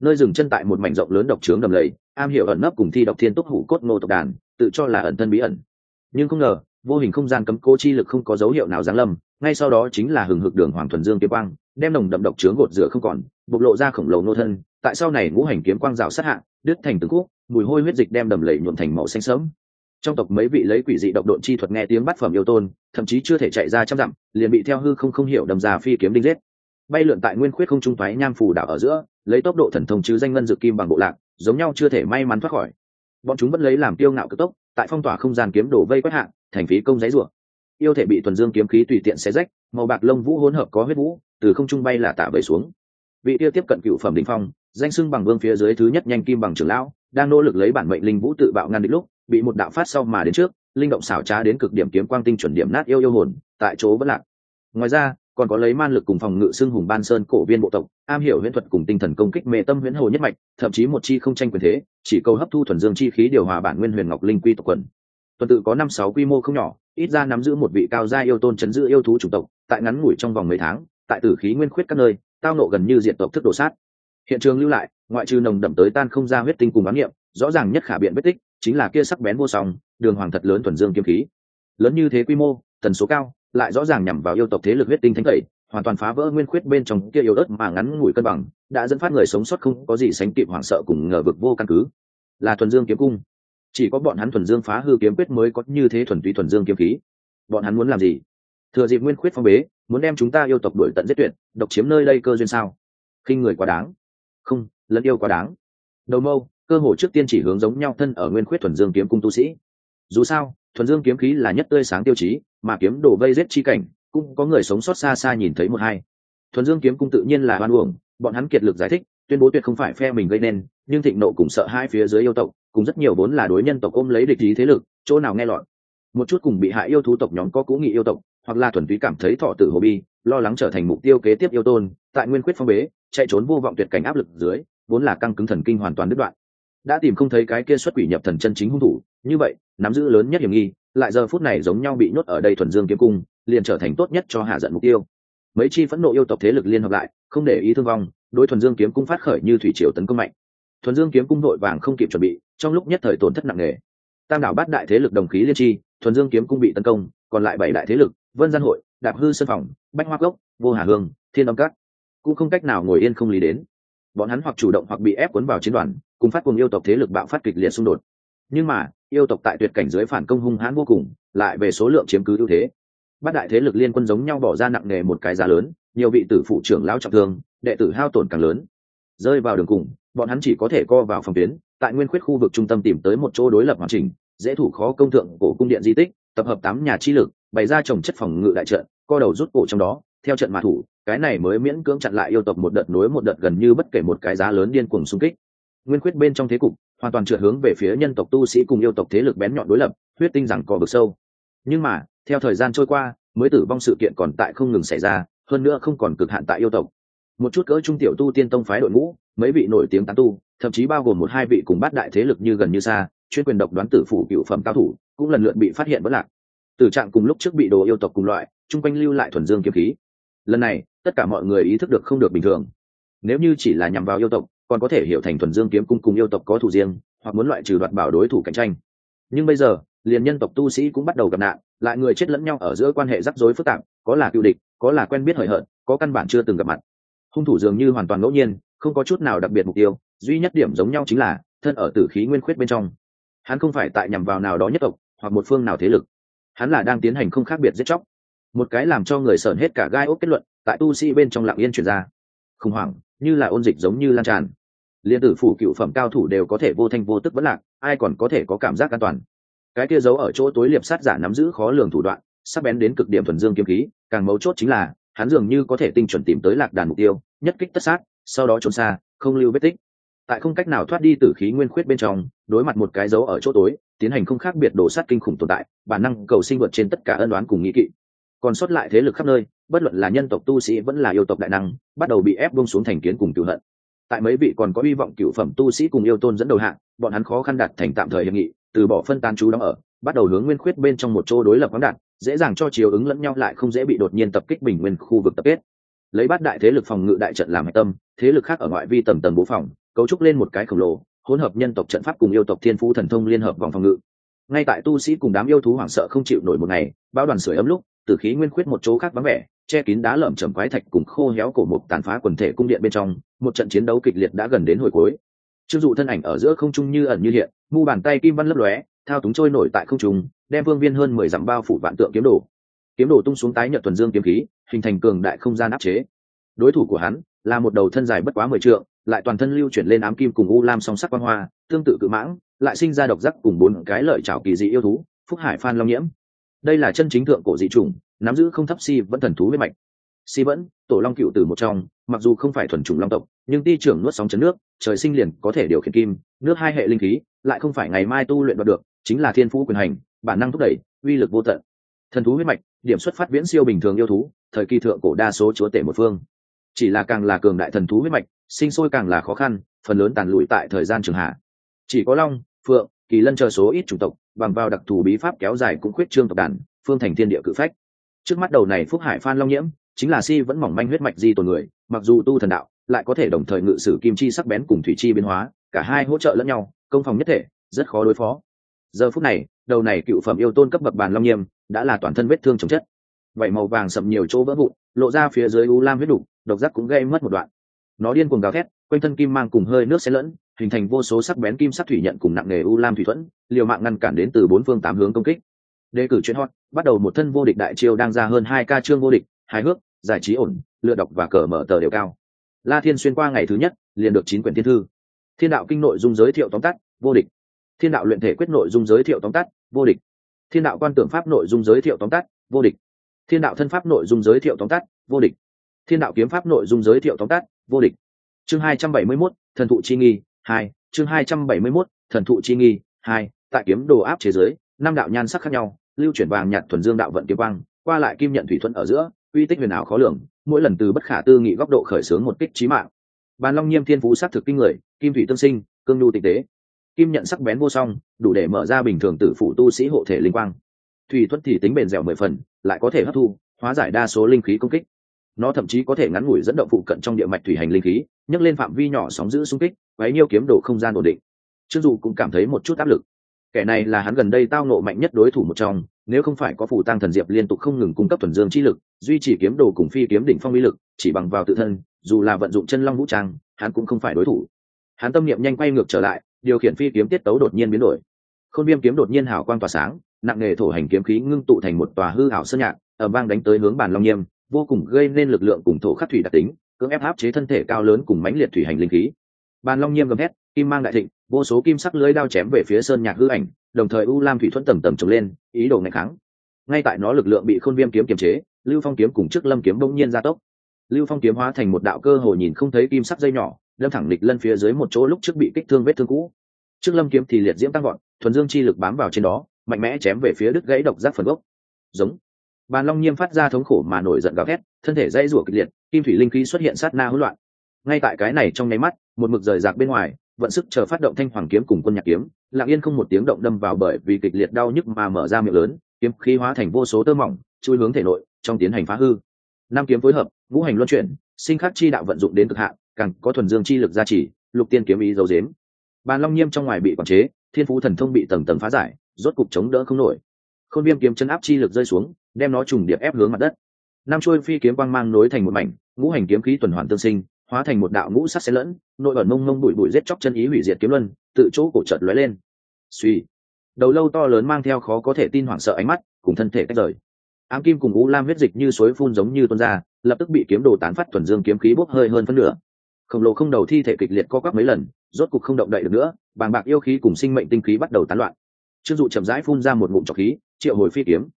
Nơi dừng chân tại một mảnh rộng lớn độc trướng đầm lầy, am hiểu ẩn nấp cùng thi độc thiên túc hủ cốt ngô tộc đàn, tự cho là ẩn thân bí ẩn. Nhưng không ngờ, vô hình không gian cấm cố chi lực không có dấu hiệu nào giáng lâm, ngay sau đó chính là hừng hực đường hoàng thuần dương kiếm quang, đem nồng đậm độc trướng gột rửa không còn, bộc lộ ra khổng lồ nô thân, tại sau này ngũ hành kiếm quang rào sát hạ, đứt thành từng khúc, mùi hôi huyết dịch đem đầm lầy nhuộm thành màu xanh sớm trong tộc mấy vị lấy quỷ dị độc độn chi thuật nghe tiếng bắt phẩm yêu tôn, thậm chí chưa thể chạy ra trăm dặm, liền bị theo hư không không hiểu đầm già phi kiếm đinh giết. Bay lượn tại nguyên khuyết không trung thoái nham phù đảo ở giữa, lấy tốc độ thần thông chứ danh ngân dự kim bằng bộ lạc, giống nhau chưa thể may mắn thoát khỏi. Bọn chúng vẫn lấy làm tiêu ngạo cực tốc, tại phong tỏa không gian kiếm đổ vây quét hạng thành phí công giấy rủa. Yêu thể bị thuần dương kiếm khí tùy tiện xé rách, màu bạc lông vũ hỗn hợp có huyết vũ, từ không trung bay là tạ bầy xuống. Vị tiêu tiếp cận cựu phẩm đỉnh phong, danh sưng bằng vương phía dưới thứ nhất nhanh kim bằng trưởng lão, đang nỗ lực lấy bản mệnh linh vũ tự bạo ngăn địch lúc bị một đạo phát sau mà đến trước, linh động xảo trá đến cực điểm kiếm quang tinh chuẩn điểm nát yêu yêu hồn, tại chỗ vẫn lạc. Ngoài ra, còn có lấy man lực cùng phòng ngự xưng hùng ban sơn cổ viên bộ tộc, am hiểu huyễn thuật cùng tinh thần công kích mê tâm huyễn hồ nhất mạch, thậm chí một chi không tranh quyền thế, chỉ câu hấp thu thuần dương chi khí điều hòa bản nguyên huyền ngọc linh quy tộc quần. Tuần tự có năm sáu quy mô không nhỏ, ít ra nắm giữ một vị cao gia yêu tôn chấn giữ yêu thú chủng tộc, tại ngắn ngủi trong vòng mấy tháng, tại tử khí nguyên khuyết các nơi, tao nộ gần như diện tộc thức đồ sát. Hiện trường lưu lại, ngoại trừ nồng đậm tới tan không ra huyết tinh cùng bán nghiệm, rõ ràng nhất khả biện vết tích chính là kia sắc bén vô song, đường hoàng thật lớn thuần dương kiếm khí. Lớn như thế quy mô, tần số cao, lại rõ ràng nhằm vào yêu tộc thế lực huyết tinh thánh tẩy, hoàn toàn phá vỡ nguyên khuyết bên trong kia yếu ớt mà ngắn ngủi cân bằng, đã dẫn phát người sống sót không có gì sánh kịp hoảng sợ cùng ngờ vực vô căn cứ. Là thuần dương kiếm cung. Chỉ có bọn hắn thuần dương phá hư kiếm quyết mới có như thế thuần túy thuần dương kiếm khí. Bọn hắn muốn làm gì? Thừa dịp nguyên khuyết phong bế, muốn đem chúng ta yêu tộc đuổi tận giết tuyệt, độc chiếm nơi đây cơ duyên sao? Khinh người quá đáng. Không, lẫn yêu quá đáng. Đầu mâu cơ hội trước tiên chỉ hướng giống nhau thân ở nguyên khuyết thuần dương kiếm cung tu sĩ. Dù sao, thuần dương kiếm khí là nhất tươi sáng tiêu chí, mà kiếm đổ vây giết chi cảnh, cũng có người sống sót xa xa nhìn thấy một hai. Thuần dương kiếm cung tự nhiên là hoan uổng, bọn hắn kiệt lực giải thích, tuyên bố tuyệt không phải phe mình gây nên, nhưng thịnh nộ cùng sợ hai phía dưới yêu tộc, cùng rất nhiều vốn là đối nhân tộc ôm lấy địch ý thế lực, chỗ nào nghe lọt. Một chút cùng bị hại yêu thú tộc nhóm có cũ nghị yêu tộc, hoặc là thuần túy cảm thấy thọ tử hồ bi, lo lắng trở thành mục tiêu kế tiếp yêu tôn, tại nguyên quyết phong bế, chạy trốn vô vọng tuyệt cảnh áp lực dưới, vốn là căng cứng thần kinh hoàn toàn đứt đoạn đã tìm không thấy cái kia xuất quỷ nhập thần chân chính hung thủ. Như vậy, nắm giữ lớn nhất hiểm nghi, lại giờ phút này giống nhau bị nhốt ở đây thuần dương kiếm cung, liền trở thành tốt nhất cho hạ giận mục tiêu. Mấy chi phẫn nộ yêu tộc thế lực liên hợp lại, không để ý thương vong, đối thuần dương kiếm cung phát khởi như thủy triều tấn công mạnh. Thuần dương kiếm cung nội vàng không kịp chuẩn bị, trong lúc nhất thời tổn thất nặng nề. Tam đảo bát đại thế lực đồng khí liên tri, thuần dương kiếm cung bị tấn công, còn lại bảy đại thế lực, vân gian hội, đạp hư sân phòng, bách hoa cốc, vô hà hương, thiên âm cát cũng không cách nào ngồi yên không lý đến. Bọn hắn hoặc chủ động hoặc bị ép cuốn vào chiến đoàn cùng phát cùng yêu tộc thế lực bạo phát kịch liệt xung đột. Nhưng mà, yêu tộc tại tuyệt cảnh dưới phản công hung hãn vô cùng, lại về số lượng chiếm cứ ưu thế. Bát đại thế lực liên quân giống nhau bỏ ra nặng nề một cái giá lớn, nhiều vị tử phụ trưởng lão trọng thương, đệ tử hao tổn càng lớn. Rơi vào đường cùng, bọn hắn chỉ có thể co vào phòng tuyến, tại nguyên khuyết khu vực trung tâm tìm tới một chỗ đối lập hoàn chỉnh, dễ thủ khó công thượng cổ cung điện di tích, tập hợp tám nhà chi lực, bày ra trồng chất phòng ngự đại trận, co đầu rút cổ trong đó, theo trận mã thủ, cái này mới miễn cưỡng chặn lại yêu tộc một đợt nối một đợt gần như bất kể một cái giá lớn điên cuồng xung kích nguyên khuyết bên trong thế cục, hoàn toàn trượt hướng về phía nhân tộc tu sĩ cùng yêu tộc thế lực bén nhọn đối lập, huyết tinh rằng cò vực sâu. Nhưng mà, theo thời gian trôi qua, mới tử vong sự kiện còn tại không ngừng xảy ra, hơn nữa không còn cực hạn tại yêu tộc. Một chút cỡ trung tiểu tu tiên tông phái đội ngũ, mấy vị nổi tiếng tán tu, thậm chí bao gồm một hai vị cùng bát đại thế lực như gần như xa, chuyên quyền độc đoán tử phủ cựu phẩm cao thủ, cũng lần lượt bị phát hiện bất lạc. Tử trạng cùng lúc trước bị đồ yêu tộc cùng loại, chung quanh lưu lại thuần dương kiếm khí. Lần này, tất cả mọi người ý thức được không được bình thường. Nếu như chỉ là nhằm vào yêu tộc còn có thể hiểu thành thuần dương kiếm cung cùng yêu tộc có thủ riêng, hoặc muốn loại trừ đoạt bảo đối thủ cạnh tranh. Nhưng bây giờ, liền nhân tộc tu sĩ cũng bắt đầu gặp nạn, lại người chết lẫn nhau ở giữa quan hệ rắc rối phức tạp, có là cựu địch, có là quen biết hời hợt, có căn bản chưa từng gặp mặt. Hung thủ dường như hoàn toàn ngẫu nhiên, không có chút nào đặc biệt mục tiêu, duy nhất điểm giống nhau chính là thân ở tử khí nguyên khuyết bên trong. Hắn không phải tại nhằm vào nào đó nhất tộc, hoặc một phương nào thế lực. Hắn là đang tiến hành không khác biệt giết chóc. Một cái làm cho người sởn hết cả gai ốc kết luận, tại tu sĩ bên trong lạng yên chuyển ra. Khủng hoảng như là ôn dịch giống như lan tràn. Liên tử phủ cựu phẩm cao thủ đều có thể vô thanh vô tức vẫn lạc, ai còn có thể có cảm giác an toàn? Cái kia giấu ở chỗ tối liệp sát giả nắm giữ khó lường thủ đoạn, sắc bén đến cực điểm thuần dương kiếm khí, càng mấu chốt chính là, hắn dường như có thể tinh chuẩn tìm tới lạc đàn mục tiêu, nhất kích tất sát, sau đó trốn xa, không lưu vết tích. Tại không cách nào thoát đi từ khí nguyên khuyết bên trong, đối mặt một cái dấu ở chỗ tối, tiến hành không khác biệt đổ sát kinh khủng tồn tại, bản năng cầu sinh vượt trên tất cả ân đoán cùng nghĩ kỵ còn sót lại thế lực khắp nơi, bất luận là nhân tộc tu sĩ vẫn là yêu tộc đại năng, bắt đầu bị ép bông xuống thành kiến cùng cựu hận. Tại mấy vị còn có hy vọng cựu phẩm tu sĩ cùng yêu tôn dẫn đầu hạng, bọn hắn khó khăn đạt thành tạm thời hiệp nghị, từ bỏ phân tán chú đóng ở, bắt đầu hướng nguyên khuyết bên trong một chỗ đối lập khoáng đạt dễ dàng cho chiều ứng lẫn nhau lại không dễ bị đột nhiên tập kích bình nguyên khu vực tập kết. Lấy bát đại thế lực phòng ngự đại trận làm hạch tâm, thế lực khác ở ngoại vi tầm tầm bố phòng, cấu trúc lên một cái khổng lồ, hỗn hợp nhân tộc trận pháp cùng yêu tộc thiên phú thần thông liên hợp vòng phòng ngự. Ngay tại tu sĩ cùng đám yêu thú hoảng sợ không chịu nổi một ngày bao đoàn sưởi ấm lúc từ khí nguyên khuyết một chỗ khác vắng vẻ, che kín đá lởm chởm quái thạch cùng khô héo cổ mục tàn phá quần thể cung điện bên trong, một trận chiến đấu kịch liệt đã gần đến hồi cuối. Chưng dụ thân ảnh ở giữa không trung như ẩn như hiện, mu bàn tay kim văn lấp lóe, thao túng trôi nổi tại không trung, đem vương viên hơn mười dặm bao phủ vạn tượng kiếm đồ. Kiếm đồ tung xuống tái nhợt thuần dương kiếm khí, hình thành cường đại không gian áp chế. Đối thủ của hắn là một đầu thân dài bất quá mười trượng, lại toàn thân lưu chuyển lên ám kim cùng u lam song sắc quan hoa, tương tự cự mãng, lại sinh ra độc giác cùng bốn cái lợi trảo kỳ dị yêu thú, phúc hải phan long nhiễm đây là chân chính thượng cổ dị trùng nắm giữ không thấp si vẫn thần thú huyết mạch. Si vẫn, tổ long cựu từ một trong, mặc dù không phải thuần chủng long tộc, nhưng ti trưởng nuốt sóng chấn nước, trời sinh liền có thể điều khiển kim, nước hai hệ linh khí, lại không phải ngày mai tu luyện đoạt được, chính là thiên phú quyền hành, bản năng thúc đẩy, uy lực vô tận. Thần thú huyết mạch, điểm xuất phát viễn siêu bình thường yêu thú, thời kỳ thượng cổ đa số chúa tể một phương. Chỉ là càng là cường đại thần thú huyết mạch, sinh sôi càng là khó khăn, phần lớn tàn lụi tại thời gian trường hạ. Chỉ có long, phượng, kỳ lân chờ số ít chủng tộc bằng vào đặc thù bí pháp kéo dài cũng khuyết trương tộc đàn, phương thành thiên địa cự phách. Trước mắt đầu này phúc hải phan long nhiễm, chính là si vẫn mỏng manh huyết mạch di tồn người, mặc dù tu thần đạo, lại có thể đồng thời ngự sử kim chi sắc bén cùng thủy chi biến hóa, cả hai hỗ trợ lẫn nhau, công phòng nhất thể, rất khó đối phó. Giờ phút này, đầu này cựu phẩm yêu tôn cấp bậc bàn long nghiêm đã là toàn thân vết thương chồng chất. Vậy màu vàng sậm nhiều chỗ vỡ vụn, lộ ra phía dưới u lam huyết đục, độc giác cũng gây mất một đoạn. Nó điên cuồng gào thét, quanh thân kim mang cùng hơi nước xen lẫn hình thành vô số sắc bén kim sắc thủy nhận cùng nặng nghề u lam thủy thuẫn, liều mạng ngăn cản đến từ bốn phương tám hướng công kích. Đề cử chuyên hot, bắt đầu một thân vô địch đại chiêu đang ra hơn hai ca chương vô địch, hài hước, giải trí ổn, lựa đọc và cờ mở tờ đều cao. La thiên xuyên qua ngày thứ nhất, liền được chín quyển thiên thư. Thiên đạo kinh nội dung giới thiệu tóm tắt, vô địch. Thiên đạo luyện thể quyết nội dung giới thiệu tóm tắt, vô địch. Thiên đạo quan tưởng pháp nội dung giới thiệu tóm tắt, vô địch. Thiên đạo thân pháp nội dung giới thiệu tóm tắt, vô địch. Thiên đạo kiếm pháp nội dung giới thiệu tóm tắt, vô địch. Chương hai trăm bảy mươi mốt, thần thụ chi nghi hai chương hai trăm bảy mươi 271, thần thụ chi nghi hai tại kiếm đồ áp chế giới năm đạo nhan sắc khác nhau lưu chuyển vàng nhạt thuần dương đạo vận kiếm quang qua lại kim nhận thủy thuận ở giữa uy tích huyền ảo khó lường mỗi lần từ bất khả tư nghị góc độ khởi xướng một kích trí mạng. Bàn long nhiêm thiên phú s thực kinh người kim thủy tương sinh cương nhu tịch tế. Kim nhận sắc bén vô song đủ để mở ra bình thường tử phụ tu sĩ hộ thể linh quang. Thủy thuật thì tính bền dẻo mười phần lại có thể hấp thu hóa giải đa số linh khí công kích. Nó thậm chí có thể ngắn ngủi dẫn động phụ cận trong địa mạch thủy hành linh khí nhấc lên phạm vi nhỏ sóng giữ xung kích quấy nhiêu kiếm đồ không gian ổn định. Trương dù cũng cảm thấy một chút áp lực. Kẻ này là hắn gần đây tao nộ mạnh nhất đối thủ một trong nếu không phải có phủ tăng thần diệp liên tục không ngừng cung cấp thuần dương chi lực duy trì kiếm đồ cùng phi kiếm đỉnh phong uy lực chỉ bằng vào tự thân dù là vận dụng chân long vũ trang hắn cũng không phải đối thủ. Hắn tâm niệm nhanh quay ngược trở lại điều khiển phi kiếm tiết tấu đột nhiên biến đổi. Khôn viêm kiếm đột nhiên hào quang tỏa sáng nặng nghề thổ hành kiếm khí ngưng tụ thành một tòa hư hảo sơn nhạc ở vang đánh tới hướng bàn long nghiêm, vô cùng gây nên lực lượng cùng thổ khắc thủy đặc tính cưỡng ép áp chế thân thể cao lớn cùng mãnh liệt thủy hành linh khí bàn long nhiêm gầm hét kim mang đại thịnh, vô số kim sắc lưới đao chém về phía sơn nhạc hư ảnh, đồng thời u lam thủy thuẫn tầm tầm trồng lên, ý đồ ngày kháng. Ngay tại nó lực lượng bị khôn viêm kiếm kiềm chế, lưu phong kiếm cùng trước lâm kiếm bỗng nhiên gia tốc. Lưu phong kiếm hóa thành một đạo cơ hồ nhìn không thấy kim sắc dây nhỏ, đâm thẳng địch lân phía dưới một chỗ lúc trước bị kích thương vết thương cũ. Trước lâm kiếm thì liệt diễm tăng gọn thuần dương chi lực bám vào trên đó, mạnh mẽ chém về phía đứt gãy độc giác phần gốc. Giống. Bàn long nhiêm phát ra thống khổ mà nổi giận gào thét, thân thể dãy rủa kịch liệt, kim thủy linh khí xuất hiện sát na hỗn loạn. Ngay tại cái này trong nháy mắt một mực rời rạc bên ngoài, vận sức chờ phát động thanh hoàng kiếm cùng quân nhạc kiếm, lặng yên không một tiếng động đâm vào bởi vì kịch liệt đau nhức mà mở ra miệng lớn, kiếm khí hóa thành vô số tơ mỏng, chui hướng thể nội, trong tiến hành phá hư. Năm kiếm phối hợp, ngũ hành luân chuyển, sinh khắc chi đạo vận dụng đến cực hạn, càng có thuần dương chi lực gia trì, lục tiên kiếm ý dấu dếm. Bàn long nghiêm trong ngoài bị quản chế, thiên phú thần thông bị tầng tầng phá giải, rốt cục chống đỡ không nổi. Khôn viêm kiếm chân áp chi lực rơi xuống, đem nó trùng điệp ép hướng mặt đất. Năm trôi phi kiếm quang mang nối thành một mảnh, ngũ hành kiếm khí tuần hoàn tương sinh hóa thành một đạo ngũ sắc xen lẫn, nội ẩn mông mông bụi bụi giết chóc chân ý hủy diệt kiếm luân, tự chỗ cổ chợt lóe lên. Suy, đầu lâu to lớn mang theo khó có thể tin hoảng sợ ánh mắt, cùng thân thể tách rời. Ám kim cùng u lam huyết dịch như suối phun giống như tuôn ra, lập tức bị kiếm đồ tán phát thuần dương kiếm khí bốc hơi hơn phân nửa. Khổng lồ không đầu thi thể kịch liệt co quắp mấy lần, rốt cục không động đậy được nữa, bàng bạc yêu khí cùng sinh mệnh tinh khí bắt đầu tán loạn. Trương dụ chậm rãi phun ra một ngụm trọc khí, triệu hồi phi kiếm.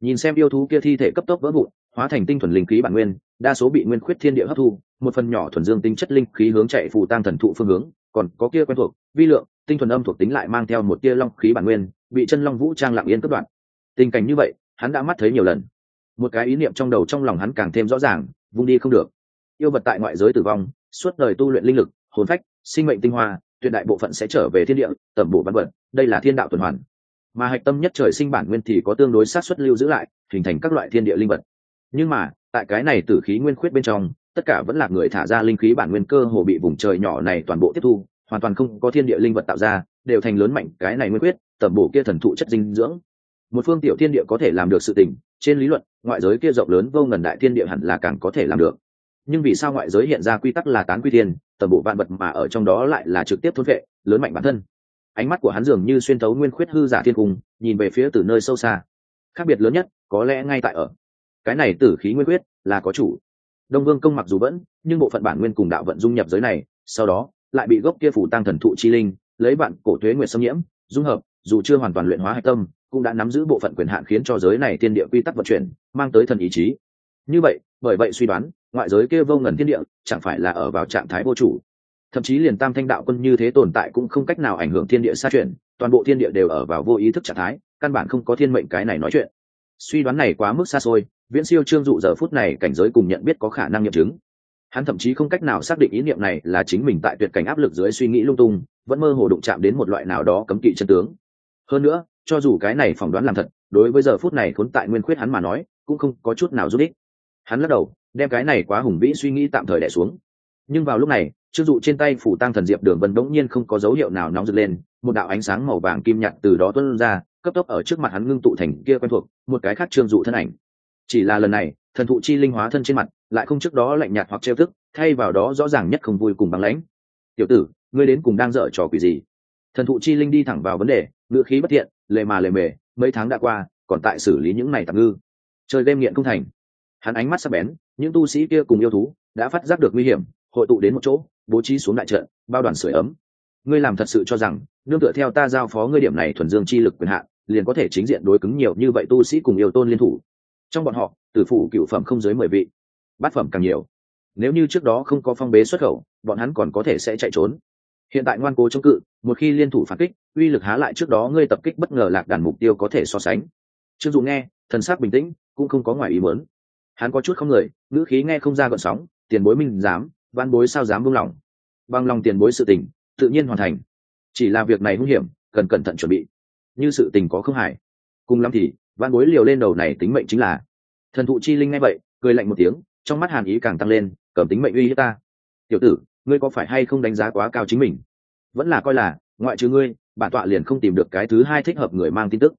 Nhìn xem yêu thú kia thi thể cấp tốc vỡ vụn, hóa thành tinh thuần linh khí bản nguyên, đa số bị nguyên khuyết thiên địa hấp thu một phần nhỏ thuần dương tinh chất linh khí hướng chạy phù tăng thần thụ phương hướng, còn có kia quen thuộc, vi lượng, tinh thuần âm thuộc tính lại mang theo một tia long khí bản nguyên, bị chân long vũ trang lặng yên cất đoạn. Tình cảnh như vậy, hắn đã mắt thấy nhiều lần. Một cái ý niệm trong đầu trong lòng hắn càng thêm rõ ràng, vung đi không được. Yêu vật tại ngoại giới tử vong, suốt đời tu luyện linh lực, hồn phách, sinh mệnh tinh hoa, tuyệt đại bộ phận sẽ trở về thiên địa, tẩm bổ văn vật, đây là thiên đạo tuần hoàn. Mà hạch tâm nhất trời sinh bản nguyên thì có tương đối sát xuất lưu giữ lại, hình thành các loại thiên địa linh vật. Nhưng mà, tại cái này tử khí nguyên khuyết bên trong tất cả vẫn là người thả ra linh khí bản nguyên cơ hồ bị vùng trời nhỏ này toàn bộ tiếp thu, hoàn toàn không có thiên địa linh vật tạo ra, đều thành lớn mạnh cái này nguyên quyết, tẩm bổ kia thần thụ chất dinh dưỡng. Một phương tiểu thiên địa có thể làm được sự tình, trên lý luận, ngoại giới kia rộng lớn vô ngần đại thiên địa hẳn là càng có thể làm được. Nhưng vì sao ngoại giới hiện ra quy tắc là tán quy thiên, tẩm bộ vạn vật mà ở trong đó lại là trực tiếp thôn vệ, lớn mạnh bản thân? Ánh mắt của hắn dường như xuyên thấu nguyên khuyết hư giả thiên cung, nhìn về phía từ nơi sâu xa. Khác biệt lớn nhất, có lẽ ngay tại ở. Cái này tử khí nguyên quyết là có chủ đông vương công mặc dù vẫn, nhưng bộ phận bản nguyên cùng đạo vận dung nhập giới này, sau đó, lại bị gốc kia phủ tăng thần thụ chi linh, lấy bạn cổ thuế nguyệt xâm nhiễm, dung hợp, dù chưa hoàn toàn luyện hóa hạch tâm, cũng đã nắm giữ bộ phận quyền hạn khiến cho giới này thiên địa quy tắc vận chuyển, mang tới thần ý chí. Như vậy, bởi vậy suy đoán, ngoại giới kia vô ngần thiên địa, chẳng phải là ở vào trạng thái vô chủ. Thậm chí liền tam thanh đạo quân như thế tồn tại cũng không cách nào ảnh hưởng thiên địa xa chuyển, toàn bộ thiên địa đều ở vào vô ý thức trạng thái, căn bản không có thiên mệnh cái này nói chuyện suy đoán này quá mức xa xôi, viễn siêu trương dụ giờ phút này cảnh giới cùng nhận biết có khả năng nghiệm chứng. Hắn thậm chí không cách nào xác định ý niệm này là chính mình tại tuyệt cảnh áp lực dưới suy nghĩ lung tung, vẫn mơ hồ đụng chạm đến một loại nào đó cấm kỵ chân tướng. Hơn nữa, cho dù cái này phỏng đoán làm thật, đối với giờ phút này khốn tại nguyên khuyết hắn mà nói, cũng không có chút nào giúp ích. Hắn lắc đầu, đem cái này quá hùng vĩ suy nghĩ tạm thời đẻ xuống. Nhưng vào lúc này chưng dụ trên tay phủ tăng thần diệp đường vân đống nhiên không có dấu hiệu nào nóng rực lên, một đạo ánh sáng màu vàng kim nhạt từ đó tuân ra cấp tốc ở trước mặt hắn ngưng tụ thành kia quen thuộc, một cái khác trương dụ thân ảnh. Chỉ là lần này, thần thụ chi linh hóa thân trên mặt, lại không trước đó lạnh nhạt hoặc trêu thức thay vào đó rõ ràng nhất không vui cùng bằng lãnh. Tiểu tử, ngươi đến cùng đang dở trò quỷ gì? Thần thụ chi linh đi thẳng vào vấn đề, ngữ khí bất thiện, lề mà lề mề, mấy tháng đã qua, còn tại xử lý những này tạm ngư. Chơi game nghiện không thành. Hắn ánh mắt sắc bén, những tu sĩ kia cùng yêu thú đã phát giác được nguy hiểm, hội tụ đến một chỗ, bố trí xuống đại trận, bao đoàn sưởi ấm. Ngươi làm thật sự cho rằng, nương tựa theo ta giao phó ngươi điểm này thuần dương chi lực quyền hạn liền có thể chính diện đối cứng nhiều như vậy tu sĩ cùng yêu tôn liên thủ. Trong bọn họ, tử phủ cựu phẩm không dưới mười vị, bát phẩm càng nhiều. Nếu như trước đó không có phong bế xuất khẩu, bọn hắn còn có thể sẽ chạy trốn. Hiện tại ngoan cố chống cự, một khi liên thủ phản kích, uy lực há lại trước đó ngươi tập kích bất ngờ lạc đàn mục tiêu có thể so sánh. Trương dụ nghe, thần sắc bình tĩnh, cũng không có ngoài ý muốn. Hắn có chút không người ngữ khí nghe không ra gợn sóng, tiền bối minh dám văn bối sao dám buông lỏng bằng lòng tiền bối sự tình, tự nhiên hoàn thành. Chỉ là việc này hung hiểm, cần cẩn thận chuẩn bị như sự tình có không hại cùng lắm thì văn bối liều lên đầu này tính mệnh chính là. Thần thụ chi linh ngay vậy, cười lạnh một tiếng, trong mắt hàn ý càng tăng lên, cầm tính mệnh uy hiếp ta. Tiểu tử, ngươi có phải hay không đánh giá quá cao chính mình? Vẫn là coi là, ngoại trừ ngươi, bản tọa liền không tìm được cái thứ hai thích hợp người mang tin tức.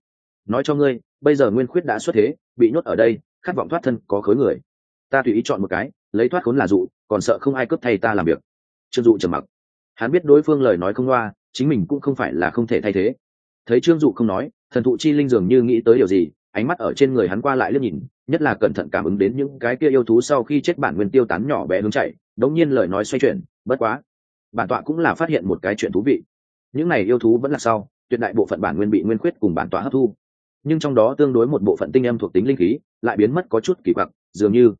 Nói cho ngươi, bây giờ nguyên khuyết đã xuất thế, bị nhốt ở đây, khát vọng thoát thân có khối người. Ta tùy ý chọn một cái, lấy thoát khốn là dụ, còn sợ không ai cướp thay ta làm việc. Trương dụ trầm mặc. Hắn biết đối phương lời nói không loa, chính mình cũng không phải là không thể thay thế thấy trương dụ không nói, thần thụ chi linh dường như nghĩ tới điều gì, ánh mắt ở trên người hắn qua lại liếc nhìn, nhất là cẩn thận cảm ứng đến những cái kia yêu thú sau khi chết bản nguyên tiêu tán nhỏ bé hướng chạy, đống nhiên lời nói xoay chuyển, bất quá, bản tọa cũng là phát hiện một cái chuyện thú vị. Những này yêu thú vẫn là sau, tuyệt đại bộ phận bản nguyên bị nguyên khuyết cùng bản tọa hấp thu. Nhưng trong đó tương đối một bộ phận tinh em thuộc tính linh khí, lại biến mất có chút kỳ quặc, dường như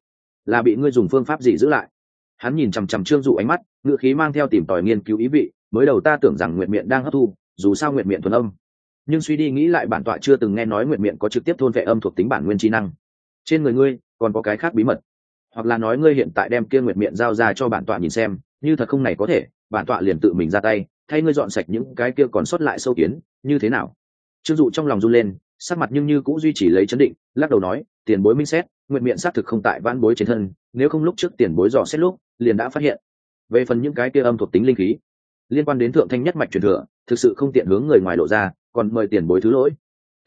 là bị ngươi dùng phương pháp gì giữ lại. Hắn nhìn chằm chằm trương dụ ánh mắt ngự khí mang theo tìm tòi nghiên cứu ý vị, mới đầu ta tưởng rằng nguyện miệng đang hấp thu, dù sao nguyện miệng thuần âm nhưng suy đi nghĩ lại bản tọa chưa từng nghe nói nguyện miệng có trực tiếp thôn vệ âm thuộc tính bản nguyên trí năng. Trên người ngươi, còn có cái khác bí mật. Hoặc là nói ngươi hiện tại đem kia nguyện miệng giao ra cho bản tọa nhìn xem, như thật không này có thể, bản tọa liền tự mình ra tay, thay ngươi dọn sạch những cái kia còn sót lại sâu kiến, như thế nào? Trương dụ trong lòng run lên, sắc mặt nhưng như cũng duy trì lấy chấn định, lắc đầu nói, tiền bối minh xét nguyện miệng xác thực không tại van bối trên thân, nếu không lúc trước tiền bối dò xét lúc, liền đã phát hiện. Về phần những cái kia âm thuộc tính linh khí, liên quan đến thượng thanh nhất mạch truyền thừa, thực sự không tiện hướng người ngoài lộ ra còn mời tiền bối thứ lỗi.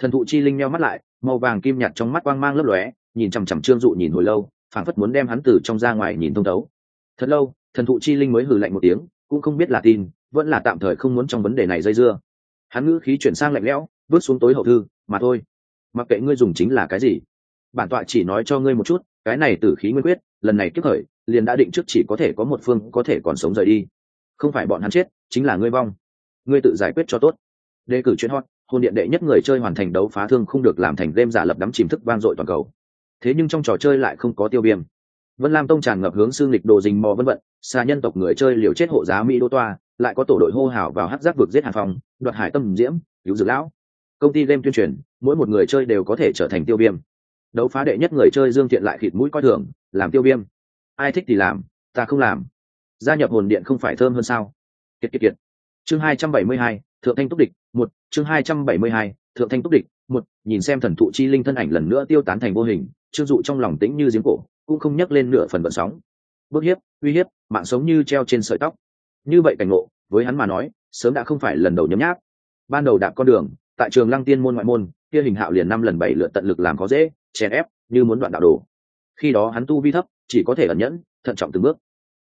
Thần thụ chi linh meo mắt lại, màu vàng kim nhạt trong mắt quang mang lấp lóe, nhìn chằm chằm trương dụ nhìn hồi lâu, phảng phất muốn đem hắn từ trong ra ngoài nhìn thông thấu. Thật lâu, thần thụ chi linh mới hừ lạnh một tiếng, cũng không biết là tin, vẫn là tạm thời không muốn trong vấn đề này dây dưa. Hắn ngữ khí chuyển sang lạnh lẽo, bước xuống tối hậu thư, mà thôi, mặc kệ ngươi dùng chính là cái gì, bản tọa chỉ nói cho ngươi một chút, cái này tử khí nguyên quyết, lần này kiếp khởi, liền đã định trước chỉ có thể có một phương có thể còn sống rời đi. Không phải bọn hắn chết, chính là ngươi vong. Ngươi tự giải quyết cho tốt đề cử chuyên hot, hôn điện đệ nhất người chơi hoàn thành đấu phá thương không được làm thành game giả lập đắm chìm thức vang dội toàn cầu. Thế nhưng trong trò chơi lại không có tiêu viêm. Vân lam tông tràn ngập hướng xương lịch đồ dình mò vân vận xa nhân tộc người chơi liều chết hộ giá mỹ đô toa, lại có tổ đội hô hào vào hát giác vực giết hàn phòng đoạt hải tâm diễm, cứu dược lão. Công ty game tuyên truyền, mỗi một người chơi đều có thể trở thành tiêu viêm. Đấu phá đệ nhất người chơi dương thiện lại khịt mũi coi thường, làm tiêu viêm. Ai thích thì làm, ta không làm. Gia nhập hồn điện không phải thơm hơn sao? Kiệt kiệt kiệt. Chương hai trăm bảy mươi hai thượng thanh túc địch, một, chương hai trăm bảy mươi hai, thượng thanh túc địch, một, nhìn xem thần thụ chi linh thân ảnh lần nữa tiêu tán thành vô hình trương dụ trong lòng tĩnh như giếng cổ, cũng không nhắc lên nửa phần vận sóng. Bức hiếp, uy hiếp, mạng sống như treo trên sợi tóc. Như vậy cảnh ngộ, với hắn mà nói, sớm đã không phải lần đầu nhấm nháp. Ban đầu đạp con đường, tại trường lăng tiên môn ngoại môn, kia hình hạo liền năm lần bảy lượt tận lực làm có dễ, chèn ép, như muốn đoạn đạo đồ. Khi đó hắn tu vi thấp, chỉ có thể ẩn nhẫn, thận trọng từng bước.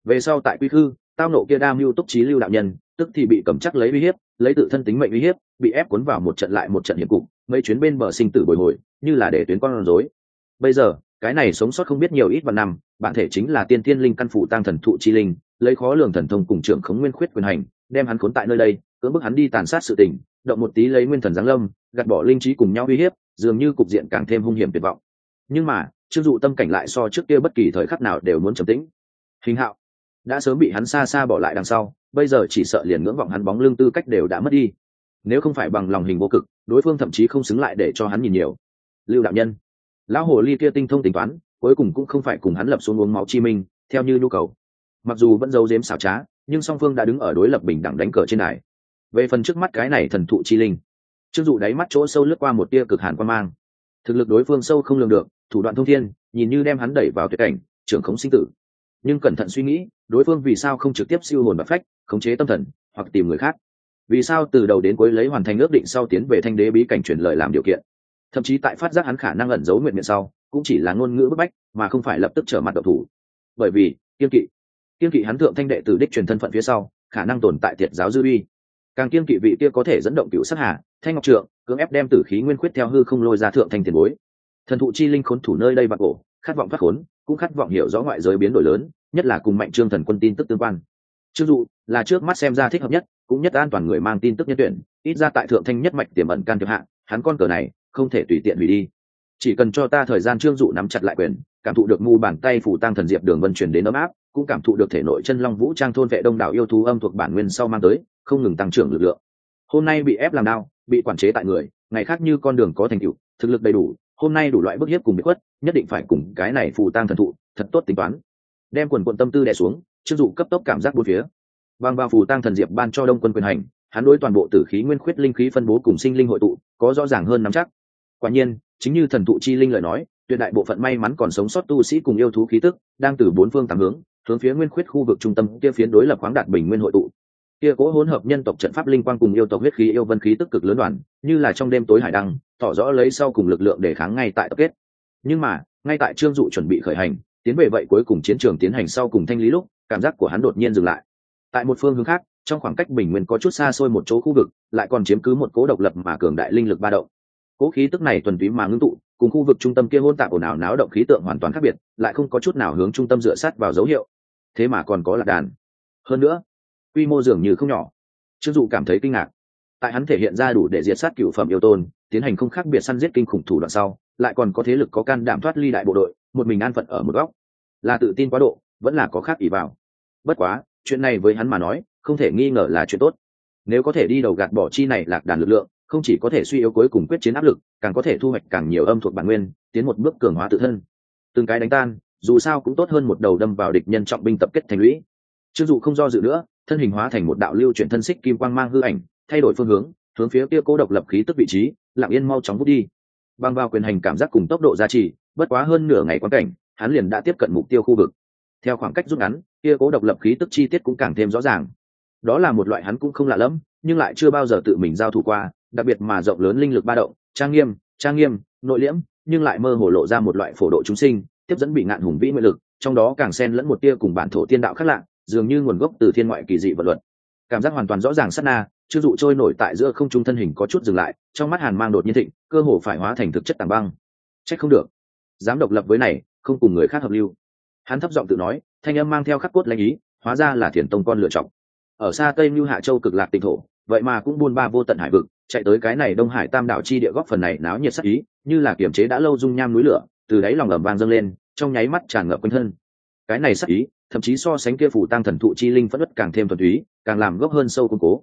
Về sau tại quy khư, tao nộ kia đa mưu túc trí lưu đạo nhân, tức thì bị cầm chắc lấy uy hiếp lấy tự thân tính mệnh uy hiếp, bị ép cuốn vào một trận lại một trận hiểm cục, mấy chuyến bên bờ sinh tử bồi hồi, như là để tuyến con rối. Bây giờ, cái này sống sót không biết nhiều ít vạn năm, bản thể chính là tiên thiên linh căn phụ tăng thần thụ chi linh, lấy khó lường thần thông cùng trưởng khống nguyên khuyết quyền hành, đem hắn khốn tại nơi đây, cưỡng bức hắn đi tàn sát sự tình, động một tí lấy nguyên thần giáng lâm, gạt bỏ linh trí cùng nhau uy hiếp, dường như cục diện càng thêm hung hiểm tuyệt vọng. Nhưng mà chưng dụ tâm cảnh lại so trước kia bất kỳ thời khắc nào đều muốn trầm tĩnh. Hình hạo, đã sớm bị hắn xa xa bỏ lại đằng sau bây giờ chỉ sợ liền ngưỡng vọng hắn bóng lưng tư cách đều đã mất đi. Nếu không phải bằng lòng hình vô cực, đối phương thậm chí không xứng lại để cho hắn nhìn nhiều. Lưu đạo nhân, lão hồ ly kia tinh thông tính toán, cuối cùng cũng không phải cùng hắn lập xuống uống máu chi minh, theo như nhu cầu. Mặc dù vẫn giấu giếm xảo trá, nhưng song phương đã đứng ở đối lập bình đẳng đánh cờ trên đài. Về phần trước mắt cái này thần thụ chi linh chưng dụ đáy mắt chỗ sâu lướt qua một tia cực hàn quan mang. Thực lực đối phương sâu không lường được, thủ đoạn thông thiên, nhìn như đem hắn đẩy vào tuyệt cảnh, trưởng khống sinh tử nhưng cẩn thận suy nghĩ, đối phương vì sao không trực tiếp siêu hồn và phách, khống chế tâm thần, hoặc tìm người khác? Vì sao từ đầu đến cuối lấy hoàn thành ước định sau tiến về thanh đế bí cảnh truyền lời làm điều kiện? Thậm chí tại phát giác hắn khả năng ẩn giấu nguyện miệng sau, cũng chỉ là ngôn ngữ bức bách, mà không phải lập tức trở mặt độc thủ. Bởi vì, kiên kỵ. Kiên kỵ hắn thượng thanh đệ từ đích truyền thân phận phía sau, khả năng tồn tại thiệt giáo dư uy. Càng kiên kỵ vị kia có thể dẫn động cựu sát hà, thanh ngọc trượng, cưỡng ép đem tử khí nguyên khuyết theo hư không lôi ra thượng thanh tiền bối. Thần thụ chi linh khốn thủ nơi đây bạc cổ, khát vọng thoát khốn cũng khát vọng hiểu rõ ngoại giới biến đổi lớn, nhất là cùng mạnh trương thần quân tin tức tương quan. Trương dụ là trước mắt xem ra thích hợp nhất, cũng nhất an toàn người mang tin tức nhân tuyển, ít ra tại thượng thanh nhất mạch tiềm ẩn can thiệp hạ, hắn con cờ này không thể tùy tiện hủy đi. Chỉ cần cho ta thời gian trương dụ nắm chặt lại quyền, cảm thụ được ngu bàn tay phủ tăng thần diệp đường vân chuyển đến ấm áp, cũng cảm thụ được thể nội chân long vũ trang thôn vệ đông đảo yêu thú âm thuộc bản nguyên sau mang tới, không ngừng tăng trưởng lực lượng. Hôm nay bị ép làm đau, bị quản chế tại người, ngày khác như con đường có thành tựu, thực lực đầy đủ hôm nay đủ loại bức hiếp cùng bị khuất, nhất định phải cùng cái này phù tang thần thụ, thật tốt tính toán. Đem quần quận tâm tư đè xuống, chưng dụ cấp tốc cảm giác bốn phía. Bằng vào phù tang thần diệp ban cho đông quân quyền hành, hắn đối toàn bộ tử khí nguyên khuyết linh khí phân bố cùng sinh linh hội tụ, có rõ ràng hơn nắm chắc. Quả nhiên, chính như thần thụ chi linh lời nói, tuyệt đại bộ phận may mắn còn sống sót tu sĩ cùng yêu thú khí tức, đang từ bốn phương tám hướng hướng phía nguyên khuyết khu vực trung tâm, kia phiến đối lập khoáng đạt bình nguyên hội tụ. Kia cố hỗn hợp nhân tộc trận pháp linh quang cùng yêu tộc huyết khí yêu vân khí tức cực lớn đoàn, như là trong đêm tối hải đăng tỏ rõ lấy sau cùng lực lượng để kháng ngay tại tập kết. Nhưng mà, ngay tại trương dụ chuẩn bị khởi hành, tiến về vậy cuối cùng chiến trường tiến hành sau cùng thanh lý lúc, cảm giác của hắn đột nhiên dừng lại. Tại một phương hướng khác, trong khoảng cách bình nguyên có chút xa xôi một chỗ khu vực, lại còn chiếm cứ một cố độc lập mà cường đại linh lực ba động. Cố khí tức này tuần túy mà ngưng tụ, cùng khu vực trung tâm kia hôn tạp ồn ào náo động khí tượng hoàn toàn khác biệt, lại không có chút nào hướng trung tâm dựa sát vào dấu hiệu. Thế mà còn có lạc đàn. Hơn nữa, quy mô dường như không nhỏ. Trương dụ cảm thấy kinh ngạc. Tại hắn thể hiện ra đủ để diệt sát cựu phẩm yêu tôn tiến hành không khác biệt săn giết kinh khủng thủ đoạn sau, lại còn có thế lực có can đảm thoát ly đại bộ đội, một mình an phận ở một góc. Là tự tin quá độ, vẫn là có khác ỷ vào. Bất quá, chuyện này với hắn mà nói, không thể nghi ngờ là chuyện tốt. Nếu có thể đi đầu gạt bỏ chi này lạc đàn lực lượng, không chỉ có thể suy yếu cuối cùng quyết chiến áp lực, càng có thể thu hoạch càng nhiều âm thuộc bản nguyên, tiến một bước cường hóa tự thân. Từng cái đánh tan, dù sao cũng tốt hơn một đầu đâm vào địch nhân trọng binh tập kết thành lũy. Chưng dụ không do dự nữa, thân hình hóa thành một đạo lưu chuyển thân xích kim quang mang hư ảnh, thay đổi phương hướng hướng phía kia cố độc lập khí tức vị trí lặng yên mau chóng bút đi. Bằng vào quyền hành cảm giác cùng tốc độ gia trì, bất quá hơn nửa ngày quan cảnh, hắn liền đã tiếp cận mục tiêu khu vực. Theo khoảng cách rút ngắn, kia cố độc lập khí tức chi tiết cũng càng thêm rõ ràng. Đó là một loại hắn cũng không lạ lẫm, nhưng lại chưa bao giờ tự mình giao thủ qua, đặc biệt mà rộng lớn linh lực ba động, trang nghiêm trang nghiêm, nội liễm, nhưng lại mơ hồ lộ ra một loại phổ độ chúng sinh, tiếp dẫn bị ngạn hùng vĩ nguyện lực, trong đó càng xen lẫn một tia cùng bản thổ tiên đạo khác lạ, dường như nguồn gốc từ thiên ngoại kỳ dị vật luật cảm giác hoàn toàn rõ ràng sát na chưng dụ trôi nổi tại giữa không trung thân hình có chút dừng lại, trong mắt hàn mang đột nhiên thịnh, cơ hồ phải hóa thành thực chất tảng băng. Trách không được. Dám độc lập với này, không cùng người khác hợp lưu. Hắn thấp giọng tự nói, thanh âm mang theo khắc cốt lãnh ý, hóa ra là thiền tông con lựa chọn. Ở xa tây mưu hạ châu cực lạc tỉnh thổ, vậy mà cũng buôn ba vô tận hải vực, chạy tới cái này đông hải tam đảo chi địa góp phần này náo nhiệt sắc ý, như là kiểm chế đã lâu dung nham núi lửa, từ đáy lòng ẩm vang dâng lên, trong nháy mắt tràn ngập quanh thân cái này sắc ý, thậm chí so sánh kia phủ tăng thần thụ chi linh phất đất càng thêm thuần túy, càng làm gốc hơn sâu củng cố.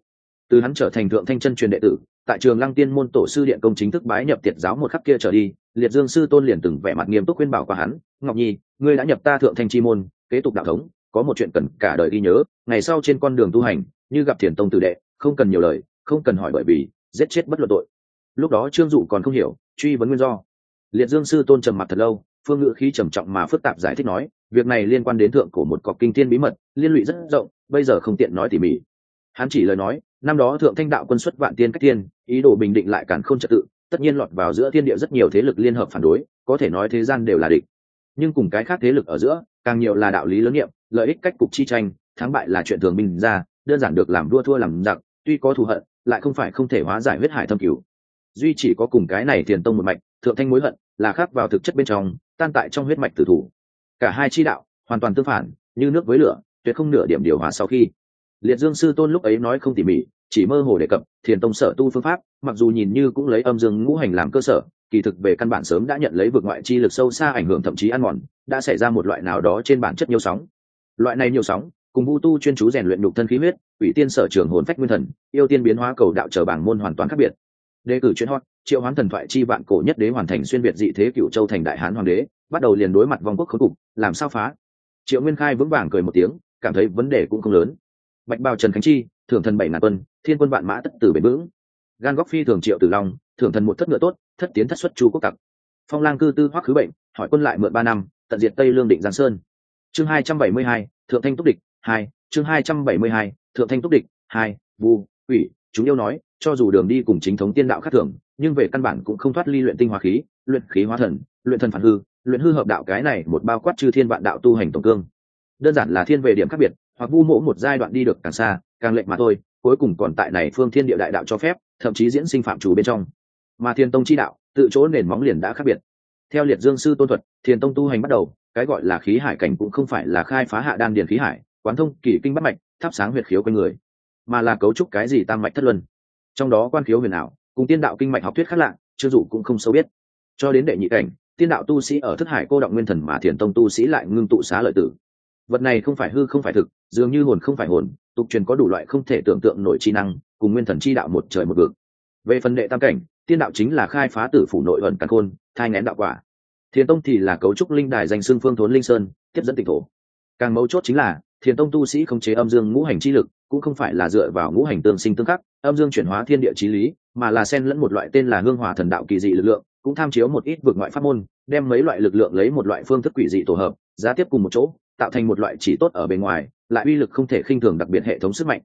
Từ hắn trở thành thượng thanh chân truyền đệ tử, tại trường lăng tiên môn tổ sư điện công chính thức bái nhập tiệt giáo một khắc kia trở đi, liệt dương sư tôn liền từng vẻ mặt nghiêm túc khuyên bảo qua hắn, ngọc nhi, ngươi đã nhập ta thượng thanh chi môn, kế tục đạo thống, có một chuyện cần cả đời ghi nhớ, ngày sau trên con đường tu hành, như gặp thiền tông tử đệ, không cần nhiều lời, không cần hỏi bởi vì, giết chết bất luận tội. Lúc đó trương dụ còn không hiểu, truy vấn nguyên do. Liệt dương sư tôn trầm mặt thật lâu phương ngữ khí trầm trọng mà phức tạp giải thích nói, việc này liên quan đến thượng cổ một cọc kinh thiên bí mật, liên lụy rất rộng, bây giờ không tiện nói tỉ mỉ. Hắn chỉ lời nói, năm đó thượng thanh đạo quân xuất vạn tiên cách tiên ý đồ bình định lại cản không trật tự, tất nhiên lọt vào giữa thiên địa rất nhiều thế lực liên hợp phản đối, có thể nói thế gian đều là địch. Nhưng cùng cái khác thế lực ở giữa, càng nhiều là đạo lý lớn nghiệm, lợi ích cách cục chi tranh, thắng bại là chuyện thường bình ra, đơn giản được làm đua thua làm giặc, tuy có thù hận, lại không phải không thể hóa giải huyết hải thâm cứu duy chỉ có cùng cái này thiền tông một mạch thượng thanh mối hận, là khác vào thực chất bên trong, tan tại trong huyết mạch tử thủ. Cả hai chi đạo, hoàn toàn tương phản, như nước với lửa, tuyệt không nửa điểm điều hòa sau khi. Liệt dương sư tôn lúc ấy nói không tỉ mỉ, chỉ mơ hồ đề cập, thiền tông sở tu phương pháp, mặc dù nhìn như cũng lấy âm dương ngũ hành làm cơ sở, kỳ thực về căn bản sớm đã nhận lấy vượt ngoại chi lực sâu xa ảnh hưởng thậm chí ăn mòn, đã xảy ra một loại nào đó trên bản chất nhiều sóng. Loại này nhiều sóng, cùng vu tu chuyên chú rèn luyện nhục thân khí huyết, ủy tiên sở trường hồn phách nguyên thần, yêu tiên biến hóa cầu đạo trở bảng môn hoàn toàn khác biệt. Đề cử chuyên hot triệu hoán thần thoại chi vạn cổ nhất đế hoàn thành xuyên việt dị thế cựu châu thành đại hán hoàng đế, bắt đầu liền đối mặt vong quốc khốn cục, làm sao phá? Triệu nguyên khai vững vàng cười một tiếng, cảm thấy vấn đề cũng không lớn. Bạch bào trần khánh chi thưởng thần bảy ngàn quân, thiên quân vạn mã tất tử bền vững. Gan góc phi thường triệu tử long thưởng thần một thất ngựa tốt, thất tiến thất xuất chu quốc tặc phong lang cư tư hoắc khứ bệnh, hỏi quân lại mượn ba năm, tận diệt tây lương định giang sơn. Chương hai trăm bảy mươi hai, thượng thanh túc địch hai, chương hai trăm bảy mươi hai, thượng thanh túc địch hai, vu ủy chúng yêu nói cho dù đường đi cùng chính thống tiên đạo khác thường, nhưng về căn bản cũng không thoát ly luyện tinh hóa khí, luyện khí hóa thần, luyện thần phản hư, luyện hư hợp đạo cái này một bao quát chư thiên vạn đạo tu hành tổng cương. Đơn giản là thiên về điểm khác biệt, hoặc vu mỗ một giai đoạn đi được càng xa, càng lệch mà thôi, cuối cùng còn tại này phương thiên địa đại đạo cho phép, thậm chí diễn sinh phạm chủ bên trong. Mà thiên tông chi đạo, tự chỗ nền móng liền đã khác biệt. Theo liệt dương sư tôn thuật, thiên tông tu hành bắt đầu, cái gọi là khí hải cảnh cũng không phải là khai phá hạ đan điền khí hải, quán thông kỳ kinh bắt mạch, thắp sáng huyệt khiếu quanh người, mà là cấu trúc cái gì tam mạch thất luân trong đó quan khiếu huyền ảo, cùng tiên đạo kinh mạch học thuyết khác lạ, chưa dụ cũng không sâu biết. Cho đến đệ nhị cảnh, tiên đạo tu sĩ ở thất hải cô động nguyên thần mà thiền tông tu sĩ lại ngưng tụ xá lợi tử. Vật này không phải hư, không phải thực, dường như hồn không phải hồn, tục truyền có đủ loại không thể tưởng tượng nổi chi năng, cùng nguyên thần chi đạo một trời một vực. Về phần đệ tam cảnh, tiên đạo chính là khai phá tử phủ nội ẩn căn khôn, thai ngén đạo quả. Thiền tông thì là cấu trúc linh đài danh xương phương thốn linh sơn, tiếp dẫn tịch thổ. Càng mấu chốt chính là, thiền tông tu sĩ không chế âm dương ngũ hành chi lực cũng không phải là dựa vào ngũ hành tương sinh tương khắc, âm dương chuyển hóa thiên địa trí lý, mà là xen lẫn một loại tên là hương hòa thần đạo kỳ dị lực lượng, cũng tham chiếu một ít vượt ngoại pháp môn, đem mấy loại lực lượng lấy một loại phương thức quỷ dị tổ hợp, giá tiếp cùng một chỗ, tạo thành một loại chỉ tốt ở bên ngoài, lại uy lực không thể khinh thường đặc biệt hệ thống sức mạnh.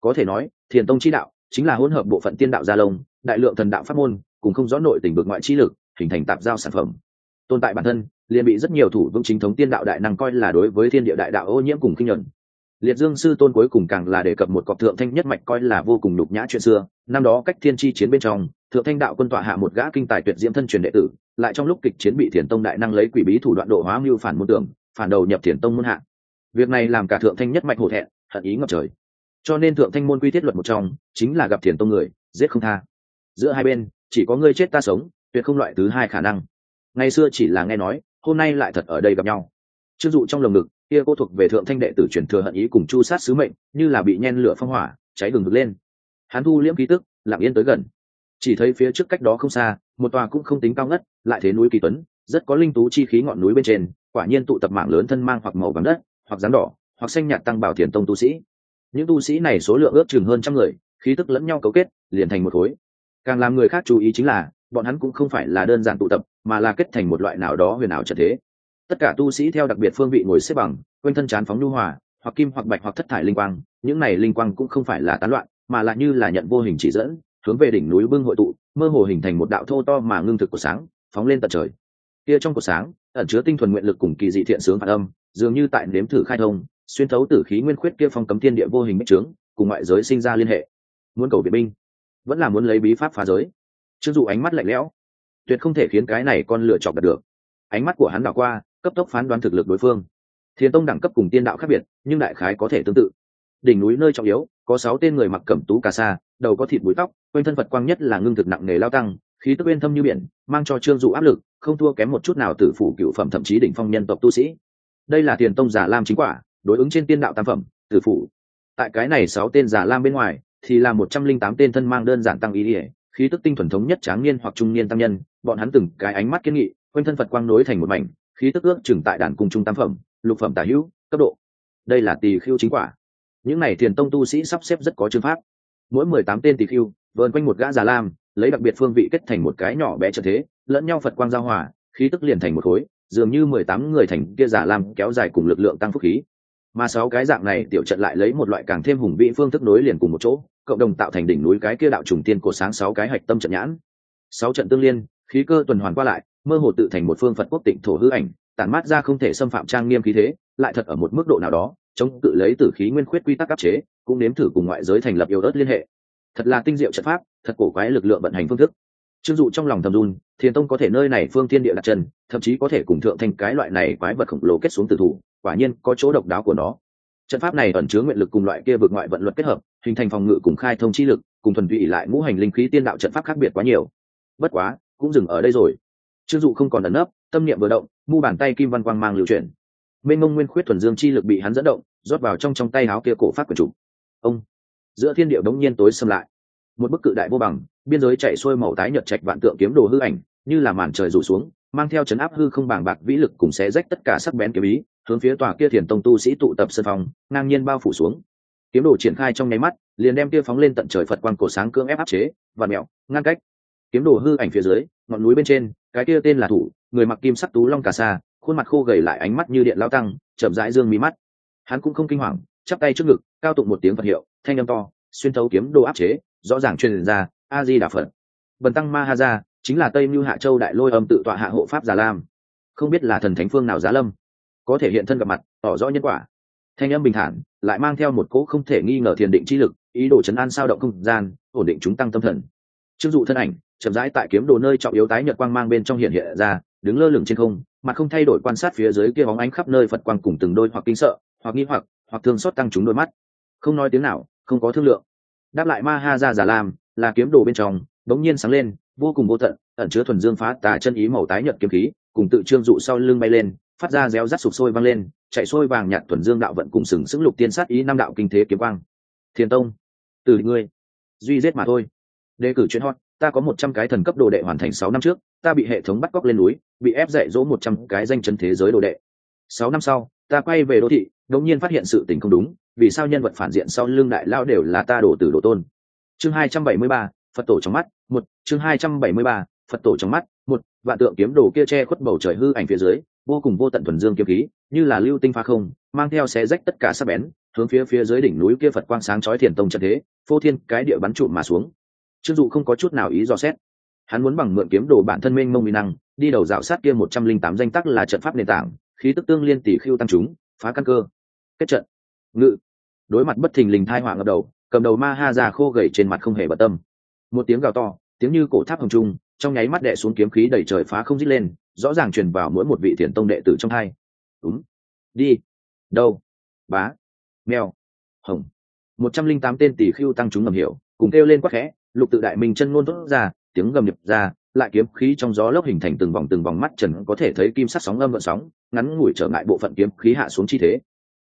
Có thể nói, thiền tông chi đạo chính là hỗn hợp bộ phận tiên đạo gia lông, đại lượng thần đạo pháp môn, cùng không rõ nội tình vực ngoại chi lực, hình thành tạp giao sản phẩm. Tồn tại bản thân, liền bị rất nhiều thủ vững chính thống tiên đạo đại năng coi là đối với thiên địa đại đạo ô nhiễm cùng kinh nhuận liệt dương sư tôn cuối cùng càng là đề cập một cọc thượng thanh nhất mạch coi là vô cùng nhục nhã chuyện xưa. Năm đó cách thiên chi chiến bên trong, thượng thanh đạo quân tọa hạ một gã kinh tài tuyệt diễm thân truyền đệ tử, lại trong lúc kịch chiến bị thiền tông đại năng lấy quỷ bí thủ đoạn độ hóa mưu phản môn tưởng, phản đầu nhập thiền tông môn hạ. Việc này làm cả thượng thanh nhất mạch hổ thẹn, hận ý ngập trời. Cho nên thượng thanh môn quy thiết luật một trong, chính là gặp thiền tông người, giết không tha. Giữa hai bên, chỉ có ngươi chết ta sống, tuyệt không loại thứ hai khả năng. Ngày xưa chỉ là nghe nói, hôm nay lại thật ở đây gặp nhau. Chưng dụ trong lồng ngực kia cô thuộc về thượng thanh đệ tử truyền thừa hận ý cùng chu sát sứ mệnh, như là bị nhen lửa phong hỏa, cháy gừng ngực lên. Hắn thu liễm ký tức, lặng yên tới gần. Chỉ thấy phía trước cách đó không xa, một tòa cũng không tính cao ngất, lại thế núi kỳ tuấn, rất có linh tú chi khí ngọn núi bên trên, quả nhiên tụ tập mạng lớn thân mang hoặc màu vàng đất, hoặc rắn đỏ, hoặc xanh nhạt tăng bảo thiền tông tu sĩ. Những tu sĩ này số lượng ước chừng hơn trăm người, khí tức lẫn nhau cấu kết, liền thành một khối. Càng làm người khác chú ý chính là, bọn hắn cũng không phải là đơn giản tụ tập, mà là kết thành một loại nào đó huyền ảo trận thế tất cả tu sĩ theo đặc biệt phương vị ngồi xếp bằng, quanh thân chán phóng nhu hòa, hoặc kim hoặc bạch hoặc thất thải linh quang. Những này linh quang cũng không phải là tán loạn, mà là như là nhận vô hình chỉ dẫn, hướng về đỉnh núi bưng hội tụ, mơ hồ hình thành một đạo thô to mà ngưng thực của sáng, phóng lên tận trời. Kia trong của sáng, ẩn chứa tinh thuần nguyện lực cùng kỳ dị thiện sướng phản âm, dường như tại nếm thử khai thông, xuyên thấu tử khí nguyên khuyết kia phong cấm thiên địa vô hình bích trướng, cùng ngoại giới sinh ra liên hệ. Muốn cầu viện binh, vẫn là muốn lấy bí pháp phá giới. Chưng dụ ánh mắt lạnh lẽo, tuyệt không thể khiến cái này con lựa chọc đạt được. Ánh mắt của hắn đảo qua cấp tốc phán đoán thực lực đối phương. Thiền tông đẳng cấp cùng tiên đạo khác biệt, nhưng đại khái có thể tương tự. Đỉnh núi nơi trọng yếu, có sáu tên người mặc cẩm tú cà sa, đầu có thịt búi tóc, quanh thân phật quang nhất là ngưng thực nặng nề lao tăng, khí tức bên thâm như biển, mang cho trương dụ áp lực, không thua kém một chút nào từ phủ cựu phẩm thậm chí đỉnh phong nhân tộc tu sĩ. Đây là tiền tông giả lam chính quả, đối ứng trên tiên đạo tam phẩm, tử phủ. Tại cái này sáu tên giả lam bên ngoài, thì là một trăm linh tám tên thân mang đơn giản tăng ý ỉa khí tức tinh thuần thống nhất tráng niên hoặc trung niên tăng nhân, bọn hắn từng cái ánh mắt kiến nghị, quanh thân phật quang nối thành một mảnh khí tức ước chừng tại đàn cung trung tam phẩm, lục phẩm tả hữu, cấp độ. Đây là tỳ khiêu chính quả. Những này thiền tông tu sĩ sắp xếp rất có chương pháp. Mỗi mười tám tên tỳ khiêu vờn quanh một gã già lam, lấy đặc biệt phương vị kết thành một cái nhỏ bé trợ thế, lẫn nhau phật quang giao hòa, khí tức liền thành một khối, dường như mười tám người thành kia giả lam kéo dài cùng lực lượng tăng phúc khí. Mà sáu cái dạng này tiểu trận lại lấy một loại càng thêm hùng vĩ phương thức nối liền cùng một chỗ, cộng đồng tạo thành đỉnh núi cái kia đạo trùng tiên cổ sáng sáu cái hạch tâm trận nhãn. Sáu trận tương liên, khí cơ tuần hoàn qua lại mơ hồ tự thành một phương phật quốc tịnh thổ hư ảnh, tản mát ra không thể xâm phạm trang nghiêm khí thế, lại thật ở một mức độ nào đó, chống tự lấy tử khí nguyên khuyết quy tắc áp chế, cũng nếm thử cùng ngoại giới thành lập yêu ớt liên hệ. Thật là tinh diệu trận pháp, thật cổ quái lực lượng vận hành phương thức. Chưng dụ trong lòng thầm run, thiền tông có thể nơi này phương thiên địa đặt chân, thậm chí có thể cùng thượng thành cái loại này quái vật khổng lồ kết xuống tử thủ, quả nhiên có chỗ độc đáo của nó. Trận pháp này ẩn chứa nguyện lực cùng loại kia vượt ngoại vận luật kết hợp, hình thành phòng ngự cùng khai thông chi lực, cùng thuần tụy lại ngũ hành linh khí tiên đạo trận pháp khác biệt quá nhiều. Bất quá, cũng dừng ở đây rồi trương dụ không còn ẩn nấp, tâm niệm vừa động, mu bàn tay kim văn quang mang lưu chuyển. Mênh mông nguyên khuyết thuần dương chi lực bị hắn dẫn động, rót vào trong trong tay áo kia cổ phát của trục ông! Giữa thiên địa đống nhiên tối xâm lại. Một bức cự đại vô bằng, biên giới chạy xuôi màu tái nhật trạch vạn tượng kiếm đồ hư ảnh, như là màn trời rủ xuống, mang theo chấn áp hư không bàng bạc vĩ lực cùng xé rách tất cả sắc bén kiếm ý, hướng phía tòa kia thiền tông tu sĩ tụ tập sân phòng, ngang nhiên bao phủ xuống. Kiếm đồ triển khai trong nháy mắt, liền đem kia phóng lên tận trời phật quang cổ sáng cưỡng ép áp chế và mẹo, ngăn cách. Kiếm đồ hư ảnh phía dưới ngọn núi bên trên, cái kia tên là thủ, người mặc kim sắc tú long cà sa, khuôn mặt khô gầy lại ánh mắt như điện lao tăng, chậm rãi dương mí mắt. Hắn cũng không kinh hoàng, chắp tay trước ngực, cao tụng một tiếng phật hiệu, thanh âm to, xuyên thấu kiếm đồ áp chế, rõ ràng truyền ra a di đà phật. Bần tăng ma ha ra chính là tây mưu hạ châu đại lôi âm tự tọa hạ hộ pháp già lam. Không biết là thần thánh phương nào giá lâm. Có thể hiện thân gặp mặt, tỏ rõ nhân quả. Thanh âm bình thản, lại mang theo một cỗ không thể nghi ngờ thiền định chi lực, ý đồ chấn an sao động không gian, ổn định chúng tăng tâm thần. Chưng dụ thân ảnh chậm rãi tại kiếm đồ nơi trọng yếu tái nhật quang mang bên trong hiện hiện ra, đứng lơ lửng trên không mà không thay đổi quan sát phía dưới kia bóng ánh khắp nơi phật quang cùng từng đôi hoặc kinh sợ, hoặc nghi hoặc hoặc thương xót tăng chúng đôi mắt. Không nói tiếng nào, không có thương lượng. Đáp lại ma ha ra giả lam, là kiếm đồ bên trong đống nhiên sáng lên, vô cùng vô tận, ẩn chứa thuần dương phá tà chân ý màu tái nhật kiếm khí, cùng tự trương dụ sau lưng bay lên, phát ra réo rắt sụp sôi vang lên, chạy sôi vàng nhạt thuần dương đạo vận cùng sừng sững lục tiên sát ý năm đạo kinh thế kiếm quang. Thiền tông, từ ngươi, duy giết mà thôi. Đề cử chuyên hot ta có một trăm cái thần cấp đồ đệ hoàn thành sáu năm trước, ta bị hệ thống bắt cóc lên núi, bị ép dạy dỗ một trăm cái danh chân thế giới đồ đệ. Sáu năm sau, ta quay về đô thị đột nhiên phát hiện sự tình không đúng, vì sao nhân vật phản diện sau lưng đại lao đều là ta đổ tử đồ tôn? Chương hai trăm bảy mươi ba, phật tổ trong mắt, một, chương hai trăm bảy mươi ba, phật tổ trong mắt, một, vạn tượng kiếm đồ kia che khuất bầu trời hư ảnh phía dưới, vô cùng vô tận thuần dương kiếm khí, như là lưu tinh pha không, mang theo xé rách tất cả sắc bén, hướng phía phía dưới đỉnh núi kia phật quang sáng chói thiền tông trận thế, phô thiên cái địa bắn trụ mà xuống trương dụ không có chút nào ý dò xét. Hắn muốn bằng mượn kiếm đồ bản thân mênh mông uy năng, đi đầu dạo sát kia một trăm linh tám danh tắc là trận pháp nền tảng, khí tức tương liên tỷ khiêu tăng chúng, phá căn cơ. Kết trận. Ngự. Đối mặt bất thình lình thai họa ngập đầu, cầm đầu ma ha già khô gầy trên mặt không hề bận tâm. Một tiếng gào to, tiếng như cổ tháp hồng trung, trong nháy mắt đệ xuống kiếm khí đầy trời phá không dít lên, rõ ràng truyền vào mỗi một vị thiền tông đệ tử trong hai. Đúng. Đi. Đâu? Bá. Mèo. Hồng. Một trăm linh tám tên tỷ khiêu tăng chúng ngầm hiểu, cùng kêu lên quắc khẽ lục tự đại minh chân ngôn thốt ra, tiếng gầm nhập ra, lại kiếm khí trong gió lốc hình thành từng vòng từng vòng mắt trần có thể thấy kim sắc sóng âm vận sóng, ngắn ngủi trở ngại bộ phận kiếm khí hạ xuống chi thế.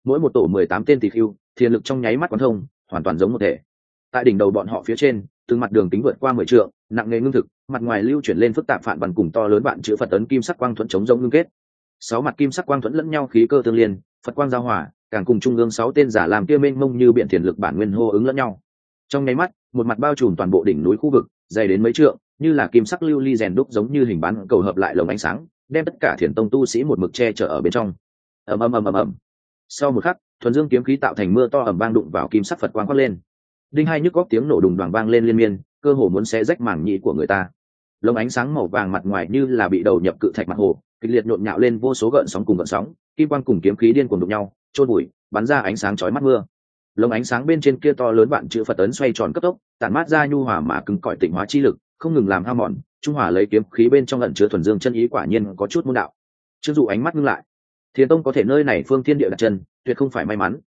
Mỗi một tổ mười tám tên tỷ khiêu thiên lực trong nháy mắt quán thông, hoàn toàn giống một thể. Tại đỉnh đầu bọn họ phía trên, từng mặt đường tính vượt qua mười trượng, nặng nề ngưng thực, mặt ngoài lưu chuyển lên phức tạp phản bằng cùng to lớn bạn chữ phật ấn kim sắc quang thuẫn chống giống ngưng kết. Sáu mặt kim sắc quang thuẫn lẫn nhau khí cơ tương liên, phật quang giao hòa, càng cùng trung ương sáu tên giả làm kia mênh mông như biện thiền lực bản nguyên hô ứng lẫn nhau. Trong nháy mắt một mặt bao trùm toàn bộ đỉnh núi khu vực, dày đến mấy trượng, như là kim sắc lưu ly rèn đúc giống như hình bán cầu hợp lại lồng ánh sáng, đem tất cả thiền tông tu sĩ một mực che chở ở bên trong. Ầm ầm ầm ầm ầm. Sau một khắc, thuần dương kiếm khí tạo thành mưa to ầm vang đụng vào kim sắc phật quang quát lên. Đinh hai nhức góp tiếng nổ đùng đoàn vang lên liên miên, cơ hồ muốn xé rách mảng nhĩ của người ta. Lồng ánh sáng màu vàng mặt ngoài như là bị đầu nhập cự thạch mặt hồ, kịch liệt nhộn nhạo lên vô số gợn sóng cùng gợn sóng, kim quang cùng kiếm khí điên cuồng đụng nhau trôn bụi bắn ra ánh sáng chói mắt mưa lồng ánh sáng bên trên kia to lớn bạn chữ phật ấn xoay tròn cấp tốc, tản mát ra nhu hòa mà cứng cỏi tịnh hóa chi lực, không ngừng làm hao mòn, trung hòa lấy kiếm khí bên trong lận chứa thuần dương chân ý quả nhiên có chút môn đạo. Chưng dụ ánh mắt ngưng lại. Thiền tông có thể nơi này phương thiên địa đặt chân, tuyệt không phải may mắn.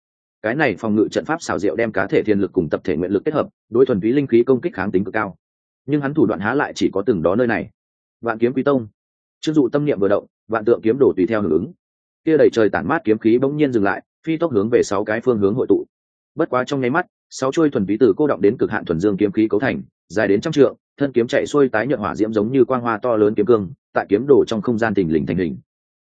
Cái này phòng ngự trận pháp xảo diệu đem cá thể thiên lực cùng tập thể nguyện lực kết hợp, đối thuần túy linh khí công kích kháng tính cực cao. Nhưng hắn thủ đoạn há lại chỉ có từng đó nơi này. Vạn kiếm quý tông. Chưng dụ tâm niệm vừa động, vạn tượng kiếm đổ tùy theo hưởng ứng. Kia đẩy trời tản mát kiếm khí bỗng nhiên dừng lại, phi tốc hướng về sáu cái phương hướng hội tụ bất quá trong nháy mắt, sáu chuôi thuần túy từ cô động đến cực hạn thuần dương kiếm khí cấu thành, dài đến trăm trượng, thân kiếm chạy xuôi tái nhợt hỏa diễm giống như quang hoa to lớn kiếm cương, tại kiếm đồ trong không gian tình lình thành hình.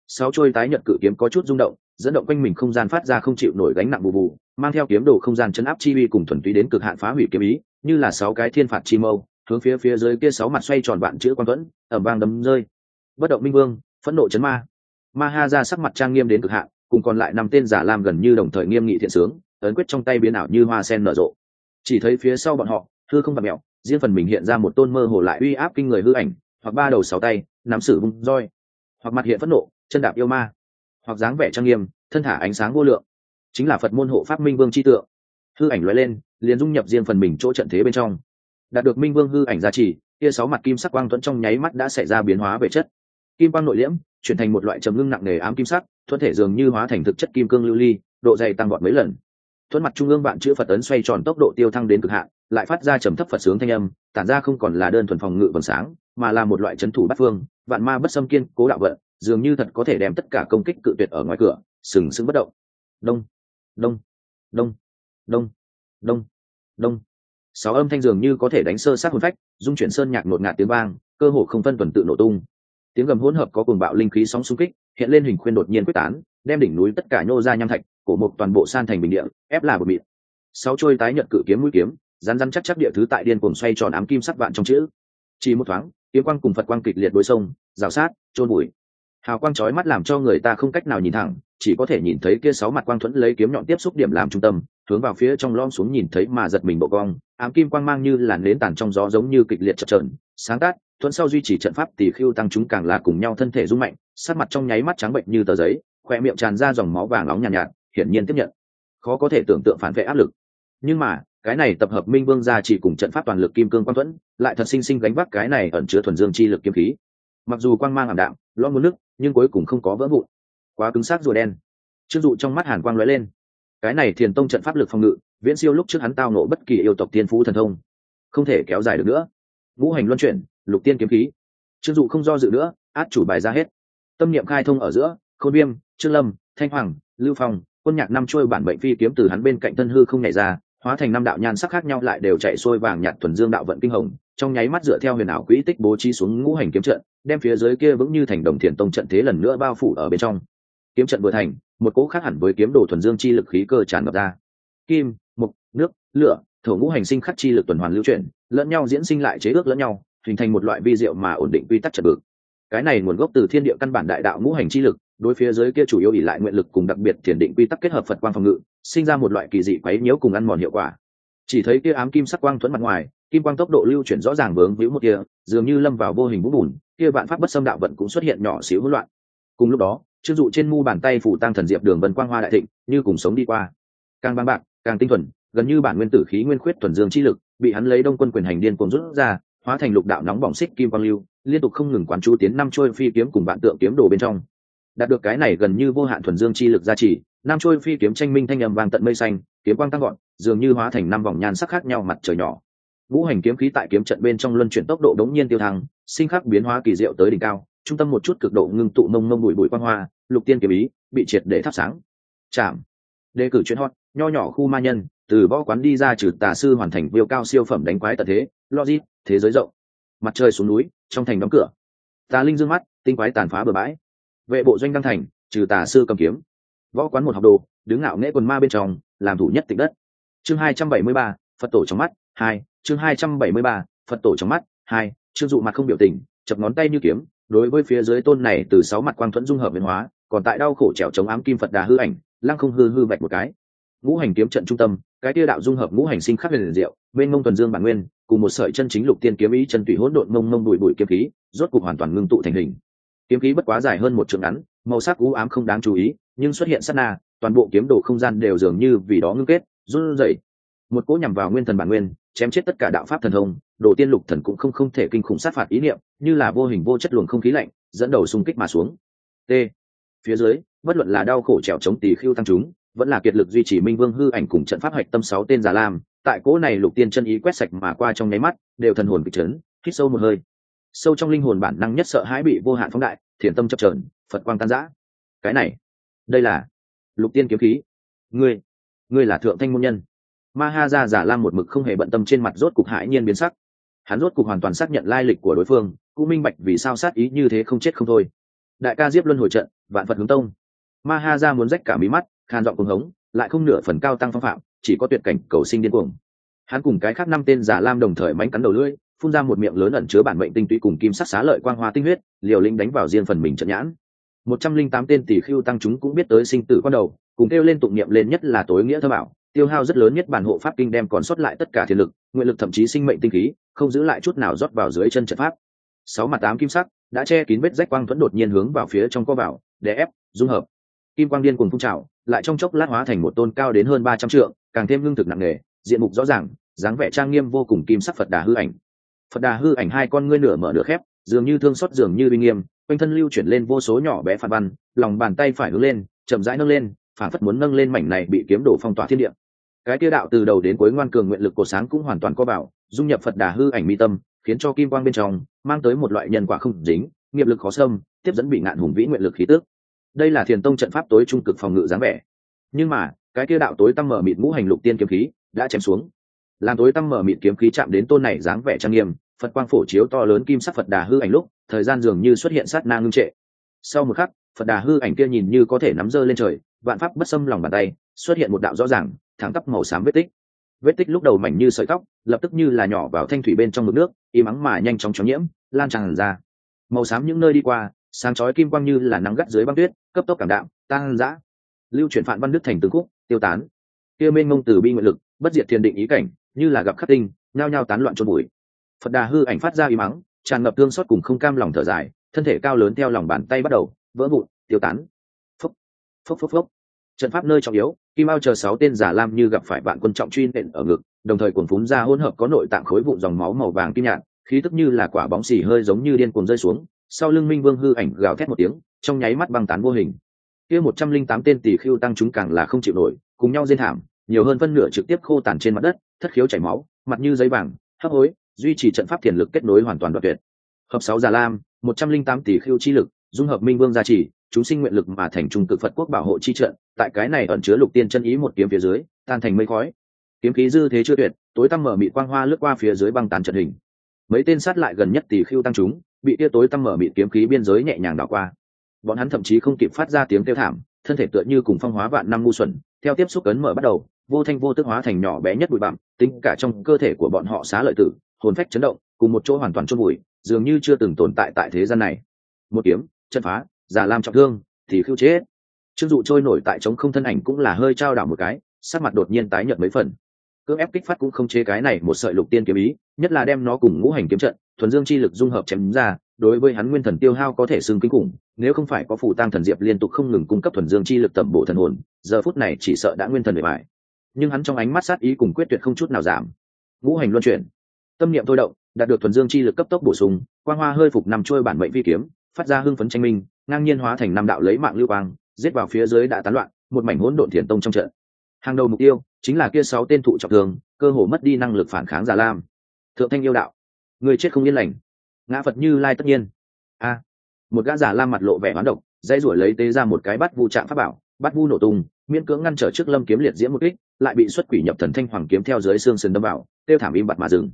Sáu chuôi tái nhợt cự kiếm có chút rung động, dẫn động quanh mình không gian phát ra không chịu nổi gánh nặng bù bù, mang theo kiếm đồ không gian chấn áp chi uy cùng thuần túy đến cực hạn phá hủy kiếm ý, như là sáu cái thiên phạt chi mâu, hướng phía phía dưới kia sáu mặt xoay tròn vạn chữ quan tuẫn ẩm vang đấm rơi. Bất động minh vương, phẫn nộ chấn ma. Ma ha ra sắc mặt trang nghiêm đến cực hạn, cùng còn lại năm tên giả lam gần như đồng thời nghiêm nghị thiện sướng ấn quyết trong tay biến ảo như hoa sen nở rộ. Chỉ thấy phía sau bọn họ, hư không và mẹo, riêng phần mình hiện ra một tôn mơ hồ lại uy áp kinh người hư ảnh, hoặc ba đầu sáu tay, nắm sử vung roi. Hoặc mặt hiện phẫn nộ, chân đạp yêu ma. Hoặc dáng vẻ trang nghiêm, thân thả ánh sáng vô lượng. Chính là phật môn hộ pháp minh vương chi tượng. Hư ảnh loại lên, liền dung nhập riêng phần mình chỗ trận thế bên trong. Đạt được minh vương hư ảnh gia trì kia sáu mặt kim sắc quang thuẫn trong nháy mắt đã xảy ra biến hóa về chất. Kim quang nội liễm, chuyển thành một loại trầm ngưng nặng nề ám kim sắc thuận thể dường như hóa thành thực chất kim cương lưu ly, độ dày tăng gọn mấy lần thuẫn mặt trung ương bạn chữ phật ấn xoay tròn tốc độ tiêu thăng đến cực hạn, lại phát ra trầm thấp phật sướng thanh âm, tản ra không còn là đơn thuần phòng ngự vầng sáng, mà là một loại c thủ bát phương, vạn ma bất xâm kiên, cố đạo vận, dường như thật có thể đem tất cả công kích cự tuyệt ở ngoài cửa, sừng sững bất động. Đông đông đông đông đông đông. Sáu âm thanh dường như có thể đánh sơ sát hồn phách dung chuyển sơn nhạc ngột ngạt tiếng vang, cơ hồ không phân tuần tự nổ tung. Tiếng gầm hỗn hợp có cùng bạo linh khí sóng xung kích, hiện lên hình khuyên đột nhiên quyết tán đem đỉnh núi tất cả nhô ra nham thạch, cổ mục toàn bộ san thành bình địa, ép là bờ mịt sáu trôi tái nhận cự kiếm mũi kiếm rán rán chắc chắc địa thứ tại điên cuồng xoay tròn ám kim sắc vạn trong chữ. Chỉ một thoáng, kiếm quang cùng phật quang kịch liệt đối sông, rào sát trôn bụi hào quang chói mắt làm cho người ta không cách nào nhìn thẳng, chỉ có thể nhìn thấy kia sáu mặt quang thuẫn lấy kiếm nhọn tiếp xúc điểm làm trung tâm, hướng vào phía trong lom xuống nhìn thấy mà giật mình bộ cong, ám kim quang mang như là nến tàn trong gió giống như kịch liệt chập trờn sáng tác, thuẫn sau duy trì trận pháp tỷ khiêu tăng chúng càng là cùng nhau thân thể rung mạnh sát mặt trong nháy mắt trắng bệnh như tờ giấy khoe miệng tràn ra dòng máu vàng nóng nhàn nhạt, nhạt hiển nhiên tiếp nhận. Khó có thể tưởng tượng phản vệ áp lực. Nhưng mà cái này tập hợp minh vương gia chỉ cùng trận pháp toàn lực kim cương quang thuẫn lại thật sinh sinh gánh vác cái này ẩn chứa thuần dương chi lực kiếm khí. Mặc dù quang mang ảm đạm lo muốn nước nhưng cuối cùng không có vỡ vụn. Quá cứng xác rùa đen. Chưng dụ trong mắt hàn quang lóe lên. Cái này thiền tông trận pháp lực phòng ngự viễn siêu lúc trước hắn tao nộ bất kỳ yêu tộc tiên phú thần thông. Không thể kéo dài được nữa. Ngũ hành luân chuyển lục tiên kiếm khí. Chưng dụ không do dự nữa át chủ bài ra hết. Tâm niệm khai thông ở giữa khôn viêm, trương lâm, thanh hoàng, lưu phong, quân nhạc năm trôi bản bệnh phi kiếm từ hắn bên cạnh thân hư không nhảy ra, hóa thành năm đạo nhan sắc khác nhau lại đều chạy xuôi vàng nhạt thuần dương đạo vận kinh hồng, trong nháy mắt dựa theo huyền ảo quỹ tích bố trí xuống ngũ hành kiếm trận, đem phía dưới kia vững như thành đồng thiền tông trận thế lần nữa bao phủ ở bên trong. Kiếm trận vừa thành, một cỗ khác hẳn với kiếm đồ thuần dương chi lực khí cơ tràn ngập ra. Kim, mục, nước, lửa, thổ ngũ hành sinh khắc chi lực tuần hoàn lưu chuyển, lẫn nhau diễn sinh lại chế ước lẫn nhau, hình thành một loại vi diệu mà ổn định quy tắc trật bực cái này nguồn gốc từ thiên địa căn bản đại đạo ngũ hành chi lực đối phía dưới kia chủ yếu ỉ lại nguyện lực cùng đặc biệt thiền định quy tắc kết hợp phật quang phòng ngự, sinh ra một loại kỳ dị quấy nhiễu cùng ăn mòn hiệu quả. Chỉ thấy kia ám kim sắc quang thuẫn mặt ngoài, kim quang tốc độ lưu chuyển rõ ràng vướng víu một kia, dường như lâm vào vô hình vũ bùn, kia vạn pháp bất xâm đạo vận cũng xuất hiện nhỏ xíu hỗn loạn. Cùng lúc đó chưng dụ trên mu bàn tay phủ tăng thần diệp đường vân quang hoa đại thịnh, như cùng sống đi qua. Càng băng bạc, càng tinh thuần, gần như bản nguyên tử khí nguyên khuyết thuần dương chi lực, bị hắn lấy đông quân quyền hành điên cuồng rút ra, hóa thành lục đạo nóng bỏng xích kim quang lưu, liên tục không ngừng quán chú tiến năm trôi phi kiếm cùng bạn tượng kiếm đồ bên trong đạt được cái này gần như vô hạn thuần dương chi lực gia trì, Nam trôi phi kiếm tranh minh thanh âm vang tận mây xanh, kiếm quang tăng gọn dường như hóa thành năm vòng nhan sắc khác nhau mặt trời nhỏ. Vũ hành kiếm khí tại kiếm trận bên trong luân chuyển tốc độ đống nhiên tiêu thăng, sinh khắc biến hóa kỳ diệu tới đỉnh cao, trung tâm một chút cực độ ngưng tụ mông mông bụi bụi quang hoa, lục tiên kiếm ý, bị triệt để thắp sáng. Chạm. Đề cử chuyên hot, nho nhỏ khu ma nhân, từ võ quán đi ra trừ tà sư hoàn thành viêu cao siêu phẩm đánh quái tật thế, logic, thế giới rộng. Mặt trời xuống núi, trong thành đóng cửa. Tà linh dương mắt, tinh quái tàn phá bờ bãi vệ bộ doanh đăng thành, trừ tà sư cầm kiếm. Võ quán một học đồ, đứng ngạo nghễ quần ma bên trong, làm thủ nhất tịch đất. Chương hai trăm bảy mươi ba, phật tổ trong mắt, hai, chương hai trăm bảy mươi ba, phật tổ trong mắt, hai chương dụ mặt không biểu tình, chập ngón tay như kiếm, đối với phía dưới tôn này từ sáu mặt quang thuẫn dung hợp biến hóa, còn tại đau khổ trèo chống ám kim phật đà hư ảnh, lăng không hư hư vạch một cái. Ngũ hành kiếm trận trung tâm, cái tia đạo dung hợp ngũ hành sinh khắc liền diệu, bên mông tuần dương bản nguyên, cùng một sợi chân chính lục tiên kiếm ý chân tùy hỗn độn mông mông bụi bụi kiếm khí, rốt cục hoàn toàn ngưng tụ thành hình kiếm khí bất quá dài hơn một trường ngắn, màu sắc u ám không đáng chú ý, nhưng xuất hiện sát na, toàn bộ kiếm đồ không gian đều dường như vì đó ngưng kết, run rẩy. Một cỗ nhằm vào nguyên thần bản nguyên, chém chết tất cả đạo pháp thần thông, đồ tiên lục thần cũng không không thể kinh khủng sát phạt ý niệm, như là vô hình vô chất luồng không khí lạnh, dẫn đầu xung kích mà xuống. T. Phía dưới, bất luận là đau khổ trèo chống tỳ khiêu tăng chúng, vẫn là kiệt lực duy trì minh vương hư ảnh cùng trận pháp hạch tâm sáu tên giả lam, tại cỗ này lục tiên chân ý quét sạch mà qua trong nháy mắt, đều thần hồn bị chấn, hít sâu một hơi sâu trong linh hồn bản năng nhất sợ hãi bị vô hạn phóng đại, thiền tâm chập trờn phật quang tan giã cái này, đây là lục tiên kiếm khí. Ngươi ngươi là thượng thanh môn nhân. Ma ha ra giả lam một mực không hề bận tâm trên mặt rốt cục hãi nhiên biến sắc. Hắn rốt cục hoàn toàn xác nhận lai lịch của đối phương, cũng minh bạch vì sao sát ý như thế không chết không thôi. Đại ca diếp luân hồi trận, vạn phật hướng tông. Ma ha ra muốn rách cả mí mắt, khan giọng cuồng hống, lại không nửa phần cao tăng phong phạm, chỉ có tuyệt cảnh cầu sinh điên cuồng. Hắn cùng cái khác năm tên giả lam đồng thời mánh cắn đầu lưỡi phun ra một miệng lớn ẩn chứa bản mệnh tinh túy cùng kim sắc xá lợi quang hoa tinh huyết, liều linh đánh vào riêng phần mình trận nhãn. Một trăm linh tám tên tỷ khưu tăng chúng cũng biết tới sinh tử con đầu, cùng kêu lên tụng niệm lên nhất là tối nghĩa thơ bảo, tiêu hao rất lớn nhất bản hộ pháp kinh đem còn sót lại tất cả thiên lực, nguyện lực thậm chí sinh mệnh tinh khí, không giữ lại chút nào rót vào dưới chân trận pháp. Sáu mặt tám kim sắc, đã che kín vết rách quang thuẫn đột nhiên hướng vào phía trong co vào, để ép, dung hợp. Kim quang điên cùng phun trào, lại trong chốc lát hóa thành một tôn cao đến hơn ba trăm trượng, càng thêm lương thực nặng nề, diện mục rõ ràng, dáng vẻ trang nghiêm vô cùng kim sắc phật đà hư ảnh phật đà hư ảnh hai con ngươi nửa mở nửa khép, dường như thương xót dường như uy nghiêm, quanh thân lưu chuyển lên vô số nhỏ bé phản văn, lòng bàn tay phải hướng lên, chậm rãi nâng lên, phản phất muốn nâng lên mảnh này bị kiếm đổ phong tỏa thiên địa. Cái kia đạo từ đầu đến cuối ngoan cường nguyện lực cổ sáng cũng hoàn toàn co bảo, dung nhập phật đà hư ảnh mi tâm, khiến cho kim quang bên trong, mang tới một loại nhân quả không dính, nghiệp lực khó xâm, tiếp dẫn bị ngạn hùng vĩ nguyện lực khí tước. Đây là thiền tông trận pháp tối trung cực phòng ngự dáng vẻ. Nhưng mà, cái kia đạo tối tăm mở mịt ngũ hành lục tiên kiếm khí, đã chém xuống làm tối tăm mở mịt kiếm khí chạm đến tôn này dáng vẻ trang nghiêm, phật quang phổ chiếu to lớn kim sắc phật đà hư ảnh lúc, thời gian dường như xuất hiện sát na ngưng trệ. Sau một khắc, phật đà hư ảnh kia nhìn như có thể nắm rơi lên trời, vạn pháp bất xâm lòng bàn tay, xuất hiện một đạo rõ ràng, thẳng tắp màu xám vết tích. Vết tích lúc đầu mảnh như sợi tóc, lập tức như là nhỏ vào thanh thủy bên trong mực nước, im ắng mà nhanh chóng chóng nhiễm, lan tràn ra. Màu xám những nơi đi qua, sáng chói kim quang như là nắng gắt dưới băng tuyết, cấp tốc cảm đạm, tan dã lưu chuyển phạn văn đức thành từng khúc, tiêu tán. Kia mênh mông từ bi nguyện lực, bất diệt thiền định ý cảnh như là gặp khắc tinh, nhao nhao tán loạn trôn bụi. Phật đà hư ảnh phát ra y mắng, tràn ngập thương xót cùng không cam lòng thở dài, thân thể cao lớn theo lòng bàn tay bắt đầu, vỡ vụn, tiêu tán. Phúc phúc phúc phúc trận pháp nơi trọng yếu, kim ao chờ sáu tên giả lam như gặp phải bạn quân trọng truy nện ở ngực, đồng thời cuồng phúng ra hỗn hợp có nội tạng khối vụn dòng máu màu vàng kim nhạt, khí tức như là quả bóng xì hơi giống như điên cuồng rơi xuống. Sau lưng minh vương hư ảnh gào thét một tiếng, trong nháy mắt băng tán vô hình. Kia một trăm linh tám tên tỷ khưu tăng chúng càng là không chịu nổi, cùng nhau diên thảm nhiều hơn phân nửa trực tiếp khô tàn trên mặt đất, thất khiếu chảy máu, mặt như giấy vàng, hấp hối, duy trì trận pháp thiền lực kết nối hoàn toàn đoạn tuyệt. Hợp sáu già lam, một trăm linh tám tỷ khiêu chi lực, dung hợp minh vương gia trì, chúng sinh nguyện lực mà thành trung cực phật quốc bảo hộ chi trận, tại cái này ẩn chứa lục tiên chân ý một kiếm phía dưới, tan thành mây khói. Kiếm khí dư thế chưa tuyệt, tối tăm mở mị quang hoa lướt qua phía dưới băng tàn trận hình. Mấy tên sát lại gần nhất tỷ khiêu tăng chúng, bị tia tối tăm mở mị kiếm khí biên giới nhẹ nhàng đảo qua. Bọn hắn thậm chí không kịp phát ra tiếng kêu thảm, thân thể tựa như cùng phong hóa vạn năm ngu xuẩn, theo tiếp xúc cấn mở bắt đầu vô thanh vô tức hóa thành nhỏ bé nhất bụi bặm, tính cả trong cơ thể của bọn họ xá lợi tử, hồn phách chấn động, cùng một chỗ hoàn toàn chôn bụi dường như chưa từng tồn tại tại thế gian này. Một kiếm, chân phá, giả làm trọng thương, thì khiêu chết trương dụ trôi nổi tại trống không thân ảnh cũng là hơi trao đảo một cái, sắc mặt đột nhiên tái nhợt mấy phần. Cưỡng ép kích phát cũng không chế cái này một sợi lục tiên kiếm ý, nhất là đem nó cùng ngũ hành kiếm trận, thuần dương chi lực dung hợp chém ra, đối với hắn nguyên thần tiêu hao có thể xưng kinh khủng, nếu không phải có phù tăng thần diệp liên tục không ngừng cung cấp thuần dương chi lực tẩm bổ thần hồn, giờ phút này chỉ sợ đã nguyên thần bề bài nhưng hắn trong ánh mắt sát ý cùng quyết tuyệt không chút nào giảm. Ngũ hành luân chuyển. Tâm niệm thôi động, đạt được thuần dương chi lực cấp tốc bổ sung, quang hoa hơi phục nằm trôi bản mệnh vi kiếm, phát ra hưng phấn tranh minh, ngang nhiên hóa thành năm đạo lấy mạng lưu quang, giết vào phía dưới đã tán loạn, một mảnh hỗn độn thiền tông trong trận. Hàng đầu mục tiêu chính là kia sáu tên thụ trọng thương, cơ hồ mất đi năng lực phản kháng giả lam. Thượng thanh yêu đạo. Người chết không yên lành. Ngã phật như lai tất nhiên. A. Một gã giả lam mặt lộ vẻ hoán độc, dãy ruổi lấy tế ra một cái bắt vu trạng pháp bảo, bắt vu nổ tung miễn cưỡng ngăn trở trước lâm kiếm liệt diễm một kích, lại bị xuất quỷ nhập thần thanh hoàng kiếm theo dưới xương sườn đâm vào, tiêu thảm im bặt mà dừng.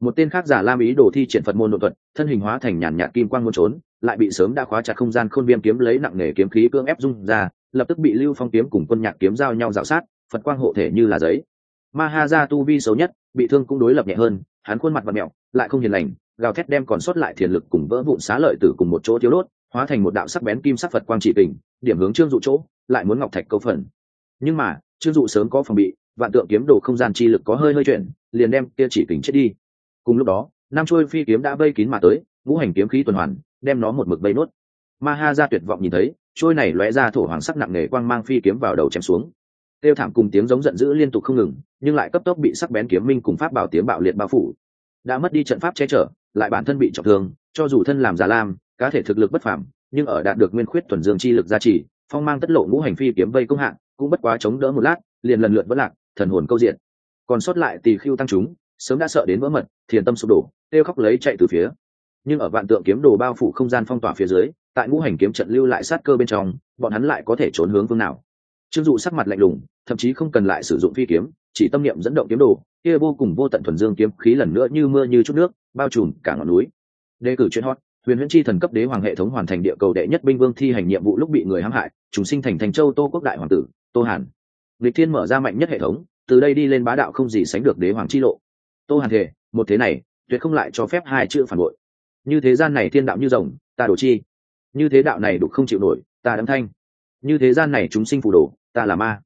Một tên khác giả lam ý đồ thi triển phật môn nội thuật, thân hình hóa thành nhàn nhạt kim quang muốn trốn, lại bị sớm đã khóa chặt không gian khôn viêm kiếm lấy nặng nề kiếm khí cưỡng ép dung ra, lập tức bị lưu phong kiếm cùng quân nhạc kiếm giao nhau dạo sát, phật quang hộ thể như là giấy. Ma ha ra tu vi xấu nhất, bị thương cũng đối lập nhẹ hơn, hắn khuôn mặt và mẹo, lại không hiền lành, gào thét đem còn sót lại thiền lực cùng vỡ vụn xá lợi tử cùng một chỗ thiếu đốt, hóa thành một đạo sắc bén kim sắc phật quang trị tình điểm hướng trương dụ chỗ lại muốn ngọc thạch câu phần. Nhưng mà, trương dụ sớm có phòng bị, vạn tượng kiếm đồ không gian chi lực có hơi hơi chuyển, liền đem kia chỉ kình chết đi. Cùng lúc đó, nam trôi phi kiếm đã vây kín mà tới, ngũ hành kiếm khí tuần hoàn, đem nó một mực vây nốt. Ma ha ra tuyệt vọng nhìn thấy, trôi này lóe ra thổ hoàng sắc nặng nề quang mang phi kiếm vào đầu chém xuống. Tiêu thảm cùng tiếng giống giận dữ liên tục không ngừng, nhưng lại cấp tốc bị sắc bén kiếm minh cùng pháp bảo tiếng bạo liệt bao phủ. Đã mất đi trận pháp che chở, lại bản thân bị trọng thương, cho dù thân làm giả lam, cá thể thực lực bất phàm, nhưng ở đạt được nguyên khuyết thuần dương chi lực gia trì phong mang tất lộ ngũ hành phi kiếm vây công hạng, cũng bất quá chống đỡ một lát, liền lần lượt vỡ lạc, thần hồn câu diện. Còn sót lại tỳ khiêu tăng chúng, sớm đã sợ đến vỡ mật, thiền tâm sụp đổ, kêu khóc lấy chạy từ phía. Nhưng ở vạn tượng kiếm đồ bao phủ không gian phong tỏa phía dưới, tại ngũ hành kiếm trận lưu lại sát cơ bên trong, bọn hắn lại có thể trốn hướng phương nào? Trương dụ sắc mặt lạnh lùng, thậm chí không cần lại sử dụng phi kiếm, chỉ tâm niệm dẫn động kiếm đồ, kia vô cùng vô tận thuần dương kiếm khí lần nữa như mưa như chút nước, bao trùm cả ngọn núi. Đề cử chuyên hot huyền huyễn chi thần cấp đế hoàng hệ thống hoàn thành địa cầu đệ nhất binh vương thi hành nhiệm vụ lúc bị người hãm hại chúng sinh thành thành châu tô quốc đại hoàng tử, tô hàn. Lịch thiên mở ra mạnh nhất hệ thống, từ đây đi lên bá đạo không gì sánh được đế hoàng chi lộ. Tô hàn thể một thế này, tuyệt không lại cho phép hai chữ phản bội. Như thế gian này thiên đạo như rồng, ta đổ chi. Như thế đạo này đục không chịu nổi, ta đấm thanh. Như thế gian này chúng sinh phù đồ, ta là ma.